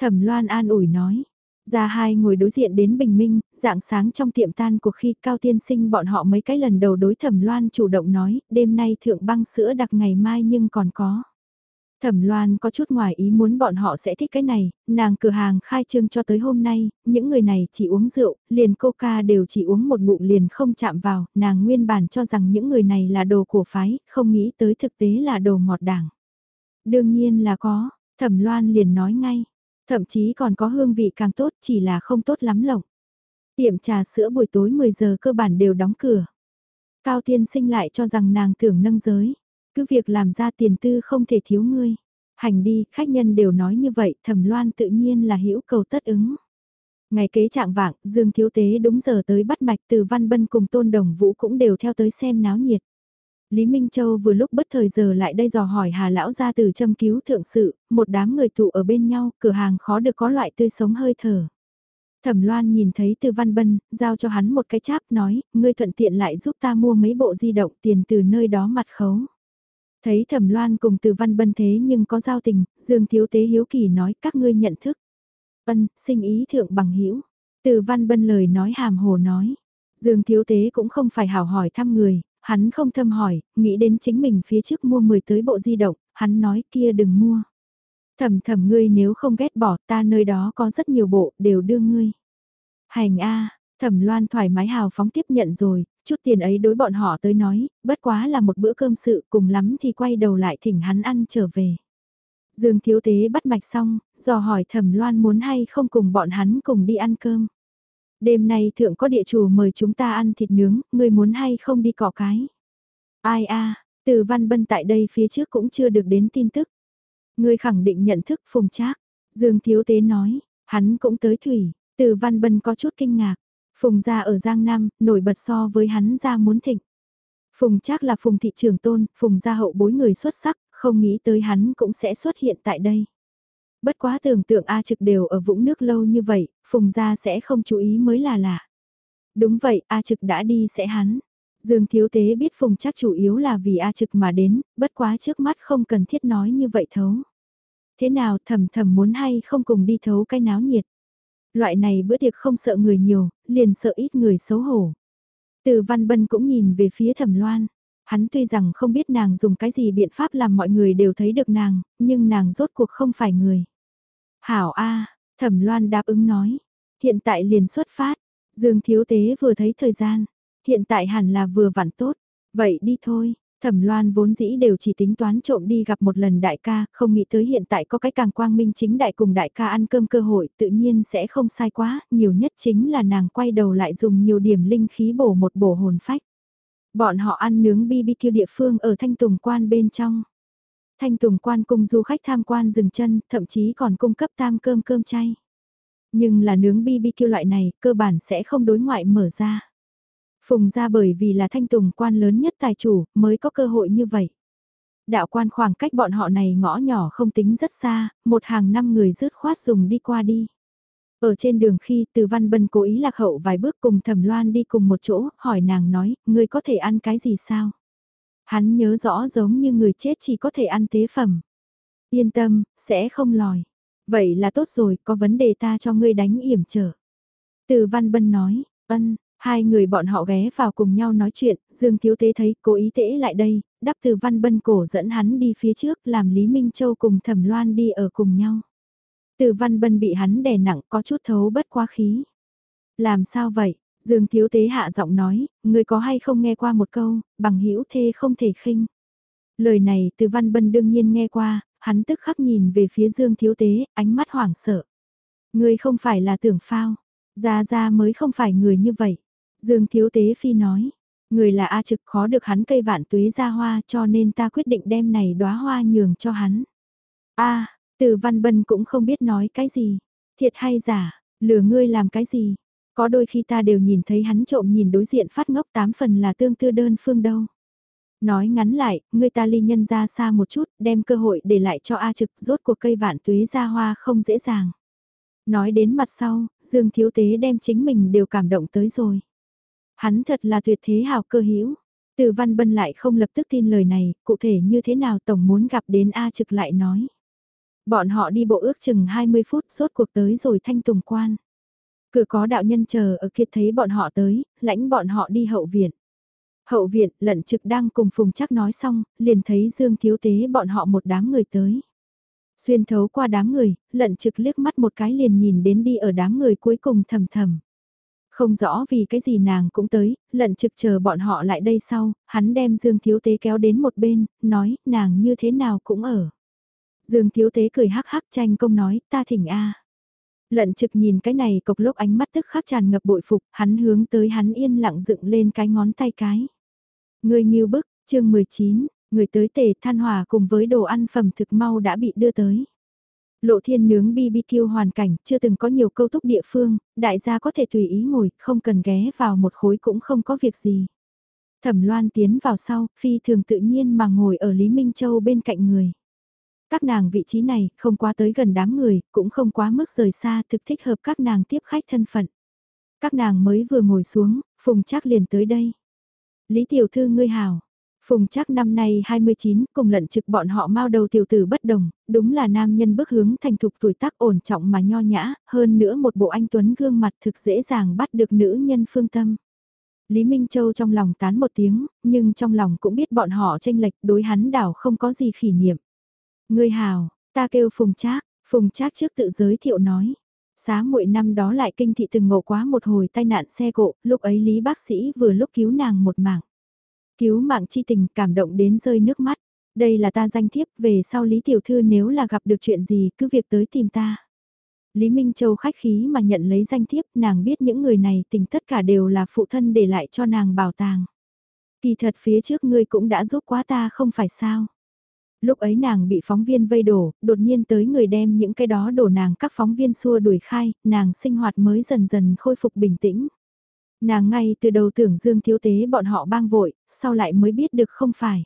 Thẩm Loan an ủi nói. gia hai ngồi đối diện đến bình minh, dạng sáng trong tiệm tan cuộc khi Cao Tiên Sinh bọn họ mấy cái lần đầu đối Thẩm Loan chủ động nói, đêm nay thượng băng sữa đặc ngày mai nhưng còn có. Thẩm Loan có chút ngoài ý muốn bọn họ sẽ thích cái này, nàng cửa hàng khai trương cho tới hôm nay, những người này chỉ uống rượu, liền coca đều chỉ uống một ngụm liền không chạm vào, nàng nguyên bản cho rằng những người này là đồ của phái, không nghĩ tới thực tế là đồ ngọt đảng. Đương nhiên là có, Thẩm Loan liền nói ngay, thậm chí còn có hương vị càng tốt chỉ là không tốt lắm lộng. Tiệm trà sữa buổi tối 10 giờ cơ bản đều đóng cửa. Cao Thiên sinh lại cho rằng nàng tưởng nâng giới cứ việc làm ra tiền tư không thể thiếu ngươi. Hành đi, khách nhân đều nói như vậy, thẩm loan tự nhiên là hữu cầu tất ứng. Ngày kế trạng vạng, Dương Thiếu Tế đúng giờ tới bắt mạch từ Văn Bân cùng Tôn Đồng Vũ cũng đều theo tới xem náo nhiệt. Lý Minh Châu vừa lúc bất thời giờ lại đây dò hỏi Hà Lão ra từ châm cứu thượng sự, một đám người tụ ở bên nhau, cửa hàng khó được có loại tươi sống hơi thở. Thẩm Loan nhìn thấy từ Văn Bân, giao cho hắn một cái cháp nói, ngươi thuận tiện lại giúp ta mua mấy bộ di động tiền từ nơi đó mặt khấu. Thấy Thẩm Loan cùng Từ Văn Bân thế nhưng có giao tình, Dương Thiếu Tế hiếu kỳ nói các ngươi nhận thức. Vâng, Bân, sinh ý thượng bằng hữu Từ Văn Bân lời nói hàm hồ nói. Dương Thiếu Tế cũng không phải hảo hỏi thăm người, hắn không thâm hỏi, nghĩ đến chính mình phía trước mua 10 tới bộ di động, hắn nói kia đừng mua. Thẩm thẩm ngươi nếu không ghét bỏ ta nơi đó có rất nhiều bộ, đều đưa ngươi. Hành a Thẩm Loan thoải mái hào phóng tiếp nhận rồi, chút tiền ấy đối bọn họ tới nói, bất quá là một bữa cơm sự cùng lắm thì quay đầu lại thỉnh hắn ăn trở về. Dương Thiếu Tế bắt mạch xong, dò hỏi Thẩm Loan muốn hay không cùng bọn hắn cùng đi ăn cơm. Đêm nay thượng có địa chủ mời chúng ta ăn thịt nướng, người muốn hay không đi cọ cái. Ai a, từ Văn Bân tại đây phía trước cũng chưa được đến tin tức. Người khẳng định nhận thức Phùng Trác. Dương Thiếu Tế nói, hắn cũng tới thủy, từ Văn Bân có chút kinh ngạc. Phùng gia ở Giang Nam, nổi bật so với hắn gia muốn thịnh. Phùng chắc là phùng thị trường tôn, phùng gia hậu bối người xuất sắc, không nghĩ tới hắn cũng sẽ xuất hiện tại đây. Bất quá tưởng tượng A trực đều ở vũng nước lâu như vậy, phùng gia sẽ không chú ý mới là lạ. Đúng vậy, A trực đã đi sẽ hắn. Dương Thiếu Tế biết Phùng chắc chủ yếu là vì A trực mà đến, bất quá trước mắt không cần thiết nói như vậy thấu. Thế nào thầm thầm muốn hay không cùng đi thấu cái náo nhiệt. Loại này bữa tiệc không sợ người nhiều, liền sợ ít người xấu hổ. Từ Văn Bân cũng nhìn về phía Thẩm Loan. Hắn tuy rằng không biết nàng dùng cái gì biện pháp làm mọi người đều thấy được nàng, nhưng nàng rốt cuộc không phải người. Hảo A, Thẩm Loan đáp ứng nói. Hiện tại liền xuất phát. Dương Thiếu Tế vừa thấy thời gian. Hiện tại hẳn là vừa vặn tốt. Vậy đi thôi, Thẩm Loan vốn dĩ đều chỉ tính toán trộm đi gặp một lần đại ca, không nghĩ tới hiện tại có cái càng quang minh chính đại cùng đại ca ăn cơm cơ hội tự nhiên sẽ không sai quá, nhiều nhất chính là nàng quay đầu lại dùng nhiều điểm linh khí bổ một bổ hồn phách. Bọn họ ăn nướng BBQ địa phương ở Thanh Tùng Quan bên trong. Thanh Tùng Quan cùng du khách tham quan dừng chân, thậm chí còn cung cấp tam cơm cơm chay. Nhưng là nướng BBQ loại này, cơ bản sẽ không đối ngoại mở ra. Phùng ra bởi vì là thanh tùng quan lớn nhất tài chủ, mới có cơ hội như vậy. Đạo quan khoảng cách bọn họ này ngõ nhỏ không tính rất xa, một hàng năm người rớt khoát dùng đi qua đi. Ở trên đường khi từ văn bân cố ý lạc hậu vài bước cùng thẩm loan đi cùng một chỗ, hỏi nàng nói, ngươi có thể ăn cái gì sao? Hắn nhớ rõ giống như người chết chỉ có thể ăn tế phẩm. Yên tâm, sẽ không lòi. Vậy là tốt rồi, có vấn đề ta cho ngươi đánh yểm trở. Từ Văn Bân nói, ân, hai người bọn họ ghé vào cùng nhau nói chuyện, Dương Thiếu Tế thấy cố ý tễ lại đây, đắp từ Văn Bân cổ dẫn hắn đi phía trước làm Lý Minh Châu cùng Thẩm Loan đi ở cùng nhau. Từ Văn Bân bị hắn đè nặng có chút thấu bất quá khí. Làm sao vậy? Dương Thiếu Tế hạ giọng nói, người có hay không nghe qua một câu, bằng hữu thê không thể khinh. Lời này từ Văn Bân đương nhiên nghe qua, hắn tức khắc nhìn về phía Dương Thiếu Tế, ánh mắt hoảng sợ. Người không phải là tưởng phao, ra ra mới không phải người như vậy. Dương Thiếu Tế Phi nói, người là A trực khó được hắn cây vạn tuế ra hoa cho nên ta quyết định đem này đóa hoa nhường cho hắn. A, từ Văn Bân cũng không biết nói cái gì, thiệt hay giả, lừa ngươi làm cái gì. Có đôi khi ta đều nhìn thấy hắn trộm nhìn đối diện phát ngốc tám phần là tương tư đơn phương đâu. Nói ngắn lại, người ta ly nhân ra xa một chút, đem cơ hội để lại cho A trực rốt cuộc cây vạn tuế ra hoa không dễ dàng. Nói đến mặt sau, Dương Thiếu Tế đem chính mình đều cảm động tới rồi. Hắn thật là tuyệt thế hào cơ hữu Từ Văn Bân lại không lập tức tin lời này, cụ thể như thế nào Tổng muốn gặp đến A trực lại nói. Bọn họ đi bộ ước chừng 20 phút suốt cuộc tới rồi thanh tùng quan. Cửa có đạo nhân chờ ở kia thấy bọn họ tới, lãnh bọn họ đi hậu viện. Hậu viện, lận trực đang cùng Phùng chắc nói xong, liền thấy Dương Thiếu Tế bọn họ một đám người tới. Xuyên thấu qua đám người, lận trực liếc mắt một cái liền nhìn đến đi ở đám người cuối cùng thầm thầm. Không rõ vì cái gì nàng cũng tới, lận trực chờ bọn họ lại đây sau, hắn đem Dương Thiếu Tế kéo đến một bên, nói, nàng như thế nào cũng ở. Dương Thiếu Tế cười hắc hắc tranh công nói, ta thỉnh a Lận trực nhìn cái này cộc lốc ánh mắt tức khắc tràn ngập bội phục, hắn hướng tới hắn yên lặng dựng lên cái ngón tay cái. Người nghiêu bức, chương 19, người tới tề than hòa cùng với đồ ăn phẩm thực mau đã bị đưa tới. Lộ thiên nướng BBQ hoàn cảnh chưa từng có nhiều câu thúc địa phương, đại gia có thể tùy ý ngồi, không cần ghé vào một khối cũng không có việc gì. Thẩm loan tiến vào sau, phi thường tự nhiên mà ngồi ở Lý Minh Châu bên cạnh người. Các nàng vị trí này không quá tới gần đám người, cũng không quá mức rời xa thực thích hợp các nàng tiếp khách thân phận. Các nàng mới vừa ngồi xuống, Phùng Trác liền tới đây. Lý Tiểu Thư ngươi hào. Phùng Trác năm nay 29, cùng lận trực bọn họ mau đầu tiểu tử bất đồng, đúng là nam nhân bước hướng thành thục tuổi tác ổn trọng mà nho nhã, hơn nữa một bộ anh tuấn gương mặt thực dễ dàng bắt được nữ nhân phương tâm. Lý Minh Châu trong lòng tán một tiếng, nhưng trong lòng cũng biết bọn họ tranh lệch đối hắn đảo không có gì khỉ niệm. Ngươi hào, ta kêu Phùng Trác, Phùng Trác trước tự giới thiệu nói. Xá muội năm đó lại kinh thị từng ngộ quá một hồi tai nạn xe cộ, lúc ấy Lý bác sĩ vừa lúc cứu nàng một mạng. Cứu mạng chi tình cảm động đến rơi nước mắt. Đây là ta danh thiếp về sau Lý Tiểu Thư nếu là gặp được chuyện gì cứ việc tới tìm ta. Lý Minh Châu khách khí mà nhận lấy danh thiếp nàng biết những người này tình tất cả đều là phụ thân để lại cho nàng bảo tàng. Kỳ thật phía trước ngươi cũng đã giúp quá ta không phải sao. Lúc ấy nàng bị phóng viên vây đổ, đột nhiên tới người đem những cái đó đổ nàng các phóng viên xua đuổi khai, nàng sinh hoạt mới dần dần khôi phục bình tĩnh. Nàng ngay từ đầu tưởng Dương Thiếu Tế bọn họ bang vội, sau lại mới biết được không phải.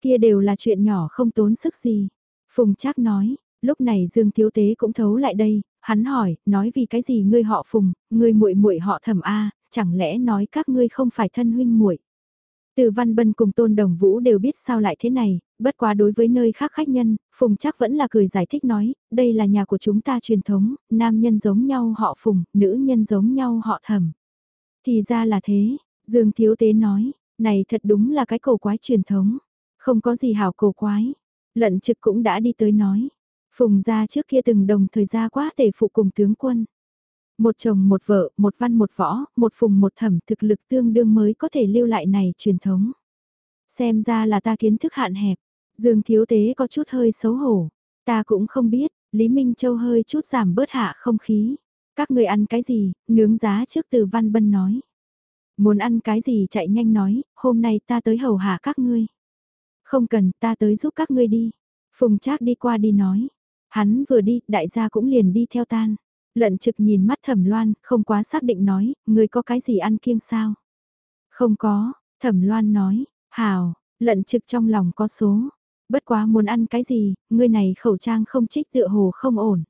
Kia đều là chuyện nhỏ không tốn sức gì. Phùng Trác nói, lúc này Dương Thiếu Tế cũng thấu lại đây, hắn hỏi, nói vì cái gì ngươi họ Phùng, ngươi muội muội họ Thẩm a, chẳng lẽ nói các ngươi không phải thân huynh muội? Từ Văn Bân cùng Tôn Đồng Vũ đều biết sao lại thế này, bất quá đối với nơi khác khách nhân, Phùng chắc vẫn là cười giải thích nói, đây là nhà của chúng ta truyền thống, nam nhân giống nhau họ Phùng, nữ nhân giống nhau họ Thẩm. Thì ra là thế, Dương Thiếu Tế nói, này thật đúng là cái cổ quái truyền thống, không có gì hảo cổ quái. Lận trực cũng đã đi tới nói, Phùng ra trước kia từng đồng thời ra quá để phụ cùng tướng quân. Một chồng một vợ, một văn một võ, một phùng một thẩm thực lực tương đương mới có thể lưu lại này truyền thống. Xem ra là ta kiến thức hạn hẹp. Dương thiếu tế có chút hơi xấu hổ. Ta cũng không biết, Lý Minh Châu hơi chút giảm bớt hạ không khí. Các người ăn cái gì, nướng giá trước từ Văn Bân nói. Muốn ăn cái gì chạy nhanh nói, hôm nay ta tới hầu hạ các ngươi. Không cần, ta tới giúp các ngươi đi. Phùng Trác đi qua đi nói. Hắn vừa đi, đại gia cũng liền đi theo tan. Lận trực nhìn mắt thẩm loan, không quá xác định nói, người có cái gì ăn kiêng sao? Không có, thẩm loan nói, hào, lận trực trong lòng có số. Bất quá muốn ăn cái gì, người này khẩu trang không trích tựa hồ không ổn.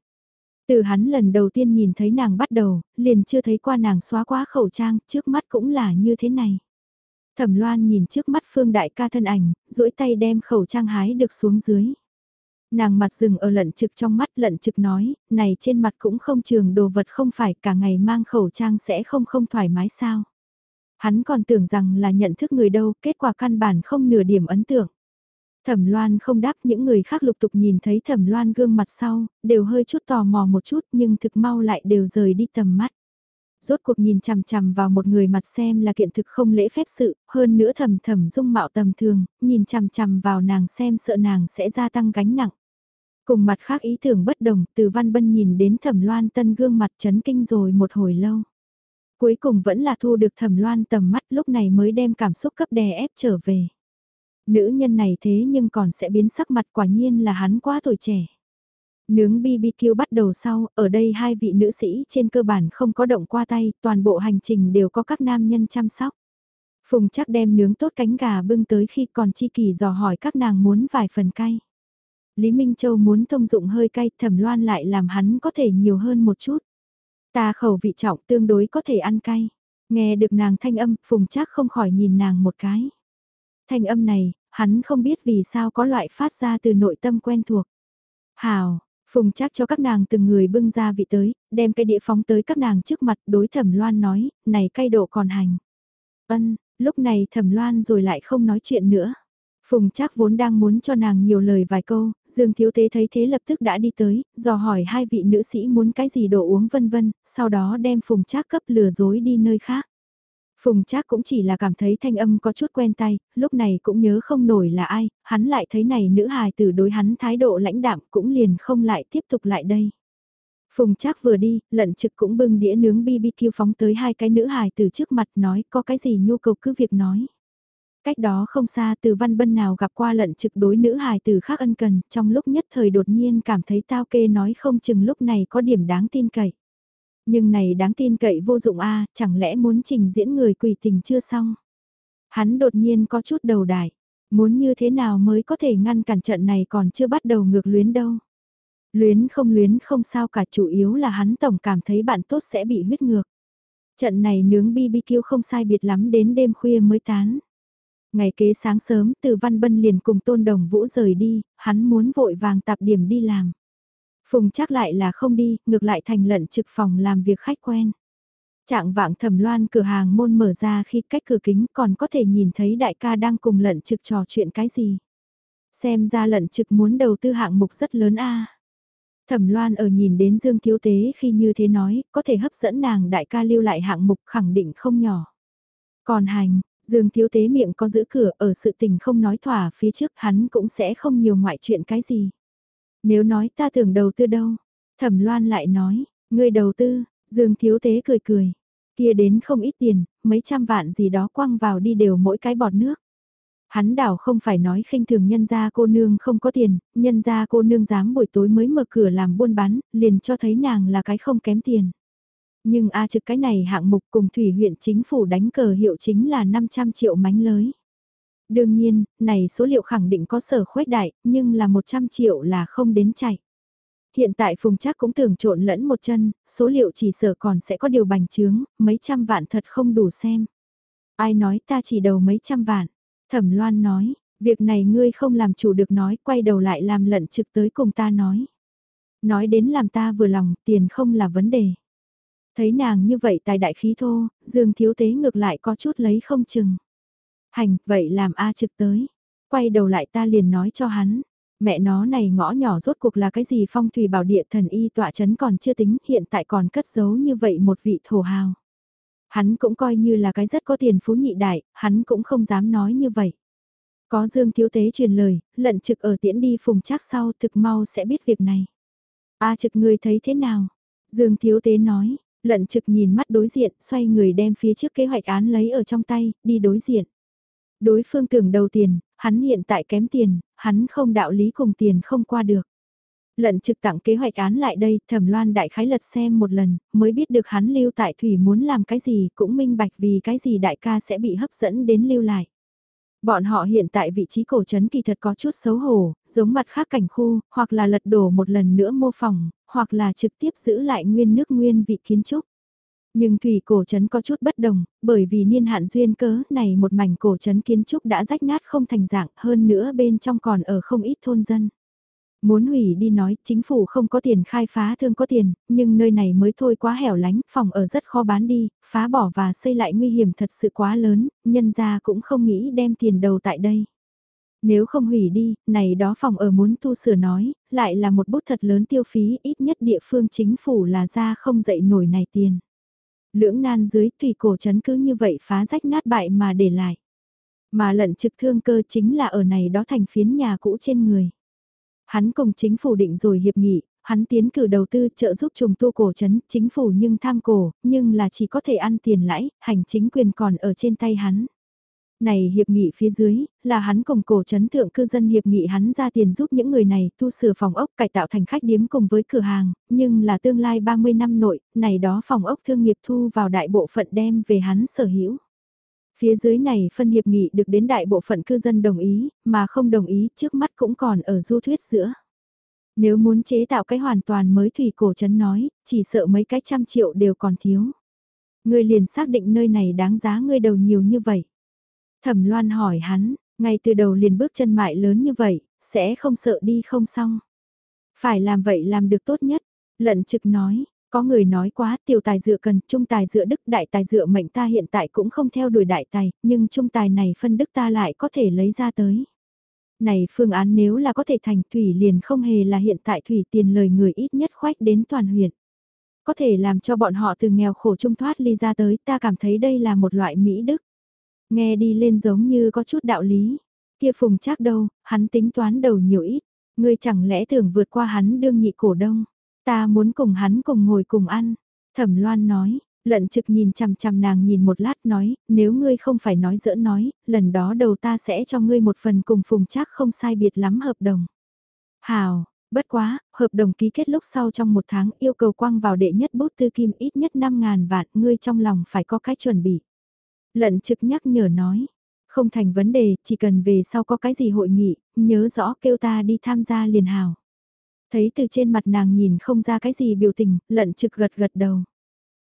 Từ hắn lần đầu tiên nhìn thấy nàng bắt đầu, liền chưa thấy qua nàng xóa quá khẩu trang, trước mắt cũng là như thế này. Thẩm Loan nhìn trước mắt Phương Đại ca thân ảnh, duỗi tay đem khẩu trang hái được xuống dưới. Nàng mặt dừng ở lận trực trong mắt lận trực nói, này trên mặt cũng không trường đồ vật không phải cả ngày mang khẩu trang sẽ không không thoải mái sao. Hắn còn tưởng rằng là nhận thức người đâu, kết quả căn bản không nửa điểm ấn tượng. Thẩm Loan không đáp những người khác lục tục nhìn thấy Thẩm Loan gương mặt sau, đều hơi chút tò mò một chút nhưng thực mau lại đều rời đi tầm mắt. Rốt cuộc nhìn chằm chằm vào một người mặt xem là kiện thực không lễ phép sự, hơn nữa thầm thầm dung mạo tầm thường, nhìn chằm chằm vào nàng xem sợ nàng sẽ gia tăng gánh nặng. Cùng mặt khác ý tưởng bất đồng, từ văn bân nhìn đến thẩm loan tân gương mặt chấn kinh rồi một hồi lâu. Cuối cùng vẫn là thu được thẩm loan tầm mắt lúc này mới đem cảm xúc cấp đè ép trở về. Nữ nhân này thế nhưng còn sẽ biến sắc mặt quả nhiên là hắn quá tuổi trẻ. Nướng BBQ bắt đầu sau, ở đây hai vị nữ sĩ trên cơ bản không có động qua tay, toàn bộ hành trình đều có các nam nhân chăm sóc. Phùng chắc đem nướng tốt cánh gà bưng tới khi còn chi kỳ dò hỏi các nàng muốn vài phần cay. Lý Minh Châu muốn thông dụng hơi cay, thẩm loan lại làm hắn có thể nhiều hơn một chút. Ta khẩu vị trọng tương đối có thể ăn cay. Nghe được nàng thanh âm, Phùng chắc không khỏi nhìn nàng một cái. Thanh âm này, hắn không biết vì sao có loại phát ra từ nội tâm quen thuộc. Hào, Phùng chắc cho các nàng từng người bưng ra vị tới, đem cái đĩa phóng tới các nàng trước mặt đối thẩm loan nói, này cay độ còn hành. Ân, lúc này thẩm loan rồi lại không nói chuyện nữa. Phùng chắc vốn đang muốn cho nàng nhiều lời vài câu, Dương Thiếu Tế thấy thế lập tức đã đi tới, dò hỏi hai vị nữ sĩ muốn cái gì đồ uống vân vân, sau đó đem Phùng chắc cấp lừa dối đi nơi khác. Phùng Trác cũng chỉ là cảm thấy thanh âm có chút quen tay, lúc này cũng nhớ không nổi là ai, hắn lại thấy này nữ hài tử đối hắn thái độ lãnh đạm cũng liền không lại tiếp tục lại đây. Phùng Trác vừa đi, lận trực cũng bưng đĩa nướng BBQ phóng tới hai cái nữ hài tử trước mặt nói có cái gì nhu cầu cứ việc nói. Cách đó không xa từ văn bân nào gặp qua lận trực đối nữ hài tử khác ân cần, trong lúc nhất thời đột nhiên cảm thấy tao kê nói không chừng lúc này có điểm đáng tin cậy. Nhưng này đáng tin cậy vô dụng a chẳng lẽ muốn trình diễn người quỷ tình chưa xong. Hắn đột nhiên có chút đầu đại, muốn như thế nào mới có thể ngăn cản trận này còn chưa bắt đầu ngược luyến đâu. Luyến không luyến không sao cả chủ yếu là hắn tổng cảm thấy bạn tốt sẽ bị huyết ngược. Trận này nướng BBQ không sai biệt lắm đến đêm khuya mới tán. Ngày kế sáng sớm từ Văn Bân liền cùng Tôn Đồng Vũ rời đi, hắn muốn vội vàng tạp điểm đi làm. Phùng chắc lại là không đi, ngược lại thành lận trực phòng làm việc khách quen. Trạng vạng thẩm loan cửa hàng môn mở ra khi cách cửa kính còn có thể nhìn thấy đại ca đang cùng lận trực trò chuyện cái gì. Xem ra lận trực muốn đầu tư hạng mục rất lớn a. Thẩm loan ở nhìn đến Dương Thiếu Tế khi như thế nói, có thể hấp dẫn nàng đại ca lưu lại hạng mục khẳng định không nhỏ. Còn hành, Dương Thiếu Tế miệng có giữ cửa ở sự tình không nói thỏa phía trước hắn cũng sẽ không nhiều ngoại chuyện cái gì. Nếu nói ta tưởng đầu tư đâu, thẩm loan lại nói, ngươi đầu tư, Dương Thiếu Tế cười cười, kia đến không ít tiền, mấy trăm vạn gì đó quăng vào đi đều mỗi cái bọt nước. Hắn đảo không phải nói khinh thường nhân gia cô nương không có tiền, nhân gia cô nương dám buổi tối mới mở cửa làm buôn bán, liền cho thấy nàng là cái không kém tiền. Nhưng A trực cái này hạng mục cùng thủy huyện chính phủ đánh cờ hiệu chính là 500 triệu mánh lới. Đương nhiên, này số liệu khẳng định có sở khuếch đại, nhưng là 100 triệu là không đến chạy. Hiện tại Phùng trác cũng tưởng trộn lẫn một chân, số liệu chỉ sở còn sẽ có điều bành trướng, mấy trăm vạn thật không đủ xem. Ai nói ta chỉ đầu mấy trăm vạn. Thẩm Loan nói, việc này ngươi không làm chủ được nói, quay đầu lại làm lận trực tới cùng ta nói. Nói đến làm ta vừa lòng, tiền không là vấn đề. Thấy nàng như vậy tài đại khí thô, Dương Thiếu Tế ngược lại có chút lấy không chừng. Hành, vậy làm A trực tới. Quay đầu lại ta liền nói cho hắn. Mẹ nó này ngõ nhỏ rốt cuộc là cái gì phong thủy bảo địa thần y tọa chấn còn chưa tính hiện tại còn cất giấu như vậy một vị thổ hào. Hắn cũng coi như là cái rất có tiền phú nhị đại, hắn cũng không dám nói như vậy. Có Dương Thiếu Tế truyền lời, lận trực ở tiễn đi phùng chắc sau thực mau sẽ biết việc này. A trực người thấy thế nào? Dương Thiếu Tế nói, lận trực nhìn mắt đối diện, xoay người đem phía trước kế hoạch án lấy ở trong tay, đi đối diện. Đối phương tưởng đầu tiền, hắn hiện tại kém tiền, hắn không đạo lý cùng tiền không qua được. Lận trực tặng kế hoạch án lại đây, thẩm loan đại khái lật xem một lần, mới biết được hắn lưu tại thủy muốn làm cái gì cũng minh bạch vì cái gì đại ca sẽ bị hấp dẫn đến lưu lại. Bọn họ hiện tại vị trí cổ trấn kỳ thật có chút xấu hổ, giống mặt khác cảnh khu, hoặc là lật đổ một lần nữa mô phỏng, hoặc là trực tiếp giữ lại nguyên nước nguyên vị kiến trúc. Nhưng thủy cổ trấn có chút bất đồng, bởi vì niên hạn duyên cớ này một mảnh cổ trấn kiến trúc đã rách nát không thành dạng hơn nữa bên trong còn ở không ít thôn dân. Muốn hủy đi nói, chính phủ không có tiền khai phá thương có tiền, nhưng nơi này mới thôi quá hẻo lánh, phòng ở rất khó bán đi, phá bỏ và xây lại nguy hiểm thật sự quá lớn, nhân gia cũng không nghĩ đem tiền đầu tại đây. Nếu không hủy đi, này đó phòng ở muốn tu sửa nói, lại là một bút thật lớn tiêu phí, ít nhất địa phương chính phủ là ra không dậy nổi này tiền. Lưỡng nan dưới thủy cổ chấn cứ như vậy phá rách nát bại mà để lại. Mà lận trực thương cơ chính là ở này đó thành phiến nhà cũ trên người. Hắn cùng chính phủ định rồi hiệp nghị, hắn tiến cử đầu tư trợ giúp trùng tu cổ chấn, chính phủ nhưng tham cổ, nhưng là chỉ có thể ăn tiền lãi, hành chính quyền còn ở trên tay hắn. Này hiệp nghị phía dưới, là hắn cùng cổ chấn thượng cư dân hiệp nghị hắn ra tiền giúp những người này tu sửa phòng ốc cải tạo thành khách điếm cùng với cửa hàng, nhưng là tương lai 30 năm nội, này đó phòng ốc thương nghiệp thu vào đại bộ phận đem về hắn sở hữu. Phía dưới này phân hiệp nghị được đến đại bộ phận cư dân đồng ý, mà không đồng ý trước mắt cũng còn ở du thuyết giữa. Nếu muốn chế tạo cái hoàn toàn mới thủy cổ chấn nói, chỉ sợ mấy cái trăm triệu đều còn thiếu. Người liền xác định nơi này đáng giá ngươi đầu nhiều như vậy. Thẩm Loan hỏi hắn, ngay từ đầu liền bước chân mại lớn như vậy, sẽ không sợ đi không xong. Phải làm vậy làm được tốt nhất, lận trực nói, có người nói quá tiểu tài dựa cần, trung tài dựa đức, đại tài dựa mệnh ta hiện tại cũng không theo đuổi đại tài, nhưng trung tài này phân đức ta lại có thể lấy ra tới. Này phương án nếu là có thể thành thủy liền không hề là hiện tại thủy tiền lời người ít nhất khoách đến toàn huyện. Có thể làm cho bọn họ từ nghèo khổ trung thoát ly ra tới ta cảm thấy đây là một loại mỹ đức. Nghe đi lên giống như có chút đạo lý. Kia phùng chắc đâu, hắn tính toán đầu nhiều ít. Ngươi chẳng lẽ tưởng vượt qua hắn đương nhị cổ đông. Ta muốn cùng hắn cùng ngồi cùng ăn. Thẩm loan nói, lận trực nhìn chằm chằm nàng nhìn một lát nói, nếu ngươi không phải nói dỡ nói, lần đó đầu ta sẽ cho ngươi một phần cùng phùng chắc không sai biệt lắm hợp đồng. Hào, bất quá, hợp đồng ký kết lúc sau trong một tháng yêu cầu quang vào đệ nhất bút tư kim ít nhất 5.000 vạn, ngươi trong lòng phải có cái chuẩn bị. Lận trực nhắc nhở nói, không thành vấn đề, chỉ cần về sau có cái gì hội nghị, nhớ rõ kêu ta đi tham gia liền hào. Thấy từ trên mặt nàng nhìn không ra cái gì biểu tình, lận trực gật gật đầu.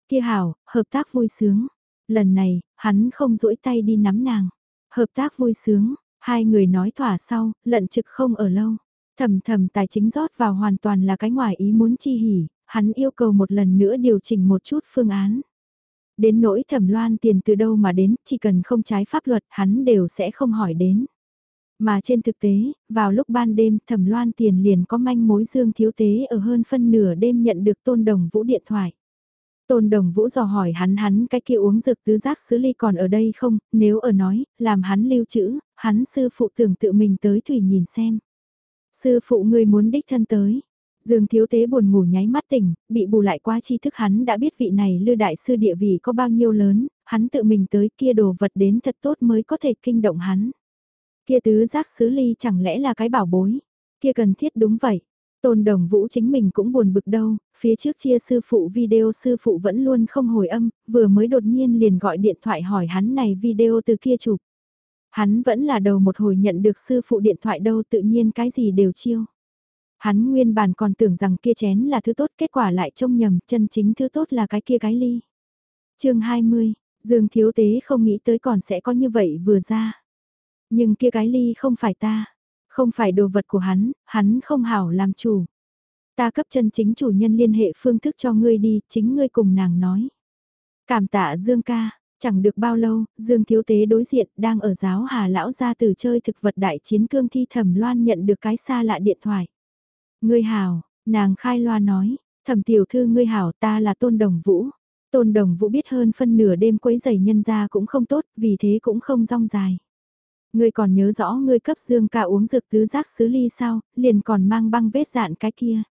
Kia hảo, hợp tác vui sướng. Lần này, hắn không duỗi tay đi nắm nàng. Hợp tác vui sướng, hai người nói thỏa sau, lận trực không ở lâu. Thầm thầm tài chính rót vào hoàn toàn là cái ngoài ý muốn chi hỉ, hắn yêu cầu một lần nữa điều chỉnh một chút phương án. Đến nỗi thẩm loan tiền từ đâu mà đến, chỉ cần không trái pháp luật hắn đều sẽ không hỏi đến. Mà trên thực tế, vào lúc ban đêm thẩm loan tiền liền có manh mối dương thiếu tế ở hơn phân nửa đêm nhận được tôn đồng vũ điện thoại. Tôn đồng vũ dò hỏi hắn hắn cái kia uống dược tứ giác sứ ly còn ở đây không, nếu ở nói, làm hắn lưu trữ, hắn sư phụ tưởng tự mình tới thủy nhìn xem. Sư phụ người muốn đích thân tới, Dương thiếu tế buồn ngủ nháy mắt tỉnh, bị bù lại qua tri thức hắn đã biết vị này lư đại sư địa vị có bao nhiêu lớn, hắn tự mình tới kia đồ vật đến thật tốt mới có thể kinh động hắn. Kia tứ giác sứ ly chẳng lẽ là cái bảo bối, kia cần thiết đúng vậy. Tôn đồng vũ chính mình cũng buồn bực đâu, phía trước chia sư phụ video sư phụ vẫn luôn không hồi âm, vừa mới đột nhiên liền gọi điện thoại hỏi hắn này video từ kia chụp. Hắn vẫn là đầu một hồi nhận được sư phụ điện thoại đâu tự nhiên cái gì đều chiêu. Hắn nguyên bản còn tưởng rằng kia chén là thứ tốt kết quả lại trông nhầm chân chính thứ tốt là cái kia cái ly. chương 20, Dương Thiếu Tế không nghĩ tới còn sẽ có như vậy vừa ra. Nhưng kia cái ly không phải ta, không phải đồ vật của hắn, hắn không hảo làm chủ. Ta cấp chân chính chủ nhân liên hệ phương thức cho ngươi đi, chính ngươi cùng nàng nói. Cảm tạ Dương ca, chẳng được bao lâu, Dương Thiếu Tế đối diện đang ở giáo Hà Lão ra từ chơi thực vật đại chiến cương thi thẩm loan nhận được cái xa lạ điện thoại. Ngươi hảo, nàng khai loa nói, thẩm tiểu thư ngươi hảo ta là tôn đồng vũ. Tôn đồng vũ biết hơn phân nửa đêm quấy giày nhân ra cũng không tốt, vì thế cũng không rong dài. Ngươi còn nhớ rõ ngươi cấp dương ca uống dược tứ giác sứ ly sao, liền còn mang băng vết dạn cái kia.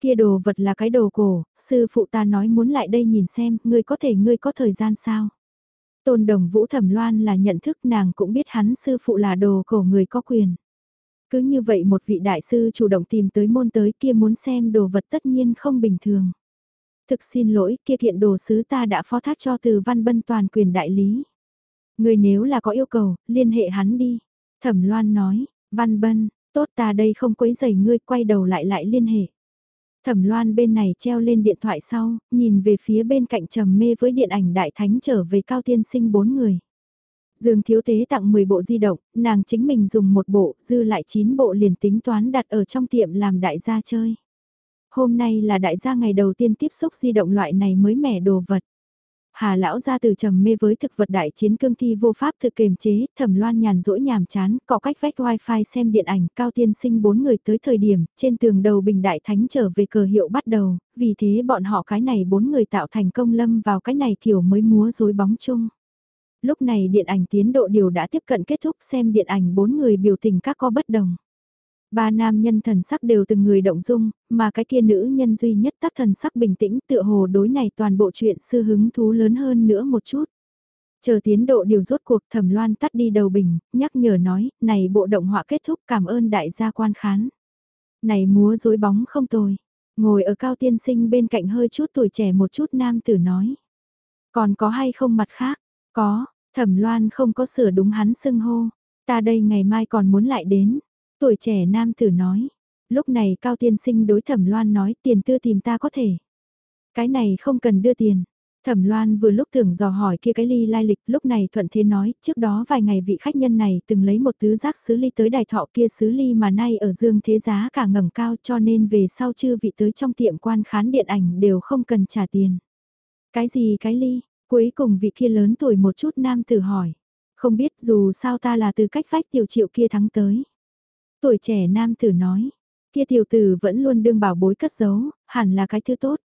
Kia đồ vật là cái đồ cổ, sư phụ ta nói muốn lại đây nhìn xem, ngươi có thể ngươi có thời gian sao. Tôn đồng vũ thẩm loan là nhận thức nàng cũng biết hắn sư phụ là đồ cổ người có quyền. Cứ như vậy một vị đại sư chủ động tìm tới môn tới kia muốn xem đồ vật tất nhiên không bình thường. Thực xin lỗi kia kiện đồ sứ ta đã phó thác cho từ văn bân toàn quyền đại lý. Người nếu là có yêu cầu, liên hệ hắn đi. Thẩm loan nói, văn bân, tốt ta đây không quấy giày ngươi quay đầu lại lại liên hệ. Thẩm loan bên này treo lên điện thoại sau, nhìn về phía bên cạnh trầm mê với điện ảnh đại thánh trở về cao tiên sinh bốn người. Dương thiếu tế tặng 10 bộ di động, nàng chính mình dùng một bộ, dư lại 9 bộ liền tính toán đặt ở trong tiệm làm đại gia chơi. Hôm nay là đại gia ngày đầu tiên tiếp xúc di động loại này mới mẻ đồ vật. Hà lão ra từ trầm mê với thực vật đại chiến cương thi vô pháp thực kềm chế, thẩm loan nhàn rỗi nhàm chán, có cách vách wifi xem điện ảnh, cao tiên sinh bốn người tới thời điểm, trên tường đầu bình đại thánh trở về cờ hiệu bắt đầu, vì thế bọn họ cái này bốn người tạo thành công lâm vào cái này kiểu mới múa rối bóng chung. Lúc này điện ảnh tiến độ điều đã tiếp cận kết thúc xem điện ảnh bốn người biểu tình các co bất đồng. Ba nam nhân thần sắc đều từng người động dung, mà cái kia nữ nhân duy nhất tác thần sắc bình tĩnh tựa hồ đối này toàn bộ chuyện sư hứng thú lớn hơn nữa một chút. Chờ tiến độ điều rốt cuộc thẩm loan tắt đi đầu bình, nhắc nhở nói, này bộ động họa kết thúc cảm ơn đại gia quan khán. Này múa dối bóng không tồi, ngồi ở cao tiên sinh bên cạnh hơi chút tuổi trẻ một chút nam tử nói. Còn có hay không mặt khác? Có, thẩm loan không có sửa đúng hắn xưng hô, ta đây ngày mai còn muốn lại đến. Tuổi trẻ nam tử nói, lúc này Cao Tiên Sinh đối Thẩm Loan nói tiền tư tìm ta có thể. Cái này không cần đưa tiền. Thẩm Loan vừa lúc tưởng dò hỏi kia cái ly lai lịch, lúc này thuận thế nói, trước đó vài ngày vị khách nhân này từng lấy một tứ giác sứ ly tới đài thọ kia sứ ly mà nay ở dương thế giá cả ngầm cao cho nên về sau chư vị tới trong tiệm quan khán điện ảnh đều không cần trả tiền. Cái gì cái ly, cuối cùng vị kia lớn tuổi một chút nam tử hỏi, không biết dù sao ta là từ cách phách tiểu triệu kia thắng tới. Tuổi trẻ nam tử nói, kia tiểu tử vẫn luôn đương bảo bối cất giấu, hẳn là cái thứ tốt.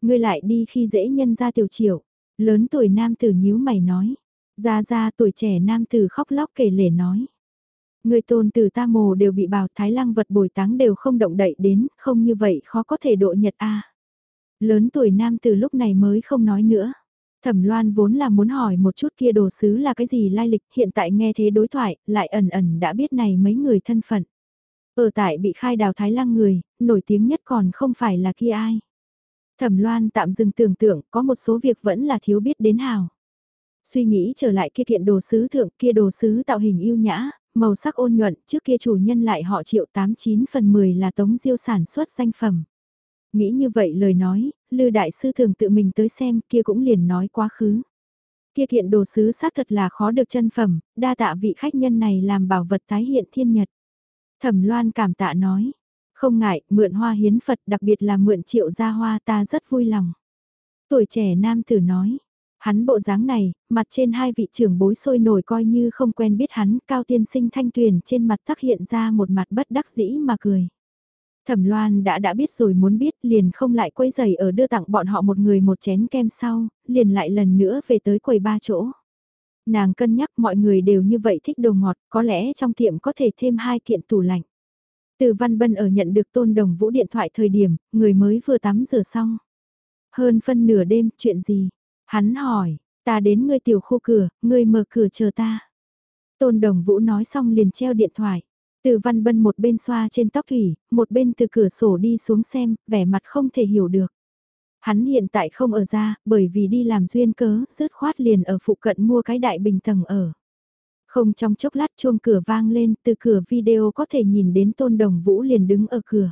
Ngươi lại đi khi dễ nhân ra tiểu triệu, lớn tuổi nam tử nhíu mày nói. Ra ra tuổi trẻ nam tử khóc lóc kể lể nói. Người tôn tử ta mồ đều bị bảo thái lăng vật bồi táng đều không động đậy đến, không như vậy khó có thể độ nhật a Lớn tuổi nam tử lúc này mới không nói nữa. Thẩm Loan vốn là muốn hỏi một chút kia đồ sứ là cái gì lai lịch, hiện tại nghe thế đối thoại, lại ẩn ẩn đã biết này mấy người thân phận. Ở tại bị khai đào Thái Lăng người, nổi tiếng nhất còn không phải là kia ai. Thẩm Loan tạm dừng tưởng tượng, có một số việc vẫn là thiếu biết đến hào. Suy nghĩ trở lại kia kiện đồ sứ thượng, kia đồ sứ tạo hình yêu nhã, màu sắc ôn nhuận, trước kia chủ nhân lại họ triệu 89 phần 10 là tống diêu sản xuất danh phẩm. Nghĩ như vậy lời nói, Lư Đại Sư thường tự mình tới xem kia cũng liền nói quá khứ. Kia kiện đồ sứ xác thật là khó được chân phẩm, đa tạ vị khách nhân này làm bảo vật tái hiện thiên nhật. Thẩm Loan cảm tạ nói, không ngại, mượn hoa hiến Phật đặc biệt là mượn triệu gia hoa ta rất vui lòng. Tuổi trẻ nam tử nói, hắn bộ dáng này, mặt trên hai vị trưởng bối sôi nổi coi như không quen biết hắn, cao tiên sinh thanh tuyền trên mặt tắc hiện ra một mặt bất đắc dĩ mà cười. Thẩm Loan đã đã biết rồi muốn biết liền không lại quấy giày ở đưa tặng bọn họ một người một chén kem sau, liền lại lần nữa về tới quầy ba chỗ. Nàng cân nhắc mọi người đều như vậy thích đồ ngọt, có lẽ trong tiệm có thể thêm hai kiện tủ lạnh. Từ Văn Bân ở nhận được tôn đồng vũ điện thoại thời điểm, người mới vừa tắm rửa xong. Hơn phân nửa đêm, chuyện gì? Hắn hỏi, ta đến ngươi tiểu khu cửa, ngươi mở cửa chờ ta. Tôn đồng vũ nói xong liền treo điện thoại. Từ văn bân một bên xoa trên tóc thủy, một bên từ cửa sổ đi xuống xem, vẻ mặt không thể hiểu được. Hắn hiện tại không ở ra, bởi vì đi làm duyên cớ, rớt khoát liền ở phụ cận mua cái đại bình tầng ở. Không trong chốc lát chuông cửa vang lên, từ cửa video có thể nhìn đến tôn đồng vũ liền đứng ở cửa.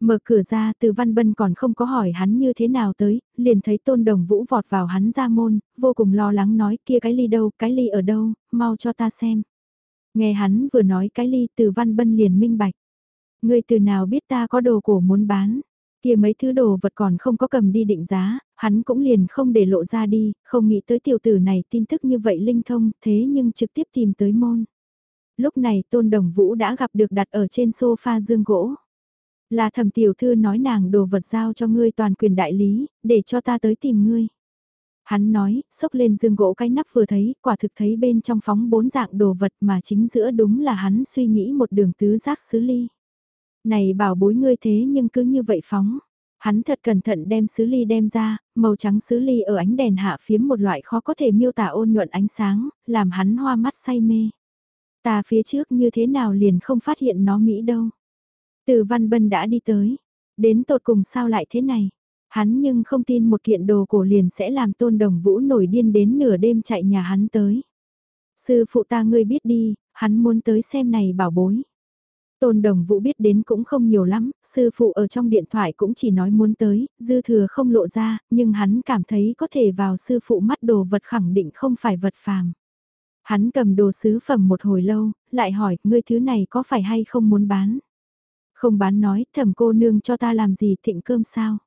Mở cửa ra từ văn bân còn không có hỏi hắn như thế nào tới, liền thấy tôn đồng vũ vọt vào hắn ra môn, vô cùng lo lắng nói kia cái ly đâu, cái ly ở đâu, mau cho ta xem. Nghe hắn vừa nói cái ly từ văn bân liền minh bạch. Người từ nào biết ta có đồ cổ muốn bán. kia mấy thứ đồ vật còn không có cầm đi định giá, hắn cũng liền không để lộ ra đi, không nghĩ tới tiểu tử này tin tức như vậy linh thông, thế nhưng trực tiếp tìm tới môn. Lúc này Tôn Đồng Vũ đã gặp được đặt ở trên sofa dương gỗ. Là thầm tiểu thư nói nàng đồ vật giao cho ngươi toàn quyền đại lý, để cho ta tới tìm ngươi. Hắn nói, xốc lên dương gỗ cái nắp vừa thấy, quả thực thấy bên trong phóng bốn dạng đồ vật mà chính giữa đúng là hắn suy nghĩ một đường tứ giác xứ ly. Này bảo bối ngươi thế nhưng cứ như vậy phóng. Hắn thật cẩn thận đem sứ ly đem ra, màu trắng sứ ly ở ánh đèn hạ phiếm một loại khó có thể miêu tả ôn nhuận ánh sáng, làm hắn hoa mắt say mê. Ta phía trước như thế nào liền không phát hiện nó Mỹ đâu. Từ Văn Bân đã đi tới. Đến tột cùng sao lại thế này? Hắn nhưng không tin một kiện đồ cổ liền sẽ làm tôn đồng vũ nổi điên đến nửa đêm chạy nhà hắn tới. Sư phụ ta ngươi biết đi, hắn muốn tới xem này bảo bối. Tôn Đồng Vũ biết đến cũng không nhiều lắm, sư phụ ở trong điện thoại cũng chỉ nói muốn tới, dư thừa không lộ ra, nhưng hắn cảm thấy có thể vào sư phụ mắt đồ vật khẳng định không phải vật phàm. Hắn cầm đồ sứ phẩm một hồi lâu, lại hỏi, ngươi thứ này có phải hay không muốn bán? Không bán nói, thầm cô nương cho ta làm gì thịnh cơm sao?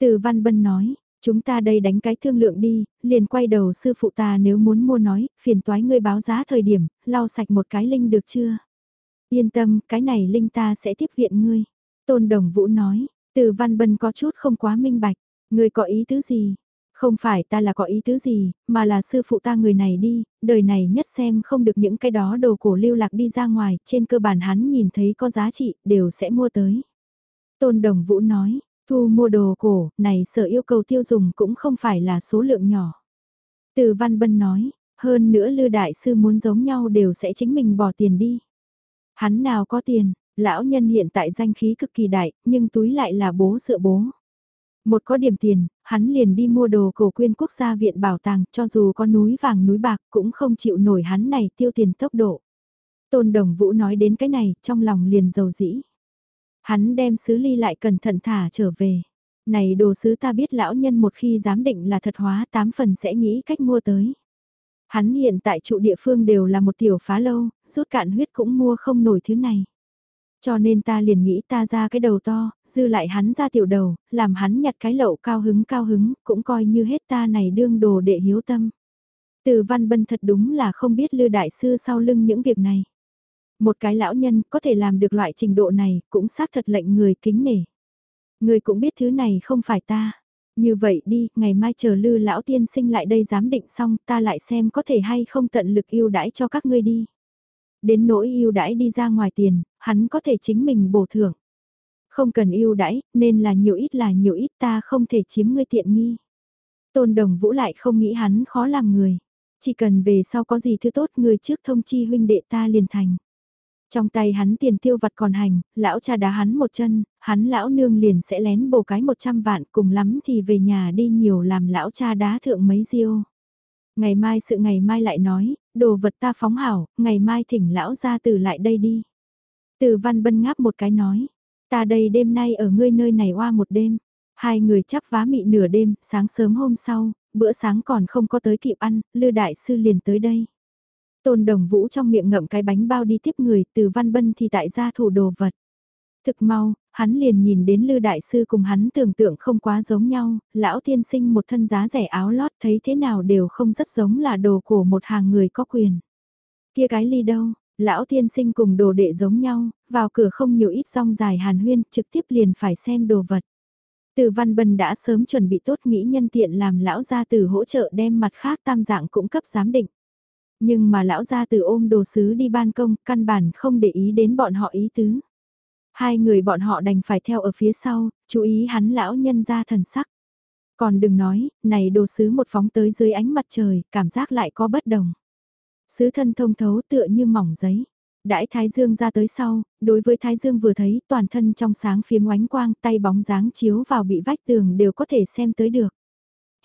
Từ Văn Bân nói, chúng ta đây đánh cái thương lượng đi, liền quay đầu sư phụ ta nếu muốn mua nói, phiền toái ngươi báo giá thời điểm, lau sạch một cái linh được chưa? Yên tâm, cái này linh ta sẽ tiếp viện ngươi. Tôn Đồng Vũ nói, từ Văn Bân có chút không quá minh bạch, ngươi có ý tứ gì? Không phải ta là có ý tứ gì, mà là sư phụ ta người này đi, đời này nhất xem không được những cái đó đồ cổ lưu lạc đi ra ngoài, trên cơ bản hắn nhìn thấy có giá trị, đều sẽ mua tới. Tôn Đồng Vũ nói, thu mua đồ cổ, này sở yêu cầu tiêu dùng cũng không phải là số lượng nhỏ. Từ Văn Bân nói, hơn nữa Lư Đại Sư muốn giống nhau đều sẽ chính mình bỏ tiền đi. Hắn nào có tiền, lão nhân hiện tại danh khí cực kỳ đại, nhưng túi lại là bố dựa bố. Một có điểm tiền, hắn liền đi mua đồ cổ quyên quốc gia viện bảo tàng cho dù có núi vàng núi bạc cũng không chịu nổi hắn này tiêu tiền tốc độ. Tôn Đồng Vũ nói đến cái này, trong lòng liền dầu dĩ. Hắn đem sứ ly lại cẩn thận thả trở về. Này đồ sứ ta biết lão nhân một khi dám định là thật hóa tám phần sẽ nghĩ cách mua tới. Hắn hiện tại trụ địa phương đều là một tiểu phá lâu, rút cạn huyết cũng mua không nổi thứ này. Cho nên ta liền nghĩ ta ra cái đầu to, dư lại hắn ra tiểu đầu, làm hắn nhặt cái lậu cao hứng cao hứng, cũng coi như hết ta này đương đồ đệ hiếu tâm. Từ văn bân thật đúng là không biết lư đại sư sau lưng những việc này. Một cái lão nhân có thể làm được loại trình độ này cũng xác thật lệnh người kính nể. Người cũng biết thứ này không phải ta. Như vậy đi, ngày mai chờ lư lão tiên sinh lại đây giám định xong ta lại xem có thể hay không tận lực yêu đãi cho các ngươi đi. Đến nỗi yêu đãi đi ra ngoài tiền, hắn có thể chính mình bổ thưởng. Không cần yêu đãi, nên là nhiều ít là nhiều ít ta không thể chiếm ngươi tiện nghi. Tôn đồng vũ lại không nghĩ hắn khó làm người. Chỉ cần về sau có gì thứ tốt người trước thông chi huynh đệ ta liền thành. Trong tay hắn tiền tiêu vặt còn hành, lão cha đá hắn một chân, hắn lão nương liền sẽ lén bổ cái 100 vạn cùng lắm thì về nhà đi nhiều làm lão cha đá thượng mấy diêu. Ngày mai sự ngày mai lại nói, đồ vật ta phóng hảo, ngày mai thỉnh lão ra từ lại đây đi. Từ văn bân ngáp một cái nói, ta đây đêm nay ở ngươi nơi này qua một đêm. Hai người chắp vá mị nửa đêm, sáng sớm hôm sau, bữa sáng còn không có tới kịp ăn, Lư Đại Sư liền tới đây. Tôn Đồng Vũ trong miệng ngậm cái bánh bao đi tiếp người, từ Văn Bân thì tại gia thủ đồ vật. Thực mau, hắn liền nhìn đến Lư Đại Sư cùng hắn tưởng tượng không quá giống nhau, lão tiên sinh một thân giá rẻ áo lót thấy thế nào đều không rất giống là đồ của một hàng người có quyền. Kia cái ly đâu, lão tiên sinh cùng đồ đệ giống nhau, vào cửa không nhiều ít rong dài hàn huyên, trực tiếp liền phải xem đồ vật. Từ Văn Bân đã sớm chuẩn bị tốt nghĩ nhân tiện làm lão gia tử hỗ trợ đem mặt khác tam dạng cũng cấp giám định. Nhưng mà lão gia từ ôm đồ sứ đi ban công, căn bản không để ý đến bọn họ ý tứ. Hai người bọn họ đành phải theo ở phía sau, chú ý hắn lão nhân ra thần sắc. Còn đừng nói, này đồ sứ một phóng tới dưới ánh mặt trời, cảm giác lại có bất đồng. Sứ thân thông thấu tựa như mỏng giấy. Đãi Thái Dương ra tới sau, đối với Thái Dương vừa thấy toàn thân trong sáng phiếm oánh quang tay bóng dáng chiếu vào bị vách tường đều có thể xem tới được.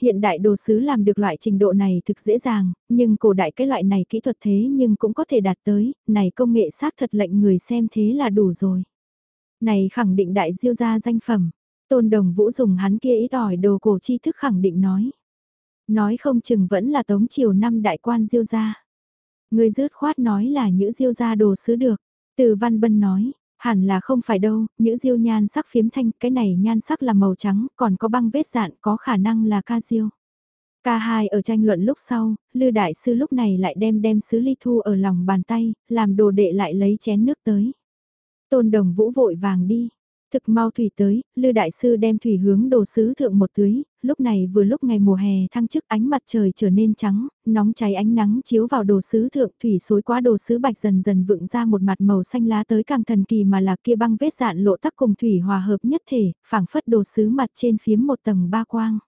Hiện đại đồ sứ làm được loại trình độ này thực dễ dàng, nhưng cổ đại cái loại này kỹ thuật thế nhưng cũng có thể đạt tới, này công nghệ xác thật lệnh người xem thế là đủ rồi. Này khẳng định đại diêu gia danh phẩm, tôn đồng vũ dùng hắn kia ít ỏi đồ cổ tri thức khẳng định nói. Nói không chừng vẫn là tống triều năm đại quan diêu gia. Người rớt khoát nói là những diêu gia đồ sứ được, từ văn bân nói, Hẳn là không phải đâu, những diêu nhan sắc phiếm thanh, cái này nhan sắc là màu trắng, còn có băng vết dạn, có khả năng là ca diêu. Ca hai ở tranh luận lúc sau, Lư Đại Sư lúc này lại đem đem sứ ly thu ở lòng bàn tay, làm đồ đệ lại lấy chén nước tới. Tôn đồng vũ vội vàng đi, Thực mau thủy tới, Lư Đại Sư đem thủy hướng đồ sứ thượng một tưới, lúc này vừa lúc ngày mùa hè thăng chức ánh mặt trời trở nên trắng, nóng cháy ánh nắng chiếu vào đồ sứ thượng thủy xối qua đồ sứ bạch dần dần vựng ra một mặt màu xanh lá tới càng thần kỳ mà là kia băng vết dạn lộ tắc cùng thủy hòa hợp nhất thể, phảng phất đồ sứ mặt trên phiếm một tầng ba quang.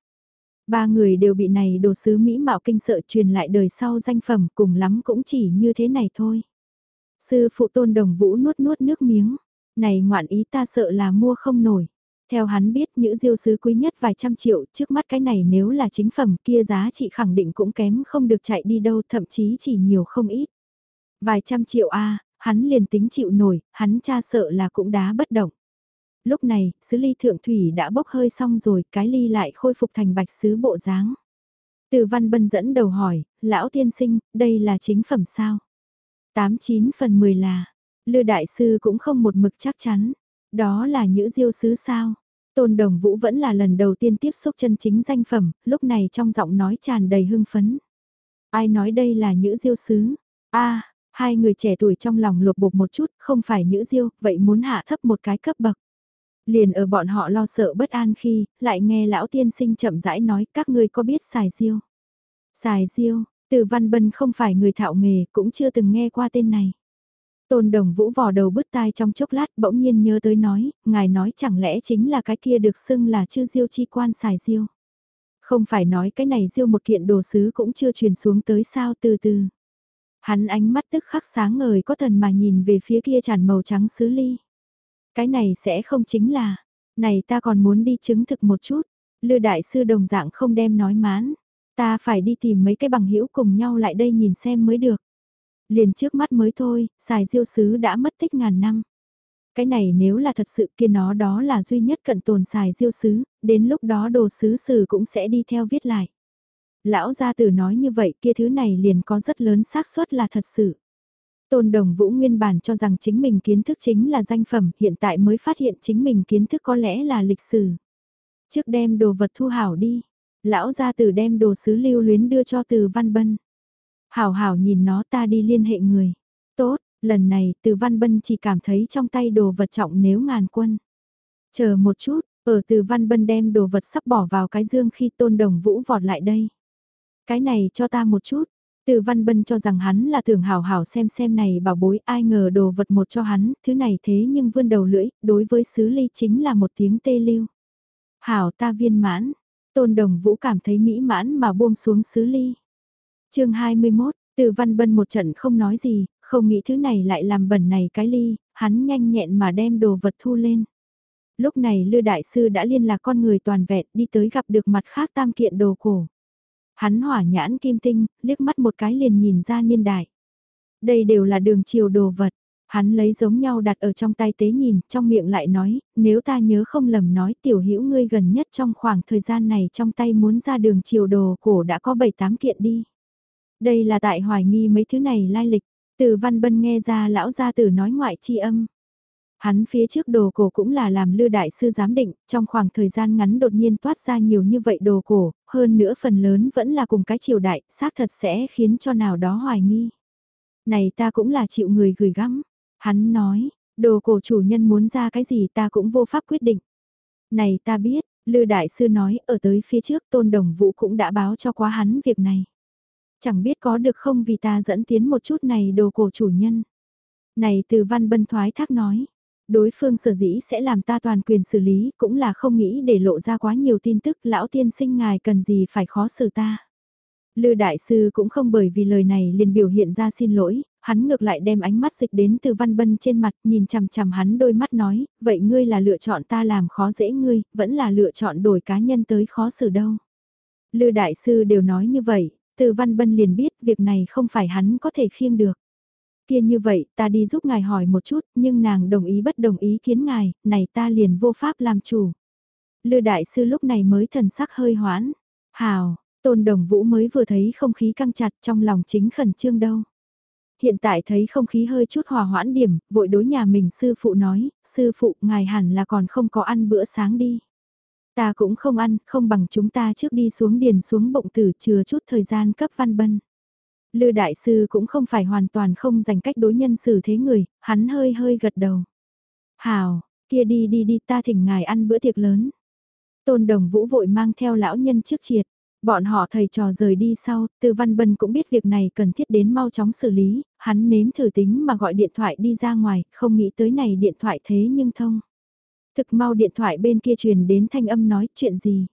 Ba người đều bị này đồ sứ mỹ mạo kinh sợ truyền lại đời sau danh phẩm cùng lắm cũng chỉ như thế này thôi. Sư phụ tôn đồng vũ nuốt nuốt nước miếng này ngoạn ý ta sợ là mua không nổi. Theo hắn biết những diêu sứ quý nhất vài trăm triệu, trước mắt cái này nếu là chính phẩm kia giá trị khẳng định cũng kém không được chạy đi đâu thậm chí chỉ nhiều không ít. Vài trăm triệu a hắn liền tính chịu nổi, hắn cha sợ là cũng đá bất động. Lúc này, sứ ly thượng thủy đã bốc hơi xong rồi, cái ly lại khôi phục thành bạch sứ bộ dáng. Từ văn bân dẫn đầu hỏi, lão tiên sinh, đây là chính phẩm sao? 89 phần 10 là, lư đại sư cũng không một mực chắc chắn, đó là những diêu sứ sao? Tôn Đồng Vũ vẫn là lần đầu tiên tiếp xúc chân chính danh phẩm, lúc này trong giọng nói tràn đầy hưng phấn. Ai nói đây là những diêu sứ? a hai người trẻ tuổi trong lòng lột bột một chút, không phải những diêu, vậy muốn hạ thấp một cái cấp bậc. Liền ở bọn họ lo sợ bất an khi, lại nghe lão tiên sinh chậm rãi nói các ngươi có biết xài diêu. Xài diêu, từ văn bân không phải người thạo nghề, cũng chưa từng nghe qua tên này. Tôn đồng vũ vò đầu bứt tai trong chốc lát bỗng nhiên nhớ tới nói, ngài nói chẳng lẽ chính là cái kia được xưng là chư diêu chi quan xài diêu. Không phải nói cái này diêu một kiện đồ sứ cũng chưa truyền xuống tới sao từ từ. Hắn ánh mắt tức khắc sáng ngời có thần mà nhìn về phía kia tràn màu trắng sứ ly. Cái này sẽ không chính là, này ta còn muốn đi chứng thực một chút, lư đại sư đồng dạng không đem nói mán, ta phải đi tìm mấy cái bằng hữu cùng nhau lại đây nhìn xem mới được. Liền trước mắt mới thôi, xài diêu sứ đã mất tích ngàn năm. Cái này nếu là thật sự kia nó đó là duy nhất cận tồn xài diêu sứ, đến lúc đó đồ sứ sử cũng sẽ đi theo viết lại. Lão gia tử nói như vậy kia thứ này liền có rất lớn xác suất là thật sự. Tôn Đồng Vũ nguyên bản cho rằng chính mình kiến thức chính là danh phẩm, hiện tại mới phát hiện chính mình kiến thức có lẽ là lịch sử. Trước đem đồ vật thu hảo đi, lão gia tử đem đồ sứ lưu luyến đưa cho từ Văn Bân. Hảo hảo nhìn nó ta đi liên hệ người. Tốt, lần này từ Văn Bân chỉ cảm thấy trong tay đồ vật trọng nếu ngàn quân. Chờ một chút, ở từ Văn Bân đem đồ vật sắp bỏ vào cái dương khi Tôn Đồng Vũ vọt lại đây. Cái này cho ta một chút, từ Văn Bân cho rằng hắn là tưởng hảo hảo xem xem này bảo bối ai ngờ đồ vật một cho hắn, thứ này thế nhưng vươn đầu lưỡi, đối với sứ ly chính là một tiếng tê lưu. Hảo ta viên mãn, tôn đồng vũ cảm thấy mỹ mãn mà buông xuống sứ ly chương 21, từ Văn Bân một trận không nói gì, không nghĩ thứ này lại làm bẩn này cái ly, hắn nhanh nhẹn mà đem đồ vật thu lên. Lúc này Lư Đại Sư đã liên lạc con người toàn vẹn đi tới gặp được mặt khác tam kiện đồ cổ. Hắn hỏa nhãn kim tinh, liếc mắt một cái liền nhìn ra niên đại. Đây đều là đường chiều đồ vật. Hắn lấy giống nhau đặt ở trong tay tế nhìn, trong miệng lại nói, nếu ta nhớ không lầm nói tiểu hữu ngươi gần nhất trong khoảng thời gian này trong tay muốn ra đường chiều đồ cổ đã có 7-8 kiện đi. Đây là tại hoài nghi mấy thứ này lai lịch, từ văn bân nghe ra lão gia tử nói ngoại chi âm. Hắn phía trước đồ cổ cũng là làm lư đại sư giám định, trong khoảng thời gian ngắn đột nhiên toát ra nhiều như vậy đồ cổ, hơn nữa phần lớn vẫn là cùng cái triều đại, xác thật sẽ khiến cho nào đó hoài nghi. Này ta cũng là chịu người gửi gắm. Hắn nói, đồ cổ chủ nhân muốn ra cái gì ta cũng vô pháp quyết định. Này ta biết, Lư Đại Sư nói ở tới phía trước Tôn Đồng Vũ cũng đã báo cho quá hắn việc này. Chẳng biết có được không vì ta dẫn tiến một chút này đồ cổ chủ nhân. Này từ văn bân thoái thác nói, Đối phương sở dĩ sẽ làm ta toàn quyền xử lý cũng là không nghĩ để lộ ra quá nhiều tin tức lão tiên sinh ngài cần gì phải khó xử ta. Lư đại sư cũng không bởi vì lời này liền biểu hiện ra xin lỗi, hắn ngược lại đem ánh mắt dịch đến từ văn bân trên mặt nhìn chằm chằm hắn đôi mắt nói, vậy ngươi là lựa chọn ta làm khó dễ ngươi, vẫn là lựa chọn đổi cá nhân tới khó xử đâu. Lư đại sư đều nói như vậy, từ văn bân liền biết việc này không phải hắn có thể khiêng được. Kia như vậy, ta đi giúp ngài hỏi một chút, nhưng nàng đồng ý bất đồng ý kiến ngài, này ta liền vô pháp làm chủ. Lư đại sư lúc này mới thần sắc hơi hoãn. Hào, tôn đồng vũ mới vừa thấy không khí căng chặt trong lòng chính khẩn trương đâu. Hiện tại thấy không khí hơi chút hòa hoãn điểm, vội đối nhà mình sư phụ nói, sư phụ ngài hẳn là còn không có ăn bữa sáng đi. Ta cũng không ăn, không bằng chúng ta trước đi xuống điền xuống bụng tử chừa chút thời gian cấp văn bân. Lư đại sư cũng không phải hoàn toàn không dành cách đối nhân xử thế người, hắn hơi hơi gật đầu. Hào, kia đi đi đi ta thỉnh ngài ăn bữa tiệc lớn. Tôn đồng vũ vội mang theo lão nhân trước triệt. Bọn họ thầy trò rời đi sau, Từ Văn Bân cũng biết việc này cần thiết đến mau chóng xử lý, hắn nếm thử tính mà gọi điện thoại đi ra ngoài, không nghĩ tới này điện thoại thế nhưng thông. Thực mau điện thoại bên kia truyền đến thanh âm nói chuyện gì.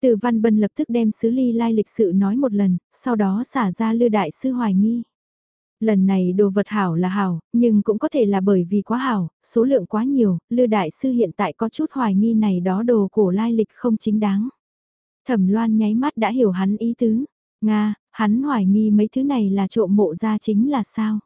Từ Văn Bân lập tức đem sứ ly lai lịch sự nói một lần, sau đó xả ra lư đại sư hoài nghi. Lần này đồ vật hảo là hảo, nhưng cũng có thể là bởi vì quá hảo, số lượng quá nhiều, lư đại sư hiện tại có chút hoài nghi này đó đồ cổ lai lịch không chính đáng. Thẩm loan nháy mắt đã hiểu hắn ý tứ. Nga, hắn hoài nghi mấy thứ này là trộm mộ ra chính là sao?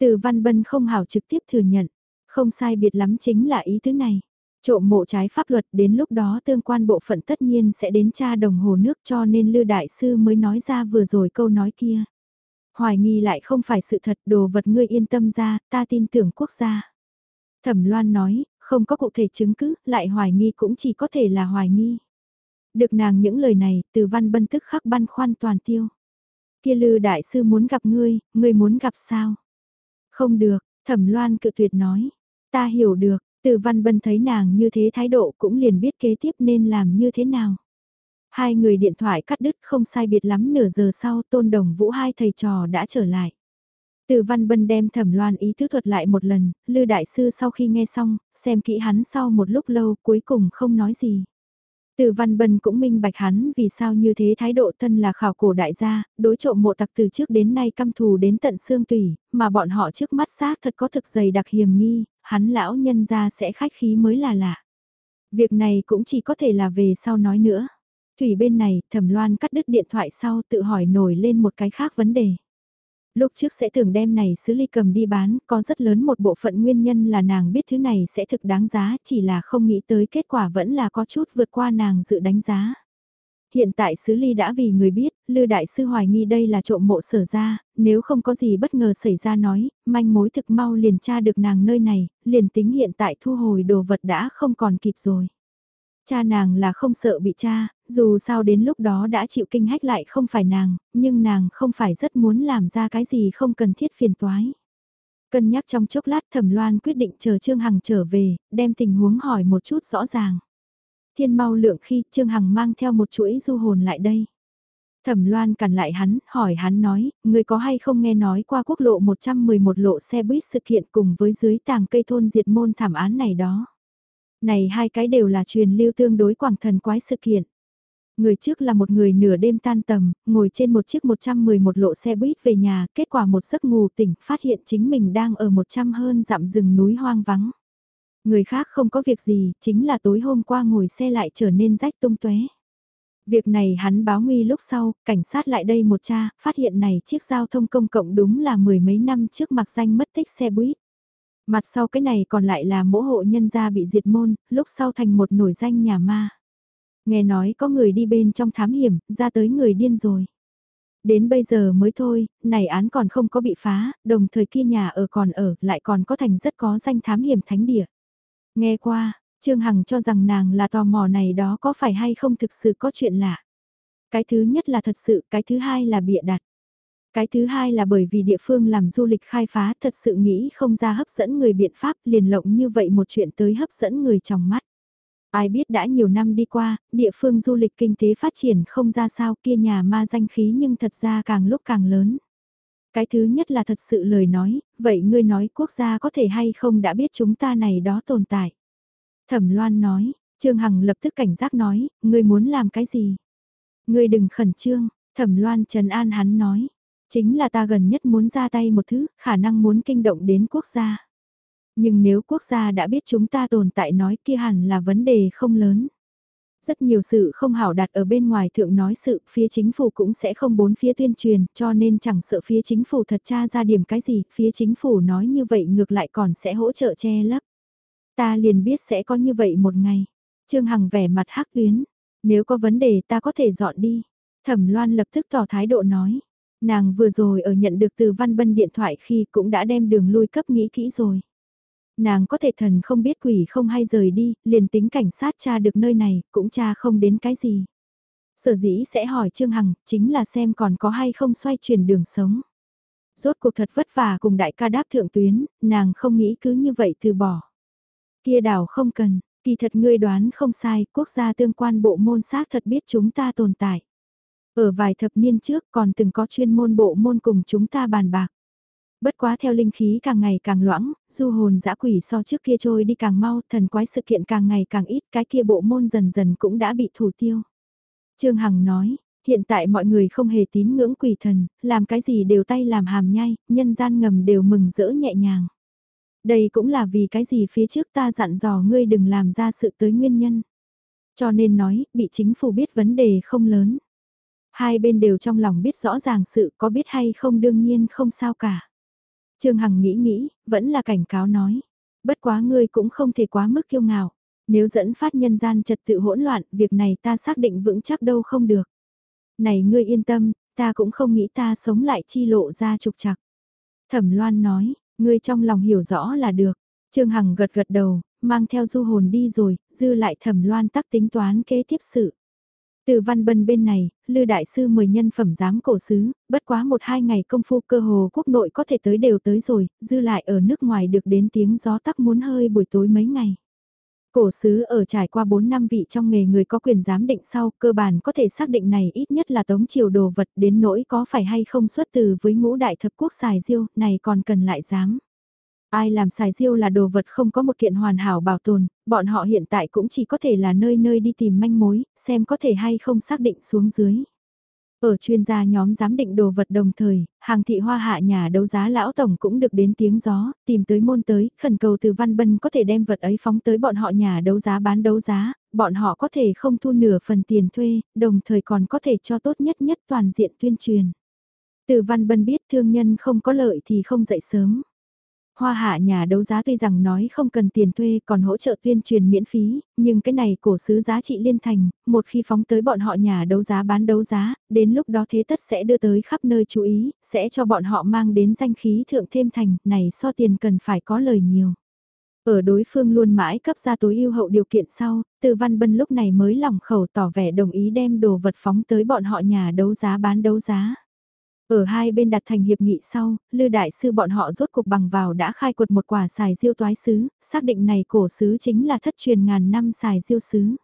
Từ Văn Bân không hảo trực tiếp thừa nhận, không sai biệt lắm chính là ý thứ này. Trộm mộ trái pháp luật đến lúc đó tương quan bộ phận tất nhiên sẽ đến tra đồng hồ nước cho nên Lư Đại Sư mới nói ra vừa rồi câu nói kia. Hoài nghi lại không phải sự thật đồ vật ngươi yên tâm ra, ta tin tưởng quốc gia. Thẩm Loan nói, không có cụ thể chứng cứ, lại hoài nghi cũng chỉ có thể là hoài nghi. Được nàng những lời này, từ văn bân tức khắc băn khoăn toàn tiêu. Kia lư đại sư muốn gặp ngươi, ngươi muốn gặp sao? Không được, thẩm loan cự tuyệt nói. Ta hiểu được, từ văn bân thấy nàng như thế thái độ cũng liền biết kế tiếp nên làm như thế nào. Hai người điện thoại cắt đứt không sai biệt lắm nửa giờ sau tôn đồng vũ hai thầy trò đã trở lại. Từ Văn Bân đem Thẩm Loan ý thức thuật lại một lần, Lư Đại Sư sau khi nghe xong, xem kỹ hắn sau một lúc lâu cuối cùng không nói gì. Từ Văn Bân cũng minh bạch hắn vì sao như thế thái độ thân là khảo cổ đại gia, đối trộm mộ tặc từ trước đến nay căm thù đến tận xương tủy, mà bọn họ trước mắt xác thật có thực dày đặc hiểm nghi, hắn lão nhân ra sẽ khách khí mới là lạ. Việc này cũng chỉ có thể là về sau nói nữa. Thủy bên này, Thẩm Loan cắt đứt điện thoại sau tự hỏi nổi lên một cái khác vấn đề. Lúc trước sẽ tưởng đem này sứ ly cầm đi bán, có rất lớn một bộ phận nguyên nhân là nàng biết thứ này sẽ thực đáng giá, chỉ là không nghĩ tới kết quả vẫn là có chút vượt qua nàng dự đánh giá. Hiện tại sứ ly đã vì người biết, Lư Đại Sư hoài nghi đây là trộm mộ sở ra, nếu không có gì bất ngờ xảy ra nói, manh mối thực mau liền tra được nàng nơi này, liền tính hiện tại thu hồi đồ vật đã không còn kịp rồi. Cha nàng là không sợ bị cha, dù sao đến lúc đó đã chịu kinh hách lại không phải nàng, nhưng nàng không phải rất muốn làm ra cái gì không cần thiết phiền toái. Cân nhắc trong chốc lát thẩm loan quyết định chờ Trương Hằng trở về, đem tình huống hỏi một chút rõ ràng. Thiên mau lượng khi Trương Hằng mang theo một chuỗi du hồn lại đây. Thẩm Loan cản lại hắn, hỏi hắn nói, người có hay không nghe nói qua quốc lộ 111 lộ xe buýt sự kiện cùng với dưới tàng cây thôn diệt môn thảm án này đó. Này hai cái đều là truyền lưu tương đối quảng thần quái sự kiện. Người trước là một người nửa đêm tan tầm, ngồi trên một chiếc 111 lộ xe buýt về nhà, kết quả một giấc ngủ tỉnh, phát hiện chính mình đang ở 100 hơn dặm rừng núi hoang vắng. Người khác không có việc gì, chính là tối hôm qua ngồi xe lại trở nên rách tung tóe. Việc này hắn báo nguy lúc sau, cảnh sát lại đây một cha, phát hiện này chiếc giao thông công cộng đúng là mười mấy năm trước mặc danh mất tích xe buýt. Mặt sau cái này còn lại là mỗi hộ nhân gia bị diệt môn, lúc sau thành một nổi danh nhà ma. Nghe nói có người đi bên trong thám hiểm, ra tới người điên rồi. Đến bây giờ mới thôi, này án còn không có bị phá, đồng thời kia nhà ở còn ở, lại còn có thành rất có danh thám hiểm thánh địa. Nghe qua, Trương Hằng cho rằng nàng là tò mò này đó có phải hay không thực sự có chuyện lạ. Cái thứ nhất là thật sự, cái thứ hai là bịa đặt. Cái thứ hai là bởi vì địa phương làm du lịch khai phá thật sự nghĩ không ra hấp dẫn người biện pháp liền lộng như vậy một chuyện tới hấp dẫn người trong mắt. Ai biết đã nhiều năm đi qua, địa phương du lịch kinh tế phát triển không ra sao kia nhà ma danh khí nhưng thật ra càng lúc càng lớn. Cái thứ nhất là thật sự lời nói, vậy ngươi nói quốc gia có thể hay không đã biết chúng ta này đó tồn tại. Thẩm Loan nói, Trương Hằng lập tức cảnh giác nói, ngươi muốn làm cái gì? Ngươi đừng khẩn trương, Thẩm Loan trần an hắn nói, Chính là ta gần nhất muốn ra tay một thứ, khả năng muốn kinh động đến quốc gia. Nhưng nếu quốc gia đã biết chúng ta tồn tại nói kia hẳn là vấn đề không lớn. Rất nhiều sự không hảo đặt ở bên ngoài thượng nói sự phía chính phủ cũng sẽ không bốn phía tuyên truyền cho nên chẳng sợ phía chính phủ thật tra ra điểm cái gì, phía chính phủ nói như vậy ngược lại còn sẽ hỗ trợ che lấp. Ta liền biết sẽ có như vậy một ngày. Trương Hằng vẻ mặt hắc tuyến, nếu có vấn đề ta có thể dọn đi. Thẩm Loan lập tức tỏ thái độ nói. Nàng vừa rồi ở nhận được từ Văn Bân điện thoại khi cũng đã đem đường lui cấp nghĩ kỹ rồi. Nàng có thể thần không biết quỷ không hay rời đi, liền tính cảnh sát tra được nơi này, cũng tra không đến cái gì. Sở dĩ sẽ hỏi Trương Hằng, chính là xem còn có hay không xoay chuyển đường sống. Rốt cuộc thật vất vả cùng đại ca đáp thượng tuyến, nàng không nghĩ cứ như vậy từ bỏ. Kia đảo không cần, kỳ thật ngươi đoán không sai, quốc gia tương quan bộ môn xác thật biết chúng ta tồn tại. Ở vài thập niên trước còn từng có chuyên môn bộ môn cùng chúng ta bàn bạc. Bất quá theo linh khí càng ngày càng loãng, du hồn dã quỷ so trước kia trôi đi càng mau, thần quái sự kiện càng ngày càng ít, cái kia bộ môn dần dần cũng đã bị thủ tiêu. Trương Hằng nói, hiện tại mọi người không hề tín ngưỡng quỷ thần, làm cái gì đều tay làm hàm nhai, nhân gian ngầm đều mừng rỡ nhẹ nhàng. Đây cũng là vì cái gì phía trước ta dặn dò ngươi đừng làm ra sự tới nguyên nhân. Cho nên nói, bị chính phủ biết vấn đề không lớn. Hai bên đều trong lòng biết rõ ràng sự có biết hay không đương nhiên không sao cả. Trương Hằng nghĩ nghĩ, vẫn là cảnh cáo nói. Bất quá ngươi cũng không thể quá mức kiêu ngạo. Nếu dẫn phát nhân gian trật tự hỗn loạn, việc này ta xác định vững chắc đâu không được. Này ngươi yên tâm, ta cũng không nghĩ ta sống lại chi lộ ra trục trặc. Thẩm Loan nói, ngươi trong lòng hiểu rõ là được. Trương Hằng gật gật đầu, mang theo du hồn đi rồi, dư lại Thẩm Loan tắc tính toán kế tiếp sự. Từ văn bân bên này, Lư Đại Sư mời nhân phẩm giám cổ sứ, bất quá một hai ngày công phu cơ hồ quốc nội có thể tới đều tới rồi, dư lại ở nước ngoài được đến tiếng gió tắc muốn hơi buổi tối mấy ngày. Cổ sứ ở trải qua 4 năm vị trong nghề người có quyền giám định sau, cơ bản có thể xác định này ít nhất là tống triều đồ vật đến nỗi có phải hay không xuất từ với ngũ đại thập quốc xài diêu, này còn cần lại giám. Ai làm xài diêu là đồ vật không có một kiện hoàn hảo bảo tồn, bọn họ hiện tại cũng chỉ có thể là nơi nơi đi tìm manh mối, xem có thể hay không xác định xuống dưới. Ở chuyên gia nhóm giám định đồ vật đồng thời, hàng thị hoa hạ nhà đấu giá lão tổng cũng được đến tiếng gió, tìm tới môn tới, khẩn cầu từ Văn Bân có thể đem vật ấy phóng tới bọn họ nhà đấu giá bán đấu giá, bọn họ có thể không thu nửa phần tiền thuê, đồng thời còn có thể cho tốt nhất nhất toàn diện tuyên truyền. Từ Văn Bân biết thương nhân không có lợi thì không dậy sớm. Hoa hạ nhà đấu giá tuy rằng nói không cần tiền thuê còn hỗ trợ tuyên truyền miễn phí, nhưng cái này cổ xứ giá trị liên thành, một khi phóng tới bọn họ nhà đấu giá bán đấu giá, đến lúc đó thế tất sẽ đưa tới khắp nơi chú ý, sẽ cho bọn họ mang đến danh khí thượng thêm thành, này so tiền cần phải có lời nhiều. Ở đối phương luôn mãi cấp ra tối ưu hậu điều kiện sau, từ văn bân lúc này mới lòng khẩu tỏ vẻ đồng ý đem đồ vật phóng tới bọn họ nhà đấu giá bán đấu giá. Ở hai bên đặt thành hiệp nghị sau, Lư Đại Sư bọn họ rốt cuộc bằng vào đã khai quật một quả xài diêu toái sứ, xác định này cổ sứ chính là thất truyền ngàn năm xài diêu sứ.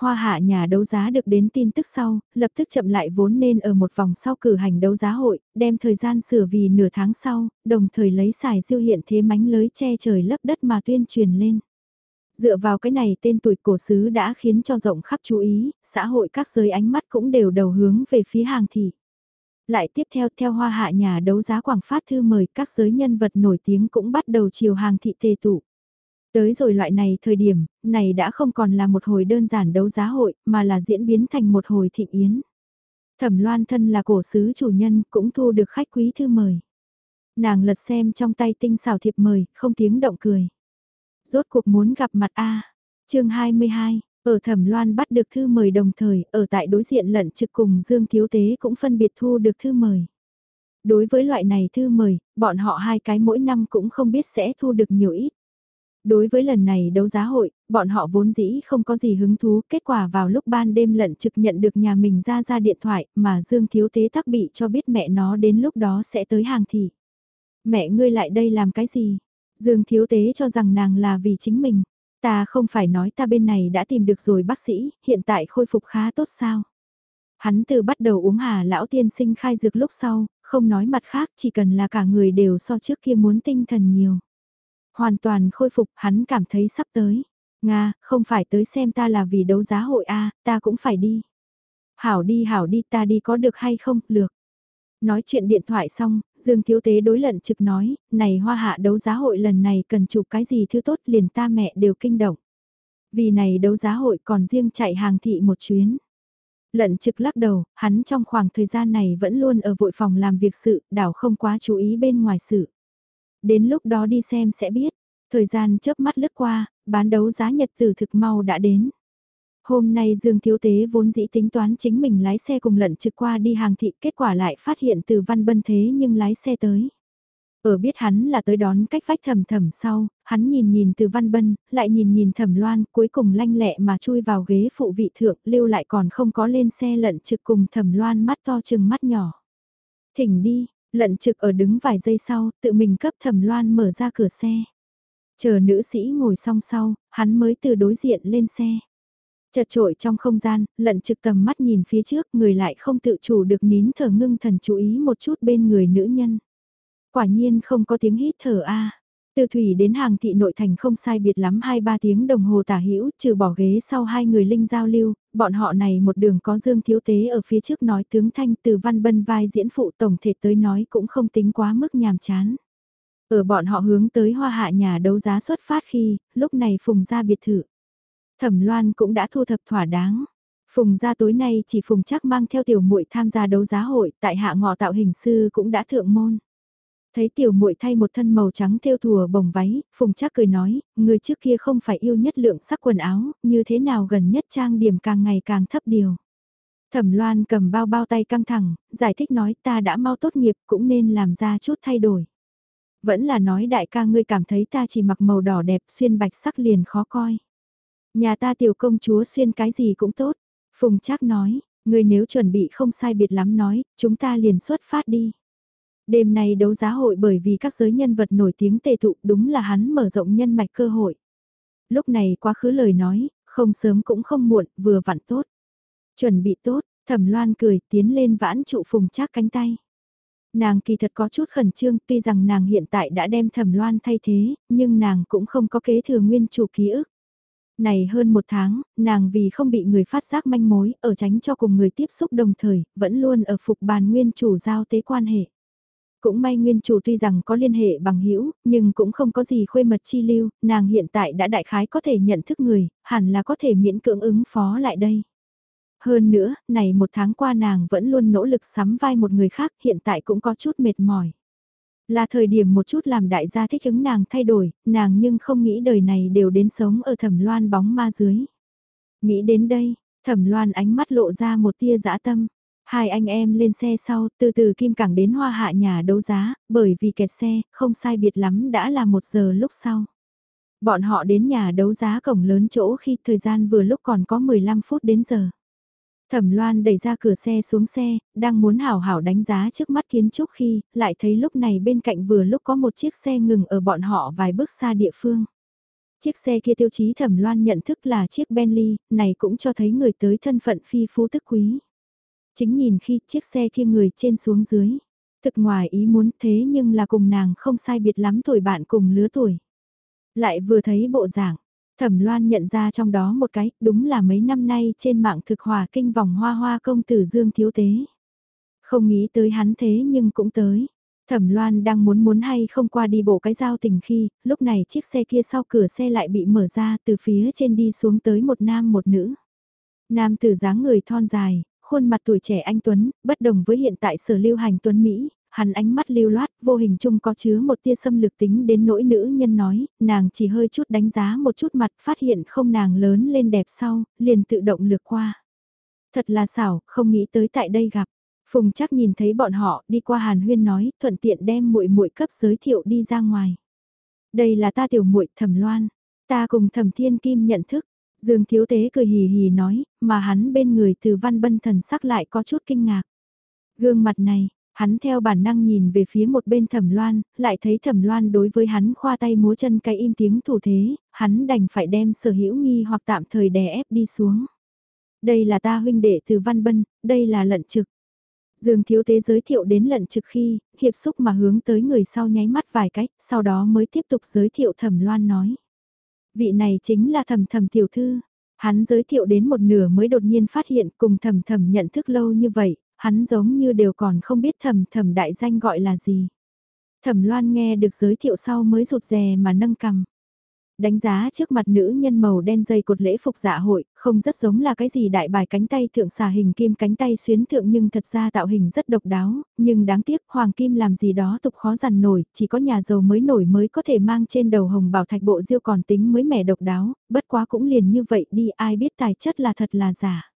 Hoa hạ nhà đấu giá được đến tin tức sau, lập tức chậm lại vốn nên ở một vòng sau cử hành đấu giá hội, đem thời gian sửa vì nửa tháng sau, đồng thời lấy xài diêu hiện thế mánh lưới che trời lấp đất mà tuyên truyền lên. Dựa vào cái này tên tuổi cổ sứ đã khiến cho rộng khắp chú ý, xã hội các giới ánh mắt cũng đều đầu hướng về phía hàng thị. Lại tiếp theo theo hoa hạ nhà đấu giá quảng phát thư mời các giới nhân vật nổi tiếng cũng bắt đầu chiều hàng thị tề tụ. Tới rồi loại này thời điểm, này đã không còn là một hồi đơn giản đấu giá hội, mà là diễn biến thành một hồi thịnh yến. Thẩm loan thân là cổ sứ chủ nhân cũng thu được khách quý thư mời. Nàng lật xem trong tay tinh xảo thiệp mời, không tiếng động cười. Rốt cuộc muốn gặp mặt A. À. chương 22, ở thẩm loan bắt được thư mời đồng thời, ở tại đối diện lận trực cùng Dương Thiếu Tế cũng phân biệt thu được thư mời. Đối với loại này thư mời, bọn họ hai cái mỗi năm cũng không biết sẽ thu được nhiều ít. Đối với lần này đấu giá hội, bọn họ vốn dĩ không có gì hứng thú, kết quả vào lúc ban đêm lận trực nhận được nhà mình ra ra điện thoại mà Dương Thiếu Tế tắc bị cho biết mẹ nó đến lúc đó sẽ tới hàng thị. Mẹ ngươi lại đây làm cái gì? Dương Thiếu Tế cho rằng nàng là vì chính mình. Ta không phải nói ta bên này đã tìm được rồi bác sĩ, hiện tại khôi phục khá tốt sao. Hắn từ bắt đầu uống hà lão tiên sinh khai dược lúc sau, không nói mặt khác chỉ cần là cả người đều so trước kia muốn tinh thần nhiều. Hoàn toàn khôi phục hắn cảm thấy sắp tới. Nga, không phải tới xem ta là vì đấu giá hội A, ta cũng phải đi. Hảo đi hảo đi ta đi có được hay không, lược. Nói chuyện điện thoại xong, Dương Thiếu Tế đối lận trực nói, này hoa hạ đấu giá hội lần này cần chụp cái gì thứ tốt liền ta mẹ đều kinh động. Vì này đấu giá hội còn riêng chạy hàng thị một chuyến. Lận trực lắc đầu, hắn trong khoảng thời gian này vẫn luôn ở vội phòng làm việc sự, đảo không quá chú ý bên ngoài sự. Đến lúc đó đi xem sẽ biết, thời gian chớp mắt lướt qua, bán đấu giá nhật tử thực mau đã đến. Hôm nay Dương Thiếu Tế vốn dĩ tính toán chính mình lái xe cùng lận trực qua đi hàng thị kết quả lại phát hiện từ văn bân thế nhưng lái xe tới. Ở biết hắn là tới đón cách vách thầm thầm sau, hắn nhìn nhìn từ văn bân, lại nhìn nhìn thầm loan, cuối cùng lanh lẹ mà chui vào ghế phụ vị thượng, lưu lại còn không có lên xe lận trực cùng thầm loan mắt to chừng mắt nhỏ. Thỉnh đi, lận trực ở đứng vài giây sau, tự mình cấp thầm loan mở ra cửa xe. Chờ nữ sĩ ngồi song sau, hắn mới từ đối diện lên xe. Chật trội trong không gian, lận trực tầm mắt nhìn phía trước, người lại không tự chủ được nín thở ngưng thần chú ý một chút bên người nữ nhân. Quả nhiên không có tiếng hít thở a. Từ thủy đến hàng thị nội thành không sai biệt lắm 2-3 tiếng đồng hồ tả hữu trừ bỏ ghế sau hai người linh giao lưu, bọn họ này một đường có dương thiếu tế ở phía trước nói tướng thanh từ văn bân vai diễn phụ tổng thể tới nói cũng không tính quá mức nhàm chán. Ở bọn họ hướng tới hoa hạ nhà đấu giá xuất phát khi, lúc này phùng ra biệt thự. Thẩm Loan cũng đã thu thập thỏa đáng. Phùng gia tối nay chỉ Phùng chắc mang theo tiểu muội tham gia đấu giá hội, tại hạ ngọ tạo hình sư cũng đã thượng môn. Thấy tiểu muội thay một thân màu trắng thêu thùa bồng váy, Phùng Trác cười nói, người trước kia không phải yêu nhất lượng sắc quần áo, như thế nào gần nhất trang điểm càng ngày càng thấp điều. Thẩm Loan cầm bao bao tay căng thẳng, giải thích nói ta đã mau tốt nghiệp cũng nên làm ra chút thay đổi. Vẫn là nói đại ca ngươi cảm thấy ta chỉ mặc màu đỏ đẹp xuyên bạch sắc liền khó coi. Nhà ta tiểu công chúa xuyên cái gì cũng tốt. Phùng Trác nói, người nếu chuẩn bị không sai biệt lắm nói, chúng ta liền xuất phát đi. Đêm nay đấu giá hội bởi vì các giới nhân vật nổi tiếng tề tụ đúng là hắn mở rộng nhân mạch cơ hội. Lúc này quá khứ lời nói, không sớm cũng không muộn, vừa vặn tốt. Chuẩn bị tốt, thẩm loan cười tiến lên vãn trụ phùng trác cánh tay. Nàng kỳ thật có chút khẩn trương tuy rằng nàng hiện tại đã đem thẩm loan thay thế, nhưng nàng cũng không có kế thừa nguyên chủ ký ức. Này hơn một tháng, nàng vì không bị người phát giác manh mối, ở tránh cho cùng người tiếp xúc đồng thời, vẫn luôn ở phục bàn nguyên chủ giao tế quan hệ. Cũng may nguyên chủ tuy rằng có liên hệ bằng hữu nhưng cũng không có gì khuê mật chi lưu, nàng hiện tại đã đại khái có thể nhận thức người, hẳn là có thể miễn cưỡng ứng phó lại đây. Hơn nữa, này một tháng qua nàng vẫn luôn nỗ lực sắm vai một người khác, hiện tại cũng có chút mệt mỏi. Là thời điểm một chút làm đại gia thích ứng nàng thay đổi, nàng nhưng không nghĩ đời này đều đến sống ở thẩm loan bóng ma dưới. Nghĩ đến đây, thẩm loan ánh mắt lộ ra một tia dã tâm. Hai anh em lên xe sau, từ từ Kim Cảng đến hoa hạ nhà đấu giá, bởi vì kẹt xe, không sai biệt lắm đã là một giờ lúc sau. Bọn họ đến nhà đấu giá cổng lớn chỗ khi thời gian vừa lúc còn có 15 phút đến giờ. Thẩm Loan đẩy ra cửa xe xuống xe, đang muốn hảo hảo đánh giá trước mắt kiến trúc khi, lại thấy lúc này bên cạnh vừa lúc có một chiếc xe ngừng ở bọn họ vài bước xa địa phương. Chiếc xe kia tiêu chí Thẩm Loan nhận thức là chiếc Bentley, này cũng cho thấy người tới thân phận phi phú tức quý. Chính nhìn khi chiếc xe kia người trên xuống dưới. Thực ngoài ý muốn thế nhưng là cùng nàng không sai biệt lắm tuổi bạn cùng lứa tuổi. Lại vừa thấy bộ dạng, Thẩm Loan nhận ra trong đó một cái, đúng là mấy năm nay trên mạng thực hòa kinh vòng hoa hoa công tử Dương Thiếu Tế. Không nghĩ tới hắn thế nhưng cũng tới. Thẩm Loan đang muốn muốn hay không qua đi bộ cái giao tình khi, lúc này chiếc xe kia sau cửa xe lại bị mở ra từ phía trên đi xuống tới một nam một nữ. Nam tử dáng người thon dài, khuôn mặt tuổi trẻ anh Tuấn, bất đồng với hiện tại sở lưu hành Tuấn Mỹ, hắn ánh mắt lưu loát, vô hình chung có chứa một tia xâm lược tính đến nỗi nữ nhân nói, nàng chỉ hơi chút đánh giá một chút mặt phát hiện không nàng lớn lên đẹp sau, liền tự động lược qua. Thật là xảo, không nghĩ tới tại đây gặp. Phùng chắc nhìn thấy bọn họ đi qua Hàn Huyên nói, thuận tiện đem muội muội cấp giới thiệu đi ra ngoài. Đây là ta tiểu muội Thẩm Loan, ta cùng Thẩm Thiên Kim nhận thức. Dương Thiếu Tế cười hì hì nói, mà hắn bên người từ văn bân thần sắc lại có chút kinh ngạc. Gương mặt này, hắn theo bản năng nhìn về phía một bên thẩm loan, lại thấy thẩm loan đối với hắn khoa tay múa chân cái im tiếng thủ thế, hắn đành phải đem sở hữu nghi hoặc tạm thời đè ép đi xuống. Đây là ta huynh đệ từ văn bân, đây là lận trực. Dương thiếu tế giới thiệu đến lận trực khi, hiệp xúc mà hướng tới người sau nháy mắt vài cách, sau đó mới tiếp tục giới thiệu thẩm loan nói. Vị này chính là thẩm thẩm tiểu thư. Hắn giới thiệu đến một nửa mới đột nhiên phát hiện cùng thẩm thẩm nhận thức lâu như vậy, hắn giống như đều còn không biết thẩm thẩm đại danh gọi là gì. Thẩm loan nghe được giới thiệu sau mới rụt rè mà nâng cằm. Đánh giá trước mặt nữ nhân màu đen dây cột lễ phục dạ hội, không rất giống là cái gì đại bài cánh tay thượng xà hình kim cánh tay xuyến thượng nhưng thật ra tạo hình rất độc đáo, nhưng đáng tiếc hoàng kim làm gì đó tục khó dằn nổi, chỉ có nhà giàu mới nổi mới có thể mang trên đầu hồng bảo thạch bộ diêu còn tính mới mẻ độc đáo, bất quá cũng liền như vậy đi ai biết tài chất là thật là giả.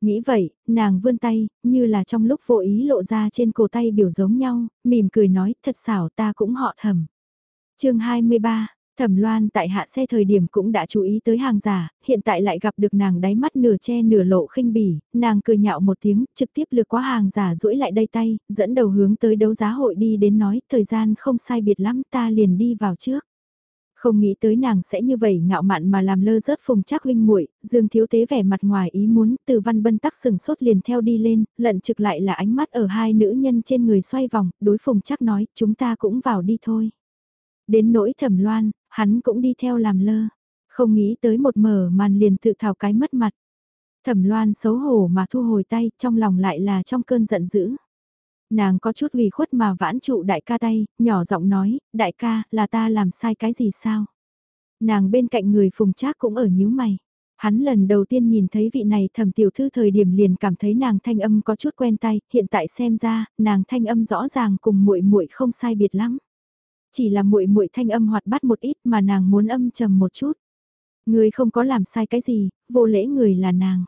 Nghĩ vậy, nàng vươn tay, như là trong lúc vô ý lộ ra trên cổ tay biểu giống nhau, mỉm cười nói thật xảo ta cũng họ thầm. chương 23 Thẩm Loan tại hạ xe thời điểm cũng đã chú ý tới hàng giả, hiện tại lại gặp được nàng đáy mắt nửa che nửa lộ khinh bỉ, nàng cười nhạo một tiếng, trực tiếp lược qua hàng giả duỗi lại đây tay, dẫn đầu hướng tới đấu giá hội đi đến nói, thời gian không sai biệt lắm ta liền đi vào trước. Không nghĩ tới nàng sẽ như vậy ngạo mạn mà làm lơ rớt phùng chắc huynh muội dương thiếu tế vẻ mặt ngoài ý muốn, từ văn bân tắc sừng sốt liền theo đi lên, lận trực lại là ánh mắt ở hai nữ nhân trên người xoay vòng, đối phùng chắc nói, chúng ta cũng vào đi thôi. Đến nỗi thẩm loan, hắn cũng đi theo làm lơ. Không nghĩ tới một mở màn liền tự thảo cái mất mặt. Thẩm loan xấu hổ mà thu hồi tay, trong lòng lại là trong cơn giận dữ. Nàng có chút ủy khuất mà vãn trụ đại ca tay, nhỏ giọng nói, đại ca, là ta làm sai cái gì sao? Nàng bên cạnh người phùng trác cũng ở nhíu mày. Hắn lần đầu tiên nhìn thấy vị này thẩm tiểu thư thời điểm liền cảm thấy nàng thanh âm có chút quen tay, hiện tại xem ra, nàng thanh âm rõ ràng cùng muội muội không sai biệt lắm. Chỉ là muội muội thanh âm hoạt bát một ít mà nàng muốn âm trầm một chút. Người không có làm sai cái gì, vô lễ người là nàng.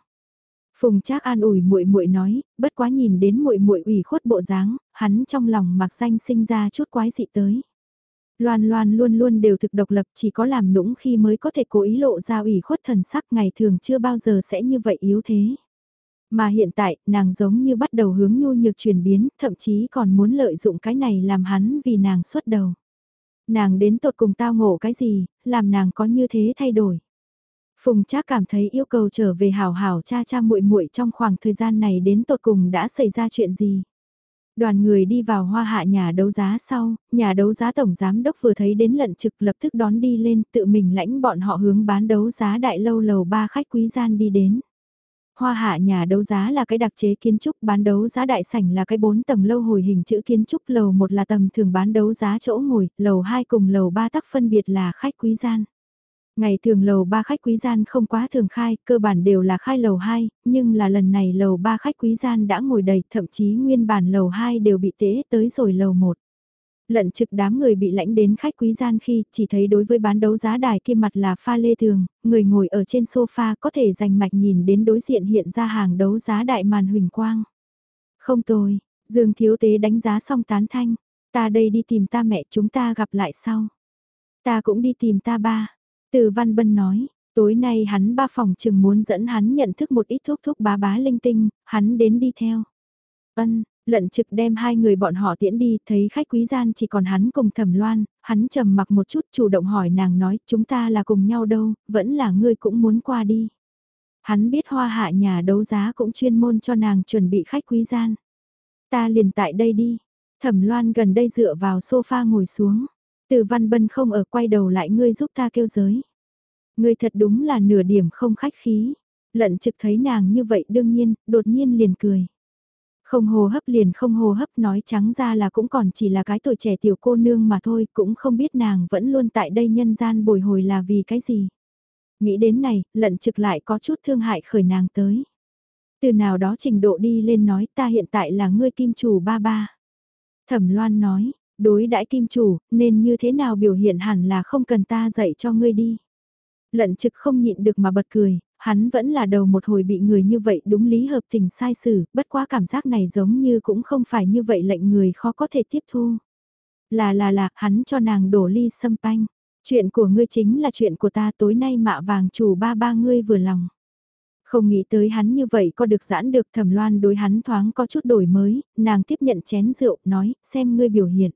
Phùng Trác an ủi muội muội nói, bất quá nhìn đến muội muội ủy khuất bộ dáng, hắn trong lòng mặc danh sinh ra chút quái dị tới. Loan Loan luôn luôn đều thực độc lập chỉ có làm nũng khi mới có thể cố ý lộ ra ủy khuất thần sắc ngày thường chưa bao giờ sẽ như vậy yếu thế. Mà hiện tại, nàng giống như bắt đầu hướng nhu nhược chuyển biến, thậm chí còn muốn lợi dụng cái này làm hắn vì nàng xuất đầu. Nàng đến tột cùng tao ngộ cái gì, làm nàng có như thế thay đổi. Phùng Trác cảm thấy yêu cầu trở về hảo hảo cha cha muội muội trong khoảng thời gian này đến tột cùng đã xảy ra chuyện gì. Đoàn người đi vào hoa hạ nhà đấu giá sau, nhà đấu giá tổng giám đốc vừa thấy đến lận trực lập tức đón đi lên tự mình lãnh bọn họ hướng bán đấu giá đại lâu lầu ba khách quý gian đi đến. Hoa hạ nhà đấu giá là cái đặc chế kiến trúc bán đấu giá đại sảnh là cái bốn tầng lâu hồi hình chữ kiến trúc lầu một là tầm thường bán đấu giá chỗ ngồi, lầu 2 cùng lầu 3 tắc phân biệt là khách quý gian. Ngày thường lầu ba khách quý gian không quá thường khai, cơ bản đều là khai lầu 2, nhưng là lần này lầu ba khách quý gian đã ngồi đầy, thậm chí nguyên bản lầu 2 đều bị tế tới rồi lầu 1. Lận trực đám người bị lãnh đến khách quý gian khi chỉ thấy đối với bán đấu giá đài kia mặt là pha lê thường, người ngồi ở trên sofa có thể dành mạch nhìn đến đối diện hiện ra hàng đấu giá đại màn huỳnh quang. Không tồi, Dương Thiếu Tế đánh giá xong tán thanh, ta đây đi tìm ta mẹ chúng ta gặp lại sau. Ta cũng đi tìm ta ba, từ Văn Bân nói, tối nay hắn ba phòng chừng muốn dẫn hắn nhận thức một ít thuốc thuốc bá bá linh tinh, hắn đến đi theo. Ân, lận trực đem hai người bọn họ tiễn đi, thấy khách quý gian chỉ còn hắn cùng thẩm loan, hắn trầm mặc một chút chủ động hỏi nàng nói chúng ta là cùng nhau đâu, vẫn là ngươi cũng muốn qua đi. Hắn biết hoa hạ nhà đấu giá cũng chuyên môn cho nàng chuẩn bị khách quý gian. Ta liền tại đây đi. Thẩm loan gần đây dựa vào sofa ngồi xuống. Từ văn bân không ở quay đầu lại ngươi giúp ta kêu giới. Ngươi thật đúng là nửa điểm không khách khí. Lận trực thấy nàng như vậy đương nhiên, đột nhiên liền cười. Không hồ hấp liền không hồ hấp nói trắng ra là cũng còn chỉ là cái tuổi trẻ tiểu cô nương mà thôi, cũng không biết nàng vẫn luôn tại đây nhân gian bồi hồi là vì cái gì. Nghĩ đến này, lận trực lại có chút thương hại khởi nàng tới. Từ nào đó trình độ đi lên nói ta hiện tại là ngươi kim chủ ba ba. Thẩm loan nói, đối đãi kim chủ, nên như thế nào biểu hiện hẳn là không cần ta dạy cho ngươi đi. Lận trực không nhịn được mà bật cười, hắn vẫn là đầu một hồi bị người như vậy đúng lý hợp tình sai xử, bất quá cảm giác này giống như cũng không phải như vậy lệnh người khó có thể tiếp thu. Là là là, hắn cho nàng đổ ly sâm panh. Chuyện của ngươi chính là chuyện của ta tối nay mạ vàng chủ ba ba ngươi vừa lòng. Không nghĩ tới hắn như vậy có được giãn được thẩm loan đối hắn thoáng có chút đổi mới, nàng tiếp nhận chén rượu, nói, xem ngươi biểu hiện.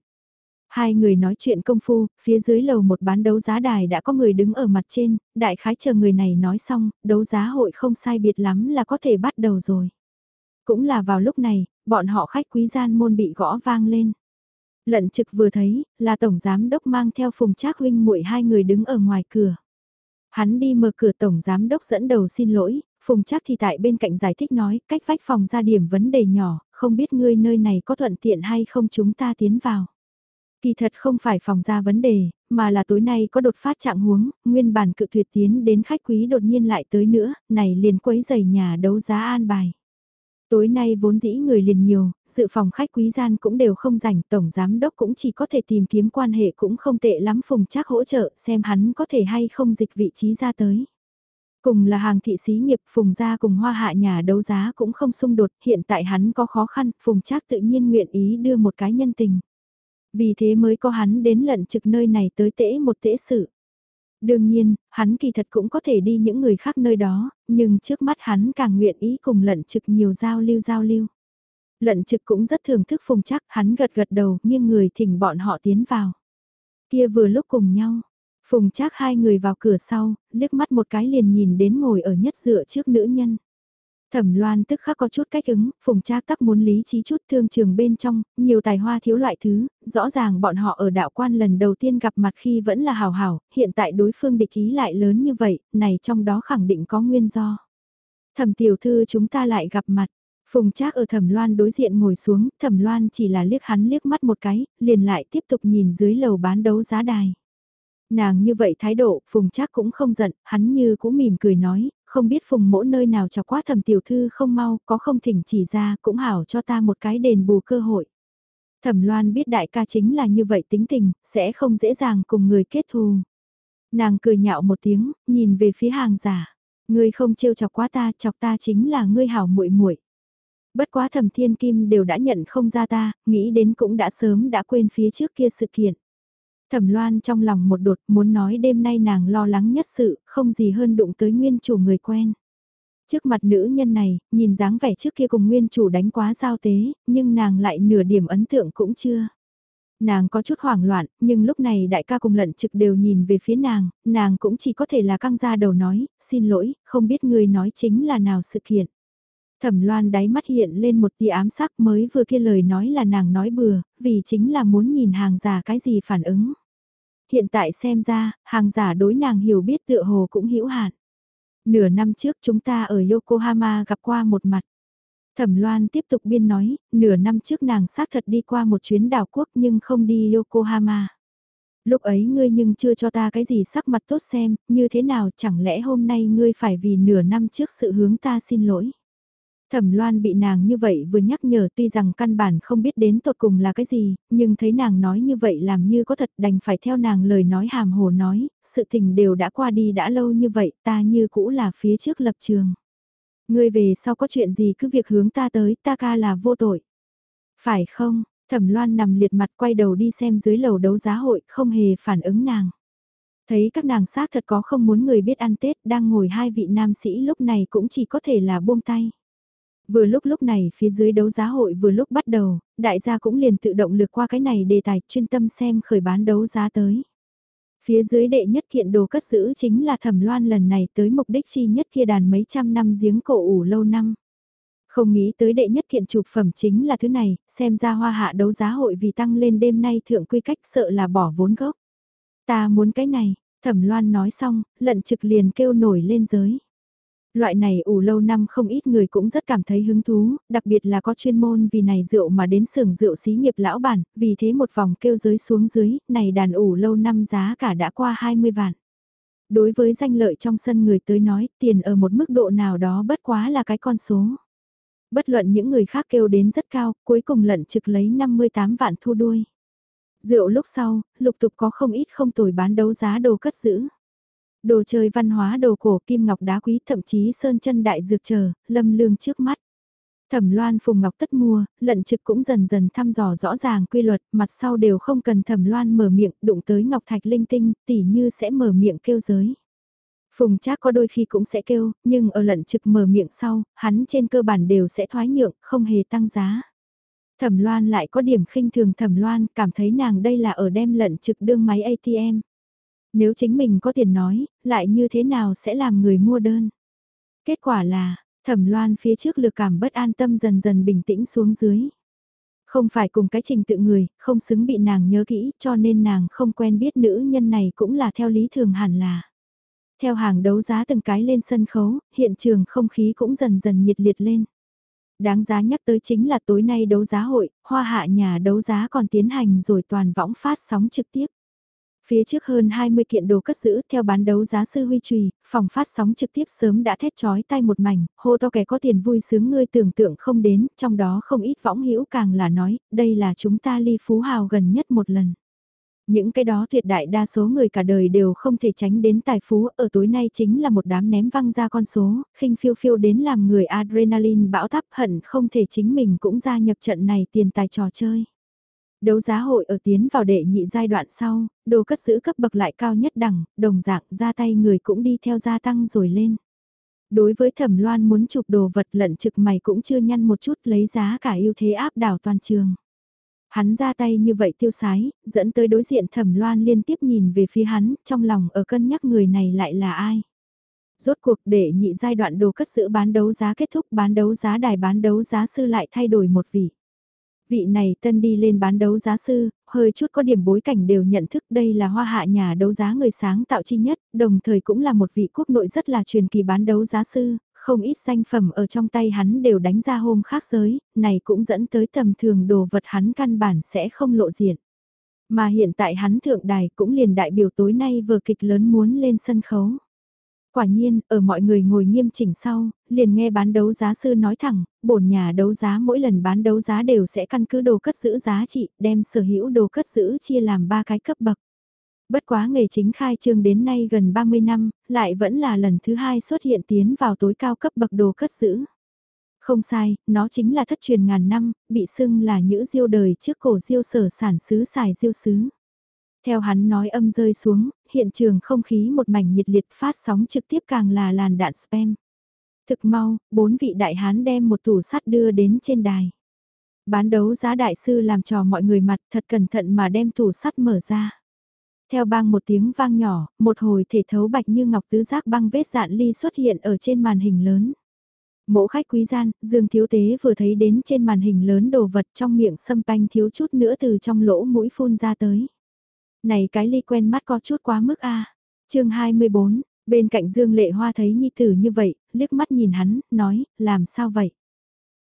Hai người nói chuyện công phu, phía dưới lầu một bán đấu giá đài đã có người đứng ở mặt trên, đại khái chờ người này nói xong, đấu giá hội không sai biệt lắm là có thể bắt đầu rồi. Cũng là vào lúc này, bọn họ khách quý gian môn bị gõ vang lên. Lận trực vừa thấy, là tổng giám đốc mang theo phùng trác huynh muội hai người đứng ở ngoài cửa. Hắn đi mở cửa tổng giám đốc dẫn đầu xin lỗi, phùng trác thì tại bên cạnh giải thích nói, cách vách phòng ra điểm vấn đề nhỏ, không biết ngươi nơi này có thuận tiện hay không chúng ta tiến vào. Kỳ thật không phải phòng ra vấn đề, mà là tối nay có đột phát trạng huống, nguyên bản cự tuyệt tiến đến khách quý đột nhiên lại tới nữa, này liền quấy giày nhà đấu giá an bài. Tối nay vốn dĩ người liền nhiều, dự phòng khách quý gian cũng đều không rảnh, tổng giám đốc cũng chỉ có thể tìm kiếm quan hệ cũng không tệ lắm phùng chắc hỗ trợ xem hắn có thể hay không dịch vị trí ra tới. Cùng là hàng thị xí nghiệp Phùng gia cùng hoa hạ nhà đấu giá cũng không xung đột, hiện tại hắn có khó khăn, Phùng chắc tự nhiên nguyện ý đưa một cái nhân tình. Vì thế mới có hắn đến lận trực nơi này tới tễ một tễ sự. Đương nhiên, hắn kỳ thật cũng có thể đi những người khác nơi đó, nhưng trước mắt hắn càng nguyện ý cùng lận trực nhiều giao lưu giao lưu. Lận trực cũng rất thưởng thức phùng chắc, hắn gật gật đầu, nghiêng người thỉnh bọn họ tiến vào. Kia vừa lúc cùng nhau, phùng chắc hai người vào cửa sau, liếc mắt một cái liền nhìn đến ngồi ở nhất dựa trước nữ nhân. Thẩm Loan tức khắc có chút cách ứng, Phùng Trác tắc muốn lý trí chút thương trường bên trong, nhiều tài hoa thiếu loại thứ, rõ ràng bọn họ ở đạo quan lần đầu tiên gặp mặt khi vẫn là hào hảo, hiện tại đối phương địch ý lại lớn như vậy, này trong đó khẳng định có nguyên do. Thẩm tiểu thư chúng ta lại gặp mặt, Phùng Trác ở Thẩm Loan đối diện ngồi xuống, Thẩm Loan chỉ là liếc hắn liếc mắt một cái, liền lại tiếp tục nhìn dưới lầu bán đấu giá đài. Nàng như vậy thái độ, Phùng Trác cũng không giận, hắn như cũng mỉm cười nói, không biết phùng mỗ nơi nào cho quá thẩm tiểu thư không mau, có không thỉnh chỉ ra cũng hảo cho ta một cái đền bù cơ hội. Thẩm Loan biết đại ca chính là như vậy tính tình, sẽ không dễ dàng cùng người kết thù. Nàng cười nhạo một tiếng, nhìn về phía hàng giả. Ngươi không trêu chọc quá ta, chọc ta chính là ngươi hảo muội muội. Bất quá thẩm thiên kim đều đã nhận không ra ta, nghĩ đến cũng đã sớm đã quên phía trước kia sự kiện. Thẩm loan trong lòng một đột muốn nói đêm nay nàng lo lắng nhất sự, không gì hơn đụng tới nguyên chủ người quen. Trước mặt nữ nhân này, nhìn dáng vẻ trước kia cùng nguyên chủ đánh quá giao tế, nhưng nàng lại nửa điểm ấn tượng cũng chưa. Nàng có chút hoảng loạn, nhưng lúc này đại ca cùng lận trực đều nhìn về phía nàng, nàng cũng chỉ có thể là căng ra đầu nói, xin lỗi, không biết người nói chính là nào sự kiện. Thẩm loan đáy mắt hiện lên một tia ám sắc mới vừa kia lời nói là nàng nói bừa, vì chính là muốn nhìn hàng giả cái gì phản ứng. Hiện tại xem ra, hàng giả đối nàng hiểu biết tựa hồ cũng hữu hạn. Nửa năm trước chúng ta ở Yokohama gặp qua một mặt. Thẩm Loan tiếp tục biên nói, nửa năm trước nàng xác thật đi qua một chuyến đảo quốc nhưng không đi Yokohama. Lúc ấy ngươi nhưng chưa cho ta cái gì sắc mặt tốt xem, như thế nào chẳng lẽ hôm nay ngươi phải vì nửa năm trước sự hướng ta xin lỗi. Thẩm Loan bị nàng như vậy vừa nhắc nhở tuy rằng căn bản không biết đến tột cùng là cái gì, nhưng thấy nàng nói như vậy làm như có thật đành phải theo nàng lời nói hàm hồ nói, sự tình đều đã qua đi đã lâu như vậy ta như cũ là phía trước lập trường. Ngươi về sau có chuyện gì cứ việc hướng ta tới, ta ca là vô tội. Phải không, thẩm loan nằm liệt mặt quay đầu đi xem dưới lầu đấu giá hội, không hề phản ứng nàng. Thấy các nàng xác thật có không muốn người biết ăn Tết, đang ngồi hai vị nam sĩ lúc này cũng chỉ có thể là buông tay. Vừa lúc lúc này phía dưới đấu giá hội vừa lúc bắt đầu, đại gia cũng liền tự động lược qua cái này đề tài chuyên tâm xem khởi bán đấu giá tới. Phía dưới đệ nhất kiện đồ cất giữ chính là thẩm loan lần này tới mục đích chi nhất kia đàn mấy trăm năm giếng cổ ủ lâu năm. Không nghĩ tới đệ nhất kiện chụp phẩm chính là thứ này, xem ra hoa hạ đấu giá hội vì tăng lên đêm nay thượng quy cách sợ là bỏ vốn gốc. Ta muốn cái này, thẩm loan nói xong, lận trực liền kêu nổi lên giới. Loại này ủ lâu năm không ít người cũng rất cảm thấy hứng thú, đặc biệt là có chuyên môn vì này rượu mà đến xưởng rượu xí nghiệp lão bản, vì thế một vòng kêu dưới xuống dưới, này đàn ủ lâu năm giá cả đã qua 20 vạn. Đối với danh lợi trong sân người tới nói, tiền ở một mức độ nào đó bất quá là cái con số. Bất luận những người khác kêu đến rất cao, cuối cùng lận trực lấy 58 vạn thu đuôi. Rượu lúc sau, lục tục có không ít không tồi bán đấu giá đồ cất giữ. Đồ chơi văn hóa đồ cổ kim ngọc đá quý thậm chí sơn chân đại dược chờ, lâm lương trước mắt. Thẩm loan phùng ngọc tất mua, lận trực cũng dần dần thăm dò rõ ràng quy luật, mặt sau đều không cần thẩm loan mở miệng, đụng tới ngọc thạch linh tinh, tỉ như sẽ mở miệng kêu giới. Phùng trác có đôi khi cũng sẽ kêu, nhưng ở lận trực mở miệng sau, hắn trên cơ bản đều sẽ thoái nhượng, không hề tăng giá. Thẩm loan lại có điểm khinh thường thẩm loan, cảm thấy nàng đây là ở đem lận trực đương máy ATM. Nếu chính mình có tiền nói, lại như thế nào sẽ làm người mua đơn? Kết quả là, thẩm loan phía trước lực cảm bất an tâm dần dần bình tĩnh xuống dưới. Không phải cùng cái trình tự người, không xứng bị nàng nhớ kỹ cho nên nàng không quen biết nữ nhân này cũng là theo lý thường hẳn là. Theo hàng đấu giá từng cái lên sân khấu, hiện trường không khí cũng dần dần nhiệt liệt lên. Đáng giá nhắc tới chính là tối nay đấu giá hội, hoa hạ nhà đấu giá còn tiến hành rồi toàn võng phát sóng trực tiếp. Phía trước hơn 20 kiện đồ cất giữ theo bán đấu giá sư huy trùy, phòng phát sóng trực tiếp sớm đã thét chói tay một mảnh, hô to kẻ có tiền vui sướng ngươi tưởng tượng không đến, trong đó không ít võng hữu càng là nói, đây là chúng ta ly phú hào gần nhất một lần. Những cái đó tuyệt đại đa số người cả đời đều không thể tránh đến tài phú ở tối nay chính là một đám ném văng ra con số, khinh phiêu phiêu đến làm người adrenaline bão táp hận không thể chính mình cũng gia nhập trận này tiền tài trò chơi. Đấu giá hội ở tiến vào đệ nhị giai đoạn sau, đồ cất giữ cấp bậc lại cao nhất đẳng, đồng dạng ra tay người cũng đi theo gia tăng rồi lên. Đối với thẩm loan muốn chụp đồ vật lận trực mày cũng chưa nhăn một chút lấy giá cả ưu thế áp đảo toàn trường. Hắn ra tay như vậy tiêu sái, dẫn tới đối diện thẩm loan liên tiếp nhìn về phía hắn, trong lòng ở cân nhắc người này lại là ai. Rốt cuộc để nhị giai đoạn đồ cất giữ bán đấu giá kết thúc bán đấu giá đài bán đấu giá sư lại thay đổi một vị. Vị này tân đi lên bán đấu giá sư, hơi chút có điểm bối cảnh đều nhận thức đây là hoa hạ nhà đấu giá người sáng tạo chi nhất, đồng thời cũng là một vị quốc nội rất là truyền kỳ bán đấu giá sư, không ít danh phẩm ở trong tay hắn đều đánh ra hôm khác giới, này cũng dẫn tới tầm thường đồ vật hắn căn bản sẽ không lộ diện. Mà hiện tại hắn thượng đài cũng liền đại biểu tối nay vừa kịch lớn muốn lên sân khấu. Quả nhiên, ở mọi người ngồi nghiêm chỉnh sau, liền nghe bán đấu giá sư nói thẳng, bổn nhà đấu giá mỗi lần bán đấu giá đều sẽ căn cứ đồ cất giữ giá trị, đem sở hữu đồ cất giữ chia làm ba cái cấp bậc. Bất quá nghề chính khai trương đến nay gần 30 năm, lại vẫn là lần thứ hai xuất hiện tiến vào tối cao cấp bậc đồ cất giữ. Không sai, nó chính là thất truyền ngàn năm, bị xưng là những diêu đời trước cổ diêu sở sản xứ xài diêu xứ. Theo hắn nói âm rơi xuống, hiện trường không khí một mảnh nhiệt liệt phát sóng trực tiếp càng là làn đạn spam. Thực mau, bốn vị đại hán đem một tủ sắt đưa đến trên đài. Bán đấu giá đại sư làm trò mọi người mặt thật cẩn thận mà đem tủ sắt mở ra. Theo bang một tiếng vang nhỏ, một hồi thể thấu bạch như ngọc tứ giác băng vết dạn ly xuất hiện ở trên màn hình lớn. Mộ khách quý gian, Dương Thiếu Tế vừa thấy đến trên màn hình lớn đồ vật trong miệng sâm panh thiếu chút nữa từ trong lỗ mũi phun ra tới. Này cái ly quen mắt có chút quá mức a à. chương 24, bên cạnh Dương Lệ Hoa thấy Nhi Tử như vậy, liếc mắt nhìn hắn, nói, làm sao vậy?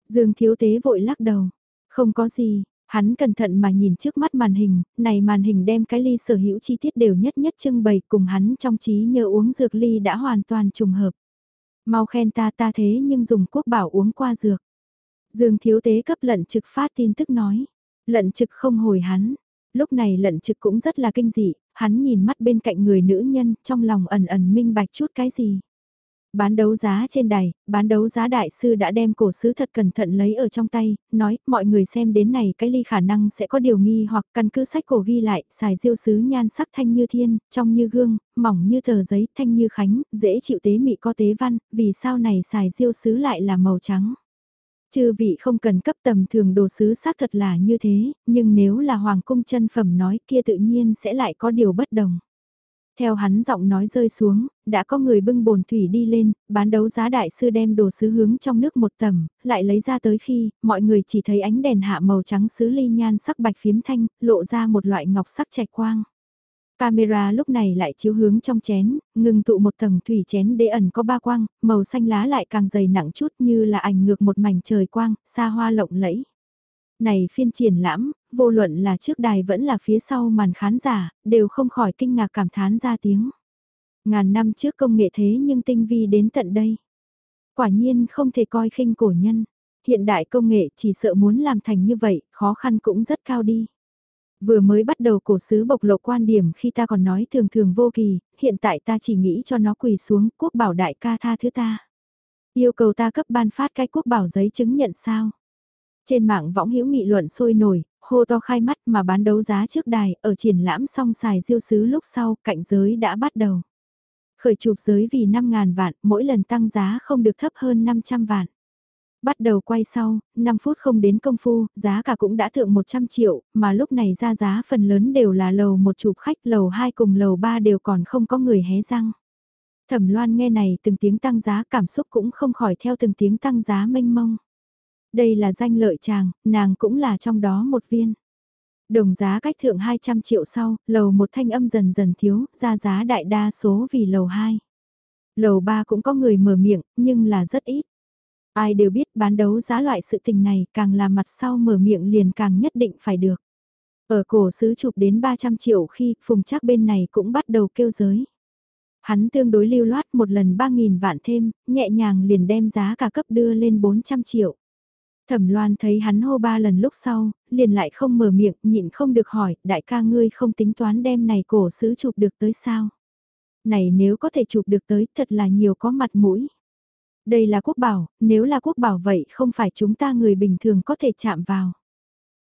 Dương Thiếu Tế vội lắc đầu, không có gì, hắn cẩn thận mà nhìn trước mắt màn hình, này màn hình đem cái ly sở hữu chi tiết đều nhất nhất trưng bày cùng hắn trong trí nhớ uống dược ly đã hoàn toàn trùng hợp. Mau khen ta ta thế nhưng dùng quốc bảo uống qua dược. Dương thiếu tế cấp lận trực phát tin tức nói. Lận trực không hồi hắn. Lúc này lận trực cũng rất là kinh dị, hắn nhìn mắt bên cạnh người nữ nhân trong lòng ẩn ẩn minh bạch chút cái gì. Bán đấu giá trên đài, bán đấu giá đại sư đã đem cổ sứ thật cẩn thận lấy ở trong tay, nói mọi người xem đến này cái ly khả năng sẽ có điều nghi hoặc căn cứ sách cổ ghi lại, xài diêu sứ nhan sắc thanh như thiên, trong như gương, mỏng như tờ giấy, thanh như khánh, dễ chịu tế mị có tế văn, vì sao này xài diêu sứ lại là màu trắng. Chư vị không cần cấp tầm thường đồ sứ xác thật là như thế, nhưng nếu là hoàng cung chân phẩm nói kia tự nhiên sẽ lại có điều bất đồng. Theo hắn giọng nói rơi xuống, đã có người bưng bồn thủy đi lên, bán đấu giá đại sư đem đồ sứ hướng trong nước một tầm, lại lấy ra tới khi, mọi người chỉ thấy ánh đèn hạ màu trắng sứ ly nhan sắc bạch phiếm thanh, lộ ra một loại ngọc sắc trạch quang. Camera lúc này lại chiếu hướng trong chén, ngừng tụ một tầng thủy chén để ẩn có ba quang, màu xanh lá lại càng dày nặng chút như là ảnh ngược một mảnh trời quang, xa hoa lộng lẫy. Này phiên triển lãm, vô luận là trước đài vẫn là phía sau màn khán giả, đều không khỏi kinh ngạc cảm thán ra tiếng. Ngàn năm trước công nghệ thế nhưng tinh vi đến tận đây. Quả nhiên không thể coi khinh cổ nhân. Hiện đại công nghệ chỉ sợ muốn làm thành như vậy, khó khăn cũng rất cao đi. Vừa mới bắt đầu cổ sứ bộc lộ quan điểm khi ta còn nói thường thường vô kỳ, hiện tại ta chỉ nghĩ cho nó quỳ xuống quốc bảo đại ca tha thứ ta. Yêu cầu ta cấp ban phát cái quốc bảo giấy chứng nhận sao. Trên mạng võng hữu nghị luận sôi nổi, hô to khai mắt mà bán đấu giá trước đài, ở triển lãm xong xài diêu sứ lúc sau, cạnh giới đã bắt đầu. Khởi chụp giới vì 5.000 vạn, mỗi lần tăng giá không được thấp hơn 500 vạn. Bắt đầu quay sau, 5 phút không đến công phu, giá cả cũng đã thượng 100 triệu, mà lúc này ra giá phần lớn đều là lầu một chụp khách, lầu 2 cùng lầu 3 đều còn không có người hé răng. Thẩm loan nghe này từng tiếng tăng giá cảm xúc cũng không khỏi theo từng tiếng tăng giá mênh mông. Đây là danh lợi chàng, nàng cũng là trong đó một viên. Đồng giá cách thượng 200 triệu sau, lầu một thanh âm dần dần thiếu, ra giá đại đa số vì lầu 2. Lầu 3 cũng có người mở miệng, nhưng là rất ít. Ai đều biết bán đấu giá loại sự tình này càng là mặt sau mở miệng liền càng nhất định phải được. Ở cổ sứ chụp đến 300 triệu khi phùng chắc bên này cũng bắt đầu kêu giới. Hắn tương đối lưu loát một lần 3.000 vạn thêm, nhẹ nhàng liền đem giá cả cấp đưa lên 400 triệu. Thẩm Loan thấy hắn hô ba lần lúc sau, liền lại không mở miệng, nhịn không được hỏi, đại ca ngươi không tính toán đem này cổ sứ chụp được tới sao? Này nếu có thể chụp được tới, thật là nhiều có mặt mũi. Đây là quốc bảo, nếu là quốc bảo vậy không phải chúng ta người bình thường có thể chạm vào.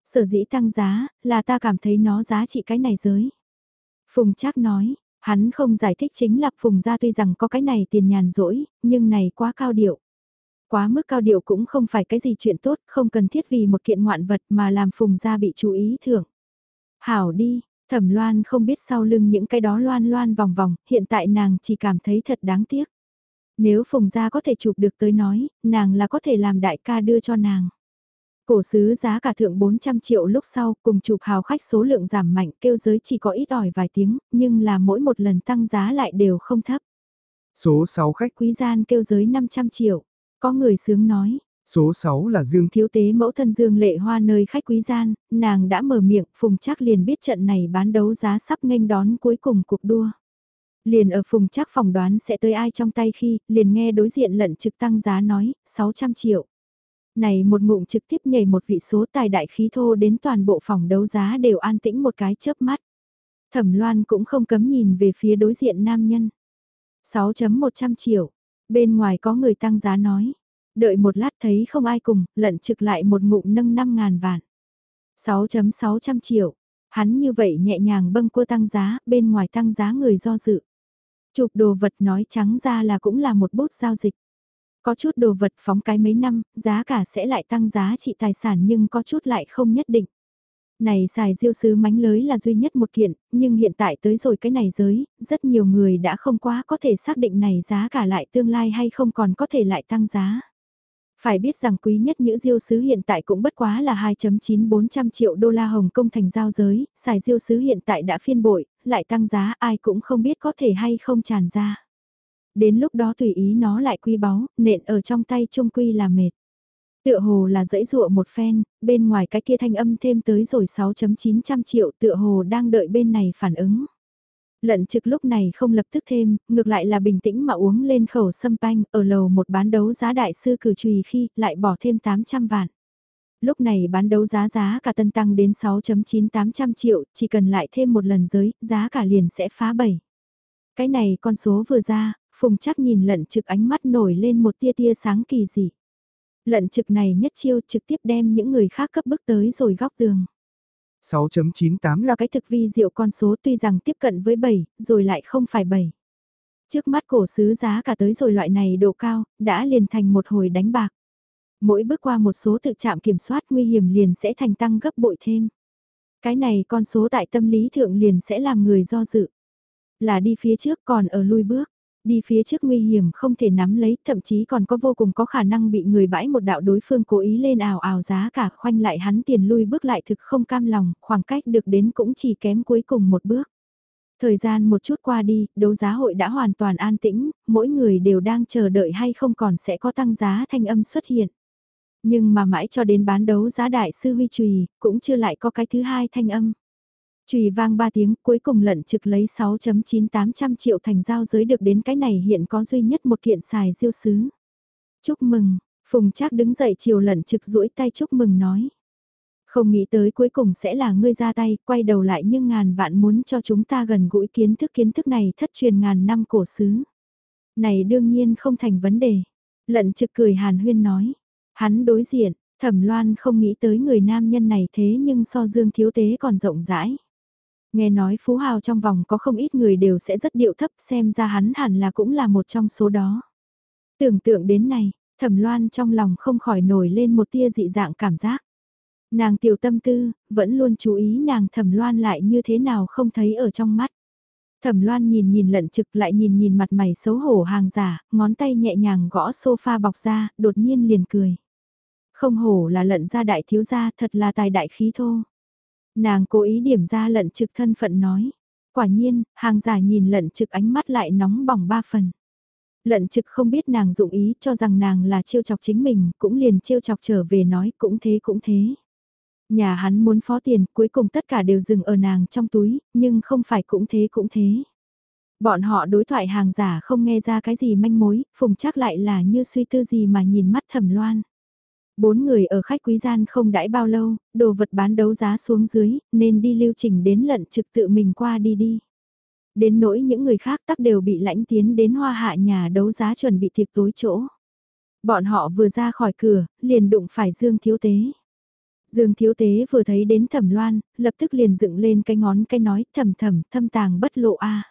Sở dĩ tăng giá, là ta cảm thấy nó giá trị cái này giới. Phùng Trác nói, hắn không giải thích chính là Phùng gia tuy rằng có cái này tiền nhàn rỗi, nhưng này quá cao điệu. Quá mức cao điệu cũng không phải cái gì chuyện tốt, không cần thiết vì một kiện ngoạn vật mà làm phùng gia bị chú ý thưởng. Hảo đi, thẩm loan không biết sau lưng những cái đó loan loan vòng vòng, hiện tại nàng chỉ cảm thấy thật đáng tiếc. Nếu phùng gia có thể chụp được tới nói, nàng là có thể làm đại ca đưa cho nàng. Cổ sứ giá cả thượng 400 triệu lúc sau cùng chụp hào khách số lượng giảm mạnh kêu giới chỉ có ít ỏi vài tiếng, nhưng là mỗi một lần tăng giá lại đều không thấp. Số 6 khách quý gian kêu giới 500 triệu. Có người sướng nói. Số 6 là Dương Thiếu tế mẫu thân Dương Lệ Hoa nơi khách quý gian, nàng đã mở miệng, Phùng chắc liền biết trận này bán đấu giá sắp nghênh đón cuối cùng cuộc đua. Liền ở phùng chắc phòng đoán sẽ tới ai trong tay khi, liền nghe đối diện lận trực tăng giá nói, 600 triệu. Này một ngụm trực tiếp nhảy một vị số tài đại khí thô đến toàn bộ phòng đấu giá đều an tĩnh một cái chớp mắt. Thẩm Loan cũng không cấm nhìn về phía đối diện nam nhân. 6.100 triệu. Bên ngoài có người tăng giá nói. Đợi một lát thấy không ai cùng, lận trực lại một ngụm nâng 5.000 vạn. 6.600 triệu. Hắn như vậy nhẹ nhàng bâng cua tăng giá, bên ngoài tăng giá người do dự. Chụp đồ vật nói trắng ra là cũng là một bút giao dịch. Có chút đồ vật phóng cái mấy năm, giá cả sẽ lại tăng giá trị tài sản nhưng có chút lại không nhất định. Này xài diêu sứ mánh lới là duy nhất một kiện, nhưng hiện tại tới rồi cái này giới, rất nhiều người đã không quá có thể xác định này giá cả lại tương lai hay không còn có thể lại tăng giá. Phải biết rằng quý nhất những diêu sứ hiện tại cũng bất quá là 2.9400 triệu đô la Hồng Kông thành giao giới, xài diêu sứ hiện tại đã phiên bội, lại tăng giá ai cũng không biết có thể hay không tràn ra. Đến lúc đó tùy ý nó lại quy báu, nện ở trong tay trung quy là mệt. Tựa hồ là dãy dụa một phen, bên ngoài cái kia thanh âm thêm tới rồi 6.900 triệu tựa hồ đang đợi bên này phản ứng. Lận trực lúc này không lập tức thêm, ngược lại là bình tĩnh mà uống lên khẩu sâm panh ở lầu một bán đấu giá đại sư cử trùy khi lại bỏ thêm 800 vạn. Lúc này bán đấu giá giá cả tân tăng đến 6.9800 triệu, chỉ cần lại thêm một lần giới, giá cả liền sẽ phá 7. Cái này con số vừa ra, Phùng chắc nhìn lận trực ánh mắt nổi lên một tia tia sáng kỳ dị. Lận trực này nhất chiêu trực tiếp đem những người khác cấp bước tới rồi góc tường. 6.98 là cái thực vi diệu con số tuy rằng tiếp cận với 7, rồi lại không phải 7. Trước mắt cổ sứ giá cả tới rồi loại này độ cao, đã liền thành một hồi đánh bạc. Mỗi bước qua một số tự chạm kiểm soát nguy hiểm liền sẽ thành tăng gấp bội thêm. Cái này con số tại tâm lý thượng liền sẽ làm người do dự. Là đi phía trước còn ở lui bước. Đi phía trước nguy hiểm không thể nắm lấy, thậm chí còn có vô cùng có khả năng bị người bãi một đạo đối phương cố ý lên ảo ảo giá cả khoanh lại hắn tiền lui bước lại thực không cam lòng, khoảng cách được đến cũng chỉ kém cuối cùng một bước. Thời gian một chút qua đi, đấu giá hội đã hoàn toàn an tĩnh, mỗi người đều đang chờ đợi hay không còn sẽ có tăng giá thanh âm xuất hiện. Nhưng mà mãi cho đến bán đấu giá đại sư huy trùy, cũng chưa lại có cái thứ hai thanh âm. Chùy vang 3 tiếng, cuối cùng lận trực lấy 6.9800 triệu thành giao giới được đến cái này hiện có duy nhất một kiện xài diêu sứ. Chúc mừng, Phùng Trác đứng dậy chiều lận trực duỗi tay chúc mừng nói. Không nghĩ tới cuối cùng sẽ là ngươi ra tay, quay đầu lại nhưng ngàn vạn muốn cho chúng ta gần gũi kiến thức kiến thức này thất truyền ngàn năm cổ xứ. Này đương nhiên không thành vấn đề. Lận trực cười hàn huyên nói. Hắn đối diện, thẩm loan không nghĩ tới người nam nhân này thế nhưng so dương thiếu tế còn rộng rãi. Nghe nói phú hào trong vòng có không ít người đều sẽ rất điệu thấp xem ra hắn hẳn là cũng là một trong số đó. Tưởng tượng đến này, thẩm loan trong lòng không khỏi nổi lên một tia dị dạng cảm giác. Nàng tiểu tâm tư, vẫn luôn chú ý nàng thẩm loan lại như thế nào không thấy ở trong mắt. Thẩm loan nhìn nhìn lận trực lại nhìn nhìn mặt mày xấu hổ hàng giả, ngón tay nhẹ nhàng gõ sofa bọc ra, đột nhiên liền cười. Không hổ là lận ra đại thiếu gia thật là tài đại khí thô. Nàng cố ý điểm ra lận trực thân phận nói. Quả nhiên, hàng giả nhìn lận trực ánh mắt lại nóng bỏng ba phần. Lận trực không biết nàng dụng ý cho rằng nàng là trêu chọc chính mình, cũng liền trêu chọc trở về nói cũng thế cũng thế. Nhà hắn muốn phó tiền, cuối cùng tất cả đều dừng ở nàng trong túi, nhưng không phải cũng thế cũng thế. Bọn họ đối thoại hàng giả không nghe ra cái gì manh mối, phùng chắc lại là như suy tư gì mà nhìn mắt thẩm loan. Bốn người ở khách quý gian không đãi bao lâu, đồ vật bán đấu giá xuống dưới, nên đi lưu trình đến lận trực tự mình qua đi đi. Đến nỗi những người khác tắc đều bị lãnh tiến đến hoa hạ nhà đấu giá chuẩn bị tiệc tối chỗ. Bọn họ vừa ra khỏi cửa, liền đụng phải Dương Thiếu Tế. Dương Thiếu Tế vừa thấy đến thẩm loan, lập tức liền dựng lên cái ngón cái nói thầm thầm thâm tàng bất lộ a.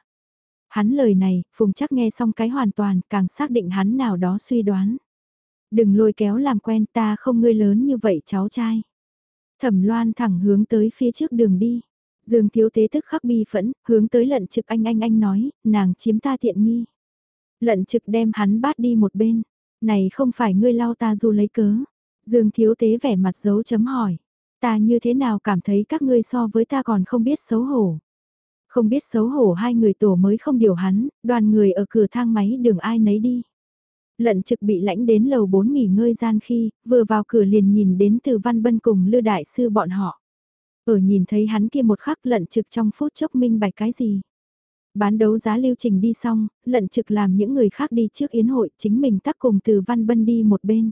Hắn lời này, Phùng chắc nghe xong cái hoàn toàn càng xác định hắn nào đó suy đoán. Đừng lôi kéo làm quen ta không ngươi lớn như vậy cháu trai. Thẩm loan thẳng hướng tới phía trước đường đi. Dương thiếu tế tức khắc bi phẫn, hướng tới lận trực anh anh anh nói, nàng chiếm ta tiện nghi. Lận trực đem hắn bát đi một bên. Này không phải ngươi lau ta du lấy cớ. Dương thiếu tế vẻ mặt dấu chấm hỏi. Ta như thế nào cảm thấy các ngươi so với ta còn không biết xấu hổ. Không biết xấu hổ hai người tổ mới không điều hắn, đoàn người ở cửa thang máy đường ai nấy đi. Lận trực bị lãnh đến lầu 4 nghỉ ngơi gian khi, vừa vào cửa liền nhìn đến từ văn bân cùng lư đại sư bọn họ. Ở nhìn thấy hắn kia một khắc lận trực trong phút chốc minh bạch cái gì. Bán đấu giá lưu trình đi xong, lận trực làm những người khác đi trước yến hội, chính mình tắc cùng từ Văn Bân đi một bên.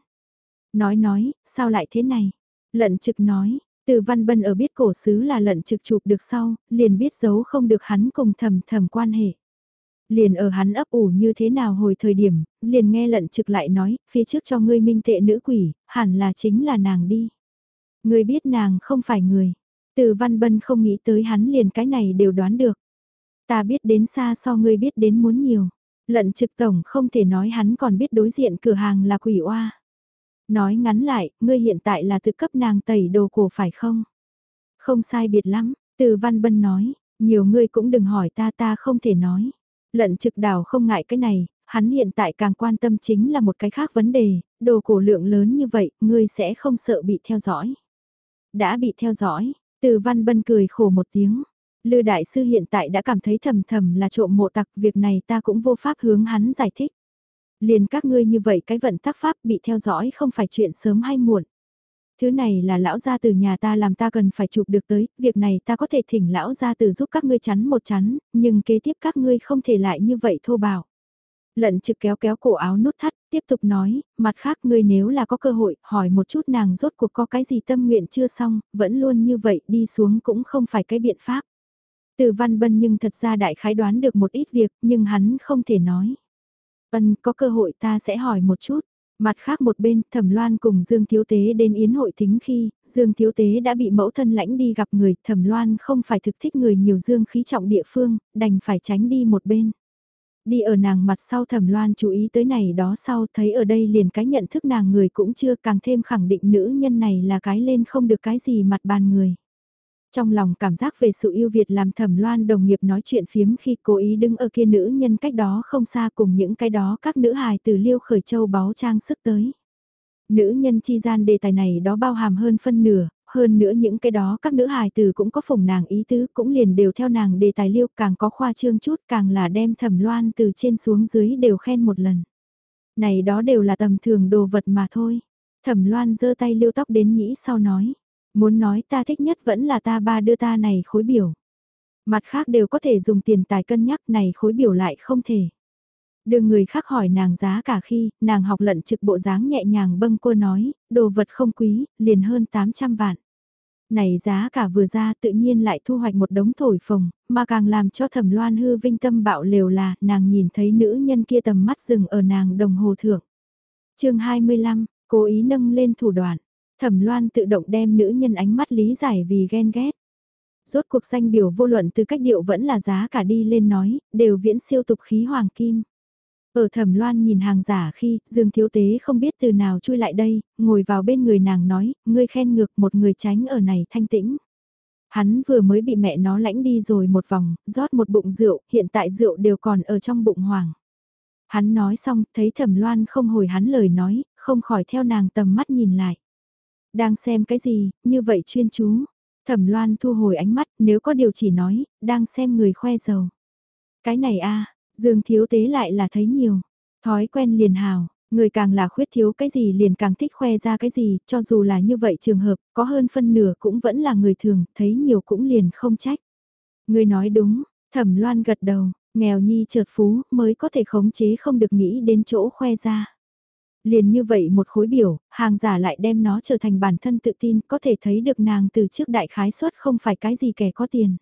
Nói nói, sao lại thế này? Lận trực nói, từ Văn Bân ở biết cổ sứ là lận trực chụp được sau, liền biết giấu không được hắn cùng thầm thầm quan hệ. Liền ở hắn ấp ủ như thế nào hồi thời điểm, liền nghe lận trực lại nói, phía trước cho ngươi minh tệ nữ quỷ, hẳn là chính là nàng đi. Ngươi biết nàng không phải người. Từ Văn Bân không nghĩ tới hắn liền cái này đều đoán được. Ta biết đến xa so ngươi biết đến muốn nhiều. Lận trực tổng không thể nói hắn còn biết đối diện cửa hàng là quỷ oa. Nói ngắn lại, ngươi hiện tại là tự cấp nàng tẩy đồ cổ phải không? Không sai biệt lắm, từ văn bân nói, nhiều ngươi cũng đừng hỏi ta ta không thể nói. Lận trực đảo không ngại cái này, hắn hiện tại càng quan tâm chính là một cái khác vấn đề, đồ cổ lượng lớn như vậy, ngươi sẽ không sợ bị theo dõi. Đã bị theo dõi, từ văn bân cười khổ một tiếng. Lư đại sư hiện tại đã cảm thấy thầm thầm là trộm mộ tặc, việc này ta cũng vô pháp hướng hắn giải thích. Liền các ngươi như vậy cái vận tác pháp bị theo dõi không phải chuyện sớm hay muộn. Thứ này là lão gia từ nhà ta làm ta cần phải chụp được tới, việc này ta có thể thỉnh lão gia từ giúp các ngươi chắn một chắn, nhưng kế tiếp các ngươi không thể lại như vậy thô bạo. Lận trực kéo kéo cổ áo nút thắt, tiếp tục nói, mặt khác ngươi nếu là có cơ hội, hỏi một chút nàng rốt cuộc có cái gì tâm nguyện chưa xong, vẫn luôn như vậy đi xuống cũng không phải cái biện pháp. Từ văn bân nhưng thật ra đại khái đoán được một ít việc, nhưng hắn không thể nói. bân có cơ hội ta sẽ hỏi một chút. Mặt khác một bên, Thẩm Loan cùng Dương Thiếu Tế đến yến hội thính khi, Dương Thiếu Tế đã bị mẫu thân lãnh đi gặp người, Thẩm Loan không phải thực thích người nhiều dương khí trọng địa phương, đành phải tránh đi một bên. Đi ở nàng mặt sau Thẩm Loan chú ý tới này đó sau thấy ở đây liền cái nhận thức nàng người cũng chưa càng thêm khẳng định nữ nhân này là cái lên không được cái gì mặt bàn người. Trong lòng cảm giác về sự yêu Việt làm thẩm loan đồng nghiệp nói chuyện phiếm khi cố ý đứng ở kia nữ nhân cách đó không xa cùng những cái đó các nữ hài từ liêu khởi châu báo trang sức tới. Nữ nhân chi gian đề tài này đó bao hàm hơn phân nửa, hơn nữa những cái đó các nữ hài từ cũng có phồng nàng ý tứ cũng liền đều theo nàng đề tài liêu càng có khoa trương chút càng là đem thẩm loan từ trên xuống dưới đều khen một lần. Này đó đều là tầm thường đồ vật mà thôi. Thẩm loan giơ tay liêu tóc đến nhĩ sau nói. Muốn nói ta thích nhất vẫn là ta ba đưa ta này khối biểu. Mặt khác đều có thể dùng tiền tài cân nhắc này khối biểu lại không thể. Đưa người khác hỏi nàng giá cả khi, nàng học lận trực bộ dáng nhẹ nhàng bâng cô nói, đồ vật không quý, liền hơn 800 vạn. Này giá cả vừa ra tự nhiên lại thu hoạch một đống thổi phồng, mà càng làm cho thẩm loan hư vinh tâm bạo lều là nàng nhìn thấy nữ nhân kia tầm mắt dừng ở nàng đồng hồ thượng. chương 25, cố ý nâng lên thủ đoạn. Thẩm Loan tự động đem nữ nhân ánh mắt lý giải vì ghen ghét. Rốt cuộc danh biểu vô luận từ cách điệu vẫn là giá cả đi lên nói, đều viễn siêu tục khí hoàng kim. Ở thẩm loan nhìn hàng giả khi, Dương Thiếu Tế không biết từ nào chui lại đây, ngồi vào bên người nàng nói, ngươi khen ngược một người tránh ở này thanh tĩnh. Hắn vừa mới bị mẹ nó lãnh đi rồi một vòng, rót một bụng rượu, hiện tại rượu đều còn ở trong bụng hoàng. Hắn nói xong, thấy thẩm loan không hồi hắn lời nói, không khỏi theo nàng tầm mắt nhìn lại. Đang xem cái gì, như vậy chuyên chú. Thẩm Loan thu hồi ánh mắt, nếu có điều chỉ nói, đang xem người khoe giàu. Cái này a Dương Thiếu Tế lại là thấy nhiều. Thói quen liền hào, người càng là khuyết thiếu cái gì liền càng thích khoe ra cái gì, cho dù là như vậy trường hợp, có hơn phân nửa cũng vẫn là người thường, thấy nhiều cũng liền không trách. Người nói đúng, Thẩm Loan gật đầu, nghèo nhi trượt phú mới có thể khống chế không được nghĩ đến chỗ khoe ra. Liền như vậy một khối biểu, hàng giả lại đem nó trở thành bản thân tự tin, có thể thấy được nàng từ trước đại khái suất không phải cái gì kẻ có tiền.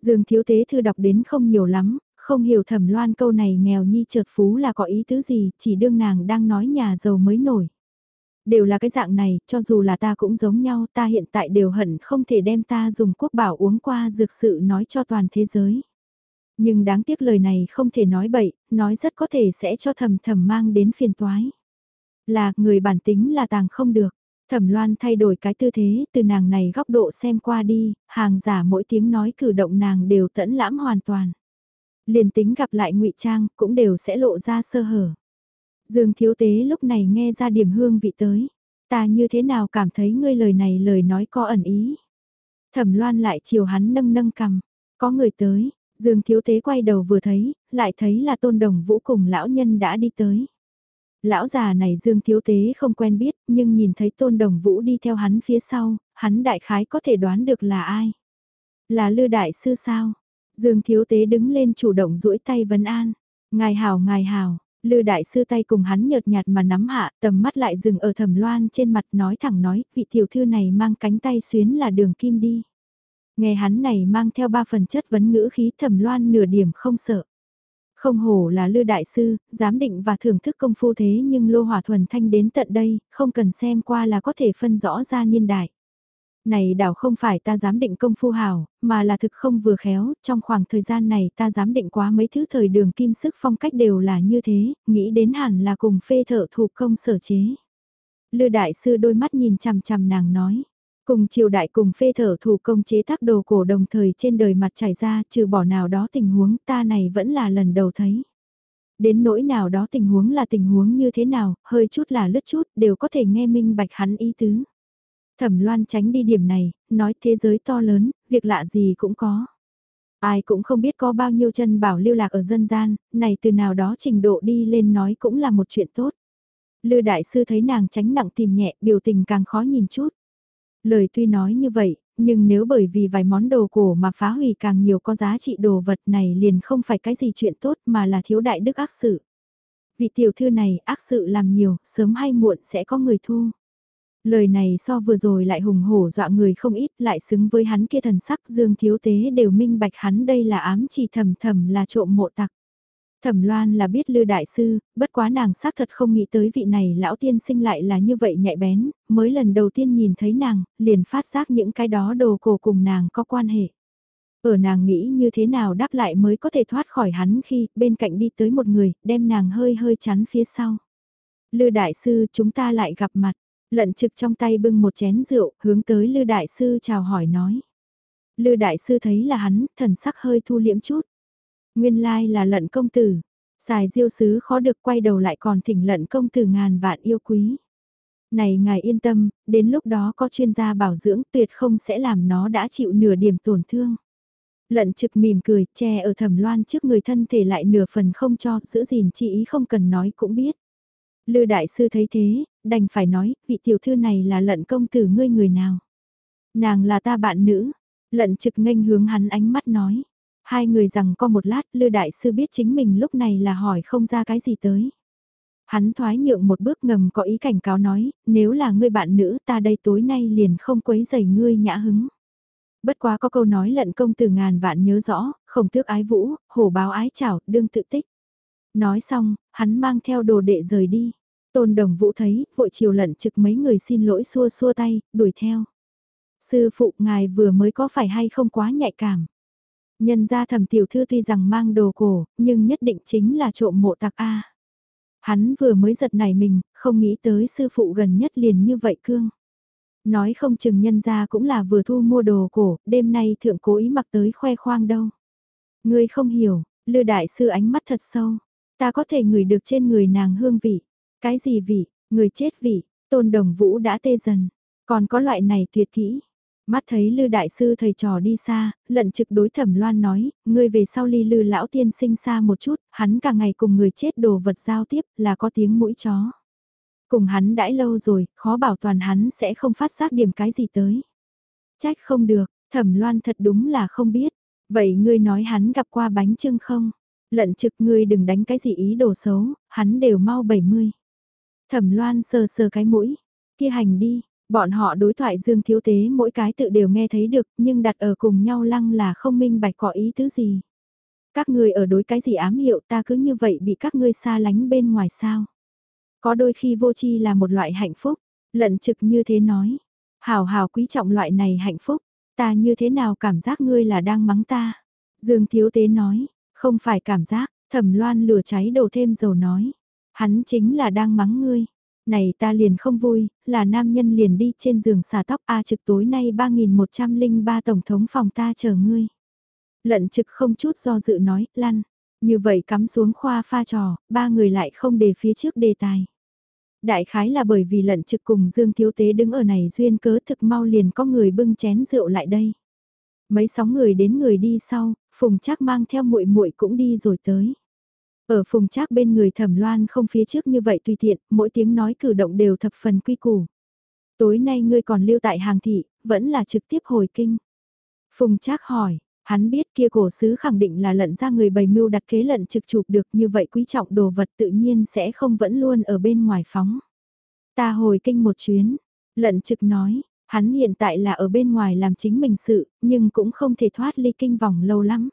Dương thiếu tế thư đọc đến không nhiều lắm, không hiểu thẩm loan câu này nghèo nhi trượt phú là có ý tứ gì, chỉ đương nàng đang nói nhà giàu mới nổi. Đều là cái dạng này, cho dù là ta cũng giống nhau, ta hiện tại đều hận không thể đem ta dùng quốc bảo uống qua dược sự nói cho toàn thế giới. Nhưng đáng tiếc lời này không thể nói bậy, nói rất có thể sẽ cho thầm thầm mang đến phiền toái. Là, người bản tính là tàng không được. Thẩm Loan thay đổi cái tư thế, từ nàng này góc độ xem qua đi, hàng giả mỗi tiếng nói cử động nàng đều tẫn lãm hoàn toàn. Liền tính gặp lại ngụy Trang, cũng đều sẽ lộ ra sơ hở. Dương Thiếu Tế lúc này nghe ra điểm hương vị tới. Ta như thế nào cảm thấy ngươi lời này lời nói có ẩn ý. Thẩm Loan lại chiều hắn nâng nâng cầm. Có người tới, Dương Thiếu Tế quay đầu vừa thấy, lại thấy là Tôn Đồng Vũ cùng lão nhân đã đi tới. Lão già này Dương Thiếu Tế không quen biết, nhưng nhìn thấy Tôn Đồng Vũ đi theo hắn phía sau, hắn đại khái có thể đoán được là ai. Là Lư Đại Sư sao? Dương Thiếu Tế đứng lên chủ động duỗi tay vấn an. Ngài hào ngài hào, Lư đại sư tay cùng hắn nhợt nhạt mà nắm hạ, tầm mắt lại dừng ở thẩm loan trên mặt nói thẳng nói, vị tiểu thư này mang cánh tay xuyến là đường kim đi. Nghe hắn này mang theo ba phần chất vấn ngữ khí thẩm loan nửa điểm không sợ. Không hổ là lư đại sư, giám định và thưởng thức công phu thế nhưng lô hỏa thuần thanh đến tận đây, không cần xem qua là có thể phân rõ ra niên đại. Này đảo không phải ta dám định công phu hảo, mà là thực không vừa khéo, trong khoảng thời gian này ta dám định quá mấy thứ thời đường kim sức phong cách đều là như thế, nghĩ đến hẳn là cùng phê thợ thủ công sở chế. Lư đại sư đôi mắt nhìn chằm chằm nàng nói, cùng triều đại cùng phê thở thủ công chế tác đồ cổ đồng thời trên đời mặt trải ra trừ bỏ nào đó tình huống ta này vẫn là lần đầu thấy. Đến nỗi nào đó tình huống là tình huống như thế nào, hơi chút là lướt chút đều có thể nghe minh bạch hắn ý tứ. Thẩm loan tránh đi điểm này, nói thế giới to lớn, việc lạ gì cũng có. Ai cũng không biết có bao nhiêu chân bảo lưu lạc ở dân gian, này từ nào đó trình độ đi lên nói cũng là một chuyện tốt. Lư đại sư thấy nàng tránh nặng tìm nhẹ, biểu tình càng khó nhìn chút. Lời tuy nói như vậy, nhưng nếu bởi vì vài món đồ cổ mà phá hủy càng nhiều có giá trị đồ vật này liền không phải cái gì chuyện tốt mà là thiếu đại đức ác sự. Vị tiểu thư này ác sự làm nhiều, sớm hay muộn sẽ có người thu. Lời này so vừa rồi lại hùng hổ dọa người không ít lại xứng với hắn kia thần sắc dương thiếu tế đều minh bạch hắn đây là ám chỉ thầm thầm là trộm mộ tặc. Thẩm Loan là biết Lư Đại Sư, bất quá nàng xác thật không nghĩ tới vị này lão tiên sinh lại là như vậy nhạy bén, mới lần đầu tiên nhìn thấy nàng, liền phát giác những cái đó đồ cổ cùng nàng có quan hệ. Ở nàng nghĩ như thế nào đáp lại mới có thể thoát khỏi hắn khi bên cạnh đi tới một người, đem nàng hơi hơi chắn phía sau. Lư Đại Sư chúng ta lại gặp mặt, Lận trực trong tay bưng một chén rượu, hướng tới Lư Đại Sư chào hỏi nói. Lư Đại Sư thấy là hắn, thần sắc hơi thu liễm chút. Nguyên lai là lận công tử. Xài diêu sứ khó được quay đầu lại còn thỉnh lận công tử ngàn vạn yêu quý. Này ngài yên tâm, đến lúc đó có chuyên gia bảo dưỡng tuyệt không sẽ làm nó đã chịu nửa điểm tổn thương. Lận trực mỉm cười, che ở thẩm loan trước người thân thể lại nửa phần không cho, giữ gìn chi ý không cần nói cũng biết. Lư đại sư thấy thế, đành phải nói, vị tiểu thư này là lận công tử ngươi người nào. Nàng là ta bạn nữ, lận trực nghênh hướng hắn ánh mắt nói. Hai người rằng có một lát Lư đại sư biết chính mình lúc này là hỏi không ra cái gì tới. Hắn thoái nhượng một bước ngầm có ý cảnh cáo nói, nếu là ngươi bạn nữ ta đây tối nay liền không quấy giày ngươi nhã hứng. Bất quá có câu nói lận công từ ngàn vạn nhớ rõ, không thước ái vũ, hổ báo ái chảo, đương tự tích. Nói xong, hắn mang theo đồ đệ rời đi. Tôn đồng vũ thấy, vội chiều lận trực mấy người xin lỗi xua xua tay, đuổi theo. Sư phụ ngài vừa mới có phải hay không quá nhạy cảm. Nhân ra thầm tiểu thư tuy rằng mang đồ cổ, nhưng nhất định chính là trộm mộ tạc A. Hắn vừa mới giật này mình, không nghĩ tới sư phụ gần nhất liền như vậy cương. Nói không chừng nhân ra cũng là vừa thu mua đồ cổ, đêm nay thượng cố ý mặc tới khoe khoang đâu. Ngươi không hiểu, lư đại sư ánh mắt thật sâu, ta có thể ngửi được trên người nàng hương vị. Cái gì vị, người chết vị, tôn đồng vũ đã tê dần, còn có loại này tuyệt kỹ. Mắt thấy Lư đại sư thầy trò đi xa, lận trực đối thẩm loan nói, ngươi về sau ly Lư lão tiên sinh xa một chút, hắn cả ngày cùng người chết đồ vật giao tiếp là có tiếng mũi chó. Cùng hắn đãi lâu rồi, khó bảo toàn hắn sẽ không phát giác điểm cái gì tới. Trách không được, thẩm loan thật đúng là không biết. Vậy ngươi nói hắn gặp qua bánh trưng không? Lận trực ngươi đừng đánh cái gì ý đồ xấu, hắn đều mau 70. Thẩm loan sờ sờ cái mũi, kia hành đi, bọn họ đối thoại dương thiếu tế mỗi cái tự đều nghe thấy được nhưng đặt ở cùng nhau lăng là không minh bạch có ý tứ gì. Các ngươi ở đối cái gì ám hiệu ta cứ như vậy bị các ngươi xa lánh bên ngoài sao. Có đôi khi vô chi là một loại hạnh phúc, lận trực như thế nói. Hào hào quý trọng loại này hạnh phúc, ta như thế nào cảm giác ngươi là đang mắng ta. Dương thiếu tế nói, không phải cảm giác, thẩm loan lửa cháy đổ thêm dầu nói. Hắn chính là đang mắng ngươi. Này ta liền không vui, là nam nhân liền đi trên giường xả tóc A trực tối nay 3103 tổng thống phòng ta chờ ngươi. Lận trực không chút do dự nói, lăn. Như vậy cắm xuống khoa pha trò, ba người lại không để phía trước đề tài. Đại khái là bởi vì lận trực cùng Dương Thiếu Tế đứng ở này duyên cớ thực mau liền có người bưng chén rượu lại đây. Mấy sóng người đến người đi sau, Phùng chắc mang theo muội muội cũng đi rồi tới. Ở phùng trác bên người thẩm loan không phía trước như vậy tùy tiện, mỗi tiếng nói cử động đều thập phần quy củ. Tối nay ngươi còn lưu tại hàng thị, vẫn là trực tiếp hồi kinh. Phùng trác hỏi, Hắn biết kia cổ sứ khẳng định là lận ra người bày mưu đặt kế lận trực chụp được như vậy quý trọng đồ vật tự nhiên sẽ không vẫn luôn ở bên ngoài phóng. Ta hồi kinh một chuyến, lận trực nói, hắn hiện tại là ở bên ngoài làm chính mình sự, nhưng cũng không thể thoát ly kinh vòng lâu lắm.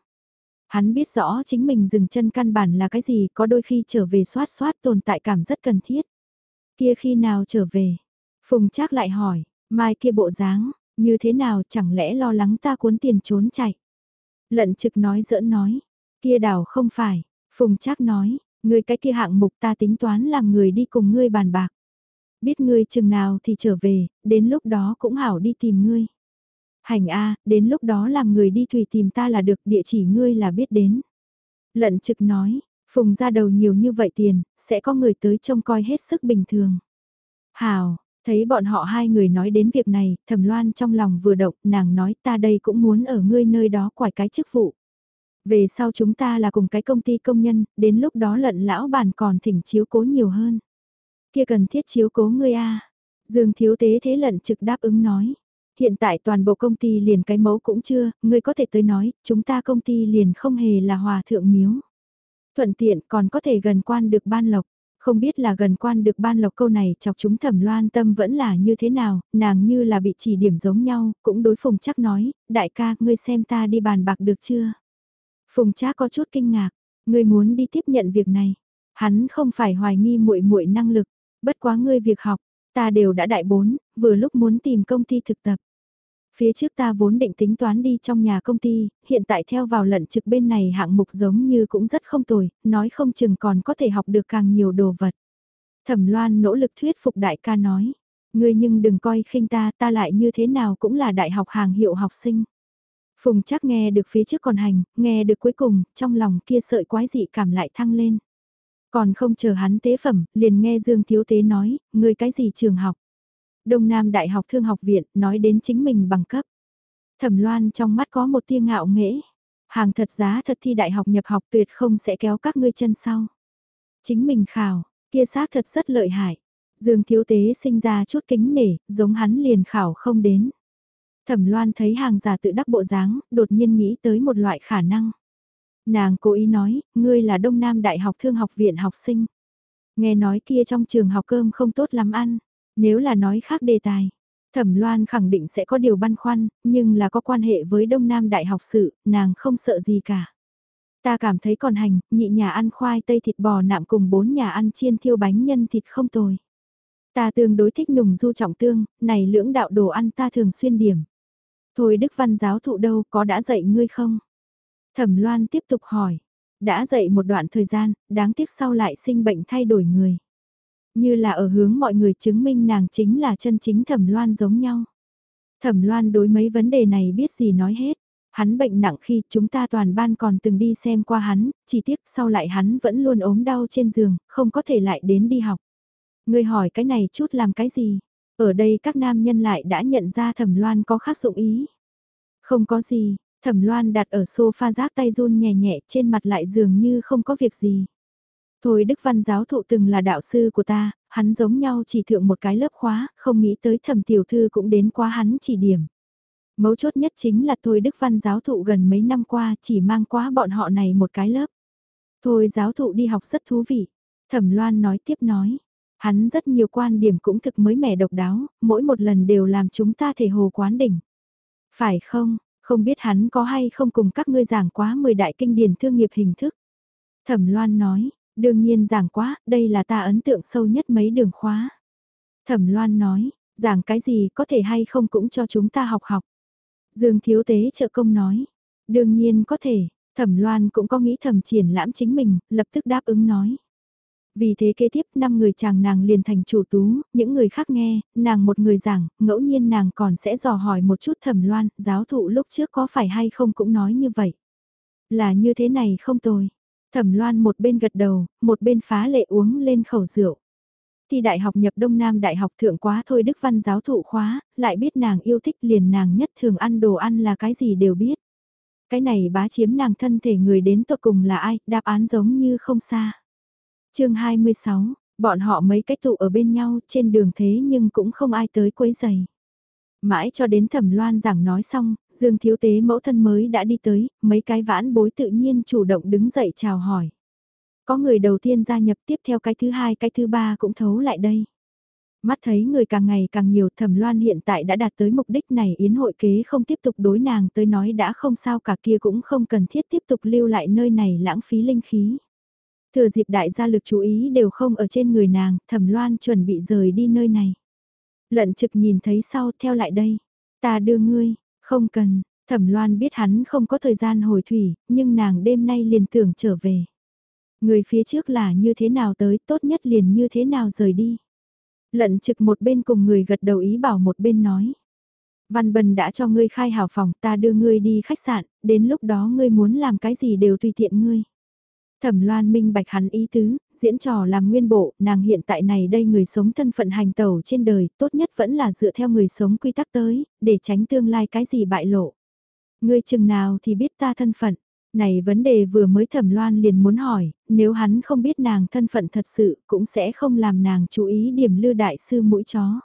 Hắn biết rõ chính mình dừng chân căn bản là cái gì có đôi khi trở về soát soát tồn tại cảm rất cần thiết. Kia khi nào trở về? Phùng Trác lại hỏi, mai kia bộ dáng, như thế nào chẳng lẽ lo lắng ta cuốn tiền trốn chạy? Lận trực nói giỡn nói, kia đảo không phải, Phùng Trác nói, người cái kia hạng mục ta tính toán làm người đi cùng ngươi bàn bạc. Biết ngươi chừng nào thì trở về, đến lúc đó cũng hảo đi tìm ngươi. Hành A, đến lúc đó làm người đi thủy tìm ta là được địa chỉ ngươi là biết đến. Lận trực nói, Phùng ra đầu nhiều như vậy tiền, sẽ có người tới trông coi hết sức bình thường. Hào, thấy bọn họ hai người nói đến việc này, thẩm loan trong lòng vừa động, nàng nói ta đây cũng muốn ở ngươi nơi đó quải cái chức vụ. Về sau chúng ta là cùng cái công ty công nhân, đến lúc đó lận lão bàn còn thỉnh chiếu cố nhiều hơn. Kia cần thiết chiếu cố ngươi a Dương thiếu tế thế lận trực đáp ứng nói. Hiện tại toàn bộ công ty liền cái mẫu cũng chưa, ngươi có thể tới nói, chúng ta công ty liền không hề là hòa thượng miếu. Thuận tiện còn có thể gần quan được ban lộc. Không biết là gần quan được ban lộc câu này chọc chúng thẩm loan tâm vẫn là như thế nào, nàng như là bị chỉ điểm giống nhau, cũng đối phùng chắc nói, đại ca, ngươi xem ta đi bàn bạc được chưa? Phùng chắc có chút kinh ngạc, ngươi muốn đi tiếp nhận việc này. Hắn không phải hoài nghi muội muội năng lực, bất quá ngươi việc học, ta đều đã đại bốn, vừa lúc muốn tìm công ty thực tập. Phía trước ta vốn định tính toán đi trong nhà công ty, hiện tại theo vào lận trực bên này hạng mục giống như cũng rất không tồi, nói không chừng còn có thể học được càng nhiều đồ vật. Thẩm Loan nỗ lực thuyết phục đại ca nói, ngươi nhưng đừng coi khinh ta, ta lại như thế nào cũng là đại học hàng hiệu học sinh. Phùng chắc nghe được phía trước còn hành, nghe được cuối cùng, trong lòng kia sợi quái dị cảm lại thăng lên. Còn không chờ hắn tế phẩm, liền nghe Dương Thiếu Tế nói, ngươi cái gì trường học? Đông Nam Đại học Thương học viện nói đến chính mình bằng cấp. Thẩm Loan trong mắt có một tia ngạo nghễ. Hàng thật giá thật thi đại học nhập học tuyệt không sẽ kéo các ngươi chân sau. Chính mình khảo, kia xác thật rất lợi hại. Dương Thiếu Tế sinh ra chút kính nể, giống hắn liền khảo không đến. Thẩm Loan thấy hàng giả tự đắc bộ dáng, đột nhiên nghĩ tới một loại khả năng. Nàng cố ý nói, ngươi là Đông Nam Đại học Thương học viện học sinh. Nghe nói kia trong trường học cơm không tốt lắm ăn. Nếu là nói khác đề tài, Thẩm Loan khẳng định sẽ có điều băn khoăn, nhưng là có quan hệ với Đông Nam Đại học sự, nàng không sợ gì cả. Ta cảm thấy còn hành, nhị nhà ăn khoai tây thịt bò nạm cùng bốn nhà ăn chiên thiêu bánh nhân thịt không tồi. Ta tương đối thích nùng du trọng tương, này lưỡng đạo đồ ăn ta thường xuyên điểm. Thôi Đức Văn giáo thụ đâu có đã dạy ngươi không? Thẩm Loan tiếp tục hỏi. Đã dạy một đoạn thời gian, đáng tiếc sau lại sinh bệnh thay đổi người. Như là ở hướng mọi người chứng minh nàng chính là chân chính thẩm loan giống nhau. Thẩm loan đối mấy vấn đề này biết gì nói hết. Hắn bệnh nặng khi chúng ta toàn ban còn từng đi xem qua hắn, chỉ tiếc sau lại hắn vẫn luôn ốm đau trên giường, không có thể lại đến đi học. Người hỏi cái này chút làm cái gì? Ở đây các nam nhân lại đã nhận ra thẩm loan có khác dụng ý. Không có gì, thẩm loan đặt ở sofa rác tay run nhẹ nhẹ trên mặt lại dường như không có việc gì. Thôi Đức Văn giáo thụ từng là đạo sư của ta, hắn giống nhau chỉ thượng một cái lớp khóa, không nghĩ tới thẩm tiểu thư cũng đến qua hắn chỉ điểm. Mấu chốt nhất chính là Thôi Đức Văn giáo thụ gần mấy năm qua chỉ mang qua bọn họ này một cái lớp. Thôi giáo thụ đi học rất thú vị. Thẩm Loan nói tiếp nói. Hắn rất nhiều quan điểm cũng thực mới mẻ độc đáo, mỗi một lần đều làm chúng ta thể hồ quán đỉnh. Phải không, không biết hắn có hay không cùng các ngươi giảng quá 10 đại kinh điển thương nghiệp hình thức. Thẩm Loan nói, Đương nhiên giảng quá, đây là ta ấn tượng sâu nhất mấy đường khóa. Thẩm Loan nói, giảng cái gì có thể hay không cũng cho chúng ta học học. Dương Thiếu Tế trợ công nói, đương nhiên có thể, Thẩm Loan cũng có nghĩ thầm triển lãm chính mình, lập tức đáp ứng nói. Vì thế kế tiếp năm người chàng nàng liền thành chủ tú, những người khác nghe, nàng một người giảng, ngẫu nhiên nàng còn sẽ dò hỏi một chút thẩm loan, giáo thụ lúc trước có phải hay không cũng nói như vậy. Là như thế này không tôi, Thẩm Loan một bên gật đầu, một bên phá lệ uống lên khẩu rượu. Thì đại học nhập Đông Nam Đại học thượng quá thôi Đức Văn giáo thụ khóa, lại biết nàng yêu thích liền nàng nhất thường ăn đồ ăn là cái gì đều biết. Cái này bá chiếm nàng thân thể người đến tột cùng là ai, đáp án giống như không xa. chương 26, bọn họ mấy cách tụ ở bên nhau trên đường thế nhưng cũng không ai tới quấy giày. Mãi cho đến thẩm loan giảng nói xong, Dương Thiếu Tế mẫu thân mới đã đi tới, mấy cái vãn bối tự nhiên chủ động đứng dậy chào hỏi. Có người đầu tiên gia nhập tiếp theo cái thứ hai cái thứ ba cũng thấu lại đây. Mắt thấy người càng ngày càng nhiều thẩm loan hiện tại đã đạt tới mục đích này yến hội kế không tiếp tục đối nàng tới nói đã không sao cả kia cũng không cần thiết tiếp tục lưu lại nơi này lãng phí linh khí. Thừa dịp đại gia lực chú ý đều không ở trên người nàng, thẩm loan chuẩn bị rời đi nơi này. Lận trực nhìn thấy sau theo lại đây. Ta đưa ngươi, không cần, thẩm loan biết hắn không có thời gian hồi thủy, nhưng nàng đêm nay liền tưởng trở về. Người phía trước là như thế nào tới, tốt nhất liền như thế nào rời đi. Lận trực một bên cùng người gật đầu ý bảo một bên nói. Văn Bần đã cho ngươi khai hào phòng, ta đưa ngươi đi khách sạn, đến lúc đó ngươi muốn làm cái gì đều tùy tiện ngươi. Thẩm Loan minh bạch hắn ý tứ, diễn trò làm nguyên bộ, nàng hiện tại này đây người sống thân phận hành tẩu trên đời, tốt nhất vẫn là dựa theo người sống quy tắc tới, để tránh tương lai cái gì bại lộ. Ngươi chừng nào thì biết ta thân phận, này vấn đề vừa mới thẩm loan liền muốn hỏi, nếu hắn không biết nàng thân phận thật sự cũng sẽ không làm nàng chú ý điểm lưu đại sư mũi chó.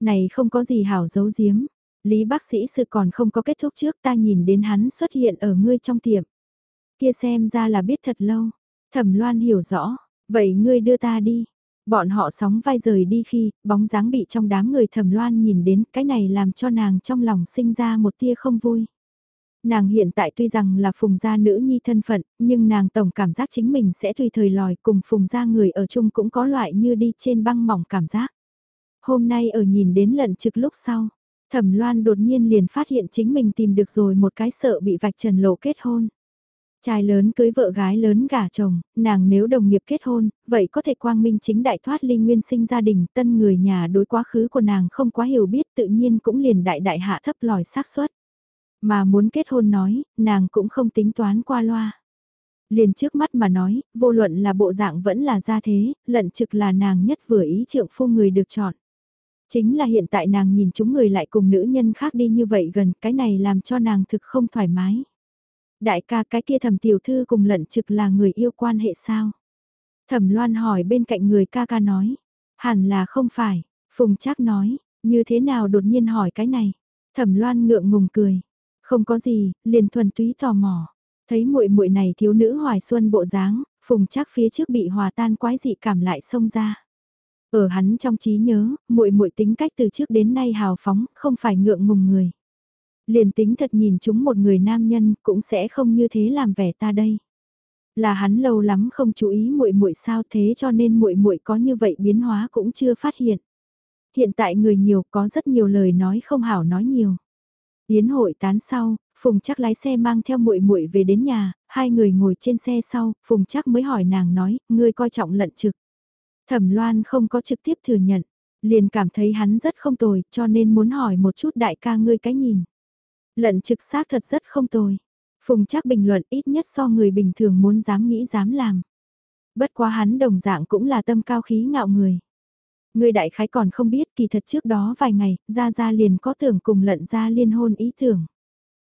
Này không có gì hảo giấu giếm, lý bác sĩ sự còn không có kết thúc trước ta nhìn đến hắn xuất hiện ở ngươi trong tiệm. Kia xem ra là biết thật lâu, thẩm loan hiểu rõ, vậy ngươi đưa ta đi. Bọn họ sóng vai rời đi khi, bóng dáng bị trong đám người thẩm loan nhìn đến, cái này làm cho nàng trong lòng sinh ra một tia không vui. Nàng hiện tại tuy rằng là phùng gia nữ nhi thân phận, nhưng nàng tổng cảm giác chính mình sẽ tùy thời lòi cùng phùng gia người ở chung cũng có loại như đi trên băng mỏng cảm giác. Hôm nay ở nhìn đến lận trực lúc sau, thẩm loan đột nhiên liền phát hiện chính mình tìm được rồi một cái sợ bị vạch trần lộ kết hôn. Trai lớn cưới vợ gái lớn gả chồng, nàng nếu đồng nghiệp kết hôn, vậy có thể quang minh chính đại thoát ly nguyên sinh gia đình, tân người nhà đối quá khứ của nàng không quá hiểu biết tự nhiên cũng liền đại đại hạ thấp lòi xác suất mà muốn kết hôn nói, nàng cũng không tính toán qua loa. Liền trước mắt mà nói, vô luận là bộ dạng vẫn là gia thế, lận trực là nàng nhất vừa ý trượng phu người được chọn. Chính là hiện tại nàng nhìn chúng người lại cùng nữ nhân khác đi như vậy gần, cái này làm cho nàng thực không thoải mái. Đại ca cái kia thẩm tiểu thư cùng lận trực là người yêu quan hệ sao? Thẩm loan hỏi bên cạnh người ca ca nói. Hẳn là không phải, Phùng chắc nói, như thế nào đột nhiên hỏi cái này? Thẩm loan ngượng ngùng cười, không có gì, liền thuần túy tò mò. Thấy muội muội này thiếu nữ hoài xuân bộ dáng, phùng chắc phía trước bị hòa tan quái dị cảm lại xông ra. Ở hắn trong trí nhớ, muội muội tính cách từ trước đến nay hào phóng, không phải ngượng ngùng người. Liền tính thật nhìn chúng một người nam nhân cũng sẽ không như thế làm vẻ ta đây. Là hắn lâu lắm không chú ý muội muội sao thế cho nên muội muội có như vậy biến hóa cũng chưa phát hiện. Hiện tại người nhiều có rất nhiều lời nói không hảo nói nhiều. Yến hội tán sau, Phùng chắc lái xe mang theo muội muội về đến nhà, hai người ngồi trên xe sau, Phùng chắc mới hỏi nàng nói, ngươi coi trọng lận trực. Thẩm Loan không có trực tiếp thừa nhận, liền cảm thấy hắn rất không tồi, cho nên muốn hỏi một chút đại ca ngươi cái nhìn. Lận trực xác thật rất không tồi. Phùng chắc bình luận ít nhất so người bình thường muốn dám nghĩ dám làm. Bất quá hắn đồng dạng cũng là tâm cao khí ngạo người. Người đại khái còn không biết kỳ thật trước đó vài ngày, Gia Gia liền có tưởng cùng lận gia liên hôn ý tưởng.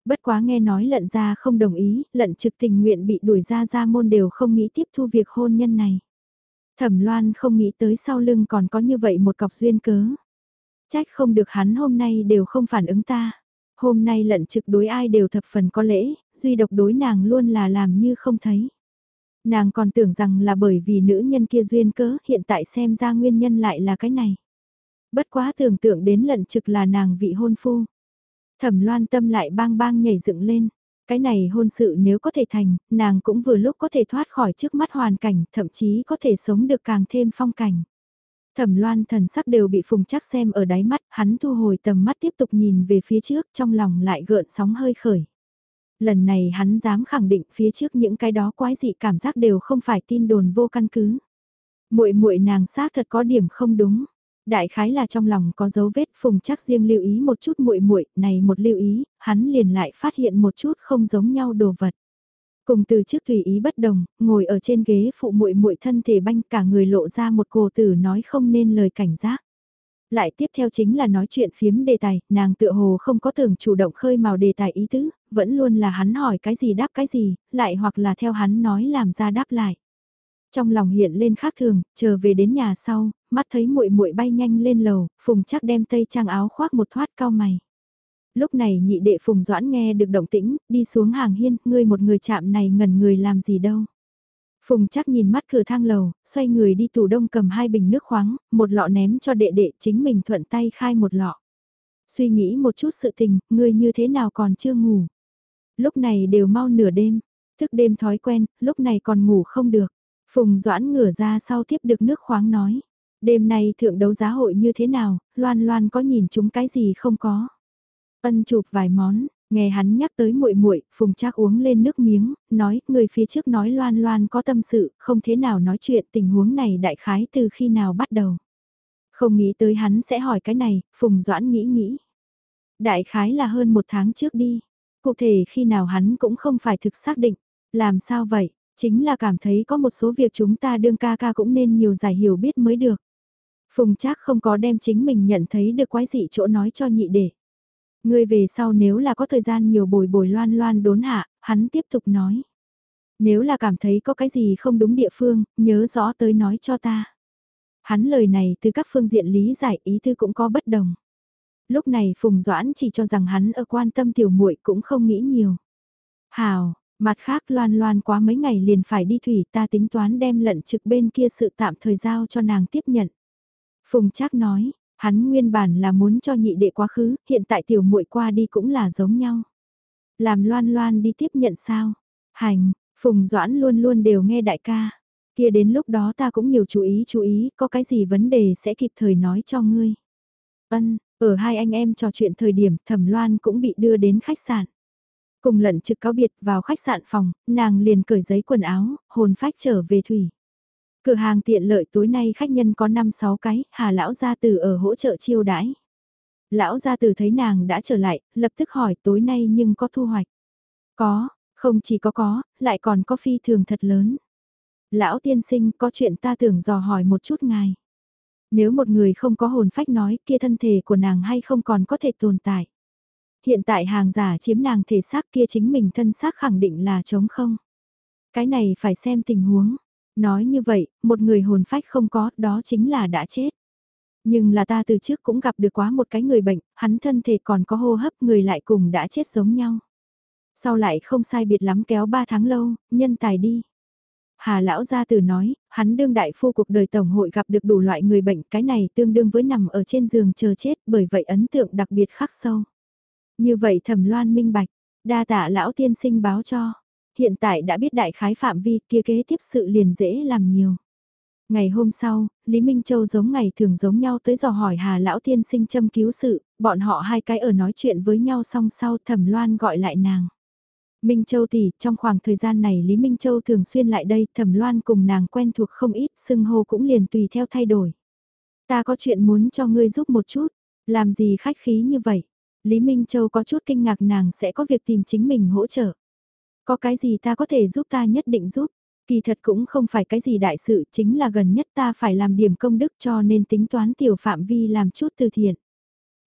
Bất quá nghe nói lận gia không đồng ý, lận trực tình nguyện bị đuổi ra gia môn đều không nghĩ tiếp thu việc hôn nhân này. Thẩm Loan không nghĩ tới sau lưng còn có như vậy một cọc duyên cớ. Trách không được hắn hôm nay đều không phản ứng ta. Hôm nay lận trực đối ai đều thập phần có lễ, duy độc đối nàng luôn là làm như không thấy. Nàng còn tưởng rằng là bởi vì nữ nhân kia duyên cớ, hiện tại xem ra nguyên nhân lại là cái này. Bất quá tưởng tượng đến lận trực là nàng vị hôn phu. Thẩm loan tâm lại bang bang nhảy dựng lên. Cái này hôn sự nếu có thể thành, nàng cũng vừa lúc có thể thoát khỏi trước mắt hoàn cảnh, thậm chí có thể sống được càng thêm phong cảnh. Thẩm loan thần sắc đều bị phùng chắc xem ở đáy mắt, hắn thu hồi tầm mắt tiếp tục nhìn về phía trước, trong lòng lại gợn sóng hơi khởi. Lần này hắn dám khẳng định phía trước những cái đó quái dị cảm giác đều không phải tin đồn vô căn cứ. Muội muội nàng xác thật có điểm không đúng. Đại khái là trong lòng có dấu vết phùng chắc riêng lưu ý một chút muội muội này một lưu ý, hắn liền lại phát hiện một chút không giống nhau đồ vật. Cùng từ trước tùy ý bất đồng, ngồi ở trên ghế phụ muội muội thân thể banh cả người lộ ra một cổ tử nói không nên lời cảnh giác. Lại tiếp theo chính là nói chuyện phiếm đề tài, nàng tựa hồ không có tưởng chủ động khơi màu đề tài ý tứ, vẫn luôn là hắn hỏi cái gì đáp cái gì, lại hoặc là theo hắn nói làm ra đáp lại. Trong lòng hiện lên khác thường, chờ về đến nhà sau, mắt thấy muội muội bay nhanh lên lầu, Phùng chắc đem tây trang áo khoác một thoát cao mày. Lúc này nhị đệ Phùng Doãn nghe được động tĩnh, đi xuống hàng hiên, ngươi một người chạm này ngẩn người làm gì đâu. Phùng chắc nhìn mắt cửa thang lầu, xoay người đi tủ đông cầm hai bình nước khoáng, một lọ ném cho đệ đệ chính mình thuận tay khai một lọ. Suy nghĩ một chút sự tình, ngươi như thế nào còn chưa ngủ. Lúc này đều mau nửa đêm, thức đêm thói quen, lúc này còn ngủ không được. Phùng Doãn ngửa ra sau tiếp được nước khoáng nói. Đêm nay thượng đấu giá hội như thế nào, loan loan có nhìn chúng cái gì không có. Ân chụp vài món, nghe hắn nhắc tới muội muội, Phùng Trác uống lên nước miếng, nói, người phía trước nói loan loan có tâm sự, không thế nào nói chuyện tình huống này đại khái từ khi nào bắt đầu. Không nghĩ tới hắn sẽ hỏi cái này, Phùng Doãn nghĩ nghĩ. Đại khái là hơn một tháng trước đi, cụ thể khi nào hắn cũng không phải thực xác định, làm sao vậy, chính là cảm thấy có một số việc chúng ta đương ca ca cũng nên nhiều giải hiểu biết mới được. Phùng Trác không có đem chính mình nhận thấy được quái dị chỗ nói cho nhị để. Ngươi về sau nếu là có thời gian nhiều bồi bồi loan loan đốn hạ, hắn tiếp tục nói. Nếu là cảm thấy có cái gì không đúng địa phương, nhớ rõ tới nói cho ta. Hắn lời này từ các phương diện lý giải ý tư cũng có bất đồng. Lúc này Phùng Doãn chỉ cho rằng hắn ở quan tâm tiểu muội cũng không nghĩ nhiều. Hào, mặt khác loan loan quá mấy ngày liền phải đi thủy ta tính toán đem lận trực bên kia sự tạm thời giao cho nàng tiếp nhận. Phùng Trác nói, hắn nguyên bản là muốn cho nhị đệ quá khứ, hiện tại tiểu muội qua đi cũng là giống nhau. Làm loan loan đi tiếp nhận sao? Hành, Phùng Doãn luôn luôn đều nghe đại ca. Kia đến lúc đó ta cũng nhiều chú ý chú ý, có cái gì vấn đề sẽ kịp thời nói cho ngươi. Ân, ở hai anh em trò chuyện thời điểm thẩm loan cũng bị đưa đến khách sạn. Cùng lận trực cáo biệt vào khách sạn phòng, nàng liền cởi giấy quần áo, hồn phách trở về thủy. Cửa hàng tiện lợi tối nay khách nhân có 5-6 cái, hà lão gia tử ở hỗ trợ chiêu đãi. Lão gia tử thấy nàng đã trở lại, lập tức hỏi tối nay nhưng có thu hoạch. Có, không chỉ có có, lại còn có phi thường thật lớn. Lão tiên sinh có chuyện ta tưởng dò hỏi một chút ngài. Nếu một người không có hồn phách nói kia thân thể của nàng hay không còn có thể tồn tại. Hiện tại hàng giả chiếm nàng thể xác kia chính mình thân xác khẳng định là chống không. Cái này phải xem tình huống. Nói như vậy, một người hồn phách không có, đó chính là đã chết. Nhưng là ta từ trước cũng gặp được quá một cái người bệnh, hắn thân thể còn có hô hấp người lại cùng đã chết giống nhau. Sau lại không sai biệt lắm kéo 3 tháng lâu, nhân tài đi. Hà lão gia tử nói, hắn đương đại phu cuộc đời tổng hội gặp được đủ loại người bệnh, cái này tương đương với nằm ở trên giường chờ chết, bởi vậy ấn tượng đặc biệt khắc sâu. Như vậy thẩm loan minh bạch, đa tạ lão tiên sinh báo cho, hiện tại đã biết đại khái phạm vi kia kế tiếp sự liền dễ làm nhiều. Ngày hôm sau, Lý Minh Châu giống ngày thường giống nhau tới dò hỏi Hà Lão Tiên sinh châm cứu sự, bọn họ hai cái ở nói chuyện với nhau song sau thẩm loan gọi lại nàng. Minh Châu tỷ, trong khoảng thời gian này Lý Minh Châu thường xuyên lại đây, Thẩm Loan cùng nàng quen thuộc không ít, xưng hô cũng liền tùy theo thay đổi. Ta có chuyện muốn cho ngươi giúp một chút, làm gì khách khí như vậy? Lý Minh Châu có chút kinh ngạc nàng sẽ có việc tìm chính mình hỗ trợ. Có cái gì ta có thể giúp ta nhất định giúp, kỳ thật cũng không phải cái gì đại sự, chính là gần nhất ta phải làm điểm công đức cho nên tính toán tiểu phạm vi làm chút từ thiện.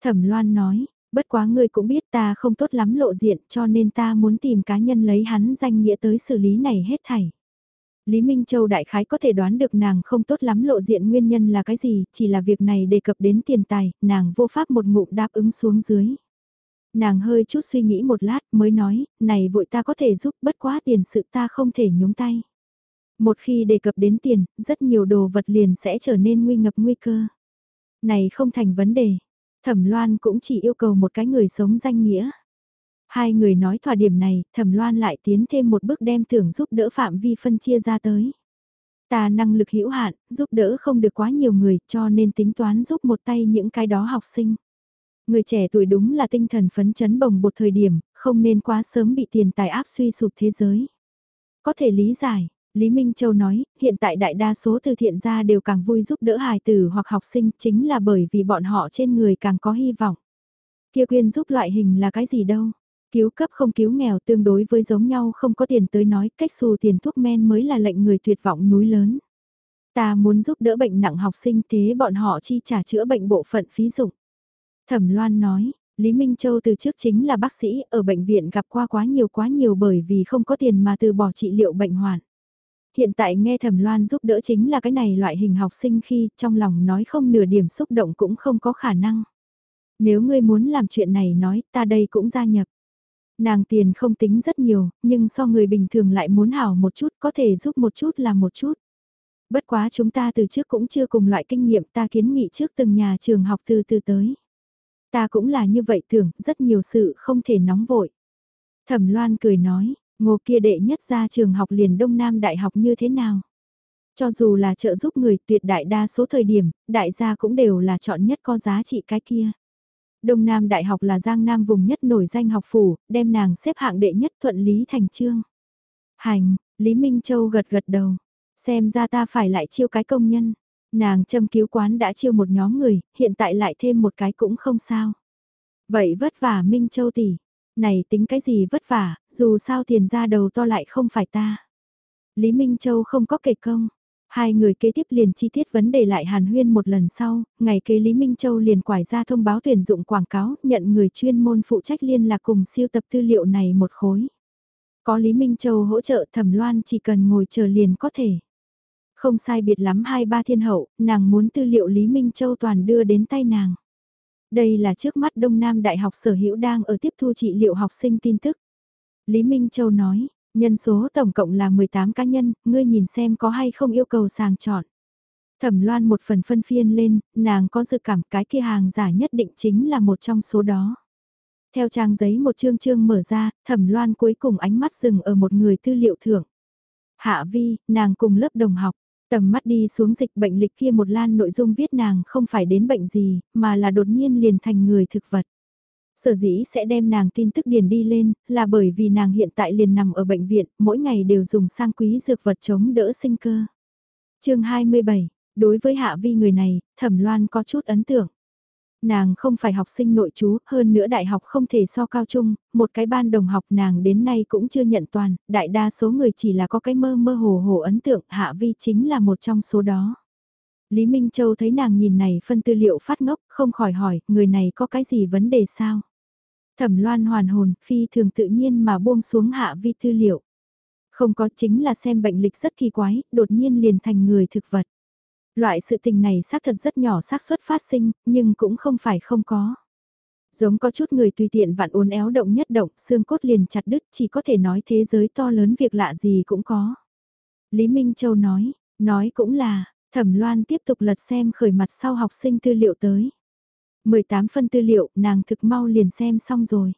Thẩm Loan nói, Bất quá ngươi cũng biết ta không tốt lắm lộ diện cho nên ta muốn tìm cá nhân lấy hắn danh nghĩa tới xử lý này hết thảy. Lý Minh Châu đại khái có thể đoán được nàng không tốt lắm lộ diện nguyên nhân là cái gì, chỉ là việc này đề cập đến tiền tài, nàng vô pháp một ngụm đáp ứng xuống dưới. Nàng hơi chút suy nghĩ một lát mới nói, này vội ta có thể giúp bất quá tiền sự ta không thể nhúng tay. Một khi đề cập đến tiền, rất nhiều đồ vật liền sẽ trở nên nguy ngập nguy cơ. Này không thành vấn đề, Thẩm Loan cũng chỉ yêu cầu một cái người sống danh nghĩa. Hai người nói thỏa điểm này, Thẩm Loan lại tiến thêm một bước đem thưởng giúp đỡ phạm vi phân chia ra tới. Ta năng lực hữu hạn, giúp đỡ không được quá nhiều người, cho nên tính toán giúp một tay những cái đó học sinh. Người trẻ tuổi đúng là tinh thần phấn chấn bồng bột thời điểm, không nên quá sớm bị tiền tài áp suy sụp thế giới. Có thể lý giải, Lý Minh Châu nói, hiện tại đại đa số từ thiện gia đều càng vui giúp đỡ hài tử hoặc học sinh chính là bởi vì bọn họ trên người càng có hy vọng. Kia quyên giúp loại hình là cái gì đâu? Cứu cấp không cứu nghèo tương đối với giống nhau không có tiền tới nói cách xù tiền thuốc men mới là lệnh người tuyệt vọng núi lớn. Ta muốn giúp đỡ bệnh nặng học sinh thế bọn họ chi trả chữa bệnh bộ phận phí dụng. Thẩm Loan nói, Lý Minh Châu từ trước chính là bác sĩ ở bệnh viện gặp qua quá nhiều quá nhiều bởi vì không có tiền mà từ bỏ trị liệu bệnh hoạn. Hiện tại nghe thẩm loan giúp đỡ chính là cái này loại hình học sinh khi trong lòng nói không nửa điểm xúc động cũng không có khả năng. Nếu ngươi muốn làm chuyện này nói ta đây cũng gia nhập. Nàng tiền không tính rất nhiều, nhưng so người bình thường lại muốn hảo một chút có thể giúp một chút là một chút. Bất quá chúng ta từ trước cũng chưa cùng loại kinh nghiệm ta kiến nghị trước từng nhà trường học từ từ tới. Ta cũng là như vậy tưởng, rất nhiều sự không thể nóng vội. Thẩm Loan cười nói, ngô kia đệ nhất ra trường học liền Đông Nam Đại học như thế nào? Cho dù là trợ giúp người tuyệt đại đa số thời điểm, đại gia cũng đều là chọn nhất có giá trị cái kia. Đông Nam Đại học là Giang Nam vùng nhất nổi danh học phủ, đem nàng xếp hạng đệ nhất thuận lý thành trương. Hành, Lý Minh Châu gật gật đầu, xem ra ta phải lại chiêu cái công nhân. Nàng châm cứu quán đã chiêu một nhóm người, hiện tại lại thêm một cái cũng không sao. Vậy vất vả Minh Châu tỷ, này tính cái gì vất vả, dù sao tiền ra đầu to lại không phải ta. Lý Minh Châu không có kể công. Hai người kế tiếp liền chi tiết vấn đề lại hàn huyên một lần sau, ngày kế Lý Minh Châu liền quải ra thông báo tuyển dụng quảng cáo, nhận người chuyên môn phụ trách liên lạc cùng siêu tập tư liệu này một khối. Có Lý Minh Châu hỗ trợ thẩm loan chỉ cần ngồi chờ liền có thể. Không sai biệt lắm hai ba thiên hậu, nàng muốn tư liệu Lý Minh Châu toàn đưa đến tay nàng. Đây là trước mắt Đông Nam Đại học Sở Hữu đang ở tiếp thu trị liệu học sinh tin tức. Lý Minh Châu nói, nhân số tổng cộng là 18 cá nhân, ngươi nhìn xem có hay không yêu cầu sàng chọn. Thẩm loan một phần phân phiên lên, nàng có dự cảm cái kia hàng giả nhất định chính là một trong số đó. Theo trang giấy một chương chương mở ra, thẩm loan cuối cùng ánh mắt dừng ở một người tư liệu thưởng. Hạ vi, nàng cùng lớp đồng học, Tầm mắt đi xuống dịch bệnh lịch kia một lan nội dung viết nàng không phải đến bệnh gì, mà là đột nhiên liền thành người thực vật. Sở dĩ sẽ đem nàng tin tức điền đi lên, là bởi vì nàng hiện tại liền nằm ở bệnh viện, mỗi ngày đều dùng sang quý dược vật chống đỡ sinh cơ. chương 27, đối với hạ vi người này, thẩm loan có chút ấn tượng. Nàng không phải học sinh nội chú, hơn nữa đại học không thể so cao trung, một cái ban đồng học nàng đến nay cũng chưa nhận toàn, đại đa số người chỉ là có cái mơ mơ hồ hồ ấn tượng, Hạ Vi chính là một trong số đó. Lý Minh Châu thấy nàng nhìn này phân tư liệu phát ngốc, không khỏi hỏi, người này có cái gì vấn đề sao? Thẩm loan hoàn hồn, phi thường tự nhiên mà buông xuống Hạ Vi tư liệu. Không có chính là xem bệnh lịch rất kỳ quái, đột nhiên liền thành người thực vật. Loại sự tình này xác thật rất nhỏ xác suất phát sinh, nhưng cũng không phải không có. Giống có chút người tùy tiện vặn uốn éo động nhất động, xương cốt liền chặt đứt, chỉ có thể nói thế giới to lớn việc lạ gì cũng có. Lý Minh Châu nói, nói cũng là, Thẩm Loan tiếp tục lật xem khởi mặt sau học sinh tư liệu tới. 18 phân tư liệu, nàng thực mau liền xem xong rồi.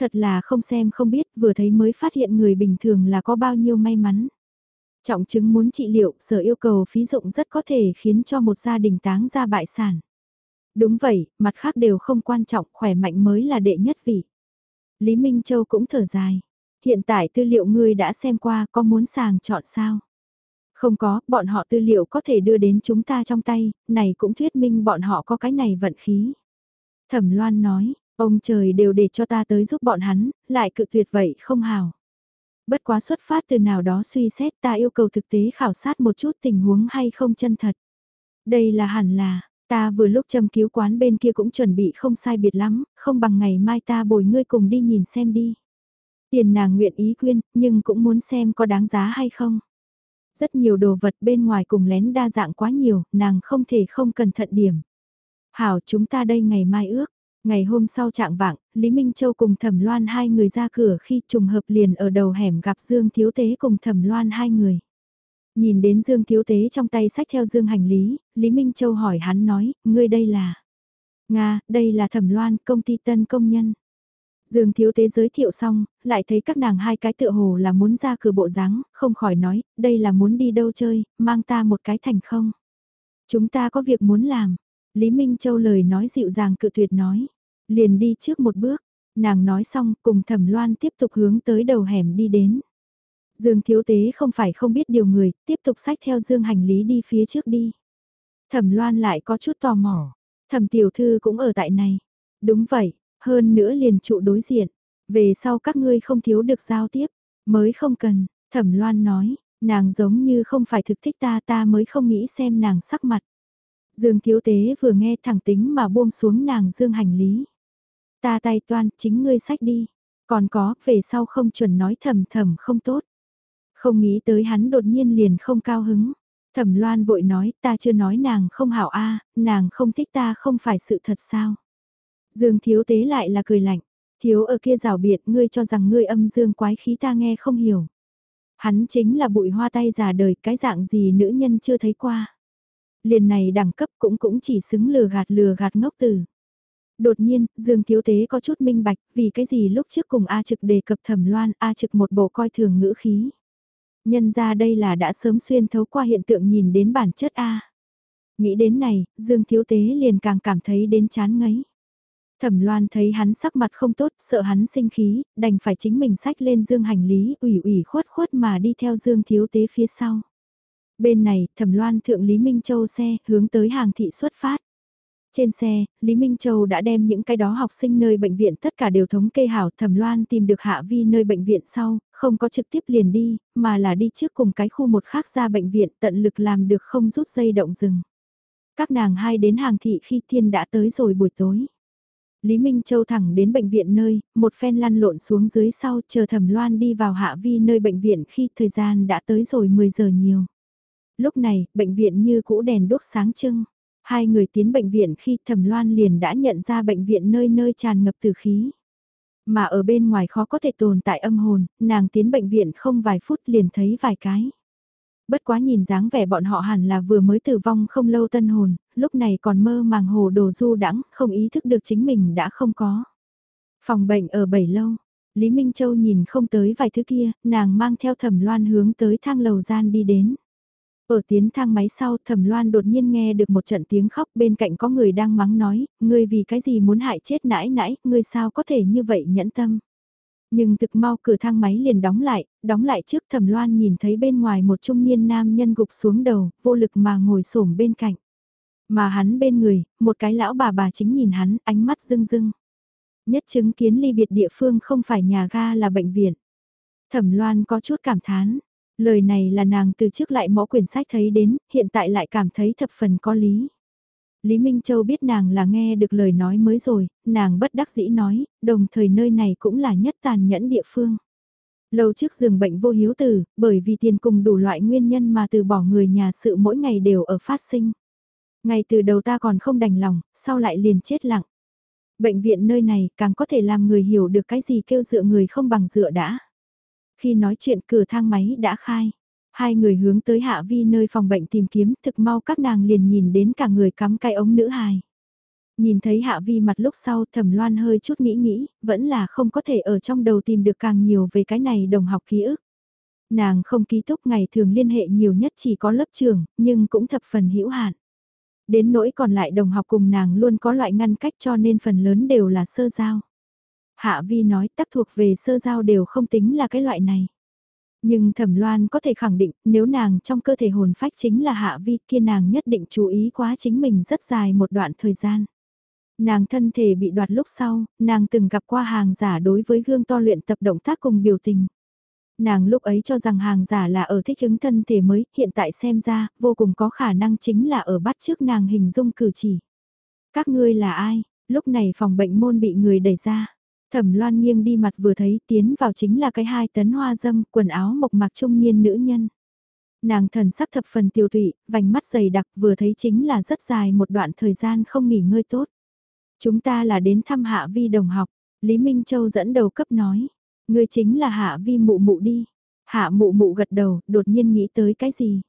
Thật là không xem không biết, vừa thấy mới phát hiện người bình thường là có bao nhiêu may mắn. Trọng chứng muốn trị liệu, sở yêu cầu phí dụng rất có thể khiến cho một gia đình táng ra bại sản. Đúng vậy, mặt khác đều không quan trọng, khỏe mạnh mới là đệ nhất vị. Lý Minh Châu cũng thở dài. Hiện tại tư liệu ngươi đã xem qua, có muốn sàng chọn sao? Không có, bọn họ tư liệu có thể đưa đến chúng ta trong tay, này cũng thuyết minh bọn họ có cái này vận khí. Thẩm Loan nói, ông trời đều để cho ta tới giúp bọn hắn, lại cự tuyệt vậy không hào. Bất quá xuất phát từ nào đó suy xét ta yêu cầu thực tế khảo sát một chút tình huống hay không chân thật. Đây là hẳn là, ta vừa lúc châm cứu quán bên kia cũng chuẩn bị không sai biệt lắm, không bằng ngày mai ta bồi ngươi cùng đi nhìn xem đi. Tiền nàng nguyện ý quyên, nhưng cũng muốn xem có đáng giá hay không. Rất nhiều đồ vật bên ngoài cùng lén đa dạng quá nhiều, nàng không thể không cẩn thận điểm. Hảo chúng ta đây ngày mai ước, Ngày hôm sau trạng vạng, Lý Minh Châu cùng Thẩm Loan hai người ra cửa khi trùng hợp liền ở đầu hẻm gặp Dương Thiếu Tế cùng Thẩm Loan hai người. Nhìn đến Dương Thiếu Tế trong tay sách theo Dương hành lý, Lý Minh Châu hỏi hắn nói, ngươi đây là... Nga, đây là Thẩm Loan, công ty tân công nhân. Dương Thiếu Tế giới thiệu xong, lại thấy các nàng hai cái tựa hồ là muốn ra cửa bộ dáng không khỏi nói, đây là muốn đi đâu chơi, mang ta một cái thành không. Chúng ta có việc muốn làm. Lý Minh Châu lời nói dịu dàng cự tuyệt nói. Liền đi trước một bước, nàng nói xong cùng thẩm loan tiếp tục hướng tới đầu hẻm đi đến. Dương thiếu tế không phải không biết điều người, tiếp tục sách theo dương hành lý đi phía trước đi. Thẩm loan lại có chút tò mò, thẩm tiểu thư cũng ở tại này. Đúng vậy, hơn nữa liền trụ đối diện, về sau các ngươi không thiếu được giao tiếp, mới không cần, thẩm loan nói, nàng giống như không phải thực thích ta ta mới không nghĩ xem nàng sắc mặt. Dương thiếu tế vừa nghe thẳng tính mà buông xuống nàng dương hành lý. Ta tay toan, chính ngươi sách đi. Còn có, về sau không chuẩn nói thầm thầm không tốt. Không nghĩ tới hắn đột nhiên liền không cao hứng. Thẩm Loan vội nói ta chưa nói nàng không hảo a nàng không thích ta không phải sự thật sao. Dương thiếu tế lại là cười lạnh, thiếu ở kia rào biệt ngươi cho rằng ngươi âm dương quái khí ta nghe không hiểu. Hắn chính là bụi hoa tay già đời cái dạng gì nữ nhân chưa thấy qua. Liền này đẳng cấp cũng cũng chỉ xứng lừa gạt lừa gạt ngốc tử. Đột nhiên, Dương Thiếu Tế có chút minh bạch, vì cái gì lúc trước cùng A Trực đề cập thẩm loan, A Trực một bộ coi thường ngữ khí. Nhân ra đây là đã sớm xuyên thấu qua hiện tượng nhìn đến bản chất A. Nghĩ đến này, Dương Thiếu Tế liền càng cảm thấy đến chán ngấy. Thẩm Loan thấy hắn sắc mặt không tốt, sợ hắn sinh khí, đành phải chính mình sách lên dương hành lý, ủy ủy khuất khuất mà đi theo Dương Thiếu Tế phía sau. Bên này, Thẩm Loan thượng Lý Minh Châu xe, hướng tới hàng thị xuất phát. Trên xe, Lý Minh Châu đã đem những cái đó học sinh nơi bệnh viện tất cả đều thống kê hảo thẩm loan tìm được Hạ Vi nơi bệnh viện sau, không có trực tiếp liền đi, mà là đi trước cùng cái khu một khác ra bệnh viện tận lực làm được không rút dây động rừng. Các nàng hai đến hàng thị khi thiên đã tới rồi buổi tối. Lý Minh Châu thẳng đến bệnh viện nơi, một phen lăn lộn xuống dưới sau chờ thẩm loan đi vào Hạ Vi nơi bệnh viện khi thời gian đã tới rồi 10 giờ nhiều. Lúc này, bệnh viện như cũ đèn đốt sáng trưng. Hai người tiến bệnh viện khi thẩm loan liền đã nhận ra bệnh viện nơi nơi tràn ngập từ khí. Mà ở bên ngoài khó có thể tồn tại âm hồn, nàng tiến bệnh viện không vài phút liền thấy vài cái. Bất quá nhìn dáng vẻ bọn họ hẳn là vừa mới tử vong không lâu tân hồn, lúc này còn mơ màng hồ đồ du đãng không ý thức được chính mình đã không có. Phòng bệnh ở bảy lâu, Lý Minh Châu nhìn không tới vài thứ kia, nàng mang theo thẩm loan hướng tới thang lầu gian đi đến. Ở tiến thang máy sau thẩm loan đột nhiên nghe được một trận tiếng khóc bên cạnh có người đang mắng nói, ngươi vì cái gì muốn hại chết nãi nãi, ngươi sao có thể như vậy nhẫn tâm. Nhưng thực mau cửa thang máy liền đóng lại, đóng lại trước thẩm loan nhìn thấy bên ngoài một trung niên nam nhân gục xuống đầu, vô lực mà ngồi xổm bên cạnh. Mà hắn bên người, một cái lão bà bà chính nhìn hắn, ánh mắt rưng rưng. Nhất chứng kiến ly biệt địa phương không phải nhà ga là bệnh viện. Thẩm loan có chút cảm thán, Lời này là nàng từ trước lại mõ quyển sách thấy đến, hiện tại lại cảm thấy thập phần có lý. Lý Minh Châu biết nàng là nghe được lời nói mới rồi, nàng bất đắc dĩ nói, đồng thời nơi này cũng là nhất tàn nhẫn địa phương. Lâu trước giường bệnh vô hiếu tử, bởi vì tiền cùng đủ loại nguyên nhân mà từ bỏ người nhà sự mỗi ngày đều ở phát sinh. Ngày từ đầu ta còn không đành lòng, sau lại liền chết lặng. Bệnh viện nơi này càng có thể làm người hiểu được cái gì kêu dựa người không bằng dựa đã. Khi nói chuyện cửa thang máy đã khai. Hai người hướng tới Hạ Vi nơi phòng bệnh tìm kiếm thực mau các nàng liền nhìn đến cả người cắm cái ống nữ hài. Nhìn thấy Hạ Vi mặt lúc sau thẩm loan hơi chút nghĩ nghĩ, vẫn là không có thể ở trong đầu tìm được càng nhiều về cái này đồng học ký ức. Nàng không ký túc ngày thường liên hệ nhiều nhất chỉ có lớp trường, nhưng cũng thập phần hữu hạn. Đến nỗi còn lại đồng học cùng nàng luôn có loại ngăn cách cho nên phần lớn đều là sơ giao. Hạ Vi nói tác thuộc về sơ giao đều không tính là cái loại này. Nhưng Thẩm Loan có thể khẳng định nếu nàng trong cơ thể hồn phách chính là Hạ Vi kia nàng nhất định chú ý quá chính mình rất dài một đoạn thời gian. Nàng thân thể bị đoạt lúc sau, nàng từng gặp qua hàng giả đối với gương to luyện tập động tác cùng biểu tình. Nàng lúc ấy cho rằng hàng giả là ở thích ứng thân thể mới, hiện tại xem ra, vô cùng có khả năng chính là ở bắt trước nàng hình dung cử chỉ. Các ngươi là ai? Lúc này phòng bệnh môn bị người đẩy ra. Thẩm loan nghiêng đi mặt vừa thấy tiến vào chính là cái hai tấn hoa dâm, quần áo mộc mạc trung niên nữ nhân. Nàng thần sắc thập phần tiêu tụy, vành mắt dày đặc vừa thấy chính là rất dài một đoạn thời gian không nghỉ ngơi tốt. Chúng ta là đến thăm Hạ Vi đồng học, Lý Minh Châu dẫn đầu cấp nói. ngươi chính là Hạ Vi mụ mụ đi. Hạ mụ mụ gật đầu, đột nhiên nghĩ tới cái gì.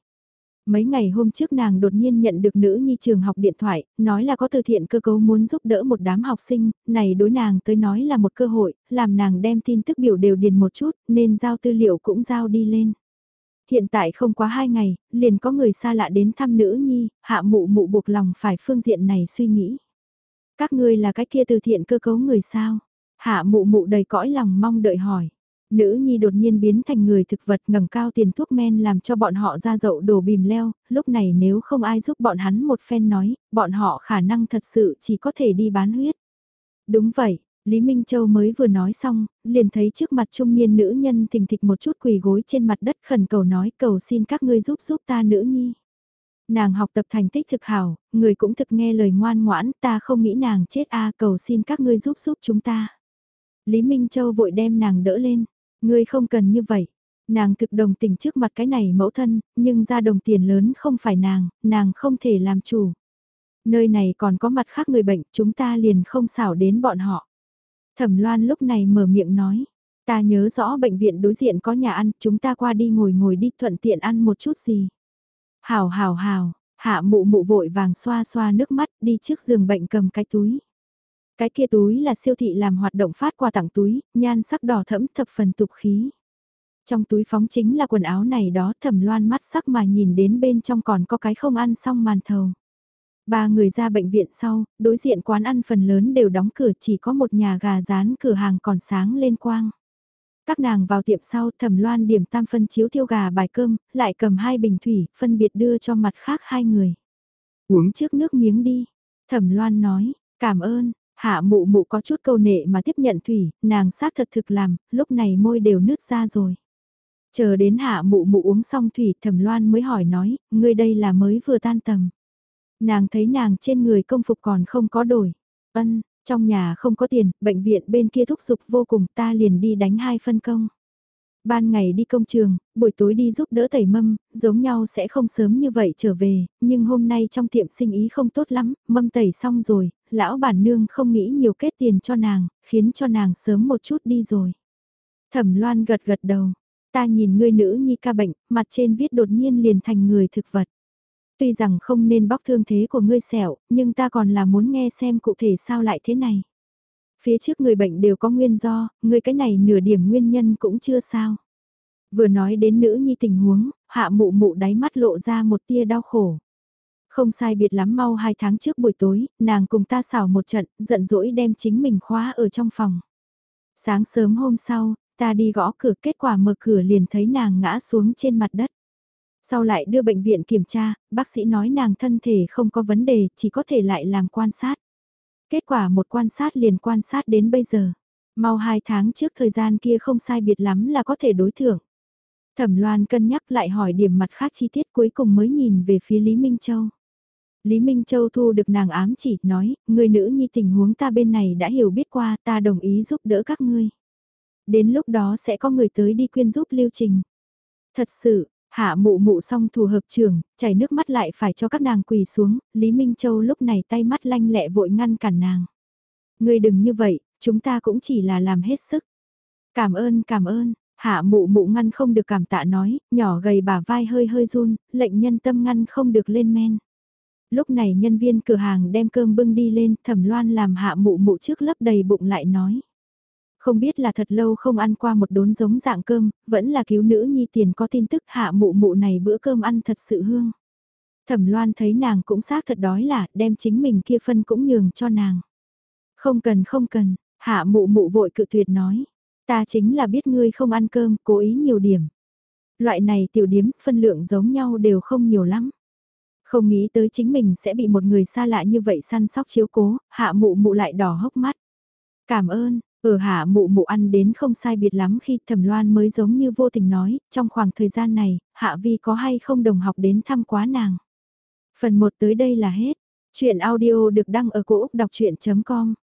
Mấy ngày hôm trước nàng đột nhiên nhận được nữ nhi trường học điện thoại, nói là có từ thiện cơ cấu muốn giúp đỡ một đám học sinh, này đối nàng tới nói là một cơ hội, làm nàng đem tin tức biểu đều điền một chút, nên giao tư liệu cũng giao đi lên. Hiện tại không quá hai ngày, liền có người xa lạ đến thăm nữ nhi, hạ mụ mụ buộc lòng phải phương diện này suy nghĩ. Các ngươi là cái kia từ thiện cơ cấu người sao? Hạ mụ mụ đầy cõi lòng mong đợi hỏi. Nữ nhi đột nhiên biến thành người thực vật ngẩng cao tiền thuốc men làm cho bọn họ ra dậu đổ bìm leo, lúc này nếu không ai giúp bọn hắn một phen nói, bọn họ khả năng thật sự chỉ có thể đi bán huyết. Đúng vậy, Lý Minh Châu mới vừa nói xong, liền thấy trước mặt trung niên nữ nhân thình thịch một chút quỳ gối trên mặt đất khẩn cầu nói cầu xin các ngươi giúp giúp ta nữ nhi. Nàng học tập thành tích thực hảo, người cũng thực nghe lời ngoan ngoãn, ta không nghĩ nàng chết a cầu xin các ngươi giúp giúp chúng ta. Lý Minh Châu vội đem nàng đỡ lên, Ngươi không cần như vậy. Nàng thực đồng tình trước mặt cái này mẫu thân, nhưng ra đồng tiền lớn không phải nàng, nàng không thể làm chủ. Nơi này còn có mặt khác người bệnh, chúng ta liền không xảo đến bọn họ. Thẩm Loan lúc này mở miệng nói, ta nhớ rõ bệnh viện đối diện có nhà ăn, chúng ta qua đi ngồi ngồi đi thuận tiện ăn một chút gì. Hào hào hào, hạ mụ mụ vội vàng xoa xoa nước mắt đi trước giường bệnh cầm cái túi. Cái kia túi là siêu thị làm hoạt động phát quà tặng túi, nhan sắc đỏ thẫm thập phần tục khí. Trong túi phóng chính là quần áo này đó thẩm loan mắt sắc mà nhìn đến bên trong còn có cái không ăn xong màn thầu. Ba người ra bệnh viện sau, đối diện quán ăn phần lớn đều đóng cửa chỉ có một nhà gà rán cửa hàng còn sáng lên quang. Các nàng vào tiệm sau thẩm loan điểm tam phân chiếu thiêu gà bài cơm, lại cầm hai bình thủy, phân biệt đưa cho mặt khác hai người. Uống trước nước miếng đi. Thẩm loan nói, cảm ơn, hạ mụ mụ có chút câu nệ mà tiếp nhận thủy, nàng xác thật thực làm, lúc này môi đều nứt ra rồi. Chờ đến hạ mụ mụ uống xong thủy thẩm loan mới hỏi nói, ngươi đây là mới vừa tan tầm. Nàng thấy nàng trên người công phục còn không có đổi. Ân, trong nhà không có tiền, bệnh viện bên kia thúc giục vô cùng ta liền đi đánh hai phân công. Ban ngày đi công trường, buổi tối đi giúp đỡ tẩy mâm, giống nhau sẽ không sớm như vậy trở về, nhưng hôm nay trong tiệm sinh ý không tốt lắm, mâm tẩy xong rồi, lão bản nương không nghĩ nhiều kết tiền cho nàng, khiến cho nàng sớm một chút đi rồi. Thẩm loan gật gật đầu, ta nhìn ngươi nữ nhi ca bệnh, mặt trên viết đột nhiên liền thành người thực vật. Tuy rằng không nên bóc thương thế của ngươi sẹo, nhưng ta còn là muốn nghe xem cụ thể sao lại thế này. Phía trước người bệnh đều có nguyên do, người cái này nửa điểm nguyên nhân cũng chưa sao. Vừa nói đến nữ nhi tình huống, hạ mụ mụ đáy mắt lộ ra một tia đau khổ. Không sai biệt lắm mau hai tháng trước buổi tối, nàng cùng ta xảo một trận, giận dỗi đem chính mình khóa ở trong phòng. Sáng sớm hôm sau, ta đi gõ cửa kết quả mở cửa liền thấy nàng ngã xuống trên mặt đất. Sau lại đưa bệnh viện kiểm tra, bác sĩ nói nàng thân thể không có vấn đề, chỉ có thể lại làm quan sát. Kết quả một quan sát liền quan sát đến bây giờ. Mau hai tháng trước thời gian kia không sai biệt lắm là có thể đối thưởng. Thẩm Loan cân nhắc lại hỏi điểm mặt khác chi tiết cuối cùng mới nhìn về phía Lý Minh Châu. Lý Minh Châu thu được nàng ám chỉ, nói, người nữ nhi tình huống ta bên này đã hiểu biết qua, ta đồng ý giúp đỡ các ngươi. Đến lúc đó sẽ có người tới đi quyên giúp lưu trình. Thật sự, Hạ mụ mụ xong thù hợp trường, chảy nước mắt lại phải cho các nàng quỳ xuống, Lý Minh Châu lúc này tay mắt lanh lẹ vội ngăn cản nàng. Ngươi đừng như vậy, chúng ta cũng chỉ là làm hết sức. Cảm ơn cảm ơn, hạ mụ mụ ngăn không được cảm tạ nói, nhỏ gầy bà vai hơi hơi run, lệnh nhân tâm ngăn không được lên men. Lúc này nhân viên cửa hàng đem cơm bưng đi lên, thẩm loan làm hạ mụ mụ trước lấp đầy bụng lại nói. Không biết là thật lâu không ăn qua một đốn giống dạng cơm, vẫn là cứu nữ nhi tiền có tin tức hạ mụ mụ này bữa cơm ăn thật sự hương. Thẩm loan thấy nàng cũng xác thật đói là đem chính mình kia phân cũng nhường cho nàng. Không cần không cần, hạ mụ mụ vội cự tuyệt nói. Ta chính là biết ngươi không ăn cơm, cố ý nhiều điểm. Loại này tiểu điếm, phân lượng giống nhau đều không nhiều lắm. Không nghĩ tới chính mình sẽ bị một người xa lạ như vậy săn sóc chiếu cố, hạ mụ mụ lại đỏ hốc mắt. Cảm ơn, ở hạ mụ mụ ăn đến không sai biệt lắm khi thẩm loan mới giống như vô tình nói, trong khoảng thời gian này, hạ vi có hay không đồng học đến thăm quá nàng. Phần 1 tới đây là hết. Chuyện audio được đăng ở cổ Úc đọc chuyện.com